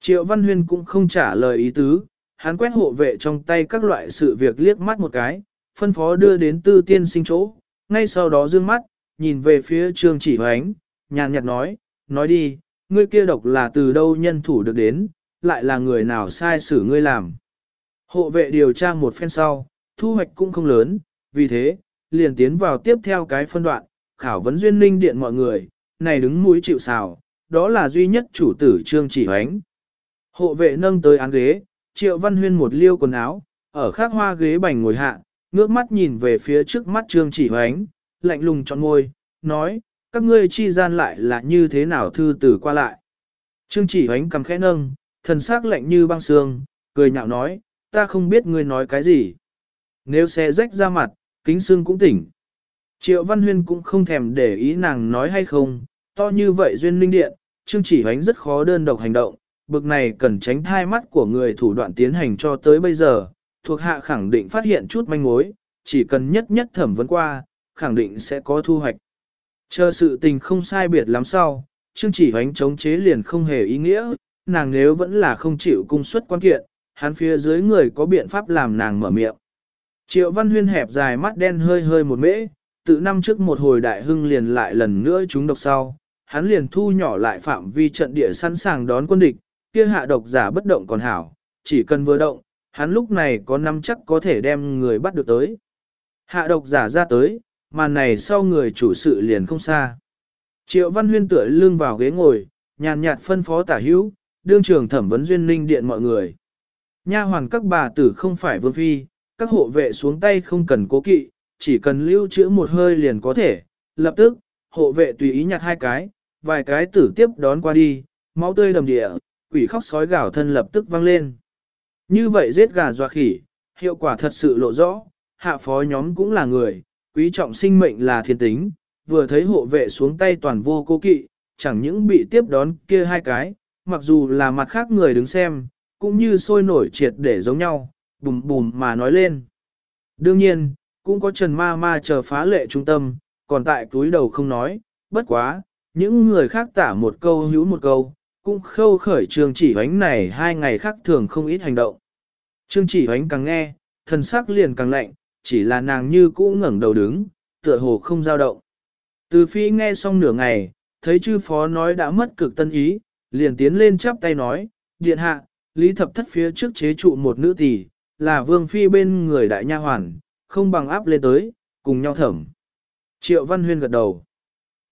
Speaker 1: Triệu Văn Huyên cũng không trả lời ý tứ, hắn quét hộ vệ trong tay các loại sự việc liếc mắt một cái, phân phó đưa đến tư tiên sinh chỗ, ngay sau đó dương mắt, nhìn về phía trương chỉ hoánh, nhàn nhạt nói, nói đi, ngươi kia độc là từ đâu nhân thủ được đến, lại là người nào sai xử ngươi làm. Hộ vệ điều tra một phen sau, thu hoạch cũng không lớn, vì thế, liền tiến vào tiếp theo cái phân đoạn, khảo vấn duyên ninh điện mọi người, này đứng mũi chịu xào, đó là duy nhất chủ tử trương chỉ hoánh. Hộ vệ nâng tới án ghế, triệu văn huyên một liêu quần áo, ở khác hoa ghế bành ngồi hạ, ngước mắt nhìn về phía trước mắt trương chỉ hoánh, lạnh lùng trọn ngôi, nói, các ngươi chi gian lại là như thế nào thư tử qua lại. Trương chỉ hoánh cầm khẽ nâng, thần sắc lạnh như băng xương cười nhạo nói, ta không biết ngươi nói cái gì. Nếu xe rách ra mặt, kính xương cũng tỉnh. Triệu Văn Huyên cũng không thèm để ý nàng nói hay không, to như vậy duyên linh điện, Trương chỉ hoánh rất khó đơn độc hành động, bực này cần tránh thai mắt của người thủ đoạn tiến hành cho tới bây giờ, thuộc hạ khẳng định phát hiện chút manh mối, chỉ cần nhất nhất thẩm vấn qua, khẳng định sẽ có thu hoạch. Chờ sự tình không sai biệt lắm sau, Trương chỉ hoánh chống chế liền không hề ý nghĩa, nàng nếu vẫn là không chịu cung suất quan kiện, hắn phía dưới người có biện pháp làm nàng mở miệng. Triệu Văn Huyên hẹp dài mắt đen hơi hơi một mễ, tự năm trước một hồi đại hưng liền lại lần nữa chúng độc sau, hắn liền thu nhỏ lại phạm vi trận địa sẵn sàng đón quân địch, kia hạ độc giả bất động còn hảo, chỉ cần vừa động, hắn lúc này có năm chắc có thể đem người bắt được tới. Hạ độc giả ra tới, màn này sau người chủ sự liền không xa. Triệu Văn Huyên tựa lưng vào ghế ngồi, nhàn nhạt phân phó tả hữu, đương trường thẩm vấn duyên ninh điện mọi người. Nha hoàn các bà tử không phải vương phi, các hộ vệ xuống tay không cần cố kỵ, chỉ cần lưu trữ một hơi liền có thể, lập tức, hộ vệ tùy ý nhặt hai cái, vài cái tử tiếp đón qua đi, máu tươi đầm địa, quỷ khóc sói gào thân lập tức vang lên. Như vậy giết gà dọa khỉ, hiệu quả thật sự lộ rõ, hạ phó nhóm cũng là người, quý trọng sinh mệnh là thiên tính, vừa thấy hộ vệ xuống tay toàn vô cố kỵ, chẳng những bị tiếp đón kia hai cái, mặc dù là mặt khác người đứng xem, cũng như sôi nổi triệt để giống nhau, bùm bùm mà nói lên. Đương nhiên, cũng có Trần Ma Ma chờ phá lệ trung tâm, còn tại túi đầu không nói, bất quá, những người khác tả một câu hữu một câu, cũng khâu khởi Trường chỉ hoánh này hai ngày khác thường không ít hành động. Trương chỉ hoánh càng nghe, thần sắc liền càng lạnh, chỉ là nàng như cũ ngẩng đầu đứng, tựa hồ không dao động. Từ phi nghe xong nửa ngày, thấy chư phó nói đã mất cực tân ý, liền tiến lên chắp tay nói, điện hạ, lý thập thất phía trước chế trụ một nữ tỷ, là vương phi bên người đại nha hoàn, không bằng áp lên tới, cùng nhau thẩm. Triệu Văn Huyên gật đầu.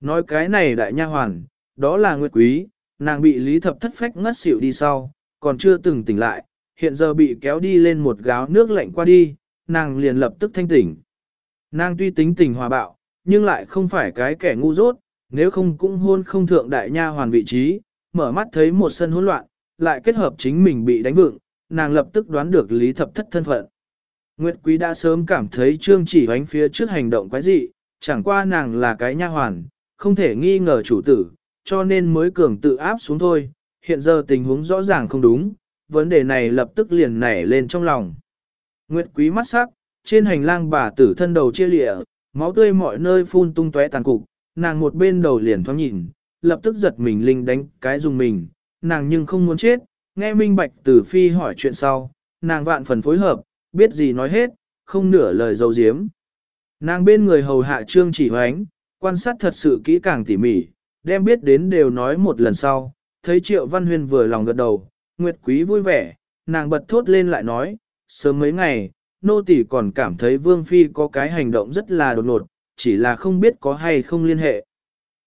Speaker 1: Nói cái này đại nha hoàn, đó là Nguyệt Quý, nàng bị lý thập thất phách ngất xỉu đi sau, còn chưa từng tỉnh lại, hiện giờ bị kéo đi lên một gáo nước lạnh qua đi, nàng liền lập tức thanh tỉnh. Nàng tuy tính tình hòa bạo, nhưng lại không phải cái kẻ ngu dốt, nếu không cũng hôn không thượng đại nha hoàn vị trí, mở mắt thấy một sân hỗn loạn, lại kết hợp chính mình bị đánh vựng, nàng lập tức đoán được lý thập thất thân phận. Nguyệt Quý đã sớm cảm thấy Trương chỉ hoánh phía trước hành động quái dị, chẳng qua nàng là cái nha hoàn, không thể nghi ngờ chủ tử, cho nên mới cường tự áp xuống thôi. Hiện giờ tình huống rõ ràng không đúng, vấn đề này lập tức liền nảy lên trong lòng. Nguyệt Quý mắt sắc, trên hành lang bà tử thân đầu chia lịa, máu tươi mọi nơi phun tung tóe tàn cục, nàng một bên đầu liền thoáng nhìn, lập tức giật mình linh đánh cái dùng mình, nàng nhưng không muốn chết, nghe minh bạch tử phi hỏi chuyện sau, nàng vạn phần phối hợp, biết gì nói hết, không nửa lời dấu diếm. Nàng bên người hầu hạ trương chỉ hoánh, quan sát thật sự kỹ càng tỉ mỉ, đem biết đến đều nói một lần sau, thấy triệu văn huyên vừa lòng gật đầu, nguyệt quý vui vẻ, nàng bật thốt lên lại nói, sớm mấy ngày, nô tỷ còn cảm thấy vương phi có cái hành động rất là đột ngột, chỉ là không biết có hay không liên hệ.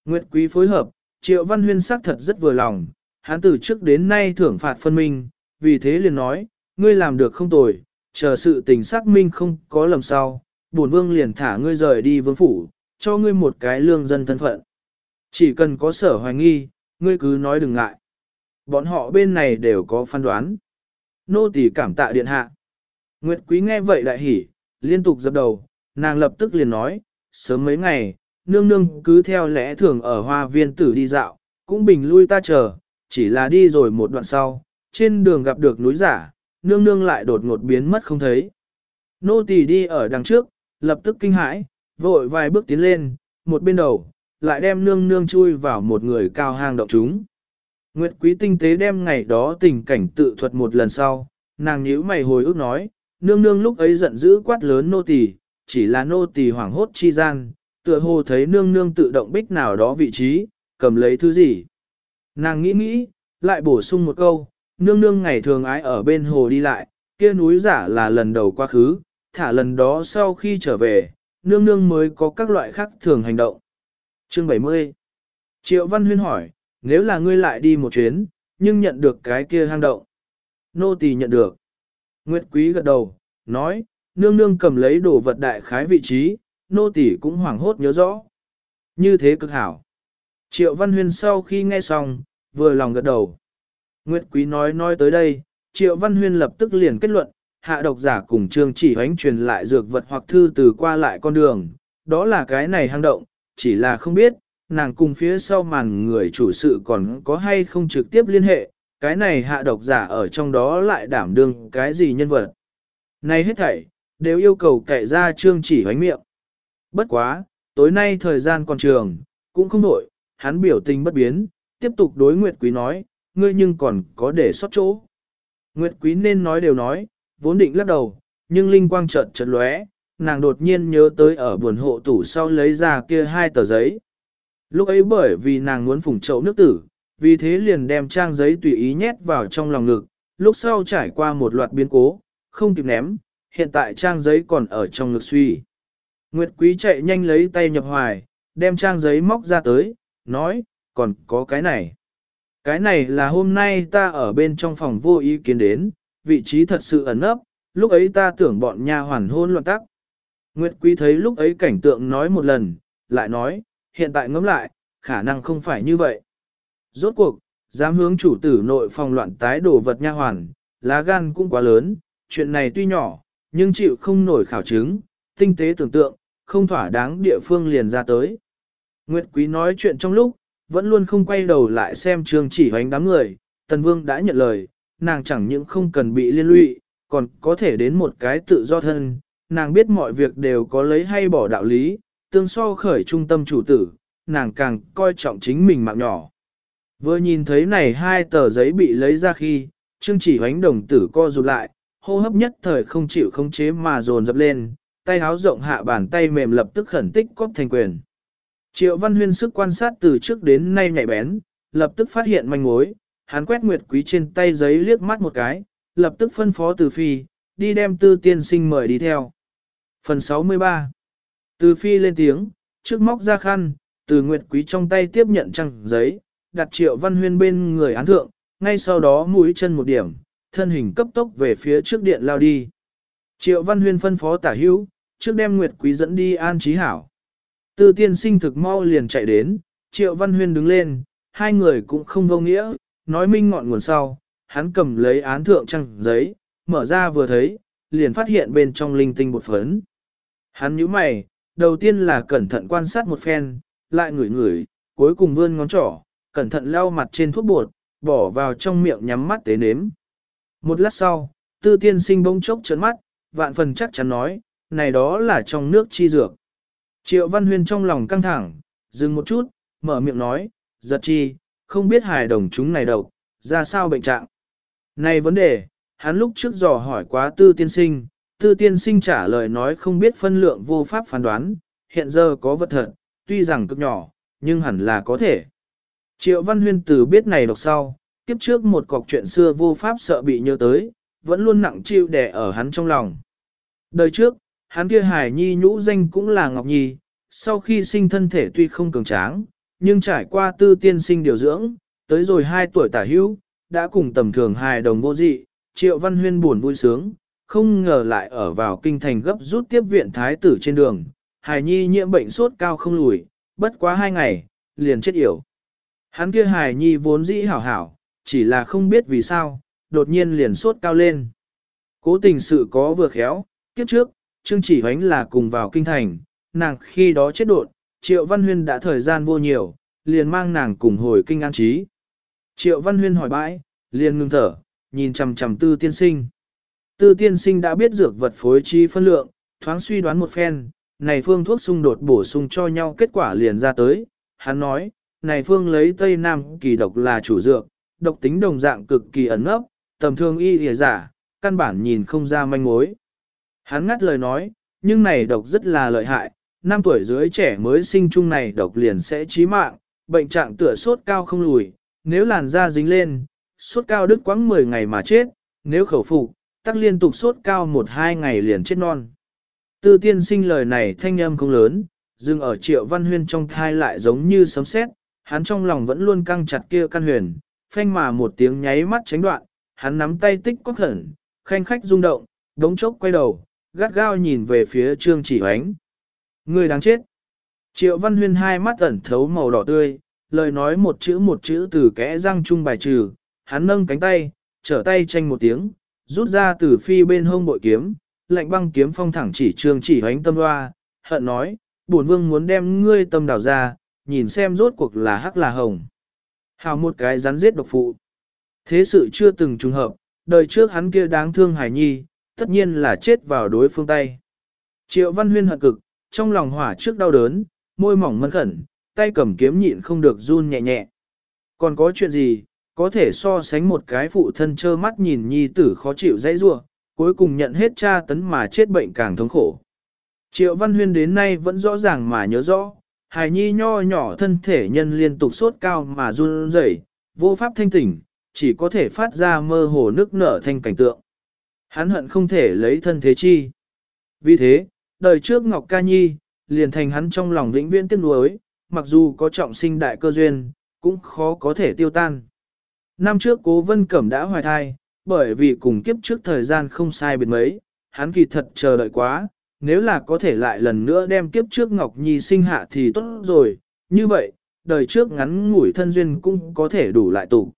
Speaker 1: Nguyệt quý phối hợp, triệu văn huyên xác thật rất vừa lòng, hắn từ trước đến nay thưởng phạt phân minh, vì thế liền nói, ngươi làm được không tồi, chờ sự tình xác minh không có lầm sau, bổn vương liền thả ngươi rời đi vương phủ, cho ngươi một cái lương dân thân phận. Chỉ cần có sở hoài nghi, ngươi cứ nói đừng ngại. Bọn họ bên này đều có phán đoán. Nô tỳ cảm tạ điện hạ. Nguyệt quý nghe vậy đại hỉ, liên tục dập đầu, nàng lập tức liền nói, sớm mấy ngày, nương nương cứ theo lẽ thường ở hoa viên tử đi dạo, cũng bình lui ta chờ, chỉ là đi rồi một đoạn sau, trên đường gặp được núi giả, nương nương lại đột ngột biến mất không thấy. Nô tỳ đi ở đằng trước, lập tức kinh hãi, vội vài bước tiến lên, một bên đầu, lại đem nương nương chui vào một người cao hang động chúng. Nguyệt quý tinh tế đem ngày đó tình cảnh tự thuật một lần sau, nàng nhíu mày hồi ức nói, nương nương lúc ấy giận dữ quát lớn nô tỳ, chỉ là nô tỳ hoảng hốt chi gian, tựa hồ thấy nương nương tự động bích nào đó vị trí, cầm lấy thứ gì. Nàng nghĩ nghĩ, lại bổ sung một câu, nương nương ngày thường ái ở bên hồ đi lại, kia núi giả là lần đầu quá khứ, thả lần đó sau khi trở về, nương nương mới có các loại khác thường hành động. Chương 70 Triệu Văn Huyên hỏi, nếu là ngươi lại đi một chuyến, nhưng nhận được cái kia hang động. Nô tỳ nhận được. Nguyệt Quý gật đầu, nói, nương nương cầm lấy đồ vật đại khái vị trí, nô tỳ cũng hoảng hốt nhớ rõ. Như thế cực hảo. Triệu Văn Huyên sau khi nghe xong, vừa lòng gật đầu. Nguyệt Quý nói nói tới đây, Triệu Văn Huyên lập tức liền kết luận, hạ độc giả cùng trương chỉ hoánh truyền lại dược vật hoặc thư từ qua lại con đường, đó là cái này hang động, chỉ là không biết, nàng cùng phía sau màn người chủ sự còn có hay không trực tiếp liên hệ, cái này hạ độc giả ở trong đó lại đảm đương cái gì nhân vật. Này hết thảy, đều yêu cầu kệ ra trương chỉ hoánh miệng. Bất quá, tối nay thời gian còn trường, cũng không nổi, hắn biểu tình bất biến, tiếp tục đối Nguyệt Quý nói, ngươi nhưng còn có để sót chỗ. Nguyệt Quý nên nói đều nói, vốn định lắc đầu, nhưng linh quang chợt chợt lóe, nàng đột nhiên nhớ tới ở buồn hộ tủ sau lấy ra kia hai tờ giấy. Lúc ấy bởi vì nàng muốn phủng chậu nước tử, vì thế liền đem trang giấy tùy ý nhét vào trong lòng ngực, lúc sau trải qua một loạt biến cố, không kịp ném, hiện tại trang giấy còn ở trong ngực suy. Nguyệt Quý chạy nhanh lấy tay nhập hoài, đem trang giấy móc ra tới, nói, còn có cái này. Cái này là hôm nay ta ở bên trong phòng vô ý kiến đến, vị trí thật sự ẩn ấp, lúc ấy ta tưởng bọn nha hoàn hôn loạn tắc. Nguyệt Quý thấy lúc ấy cảnh tượng nói một lần, lại nói, hiện tại ngẫm lại, khả năng không phải như vậy. Rốt cuộc, dám hướng chủ tử nội phòng loạn tái đổ vật nha hoàn, lá gan cũng quá lớn, chuyện này tuy nhỏ, nhưng chịu không nổi khảo chứng, tinh tế tưởng tượng, không thỏa đáng địa phương liền ra tới. Nguyệt Quý nói chuyện trong lúc, vẫn luôn không quay đầu lại xem trường chỉ hoánh đám người, Tần Vương đã nhận lời, nàng chẳng những không cần bị liên lụy, còn có thể đến một cái tự do thân, nàng biết mọi việc đều có lấy hay bỏ đạo lý, tương so khởi trung tâm chủ tử, nàng càng coi trọng chính mình mạng nhỏ. Vừa nhìn thấy này hai tờ giấy bị lấy ra khi, Trương chỉ hoánh đồng tử co rụt lại, hô hấp nhất thời không chịu không chế mà dồn dập lên, tay háo rộng hạ bàn tay mềm lập tức khẩn tích cóp thành quyền. Triệu Văn Huyên sức quan sát từ trước đến nay nhạy bén, lập tức phát hiện manh mối, hắn quét Nguyệt Quý trên tay giấy liếc mắt một cái, lập tức phân phó Từ Phi, đi đem Tư Tiên Sinh mời đi theo. Phần 63 Từ Phi lên tiếng, trước móc ra khăn, từ Nguyệt Quý trong tay tiếp nhận trăng giấy, đặt Triệu Văn Huyên bên người án thượng, ngay sau đó mũi chân một điểm, thân hình cấp tốc về phía trước điện lao đi. Triệu Văn Huyên phân phó tả hữu, trước đem Nguyệt Quý dẫn đi an trí hảo. Tư tiên sinh thực mau liền chạy đến, Triệu Văn Huyên đứng lên, hai người cũng không vô nghĩa, nói minh ngọn nguồn sau, hắn cầm lấy án thượng trăng giấy, mở ra vừa thấy, liền phát hiện bên trong linh tinh bột phấn. Hắn nhíu mày, đầu tiên là cẩn thận quan sát một phen, lại ngửi ngửi, cuối cùng vươn ngón trỏ, cẩn thận lau mặt trên thuốc bột, bỏ vào trong miệng nhắm mắt tế nếm. Một lát sau, tư tiên sinh bỗng chốc trấn mắt, vạn phần chắc chắn nói, này đó là trong nước chi dược. Triệu Văn Huyên trong lòng căng thẳng, dừng một chút, mở miệng nói, giật chi, không biết hài đồng chúng này độc, ra sao bệnh trạng. Này vấn đề, hắn lúc trước dò hỏi quá tư tiên sinh, tư tiên sinh trả lời nói không biết phân lượng vô pháp phán đoán, hiện giờ có vật thật, tuy rằng cực nhỏ, nhưng hẳn là có thể. Triệu Văn Huyên từ biết này độc sau, kiếp trước một cọc chuyện xưa vô pháp sợ bị nhớ tới, vẫn luôn nặng chịu đè ở hắn trong lòng. Đời trước, hắn kia hài nhi nhũ danh cũng là Ngọc Nhi, sau khi sinh thân thể tuy không cường tráng, nhưng trải qua tư tiên sinh điều dưỡng, tới rồi 2 tuổi tả hữu, đã cùng tầm thường hài đồng vô dị, triệu văn huyên buồn vui sướng, không ngờ lại ở vào kinh thành gấp rút tiếp viện thái tử trên đường, hài nhi nhiễm bệnh sốt cao không lùi, bất quá hai ngày, liền chết yểu. Hắn kia hài nhi vốn dĩ hảo hảo, chỉ là không biết vì sao, đột nhiên liền sốt cao lên. Cố tình sự có vừa khéo, kiếp trước, Trương Chỉ Hoánh là cùng vào kinh thành, nàng khi đó chết đột, Triệu Văn Huyên đã thời gian vô nhiều, liền mang nàng cùng hồi kinh an trí. Triệu Văn Huyên hỏi bãi, liền ngừng thở, nhìn chằm chằm tư tiên sinh. Tư tiên sinh đã biết dược vật phối trí phân lượng, thoáng suy đoán một phen, này phương thuốc xung đột bổ sung cho nhau kết quả liền ra tới. Hắn nói, này phương lấy Tây Nam kỳ độc là chủ dược, độc tính đồng dạng cực kỳ ẩn ấp, tầm thương y lìa giả, căn bản nhìn không ra manh mối. Hắn ngắt lời nói, nhưng này độc rất là lợi hại, năm tuổi dưới trẻ mới sinh chung này độc liền sẽ chí mạng, bệnh trạng tựa sốt cao không lùi, nếu làn da dính lên, sốt cao đứt quãng 10 ngày mà chết, nếu khẩu phục, tắc liên tục sốt cao 1-2 ngày liền chết non. Tư tiên sinh lời này thanh âm không lớn, dừng ở triệu văn huyên trong thai lại giống như sấm sét, hắn trong lòng vẫn luôn căng chặt kia căn huyền, phanh mà một tiếng nháy mắt tránh đoạn, hắn nắm tay tích có khẩn, khanh khách rung động, đống chốc quay đầu, gắt gao nhìn về phía trương chỉ hoánh. Người đáng chết. Triệu Văn Huyên hai mắt ẩn thấu màu đỏ tươi, lời nói một chữ một chữ từ kẽ răng trung bài trừ, hắn nâng cánh tay, trở tay tranh một tiếng, rút ra từ phi bên hông bội kiếm, lạnh băng kiếm phong thẳng chỉ trương chỉ hoánh tâm hoa, hận nói, bổn vương muốn đem ngươi tâm đào ra, nhìn xem rốt cuộc là hắc là hồng. Hào một cái rắn giết độc phụ. Thế sự chưa từng trùng hợp, đời trước hắn kia đáng thương hải nhi, tất nhiên là chết vào đối phương tay. Triệu Văn Huyên hận cực, trong lòng hỏa trước đau đớn, môi mỏng mân khẩn, tay cầm kiếm nhịn không được run nhẹ nhẹ. Còn có chuyện gì, có thể so sánh một cái phụ thân trơ mắt nhìn nhi tử khó chịu dãy rua, cuối cùng nhận hết tra tấn mà chết bệnh càng thống khổ. Triệu Văn Huyên đến nay vẫn rõ ràng mà nhớ rõ, hài nhi nho nhỏ thân thể nhân liên tục sốt cao mà run rẩy, vô pháp thanh tỉnh, chỉ có thể phát ra mơ hồ nước nở thanh cảnh tượng. Hắn hận không thể lấy thân thế chi. Vì thế, đời trước Ngọc Ca Nhi, liền thành hắn trong lòng vĩnh viễn tiếc nuối, mặc dù có trọng sinh đại cơ duyên, cũng khó có thể tiêu tan. Năm trước cố vân cẩm đã hoài thai, bởi vì cùng kiếp trước thời gian không sai biệt mấy, hắn kỳ thật chờ đợi quá, nếu là có thể lại lần nữa đem kiếp trước Ngọc Nhi sinh hạ thì tốt rồi, như vậy, đời trước ngắn ngủi thân duyên cũng có thể đủ lại tụ.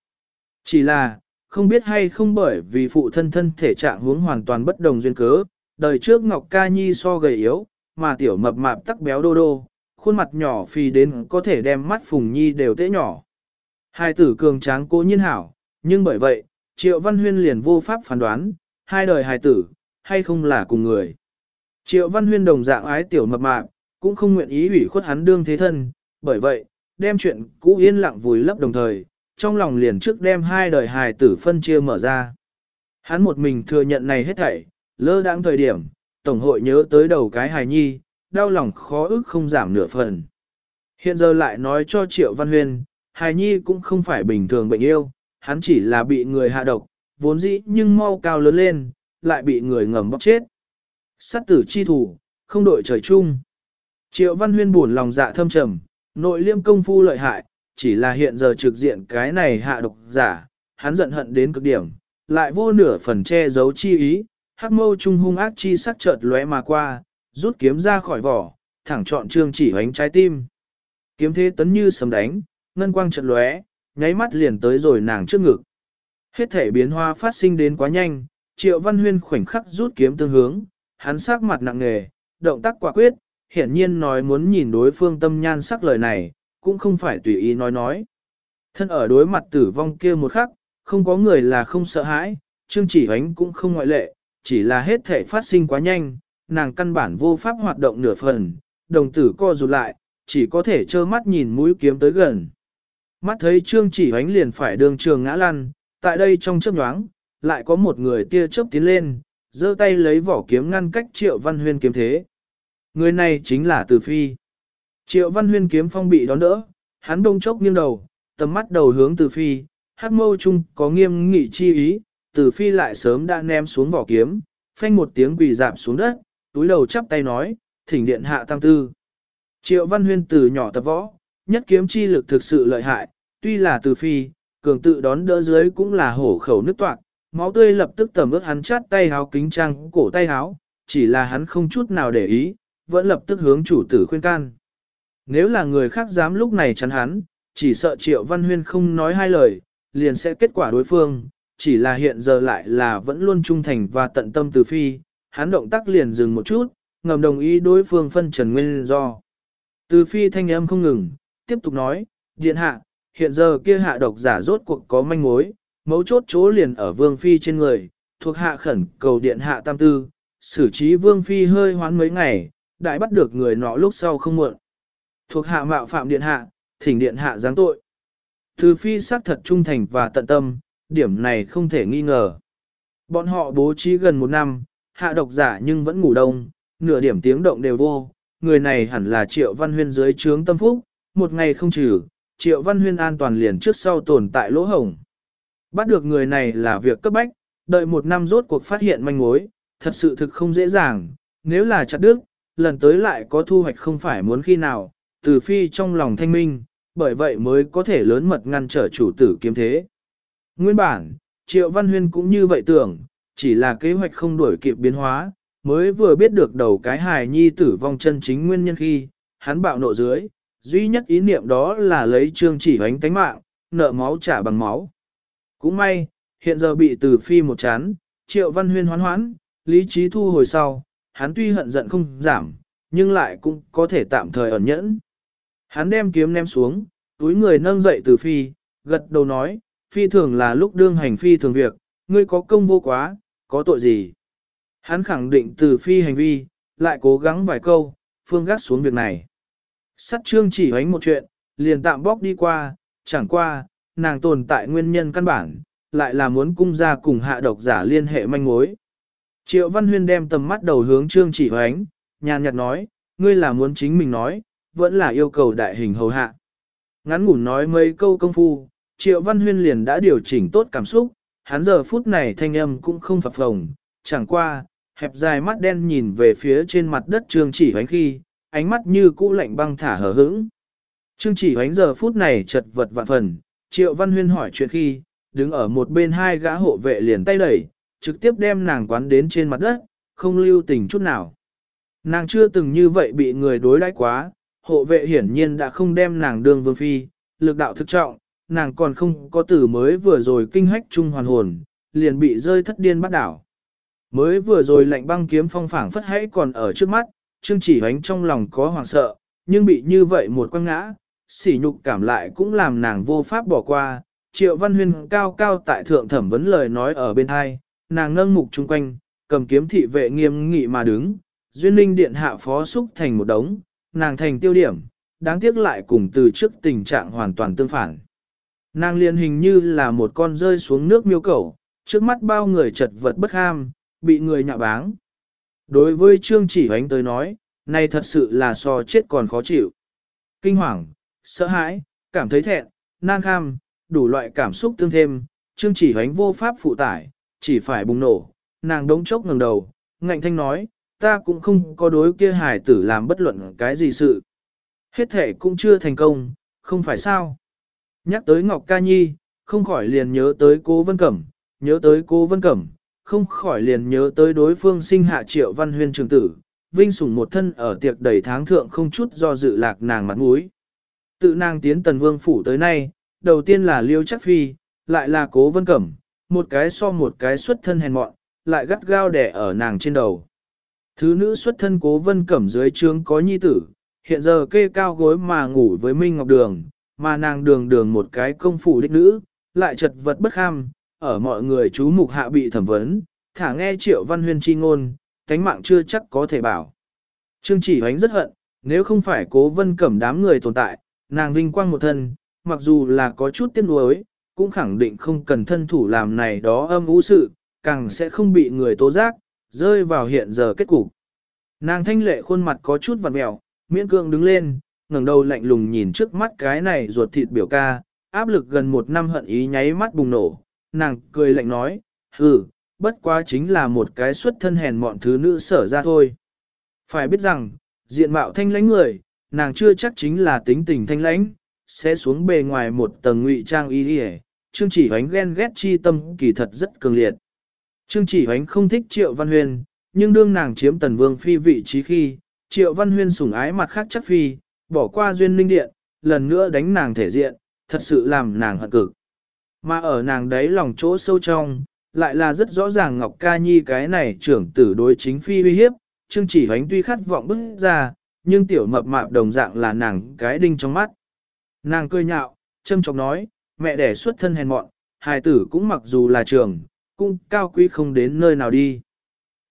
Speaker 1: Chỉ là, không biết hay không bởi vì phụ thân thân thể trạng hướng hoàn toàn bất đồng duyên cớ, đời trước Ngọc Ca Nhi so gầy yếu, mà tiểu mập mạp tắc béo đô đô, khuôn mặt nhỏ phì đến có thể đem mắt Phùng Nhi đều tễ nhỏ. Hai tử cường tráng cố nhiên hảo, nhưng bởi vậy, Triệu Văn Huyên liền vô pháp phán đoán, hai đời hài tử, hay không là cùng người. Triệu Văn Huyên đồng dạng ái tiểu mập mạp, cũng không nguyện ý ủy khuất hắn đương thế thân, bởi vậy, đem chuyện cũ yên lặng vùi lấp đồng thời, trong lòng liền trước đem hai đời hài tử phân chia mở ra. Hắn một mình thừa nhận này hết thảy, lơ đãng thời điểm, Tổng hội nhớ tới đầu cái hài nhi, đau lòng khó ức không giảm nửa phần. Hiện giờ lại nói cho Triệu Văn Huyên, hài nhi cũng không phải bình thường bệnh yêu, hắn chỉ là bị người hạ độc, vốn dĩ nhưng mau cao lớn lên, lại bị người ngầm bóc chết. Sát tử chi thủ, không đội trời chung. Triệu Văn Huyên buồn lòng dạ thâm trầm, nội liêm công phu lợi hại, chỉ là hiện giờ trực diện cái này hạ độc giả, hắn giận hận đến cực điểm, lại vô nửa phần che giấu chi ý, hắc mâu trung hung ác chi sắc chợt lóe mà qua, rút kiếm ra khỏi vỏ, thẳng chọn trương chỉ hoánh trái tim. Kiếm thế tấn như sấm đánh, ngân quang chợt lóe, nháy mắt liền tới rồi nàng trước ngực. Hết thể biến hóa phát sinh đến quá nhanh, Triệu Văn Huyên khoảnh khắc rút kiếm tương hướng, hắn sắc mặt nặng nề, động tác quả quyết, hiển nhiên nói muốn nhìn đối phương tâm nhan sắc lời này, cũng không phải tùy ý nói nói. Thân ở đối mặt tử vong kia một khắc, không có người là không sợ hãi, Trương Chỉ Hoánh cũng không ngoại lệ, chỉ là hết thể phát sinh quá nhanh, nàng căn bản vô pháp hoạt động nửa phần, đồng tử co rụt lại, chỉ có thể trơ mắt nhìn mũi kiếm tới gần. Mắt thấy Trương Chỉ Hoánh liền phải đường trường ngã lăn, tại đây trong chớp nhoáng, lại có một người tia chớp tiến lên, giơ tay lấy vỏ kiếm ngăn cách Triệu Văn Huyên kiếm thế. Người này chính là Từ Phi. Triệu Văn Huyên kiếm phong bị đón đỡ, hắn đông chốc nghiêng đầu, tầm mắt đầu hướng Từ Phi, hắc mâu chung có nghiêm nghị chi ý, Từ Phi lại sớm đã ném xuống vỏ kiếm, phanh một tiếng quỳ dạp xuống đất, túi đầu chắp tay nói, thỉnh điện hạ tăng tư. Triệu Văn Huyên từ nhỏ tập võ, nhất kiếm chi lực thực sự lợi hại, tuy là Từ Phi, cường tự đón đỡ dưới cũng là hổ khẩu nước toạc, máu tươi lập tức tầm ướt hắn chát tay háo kính trang cổ tay háo, chỉ là hắn không chút nào để ý, vẫn lập tức hướng chủ tử khuyên can. Nếu là người khác dám lúc này chắn hắn, chỉ sợ Triệu Văn Huyên không nói hai lời, liền sẽ kết quả đối phương, chỉ là hiện giờ lại là vẫn luôn trung thành và tận tâm từ phi, hắn động tác liền dừng một chút, ngầm đồng ý đối phương phân trần nguyên do. Từ phi thanh âm không ngừng, tiếp tục nói, điện hạ, hiện giờ kia hạ độc giả rốt cuộc có manh mối, mấu chốt chỗ liền ở vương phi trên người, thuộc hạ khẩn cầu điện hạ tam tư, xử trí vương phi hơi hoán mấy ngày, đại bắt được người nọ lúc sau không muộn. Thuộc hạ mạo phạm điện hạ, thỉnh điện hạ giáng tội. Từ phi xác thật trung thành và tận tâm, điểm này không thể nghi ngờ. Bọn họ bố trí gần một năm, hạ độc giả nhưng vẫn ngủ đông, nửa điểm tiếng động đều vô, người này hẳn là triệu văn huyên dưới trướng tâm phúc, một ngày không trừ, triệu văn huyên an toàn liền trước sau tồn tại lỗ hổng. Bắt được người này là việc cấp bách, đợi một năm rốt cuộc phát hiện manh mối, thật sự thực không dễ dàng, nếu là chặt đức, lần tới lại có thu hoạch không phải muốn khi nào, từ phi trong lòng thanh minh, bởi vậy mới có thể lớn mật ngăn trở chủ tử kiếm thế. Nguyên bản, Triệu Văn Huyên cũng như vậy tưởng, chỉ là kế hoạch không đổi kịp biến hóa, mới vừa biết được đầu cái hài nhi tử vong chân chính nguyên nhân khi, hắn bạo nộ dưới, duy nhất ý niệm đó là lấy trương chỉ hoánh tánh mạng, nợ máu trả bằng máu. Cũng may, hiện giờ bị từ phi một chán, Triệu Văn Huyên hoán hoán, lý trí thu hồi sau, hắn tuy hận giận không giảm, nhưng lại cũng có thể tạm thời ẩn nhẫn. Hắn đem kiếm ném xuống, túi người nâng dậy từ phi, gật đầu nói, phi thường là lúc đương hành phi thường việc, ngươi có công vô quá, có tội gì. Hắn khẳng định từ phi hành vi, lại cố gắng vài câu, phương gác xuống việc này. Sắt trương chỉ hoánh một chuyện, liền tạm bóc đi qua, chẳng qua, nàng tồn tại nguyên nhân căn bản, lại là muốn cung ra cùng hạ độc giả liên hệ manh mối. Triệu Văn Huyên đem tầm mắt đầu hướng trương chỉ hoánh, nhàn nhạt nói, ngươi là muốn chính mình nói, vẫn là yêu cầu đại hình hầu hạ. Ngắn ngủn nói mấy câu công phu, Triệu Văn Huyên liền đã điều chỉnh tốt cảm xúc, hắn giờ phút này thanh âm cũng không phập phồng, chẳng qua, hẹp dài mắt đen nhìn về phía trên mặt đất trương chỉ hoánh khi, ánh mắt như cũ lạnh băng thả hờ hững. Trương chỉ hoánh giờ phút này chật vật vạn phần, Triệu Văn Huyên hỏi chuyện khi, đứng ở một bên hai gã hộ vệ liền tay đẩy, trực tiếp đem nàng quán đến trên mặt đất, không lưu tình chút nào. Nàng chưa từng như vậy bị người đối đãi quá, hộ vệ hiển nhiên đã không đem nàng đương vương phi, lực đạo thực trọng, nàng còn không có tử mới vừa rồi kinh hách trung hoàn hồn, liền bị rơi thất điên bắt đảo. Mới vừa rồi lạnh băng kiếm phong phảng phất hãy còn ở trước mắt, Trương Chỉ Hoánh trong lòng có hoàng sợ, nhưng bị như vậy một quăng ngã, sỉ nhục cảm lại cũng làm nàng vô pháp bỏ qua. Triệu Văn Huyên cao cao tại thượng thẩm vấn lời nói ở bên hai, nàng nâng mục chung quanh, cầm kiếm thị vệ nghiêm nghị mà đứng, duyên linh điện hạ phó xúc thành một đống, nàng thành tiêu điểm, đáng tiếc lại cùng từ trước tình trạng hoàn toàn tương phản. Nàng liền hình như là một con rơi xuống nước miêu cẩu, trước mắt bao người chật vật bất ham, bị người nhạ báng. Đối với Trương Chỉ Hoánh tới nói, này thật sự là so chết còn khó chịu. Kinh hoàng, sợ hãi, cảm thấy thẹn, nan kham, đủ loại cảm xúc tương thêm, Trương Chỉ Hoánh vô pháp phụ tải, chỉ phải bùng nổ, nàng đống chốc ngẩng đầu, ngạnh thanh nói, ta cũng không có đối kia hải tử làm bất luận cái gì sự. Hết thể cũng chưa thành công, không phải sao. Nhắc tới Ngọc Ca Nhi, không khỏi liền nhớ tới cô Vân Cẩm, nhớ tới cô Vân Cẩm, không khỏi liền nhớ tới đối phương sinh hạ triệu văn huyên trường tử, vinh sủng một thân ở tiệc đầy tháng thượng không chút do dự lạc nàng mặt mũi. Tự nàng tiến tần vương phủ tới nay, đầu tiên là liêu chắc phi, lại là cố vân cẩm, một cái so một cái xuất thân hèn mọn, lại gắt gao đẻ ở nàng trên đầu. Thứ nữ xuất thân cố vân cẩm dưới trướng có nhi tử, hiện giờ kê cao gối mà ngủ với Minh Ngọc Đường, mà nàng đường đường một cái công phủ đích nữ, lại chật vật bất kham, ở mọi người chú mục hạ bị thẩm vấn, thả nghe triệu văn huyên chi ngôn, thánh mạng chưa chắc có thể bảo. Trương chỉ hoánh rất hận, nếu không phải cố vân cẩm đám người tồn tại, nàng vinh quang một thân, mặc dù là có chút tiếc nuối, cũng khẳng định không cần thân thủ làm này đó âm ú sự, càng sẽ không bị người tố giác, rơi vào hiện giờ kết cục. Nàng thanh lệ khuôn mặt có chút vặn mẹo, miễn cương đứng lên, ngẩng đầu lạnh lùng nhìn trước mắt cái này ruột thịt biểu ca, áp lực gần một năm hận ý nháy mắt bùng nổ, nàng cười lạnh nói, hừ, bất quá chính là một cái xuất thân hèn mọn thứ nữ sở ra thôi. Phải biết rằng, diện mạo thanh lãnh người, nàng chưa chắc chính là tính tình thanh lãnh, sẽ xuống bề ngoài một tầng ngụy trang y đi Trương chỉ ánh ghen ghét chi tâm kỳ thật rất cường liệt. Trương chỉ hoánh không thích triệu văn Huyên, nhưng đương nàng chiếm tần vương phi vị trí khi, triệu văn huyên sủng ái mặt khác chắc phi, bỏ qua duyên linh điện, lần nữa đánh nàng thể diện, thật sự làm nàng hận cực. Mà ở nàng đấy lòng chỗ sâu trong, lại là rất rõ ràng Ngọc Ca Nhi cái này trưởng tử đối chính phi uy hiếp, Trương chỉ hoánh tuy khát vọng bức ra, nhưng tiểu mập mạp đồng dạng là nàng cái đinh trong mắt. Nàng cười nhạo, châm chọc nói, mẹ đẻ xuất thân hèn mọn, hài tử cũng mặc dù là trưởng cũng cao quý không đến nơi nào đi.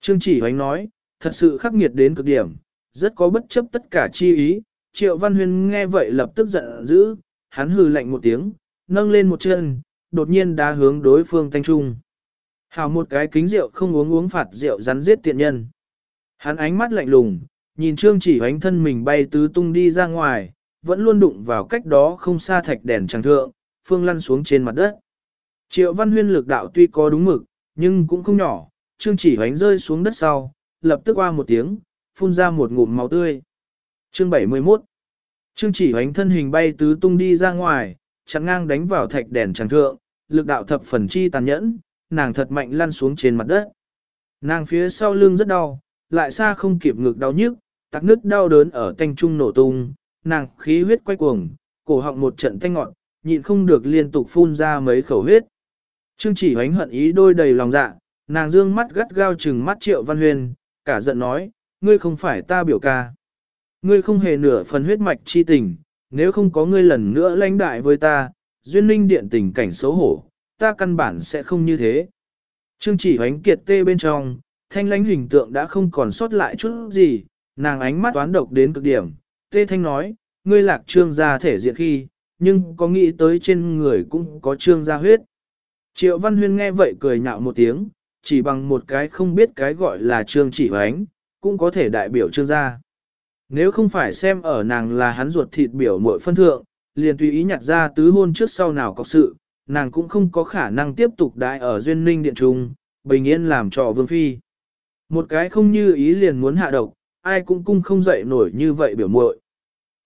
Speaker 1: Trương chỉ hoánh nói, thật sự khắc nghiệt đến cực điểm, rất có bất chấp tất cả chi ý, triệu văn huyên nghe vậy lập tức giận dữ, hắn hừ lạnh một tiếng, nâng lên một chân, đột nhiên đá hướng đối phương thanh trung. Hào một cái kính rượu không uống uống phạt rượu rắn giết tiện nhân. Hắn ánh mắt lạnh lùng, nhìn trương chỉ hoánh thân mình bay tứ tung đi ra ngoài, vẫn luôn đụng vào cách đó không xa thạch đèn tràng thượng, phương lăn xuống trên mặt đất. Triệu văn huyên lực đạo tuy có đúng mực, nhưng cũng không nhỏ, trương chỉ hoánh rơi xuống đất sau, lập tức qua một tiếng, phun ra một ngụm máu tươi. Chương 71 Trương chỉ hoánh thân hình bay tứ tung đi ra ngoài, chặn ngang đánh vào thạch đèn tràng thượng, lực đạo thập phần chi tàn nhẫn, nàng thật mạnh lăn xuống trên mặt đất. Nàng phía sau lưng rất đau, lại xa không kịp ngực đau nhức, tắc nứt đau đớn ở tanh trung nổ tung, nàng khí huyết quay cuồng, cổ họng một trận tanh ngọn, nhịn không được liên tục phun ra mấy khẩu huyết. Trương chỉ hoánh hận ý đôi đầy lòng dạ, nàng dương mắt gắt gao trừng mắt triệu văn huyền, cả giận nói, ngươi không phải ta biểu ca. Ngươi không hề nửa phần huyết mạch chi tình, nếu không có ngươi lần nữa lãnh đại với ta, duyên linh điện tình cảnh xấu hổ, ta căn bản sẽ không như thế. Trương chỉ hoánh kiệt tê bên trong, thanh lãnh hình tượng đã không còn sót lại chút gì, nàng ánh mắt toán độc đến cực điểm. Tê thanh nói, ngươi lạc trương gia thể diện khi, nhưng có nghĩ tới trên người cũng có trương gia huyết. Triệu Văn Huyên nghe vậy cười nhạo một tiếng, chỉ bằng một cái không biết cái gọi là trương chỉ hoánh, cũng có thể đại biểu trương gia. Nếu không phải xem ở nàng là hắn ruột thịt biểu muội phân thượng, liền tùy ý nhặt ra tứ hôn trước sau nào có sự, nàng cũng không có khả năng tiếp tục đại ở duyên ninh điện trung, bình yên làm trò vương phi. Một cái không như ý liền muốn hạ độc, ai cũng cung không dậy nổi như vậy biểu muội.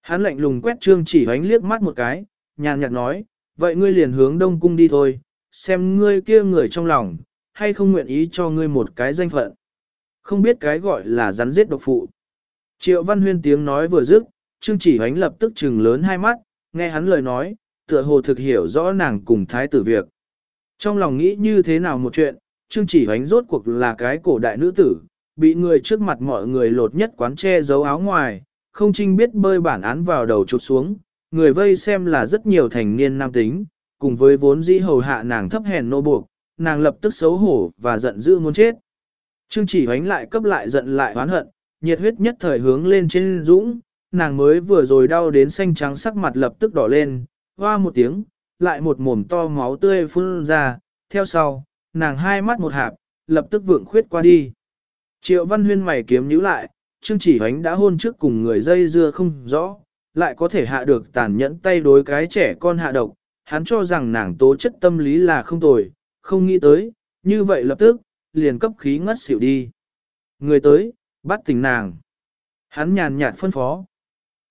Speaker 1: Hắn lạnh lùng quét trương chỉ hoánh liếc mắt một cái, nhàn nhạt nói, vậy ngươi liền hướng đông cung đi thôi, xem ngươi kia người trong lòng, hay không nguyện ý cho ngươi một cái danh phận. Không biết cái gọi là rắn giết độc phụ. Triệu Văn Huyên tiếng nói vừa dứt, Trương chỉ hoánh lập tức trừng lớn hai mắt, nghe hắn lời nói, tựa hồ thực hiểu rõ nàng cùng thái tử việc. Trong lòng nghĩ như thế nào một chuyện, Trương chỉ hoánh rốt cuộc là cái cổ đại nữ tử, bị người trước mặt mọi người lột nhất quán che giấu áo ngoài, không trinh biết bơi bản án vào đầu chụp xuống, người vây xem là rất nhiều thành niên nam tính, cùng với vốn dĩ hầu hạ nàng thấp hèn nô buộc, nàng lập tức xấu hổ và giận dữ muốn chết. Trương chỉ hoánh lại cấp lại giận lại oán hận, nhiệt huyết nhất thời hướng lên trên dũng, nàng mới vừa rồi đau đến xanh trắng sắc mặt lập tức đỏ lên, hoa một tiếng, lại một mồm to máu tươi phun ra, theo sau, nàng hai mắt một hạp, lập tức vượng khuyết qua đi. Triệu văn huyên mày kiếm nhíu lại, Trương chỉ hoánh đã hôn trước cùng người dây dưa không rõ, lại có thể hạ được tàn nhẫn tay đối cái trẻ con hạ độc, hắn cho rằng nàng tố chất tâm lý là không tồi, không nghĩ tới, như vậy lập tức, liền cấp khí ngất xỉu đi. Người tới, bắt tỉnh nàng. Hắn nhàn nhạt phân phó.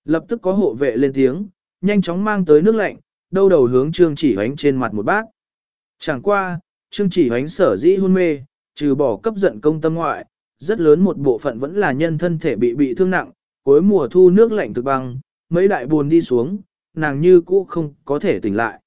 Speaker 1: Lập tức có hộ vệ lên tiếng, nhanh chóng mang tới nước lạnh, đâu đầu hướng trương chỉ hoánh trên mặt một bát. Chẳng qua, trương chỉ hoánh sở dĩ hôn mê, trừ bỏ cấp giận công tâm ngoại, rất lớn một bộ phận vẫn là nhân thân thể bị bị thương nặng, cuối mùa thu nước lạnh thực băng, mấy đại buồn đi xuống, nàng như cũ không có thể tỉnh lại.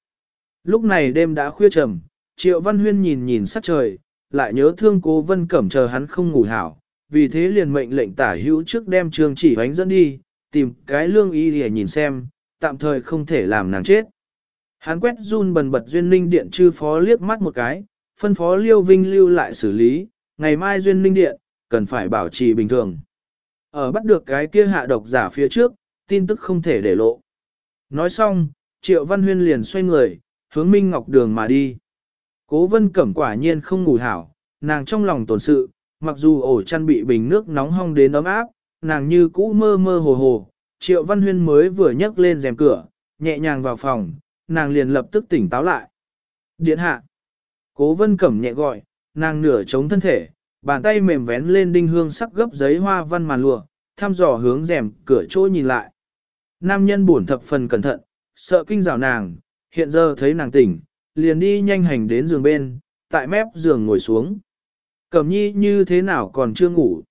Speaker 1: Lúc này đêm đã khuya trầm, Triệu Văn Huyên nhìn nhìn sắc trời, lại nhớ thương cố vân cẩm chờ hắn không ngủ hảo, vì thế liền mệnh lệnh tả hữu trước đem trường chỉ hoánh dẫn đi, tìm cái lương y để nhìn xem, tạm thời không thể làm nàng chết. Hắn quét run bần bật duyên ninh điện chư phó liếc mắt một cái, phân phó liêu vinh lưu lại xử lý, ngày mai duyên ninh điện, cần phải bảo trì bình thường. Ở bắt được cái kia hạ độc giả phía trước, tin tức không thể để lộ. Nói xong, Triệu Văn Huyên liền xoay người, hướng Minh Ngọc Đường mà đi. Cố vân cẩm quả nhiên không ngủ hảo, nàng trong lòng tổn sự, mặc dù ổ chăn bị bình nước nóng hong đến ấm áp, nàng như cũ mơ mơ hồ hồ. Triệu Văn Huyên mới vừa nhấc lên rèm cửa, nhẹ nhàng vào phòng, nàng liền lập tức tỉnh táo lại. Điện hạ. Cố vân cẩm nhẹ gọi, nàng nửa chống thân thể, bàn tay mềm vén lên đinh hương sắc gấp giấy hoa văn màn lụa, thăm dò hướng rèm cửa chỗ nhìn lại. Nam nhân buồn thập phần cẩn thận, sợ kinh rào nàng, hiện giờ thấy nàng tỉnh, liền đi nhanh hành đến giường bên, tại mép giường ngồi xuống. Cẩm nhi như thế nào còn chưa ngủ.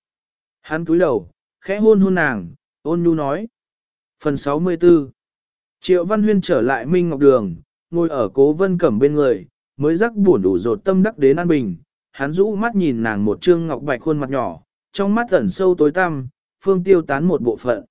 Speaker 1: Hắn cúi đầu, khẽ hôn hôn nàng, ôn nhu nói. Phần 64 Triệu Văn Huyên trở lại Minh Ngọc Đường, ngồi ở cố vân cẩm bên người, mới rắc buồn đủ rột tâm đắc đến an bình. Hắn rũ mắt nhìn nàng một trương ngọc bạch khuôn mặt nhỏ, trong mắt ẩn sâu tối tăm, phương tiêu tán một bộ phận.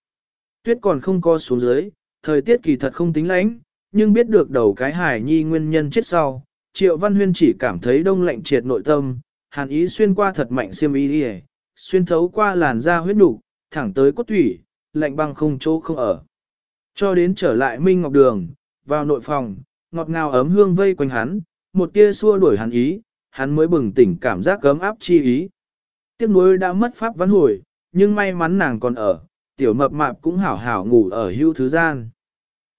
Speaker 1: Tuyết còn không co xuống dưới, thời tiết kỳ thật không tính lãnh, nhưng biết được đầu cái hải nhi nguyên nhân chết sau, Triệu Văn Huyên chỉ cảm thấy đông lạnh triệt nội tâm, hàn ý xuyên qua thật mạnh xiêm y đi xuyên thấu qua làn da huyết đủ, thẳng tới cốt thủy, lạnh băng không chỗ không ở. Cho đến trở lại Minh Ngọc Đường, vào nội phòng, ngọt ngào ấm hương vây quanh hắn, một tia xua đuổi hắn ý, hắn mới bừng tỉnh cảm giác cấm áp chi ý. Tiếc nuối đã mất pháp vãn hồi, nhưng may mắn nàng còn ở, tiểu mập mạp cũng hảo hảo ngủ ở hưu thứ gian.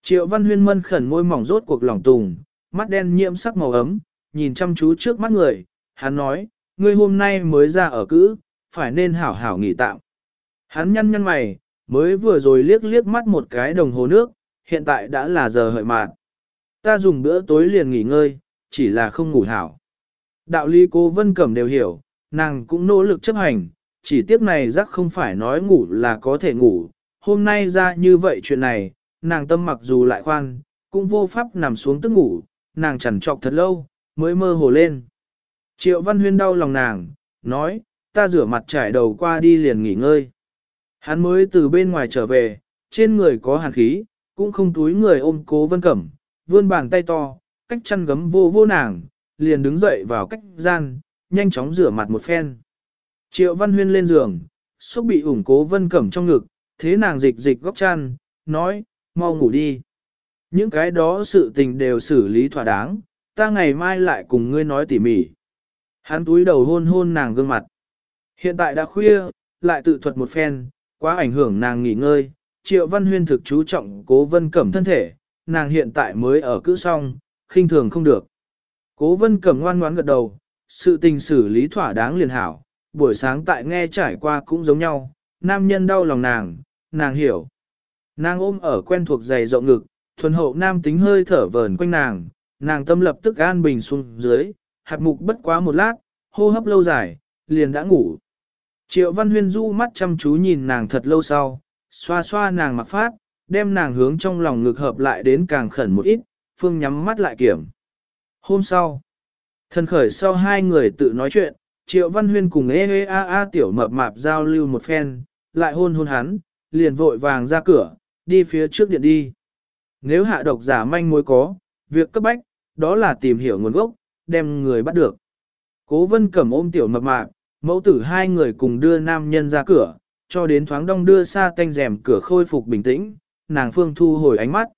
Speaker 1: Triệu Văn Huyên mân khẩn môi mỏng rốt cuộc lòng tùng, mắt đen nhiễm sắc màu ấm, nhìn chăm chú trước mắt người, hắn nói, ngươi hôm nay mới ra ở cữ, phải nên hảo hảo nghỉ tạm. Hắn nhăn nhăn mày, mới vừa rồi liếc liếc mắt một cái đồng hồ nước, hiện tại đã là giờ hợi mạn. Ta dùng bữa tối liền nghỉ ngơi, chỉ là không ngủ hảo. Đạo lý cô Vân Cẩm đều hiểu, nàng cũng nỗ lực chấp hành, chỉ tiếc này rắc không phải nói ngủ là có thể ngủ. Hôm nay ra như vậy chuyện này, nàng tâm mặc dù lại khoan, cũng vô pháp nằm xuống tức ngủ, nàng chẳng trọc thật lâu, mới mơ hồ lên. Triệu Văn Huyên đau lòng nàng, nói, ta rửa mặt trải đầu qua đi liền nghỉ ngơi. Hắn mới từ bên ngoài trở về, trên người có hàn khí, cũng không túi người ôm cố vân cẩm, vươn bàn tay to, cách chăn gấm vô vô nàng, liền đứng dậy vào cách gian, nhanh chóng rửa mặt một phen. Triệu Văn Huyên lên giường, xúc bị ủng cố vân cẩm trong ngực, thế nàng dịch dịch góc chăn, nói, mau ngủ đi. Những cái đó sự tình đều xử lý thỏa đáng, ta ngày mai lại cùng ngươi nói tỉ mỉ. Hắn túi đầu hôn hôn nàng gương mặt. Hiện tại đã khuya, lại tự thuật một phen, quá ảnh hưởng nàng nghỉ ngơi. Triệu Văn Huyên thực chú trọng cố vân cẩm thân thể, nàng hiện tại mới ở cữ xong, khinh thường không được. Cố vân cẩm ngoan ngoãn gật đầu, sự tình xử lý thỏa đáng liền hảo, buổi sáng tại nghe trải qua cũng giống nhau, nam nhân đau lòng nàng, nàng hiểu. Nàng ôm ở quen thuộc giày rộng ngực, thuần hậu nam tính hơi thở vờn quanh nàng, nàng tâm lập tức an bình xuống dưới, hạt mục bất quá một lát, hô hấp lâu dài, liền đã ngủ. Triệu Văn Huyên du mắt chăm chú nhìn nàng thật lâu sau, xoa xoa nàng mặc phát, đem nàng hướng trong lòng ngực hợp lại đến càng khẩn một ít, phương nhắm mắt lại kiểm. Hôm sau, thân khởi sau hai người tự nói chuyện, Triệu Văn Huyên cùng ê ê a a tiểu mập mạp giao lưu một phen, lại hôn hôn hắn, liền vội vàng ra cửa, đi phía trước điện đi. Nếu hạ độc giả manh mối có, việc cấp bách, đó là tìm hiểu nguồn gốc, đem người bắt được. Cố vân cầm ôm tiểu mập mạp, mẫu tử hai người cùng đưa nam nhân ra cửa, cho đến thoáng đông đưa xa tanh rèm cửa khôi phục bình tĩnh, nàng phương thu hồi ánh mắt.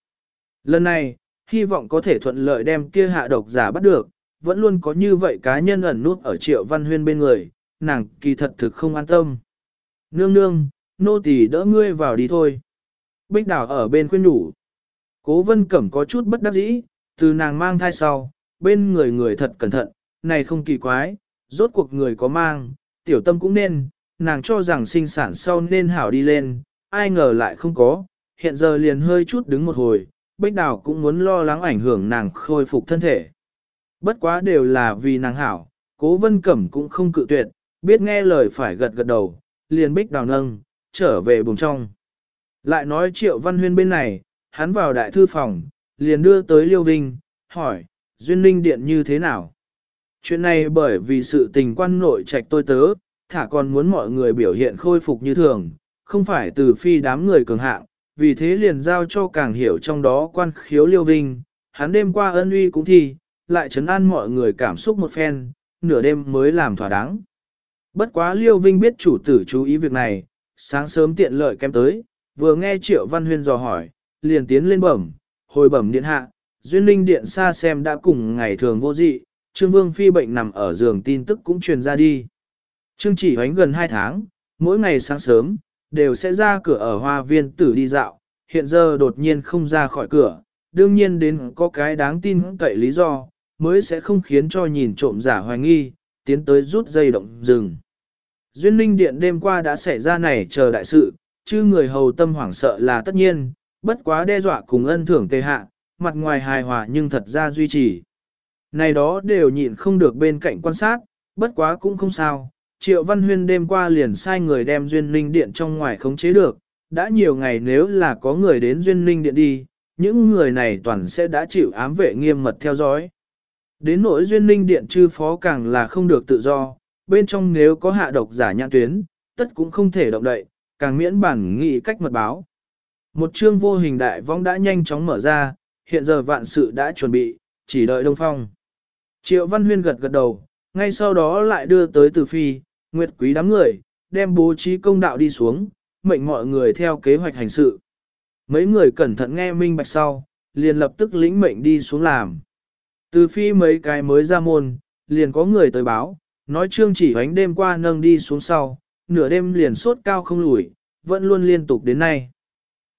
Speaker 1: Lần này, hy vọng có thể thuận lợi đem kia hạ độc giả bắt được, vẫn luôn có như vậy cá nhân ẩn nút ở triệu văn huyên bên người, nàng kỳ thật thực không an tâm. Nương nương, nô tỳ đỡ ngươi vào đi thôi. Bích Đào ở bên khuyên nhủ. Cố vân cẩm có chút bất đắc dĩ, từ nàng mang thai sau, bên người người thật cẩn thận, này không kỳ quái, rốt cuộc người có mang, tiểu tâm cũng nên, nàng cho rằng sinh sản sau nên hảo đi lên, ai ngờ lại không có, hiện giờ liền hơi chút đứng một hồi, bích đào cũng muốn lo lắng ảnh hưởng nàng khôi phục thân thể. Bất quá đều là vì nàng hảo, cố vân cẩm cũng không cự tuyệt, biết nghe lời phải gật gật đầu, liền bích đào nâng, trở về buồng trong. Lại nói triệu văn huyên bên này, hắn vào đại thư phòng, liền đưa tới Liêu Vinh, hỏi, duyên linh điện như thế nào? Chuyện này bởi vì sự tình quan nội trạch tôi tớ, thả còn muốn mọi người biểu hiện khôi phục như thường, không phải từ phi đám người cường hạng, vì thế liền giao cho càng hiểu trong đó quan khiếu Liêu Vinh, hắn đêm qua ân uy cũng thi, lại chấn an mọi người cảm xúc một phen, nửa đêm mới làm thỏa đáng. Bất quá Liêu Vinh biết chủ tử chú ý việc này, sáng sớm tiện lợi kém tới, vừa nghe Triệu Văn Huyên dò hỏi, liền tiến lên bẩm, hồi bẩm điện hạ, Duyên Linh điện xa xem đã cùng ngày thường vô dị, Trương Vương Phi bệnh nằm ở giường tin tức cũng truyền ra đi. Trương chỉ hoánh gần 2 tháng, mỗi ngày sáng sớm, đều sẽ ra cửa ở hoa viên tử đi dạo, hiện giờ đột nhiên không ra khỏi cửa, đương nhiên đến có cái đáng tin cậy lý do, mới sẽ không khiến cho nhìn trộm giả hoài nghi, tiến tới rút dây động rừng. Duyên Linh Điện đêm qua đã xảy ra này chờ đại sự, chứ người hầu tâm hoảng sợ là tất nhiên, bất quá đe dọa cùng ân thưởng tề hạ, mặt ngoài hài hòa nhưng thật ra duy trì. Này đó đều nhịn không được bên cạnh quan sát, bất quá cũng không sao. Triệu Văn Huyên đêm qua liền sai người đem Duyên Linh Điện trong ngoài khống chế được, đã nhiều ngày nếu là có người đến Duyên Linh Điện đi, những người này toàn sẽ đã chịu ám vệ nghiêm mật theo dõi. Đến nỗi Duyên Linh Điện chư phó càng là không được tự do, bên trong nếu có hạ độc giả nhãn tuyến, tất cũng không thể động đậy, càng miễn bản nghị cách mật báo. Một chương vô hình đại vong đã nhanh chóng mở ra, hiện giờ vạn sự đã chuẩn bị, chỉ đợi Đông Phong. Triệu Văn Huyên gật gật đầu, ngay sau đó lại đưa tới Từ Phi, Nguyệt Quý đám người, đem bố trí công đạo đi xuống, mệnh mọi người theo kế hoạch hành sự. Mấy người cẩn thận nghe minh bạch sau, liền lập tức lĩnh mệnh đi xuống làm. Từ Phi mấy cái mới ra môn, liền có người tới báo, nói trương chỉ hoánh đêm qua nâng đi xuống sau, nửa đêm liền sốt cao không lùi, vẫn luôn liên tục đến nay.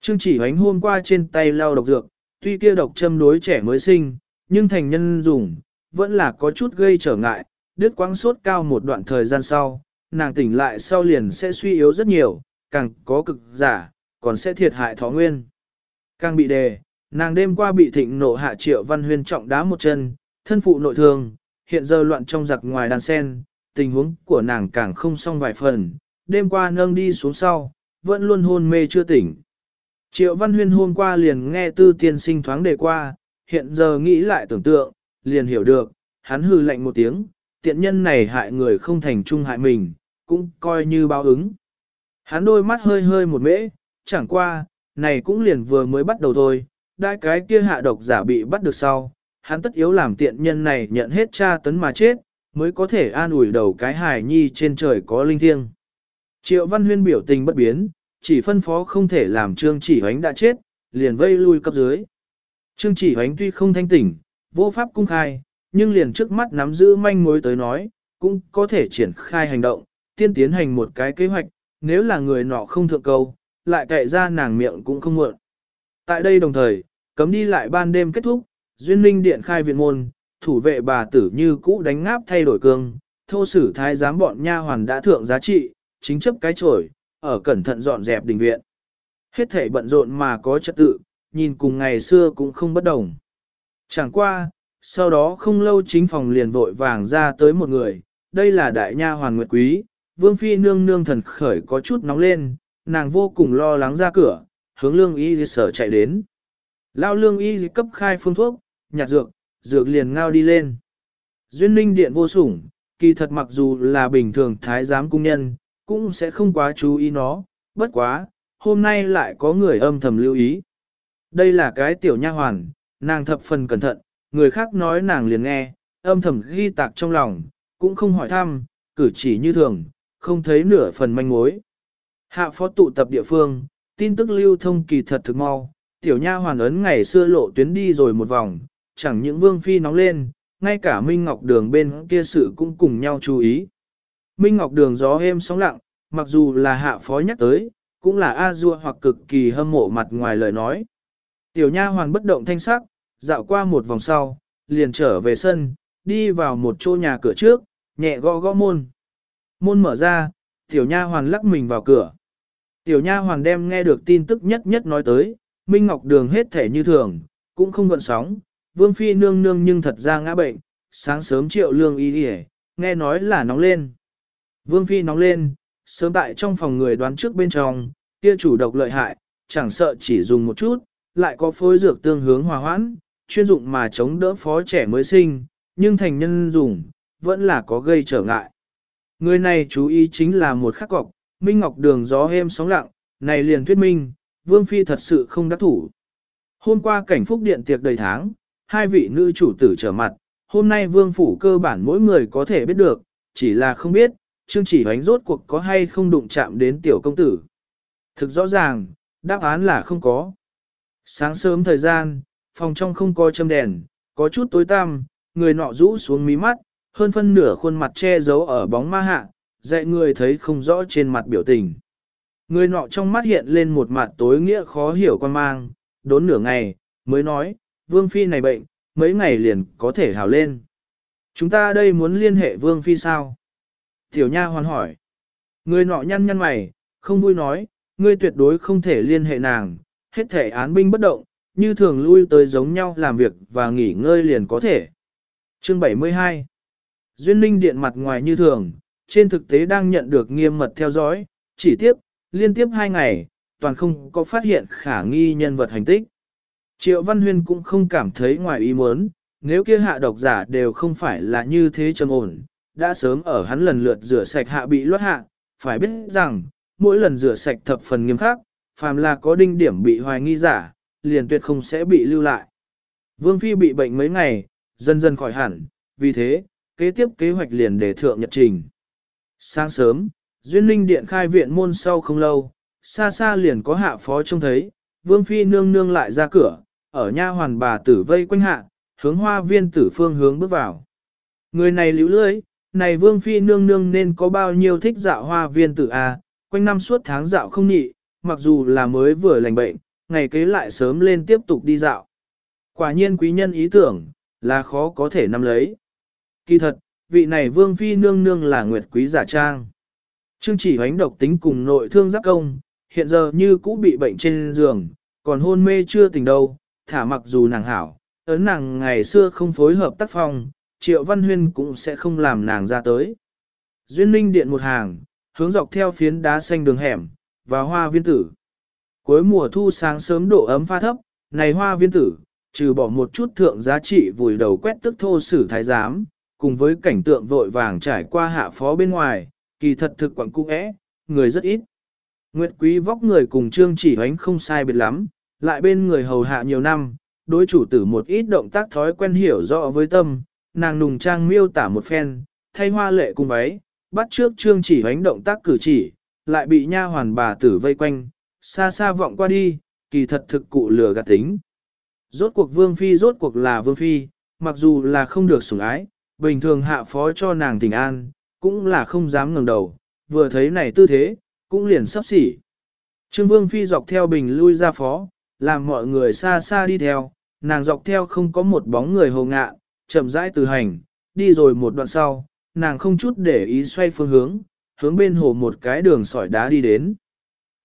Speaker 1: Trương chỉ hoánh hôm qua trên tay lao độc dược, tuy kia độc châm đối trẻ mới sinh, nhưng thành nhân dùng, vẫn là có chút gây trở ngại, đứt quãng sốt cao một đoạn thời gian sau, nàng tỉnh lại sau liền sẽ suy yếu rất nhiều, càng có cực giả, còn sẽ thiệt hại thó nguyên. Càng bị đề, nàng đêm qua bị thịnh nộ hạ triệu văn huyên trọng đá một chân, thân phụ nội thương, hiện giờ loạn trong giặc ngoài đàn sen, tình huống của nàng càng không xong vài phần, đêm qua nâng đi xuống sau, vẫn luôn hôn mê chưa tỉnh. Triệu Văn Huyên hôm qua liền nghe tư tiên sinh thoáng đề qua, hiện giờ nghĩ lại tưởng tượng, liền hiểu được, hắn hư lạnh một tiếng, tiện nhân này hại người không thành trung hại mình, cũng coi như báo ứng. Hắn đôi mắt hơi hơi một mễ, chẳng qua, này cũng liền vừa mới bắt đầu thôi, đại cái kia hạ độc giả bị bắt được sau, hắn tất yếu làm tiện nhân này nhận hết tra tấn mà chết, mới có thể an ủi đầu cái hài nhi trên trời có linh thiêng. Triệu Văn Huyên biểu tình bất biến, chỉ phân phó không thể làm Trương Chỉ Hoánh đã chết, liền vây lui cấp dưới. Trương Chỉ Hoánh tuy không thanh tỉnh, vô pháp cung khai, nhưng liền trước mắt nắm giữ manh mối tới nói, cũng có thể triển khai hành động, tiên tiến hành một cái kế hoạch, nếu là người nọ không thượng câu, lại cậy ra nàng miệng cũng không muộn. Tại đây đồng thời, cấm đi lại ban đêm kết thúc, Duyên Linh Điện khai viện môn, thủ vệ bà tử như cũ đánh ngáp thay đổi cương, thô sử thái giám bọn nha hoàn đã thượng giá trị, chính chấp cái chổi, ở cẩn thận dọn dẹp đình viện. Hết thể bận rộn mà có trật tự, nhìn cùng ngày xưa cũng không bất đồng. Chẳng qua, sau đó không lâu chính phòng liền vội vàng ra tới một người, đây là đại nha hoàn nguyệt quý, vương phi nương nương thần khởi có chút nóng lên, nàng vô cùng lo lắng ra cửa, hướng lương y sở chạy đến. Lao lương y cấp khai phương thuốc, nhạt dược, dược liền ngao đi lên. Duyên ninh điện vô sủng, kỳ thật mặc dù là bình thường thái giám cung nhân, cũng sẽ không quá chú ý nó, bất quá, hôm nay lại có người âm thầm lưu ý. Đây là cái tiểu nha hoàn, nàng thập phần cẩn thận, người khác nói nàng liền nghe, âm thầm ghi tạc trong lòng, cũng không hỏi thăm, cử chỉ như thường, không thấy nửa phần manh mối. Hạ phó tụ tập địa phương, tin tức lưu thông kỳ thật thực mau, tiểu nha hoàn ấn ngày xưa lộ tuyến đi rồi một vòng, chẳng những vương phi nóng lên, ngay cả Minh Ngọc Đường bên kia sự cũng cùng nhau chú ý. Minh Ngọc Đường gió êm sóng lặng, mặc dù là hạ phó nhắc tới, cũng là a dua hoặc cực kỳ hâm mộ mặt ngoài lời nói. Tiểu nha hoàn bất động thanh sắc, dạo qua một vòng sau, liền trở về sân, đi vào một chỗ nhà cửa trước, nhẹ gõ gõ môn. Môn mở ra, tiểu nha hoàn lắc mình vào cửa. Tiểu nha hoàn đem nghe được tin tức nhất nhất nói tới, Minh Ngọc Đường hết thể như thường, cũng không gợn sóng, Vương Phi nương nương nhưng thật ra ngã bệnh, sáng sớm triệu lương y đi nghe nói là nóng lên. Vương Phi nóng lên, sớm tại trong phòng người đoán trước bên trong, kia chủ độc lợi hại, chẳng sợ chỉ dùng một chút, lại có phối dược tương hướng hòa hoãn, chuyên dụng mà chống đỡ phó trẻ mới sinh, nhưng thành nhân dùng, vẫn là có gây trở ngại. Người này chú ý chính là một khắc cọc, Minh Ngọc Đường gió êm sóng lặng, này liền thuyết minh, Vương Phi thật sự không đắc thủ. Hôm qua cảnh phúc điện tiệc đầy tháng, hai vị nữ chủ tử trở mặt, hôm nay Vương Phủ cơ bản mỗi người có thể biết được, chỉ là không biết, Trương chỉ hoánh rốt cuộc có hay không đụng chạm đến tiểu công tử. Thực rõ ràng, đáp án là không có. Sáng sớm thời gian, phòng trong không có châm đèn, có chút tối tăm, người nọ rũ xuống mí mắt, hơn phân nửa khuôn mặt che giấu ở bóng ma hạ, dạy người thấy không rõ trên mặt biểu tình. Người nọ trong mắt hiện lên một mặt tối nghĩa khó hiểu quan mang, đốn nửa ngày, mới nói, Vương Phi này bệnh, mấy ngày liền có thể hào lên. Chúng ta đây muốn liên hệ Vương Phi sao? Tiểu Nha hoàn hỏi. Người nọ nhăn nhăn mày, không vui nói, ngươi tuyệt đối không thể liên hệ nàng, hết thể án binh bất động, như thường lui tới giống nhau làm việc và nghỉ ngơi liền có thể. Chương 72 Duyên Ninh điện mặt ngoài như thường, trên thực tế đang nhận được nghiêm mật theo dõi, chỉ tiếp, liên tiếp hai ngày, toàn không có phát hiện khả nghi nhân vật hành tích. Triệu Văn Huyên cũng không cảm thấy ngoài ý muốn, nếu kia hạ độc giả đều không phải là như thế trầm ổn, đã sớm ở hắn lần lượt rửa sạch hạ bị luất hạ, phải biết rằng, mỗi lần rửa sạch thập phần nghiêm khắc, phàm là có đinh điểm bị hoài nghi giả, liền tuyệt không sẽ bị lưu lại. Vương Phi bị bệnh mấy ngày, dần dần khỏi hẳn, vì thế, kế tiếp kế hoạch liền để thượng nhật trình. Sáng sớm, Duyên Linh Điện khai viện môn sau không lâu, xa xa liền có hạ phó trông thấy, Vương Phi nương nương lại ra cửa, ở nha hoàn bà tử vây quanh hạ, hướng hoa viên tử phương hướng bước vào. Người này liễu lưới, này Vương Phi nương nương nên có bao nhiêu thích dạo hoa viên tử A, à, quanh năm suốt tháng dạo không nhị, mặc dù là mới vừa lành bệnh, ngày kế lại sớm lên tiếp tục đi dạo. Quả nhiên quý nhân ý tưởng, là khó có thể nắm lấy. Kỳ thật, vị này vương phi nương nương là nguyệt quý giả trang. Trương chỉ hoánh độc tính cùng nội thương giáp công, hiện giờ như cũ bị bệnh trên giường, còn hôn mê chưa tỉnh đâu, thả mặc dù nàng hảo, ấn nàng ngày xưa không phối hợp tác phong, triệu văn huyên cũng sẽ không làm nàng ra tới. Duyên ninh điện một hàng, hướng dọc theo phiến đá xanh đường hẻm, và hoa viên tử. Cuối mùa thu sáng sớm độ ấm pha thấp, này hoa viên tử, trừ bỏ một chút thượng giá trị vùi đầu quét tức thô sử thái giám, cùng với cảnh tượng vội vàng trải qua hạ phó bên ngoài, kỳ thật thực quặng cung ẽ, người rất ít. Nguyệt quý vóc người cùng trương chỉ hoánh không sai biệt lắm, lại bên người hầu hạ nhiều năm, đối chủ tử một ít động tác thói quen hiểu rõ với tâm, nàng nùng trang miêu tả một phen, thay hoa lệ cùng váy, bắt trước trương chỉ hoánh động tác cử chỉ, lại bị nha hoàn bà tử vây quanh, xa xa vọng qua đi, kỳ thật thực cụ lừa gạt tính. Rốt cuộc vương phi rốt cuộc là vương phi, mặc dù là không được sủng ái, bình thường hạ phó cho nàng tình an, cũng là không dám ngẩng đầu, vừa thấy này tư thế, cũng liền sắp xỉ. Trương vương phi dọc theo bình lui ra phó, làm mọi người xa xa đi theo, nàng dọc theo không có một bóng người hồ ngạ, chậm rãi từ hành, đi rồi một đoạn sau, nàng không chút để ý xoay phương hướng, hướng bên hồ một cái đường sỏi đá đi đến.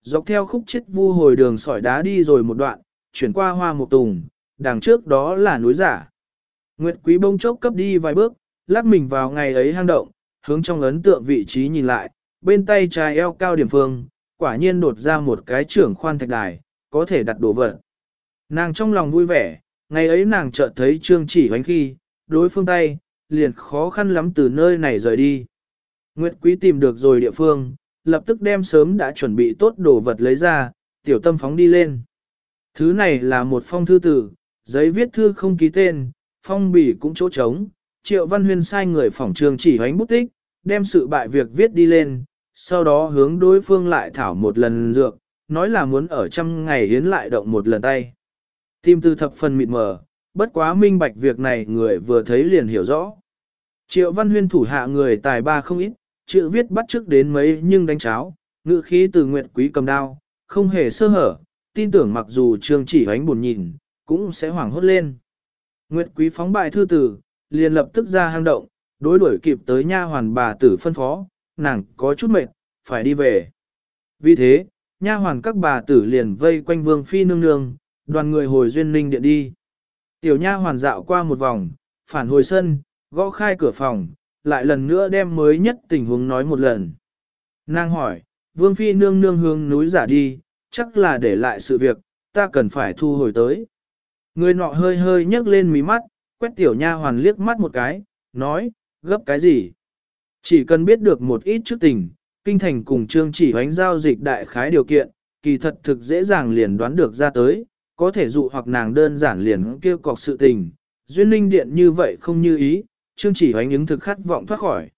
Speaker 1: Dọc theo khúc chết vu hồi đường sỏi đá đi rồi một đoạn, chuyển qua hoa một tùng, đằng trước đó là núi giả. Nguyệt quý bông chốc cấp đi vài bước, lắc mình vào ngày ấy hang động, hướng trong ấn tượng vị trí nhìn lại, bên tay trái eo cao điểm phương, quả nhiên đột ra một cái trưởng khoan thạch đài, có thể đặt đồ vật. Nàng trong lòng vui vẻ, ngày ấy nàng chợt thấy trương chỉ hoánh khi, đối phương tay, liền khó khăn lắm từ nơi này rời đi. Nguyệt Quý tìm được rồi địa phương, lập tức đem sớm đã chuẩn bị tốt đồ vật lấy ra, tiểu tâm phóng đi lên. Thứ này là một phong thư tử, giấy viết thư không ký tên, phong bì cũng chỗ trống, triệu văn huyên sai người phỏng trường chỉ hoánh bút tích, đem sự bại việc viết đi lên, sau đó hướng đối phương lại thảo một lần dược, nói là muốn ở trăm ngày hiến lại động một lần tay. Tim tư thập phần mịt mờ, bất quá minh bạch việc này người vừa thấy liền hiểu rõ. Triệu văn huyên thủ hạ người tài ba không ít, chữ viết bắt trước đến mấy nhưng đánh cháo, ngữ khí từ nguyện quý cầm đao, không hề sơ hở, tin tưởng mặc dù trương chỉ hoánh buồn nhìn, cũng sẽ hoảng hốt lên. Nguyệt quý phóng bại thư tử, liền lập tức ra hang động, đối đuổi kịp tới nha hoàn bà tử phân phó, nàng có chút mệt, phải đi về. Vì thế, nha hoàn các bà tử liền vây quanh vương phi nương nương, đoàn người hồi duyên ninh điện đi. Tiểu nha hoàn dạo qua một vòng, phản hồi sân, gõ khai cửa phòng, lại lần nữa đem mới nhất tình huống nói một lần. Nàng hỏi, vương phi nương nương hướng núi giả đi, chắc là để lại sự việc, ta cần phải thu hồi tới. Người nọ hơi hơi nhấc lên mí mắt, quét tiểu nha hoàn liếc mắt một cái, nói, gấp cái gì? Chỉ cần biết được một ít trước tình, kinh thành cùng trương chỉ hoánh giao dịch đại khái điều kiện, kỳ thật thực dễ dàng liền đoán được ra tới, có thể dụ hoặc nàng đơn giản liền kêu cọc sự tình. Duyên linh điện như vậy không như ý, trương chỉ hoánh ứng thực khát vọng thoát khỏi.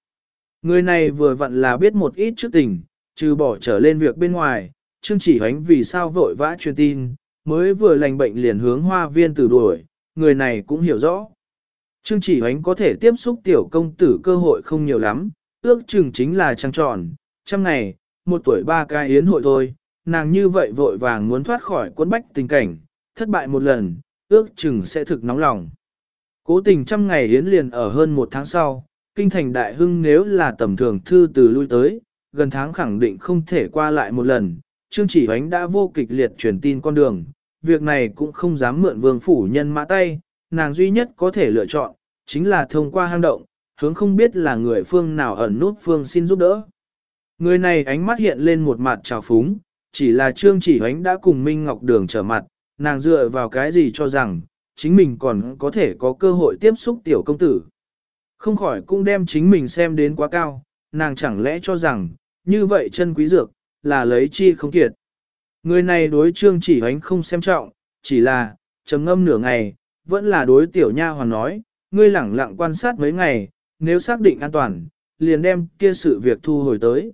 Speaker 1: Người này vừa vặn là biết một ít trước tình, trừ bỏ trở lên việc bên ngoài, trương chỉ hoánh vì sao vội vã truyền tin, mới vừa lành bệnh liền hướng hoa viên từ đuổi, người này cũng hiểu rõ. Trương chỉ hoánh có thể tiếp xúc tiểu công tử cơ hội không nhiều lắm, ước chừng chính là trăng tròn, trăm ngày, một tuổi ba cái yến hội thôi, nàng như vậy vội vàng muốn thoát khỏi cuốn bách tình cảnh, thất bại một lần, ước chừng sẽ thực nóng lòng. Cố tình trăm ngày yến liền ở hơn một tháng sau, kinh thành đại hưng nếu là tầm thường thư từ lui tới, gần tháng khẳng định không thể qua lại một lần, Trương Chỉ Hoánh đã vô kịch liệt truyền tin con đường, việc này cũng không dám mượn vương phủ nhân mã tay, nàng duy nhất có thể lựa chọn, chính là thông qua hang động, hướng không biết là người phương nào ẩn nút phương xin giúp đỡ. Người này ánh mắt hiện lên một mặt trào phúng, chỉ là Trương Chỉ Hoánh đã cùng Minh Ngọc Đường trở mặt, nàng dựa vào cái gì cho rằng, chính mình còn có thể có cơ hội tiếp xúc tiểu công tử. Không khỏi cũng đem chính mình xem đến quá cao, nàng chẳng lẽ cho rằng, như vậy chân quý dược, là lấy chi không kiệt. Người này đối trương chỉ hoánh không xem trọng, chỉ là, trầm ngâm nửa ngày, vẫn là đối tiểu nha hoàn nói, ngươi lẳng lặng quan sát mấy ngày, nếu xác định an toàn, liền đem kia sự việc thu hồi tới.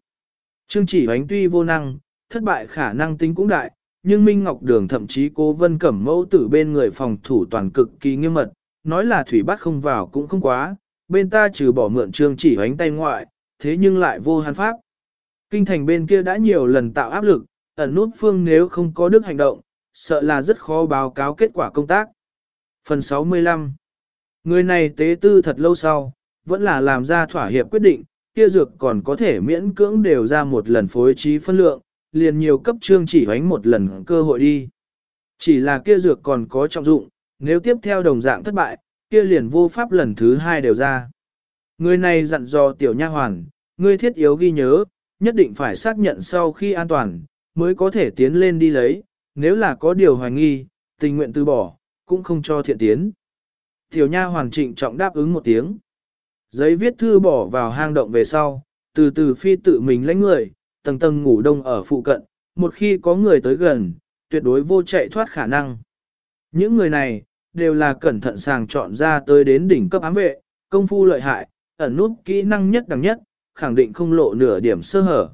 Speaker 1: Trương chỉ hoánh tuy vô năng, thất bại khả năng tính cũng đại, nhưng Minh Ngọc Đường thậm chí cố vân cẩm mẫu tử bên người phòng thủ toàn cực kỳ nghiêm mật, nói là thủy bắt không vào cũng không quá, bên ta trừ bỏ mượn trương chỉ hoánh tay ngoại, thế nhưng lại vô hắn pháp. Kinh thành bên kia đã nhiều lần tạo áp lực, ẩn nút phương nếu không có đức hành động, sợ là rất khó báo cáo kết quả công tác. Phần 65 Người này tế tư thật lâu sau, vẫn là làm ra thỏa hiệp quyết định, kia dược còn có thể miễn cưỡng đều ra một lần phối trí phân lượng, liền nhiều cấp trương chỉ hoánh một lần cơ hội đi. Chỉ là kia dược còn có trọng dụng, nếu tiếp theo đồng dạng thất bại, kia liền vô pháp lần thứ hai đều ra. Người này dặn dò tiểu nha hoàn, ngươi thiết yếu ghi nhớ, nhất định phải xác nhận sau khi an toàn, mới có thể tiến lên đi lấy, nếu là có điều hoài nghi, tình nguyện từ bỏ, cũng không cho thiện tiến. Tiểu nha hoàn trịnh trọng đáp ứng một tiếng. Giấy viết thư bỏ vào hang động về sau, từ từ phi tự mình lãnh người, tầng tầng ngủ đông ở phụ cận, một khi có người tới gần, tuyệt đối vô chạy thoát khả năng. Những người này, đều là cẩn thận sàng chọn ra tới đến đỉnh cấp ám vệ, công phu lợi hại, ẩn nút kỹ năng nhất đẳng nhất, khẳng định không lộ nửa điểm sơ hở.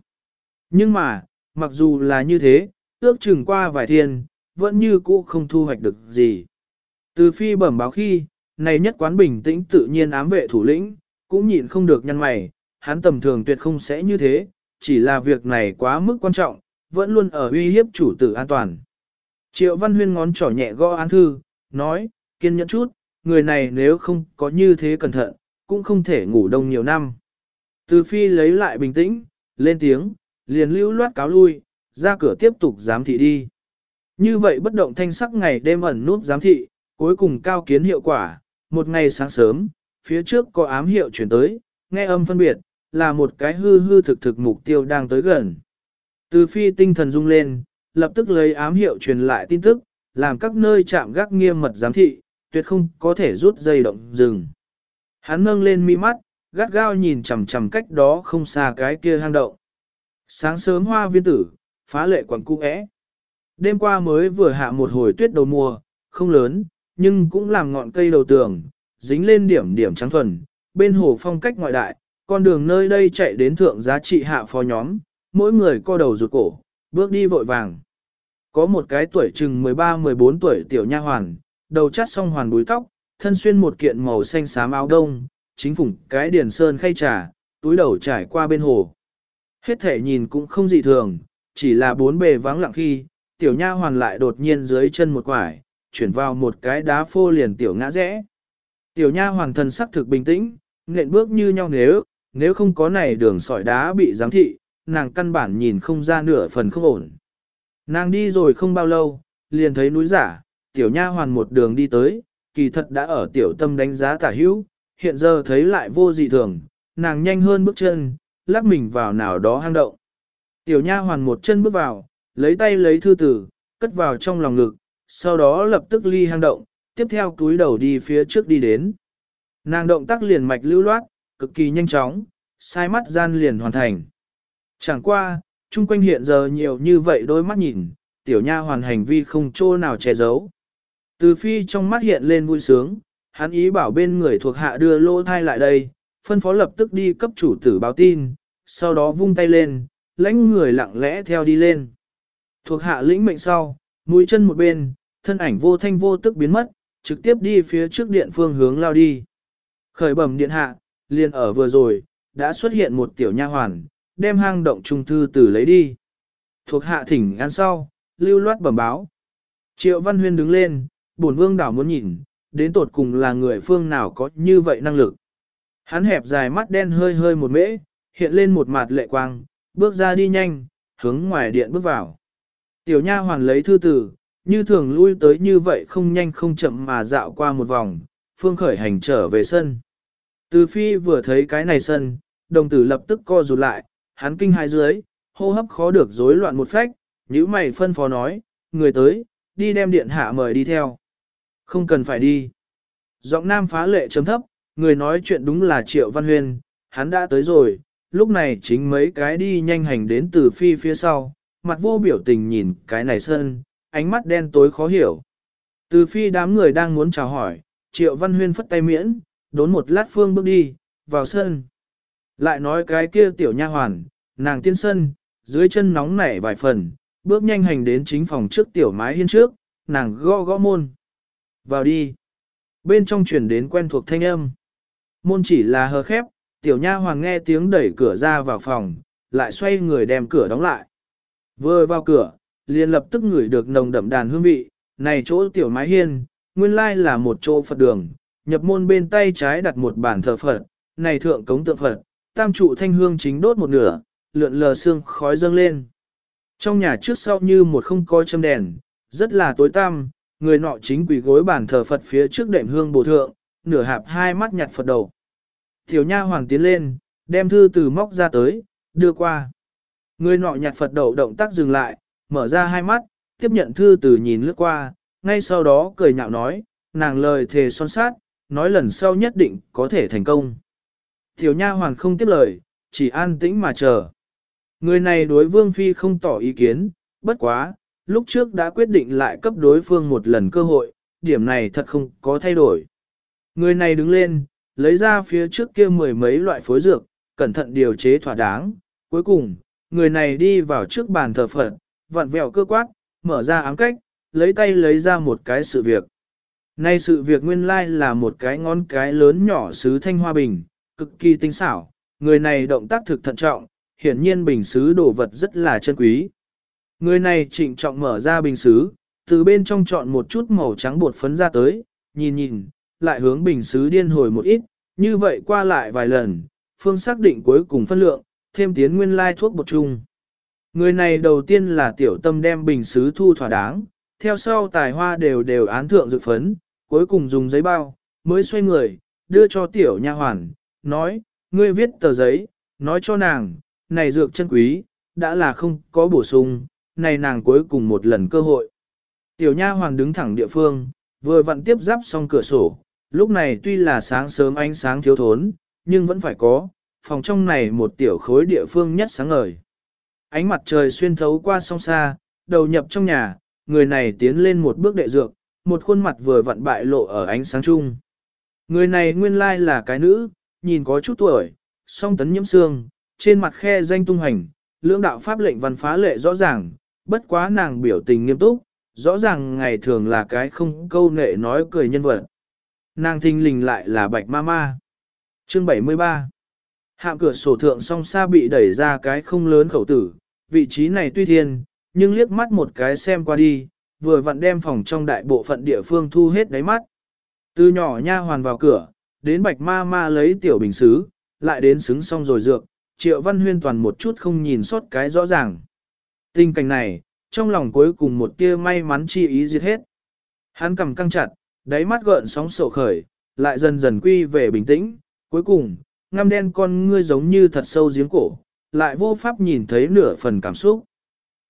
Speaker 1: Nhưng mà, mặc dù là như thế, ước chừng qua vài thiên, vẫn như cũ không thu hoạch được gì. Từ phi bẩm báo khi, này nhất quán bình tĩnh tự nhiên ám vệ thủ lĩnh, cũng nhịn không được nhăn mày, hắn tầm thường tuyệt không sẽ như thế, chỉ là việc này quá mức quan trọng, vẫn luôn ở uy hiếp chủ tử an toàn. Triệu Văn Huyên ngón trỏ nhẹ gõ án thư, nói, kiên nhẫn chút, người này nếu không có như thế cẩn thận, cũng không thể ngủ đông nhiều năm. Từ phi lấy lại bình tĩnh, lên tiếng, liền lưu loát cáo lui, ra cửa tiếp tục giám thị đi. Như vậy bất động thanh sắc ngày đêm ẩn núp giám thị, cuối cùng cao kiến hiệu quả, một ngày sáng sớm, phía trước có ám hiệu chuyển tới, nghe âm phân biệt, là một cái hư hư thực thực mục tiêu đang tới gần. Từ phi tinh thần rung lên, lập tức lấy ám hiệu truyền lại tin tức, làm các nơi chạm gác nghiêm mật giám thị, tuyệt không có thể rút dây động dừng. Hắn nâng lên mi mắt, gắt gao nhìn chằm chằm cách đó không xa cái kia hang động. Sáng sớm hoa viên tử, phá lệ quẳng cung ẽ. Đêm qua mới vừa hạ một hồi tuyết đầu mùa, không lớn, nhưng cũng làm ngọn cây đầu tường, dính lên điểm điểm trắng thuần, bên hồ phong cách ngoại đại, con đường nơi đây chạy đến thượng giá trị hạ phó nhóm, mỗi người co đầu rụt cổ, bước đi vội vàng. Có một cái tuổi chừng 13-14 tuổi tiểu nha hoàn, đầu chắt song hoàn búi tóc, thân xuyên một kiện màu xanh xám áo đông, chính phủng cái điển sơn khay trà, túi đầu trải qua bên hồ. Hết thể nhìn cũng không dị thường, chỉ là bốn bề vắng lặng khi, tiểu nha hoàn lại đột nhiên dưới chân một quải, chuyển vào một cái đá phô liền tiểu ngã rẽ. Tiểu nha hoàn thần sắc thực bình tĩnh, nện bước như nhau nếu, nếu không có này đường sỏi đá bị giám thị, nàng căn bản nhìn không ra nửa phần không ổn. Nàng đi rồi không bao lâu, liền thấy núi giả, tiểu nha hoàn một đường đi tới, kỳ thật đã ở tiểu tâm đánh giá tả hữu, hiện giờ thấy lại vô dị thường, nàng nhanh hơn bước chân, lắc mình vào nào đó hang động. Tiểu nha hoàn một chân bước vào, lấy tay lấy thư tử, cất vào trong lòng ngực, sau đó lập tức ly hang động, tiếp theo túi đầu đi phía trước đi đến. Nàng động tác liền mạch lưu loát, cực kỳ nhanh chóng, sai mắt gian liền hoàn thành. Chẳng qua, chung quanh hiện giờ nhiều như vậy đôi mắt nhìn, tiểu nha hoàn hành vi không chỗ nào che giấu. Từ phi trong mắt hiện lên vui sướng, hắn ý bảo bên người thuộc hạ đưa lô thai lại đây, phân phó lập tức đi cấp chủ tử báo tin, sau đó vung tay lên, lãnh người lặng lẽ theo đi lên. Thuộc hạ lĩnh mệnh sau, mũi chân một bên, thân ảnh vô thanh vô tức biến mất, trực tiếp đi phía trước điện phương hướng lao đi. Khởi bẩm điện hạ, liền ở vừa rồi, đã xuất hiện một tiểu nha hoàn, đem hang động trung thư tử lấy đi. Thuộc hạ thỉnh ăn sau, lưu loát bẩm báo. Triệu Văn Huyên đứng lên, bổn vương đảo muốn nhìn, đến tột cùng là người phương nào có như vậy năng lực. Hắn hẹp dài mắt đen hơi hơi một mễ, hiện lên một mặt lệ quang, bước ra đi nhanh, hướng ngoài điện bước vào. Tiểu nha hoàn lấy thư tử, như thường lui tới như vậy không nhanh không chậm mà dạo qua một vòng, phương khởi hành trở về sân. Từ phi vừa thấy cái này sân, đồng tử lập tức co rụt lại, hắn kinh hai dưới, hô hấp khó được rối loạn một phách, nhíu mày phân phó nói, người tới, đi đem điện hạ mời đi theo. Không cần phải đi. Giọng nam phá lệ chấm thấp, người nói chuyện đúng là Triệu Văn Huyên, hắn đã tới rồi, lúc này chính mấy cái đi nhanh hành đến từ phi phía sau, mặt vô biểu tình nhìn cái này sân, ánh mắt đen tối khó hiểu. Từ phi đám người đang muốn chào hỏi, Triệu Văn Huyên phất tay miễn, đốn một lát phương bước đi, vào sân. Lại nói cái kia tiểu nha hoàn, nàng tiên sân, dưới chân nóng nảy vài phần, bước nhanh hành đến chính phòng trước tiểu mái hiên trước, nàng gõ gõ môn. Vào đi. Bên trong chuyển đến quen thuộc thanh âm. Môn chỉ là hờ khép, tiểu nha hoàng nghe tiếng đẩy cửa ra vào phòng, lại xoay người đem cửa đóng lại. Vừa vào cửa, liền lập tức ngửi được nồng đậm đàn hương vị, này chỗ tiểu mái hiên, nguyên lai là một chỗ Phật đường, nhập môn bên tay trái đặt một bản thờ Phật, này thượng cống tượng Phật, tam trụ thanh hương chính đốt một nửa, lượn lờ xương khói dâng lên. Trong nhà trước sau như một không coi châm đèn, rất là tối tăm, người nọ chính quỳ gối bàn thờ Phật phía trước đệm hương bổ thượng, nửa hạp hai mắt nhặt Phật đầu. Tiểu nha hoàng tiến lên, đem thư từ móc ra tới, đưa qua. Người nọ nhặt Phật đầu động tác dừng lại, mở ra hai mắt, tiếp nhận thư từ nhìn lướt qua, ngay sau đó cười nhạo nói, nàng lời thề son sát, nói lần sau nhất định có thể thành công. Tiểu nha hoàn không tiếp lời, chỉ an tĩnh mà chờ. Người này đối vương phi không tỏ ý kiến, bất quá, lúc trước đã quyết định lại cấp đối phương một lần cơ hội, điểm này thật không có thay đổi. Người này đứng lên, lấy ra phía trước kia mười mấy loại phối dược, cẩn thận điều chế thỏa đáng. Cuối cùng, người này đi vào trước bàn thờ Phật, vặn vẹo cơ quát, mở ra ám cách, lấy tay lấy ra một cái sự việc. Nay sự việc nguyên lai là một cái ngón cái lớn nhỏ sứ thanh hoa bình, cực kỳ tinh xảo, người này động tác thực thận trọng, hiển nhiên bình sứ đồ vật rất là chân quý. Người này trịnh trọng mở ra bình sứ, từ bên trong chọn một chút màu trắng bột phấn ra tới, nhìn nhìn, lại hướng bình sứ điên hồi một ít, như vậy qua lại vài lần, phương xác định cuối cùng phân lượng, thêm tiến nguyên lai thuốc bột chung. Người này đầu tiên là tiểu tâm đem bình sứ thu thỏa đáng, theo sau tài hoa đều đều án thượng dự phấn, cuối cùng dùng giấy bao, mới xoay người, đưa cho tiểu nha hoàn, nói, ngươi viết tờ giấy, nói cho nàng, này dược chân quý, đã là không có bổ sung, này nàng cuối cùng một lần cơ hội. Tiểu nha hoàn đứng thẳng địa phương, vừa vặn tiếp giáp xong cửa sổ, lúc này tuy là sáng sớm ánh sáng thiếu thốn, nhưng vẫn phải có, phòng trong này một tiểu khối địa phương nhất sáng ngời. Ánh mặt trời xuyên thấu qua song xa, đầu nhập trong nhà, người này tiến lên một bước đệ dược, một khuôn mặt vừa vặn bại lộ ở ánh sáng chung. Người này nguyên lai là cái nữ, nhìn có chút tuổi, song tấn nhiễm xương, trên mặt khe danh tung hành, lưỡng đạo pháp lệnh văn phá lệ rõ ràng, bất quá nàng biểu tình nghiêm túc, rõ ràng ngày thường là cái không câu nệ nói cười nhân vật. Nàng thinh lình lại là bạch ma ma. Chương 73 Hạm cửa sổ thượng song xa bị đẩy ra cái không lớn khẩu tử, vị trí này tuy thiên, nhưng liếc mắt một cái xem qua đi, vừa vặn đem phòng trong đại bộ phận địa phương thu hết đáy mắt. Từ nhỏ nha hoàn vào cửa, đến bạch ma ma lấy tiểu bình xứ, lại đến xứng xong rồi dược, triệu văn huyên toàn một chút không nhìn sót cái rõ ràng. Tình cảnh này, trong lòng cuối cùng một tia may mắn chi ý diệt hết. Hắn cầm căng chặt, đáy mắt gợn sóng sổ khởi, lại dần dần quy về bình tĩnh, cuối cùng, ngăm đen con ngươi giống như thật sâu giếng cổ, lại vô pháp nhìn thấy nửa phần cảm xúc.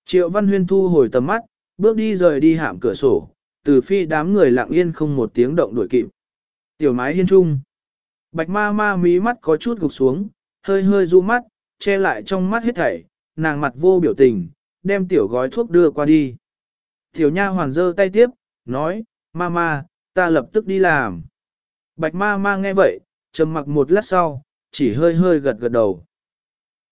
Speaker 1: Triệu Văn Huyên thu hồi tầm mắt, bước đi rời đi hạm cửa sổ, từ phi đám người lặng yên không một tiếng động đuổi kịp. Tiểu mái hiên trung. Bạch ma ma mí mắt có chút gục xuống, hơi hơi du mắt, che lại trong mắt hết thảy, nàng mặt vô biểu tình, đem tiểu gói thuốc đưa qua đi. Tiểu nha hoàn giơ tay tiếp, nói, ma ma, ta lập tức đi làm. Bạch ma ma nghe vậy, trầm mặc một lát sau, chỉ hơi hơi gật gật đầu.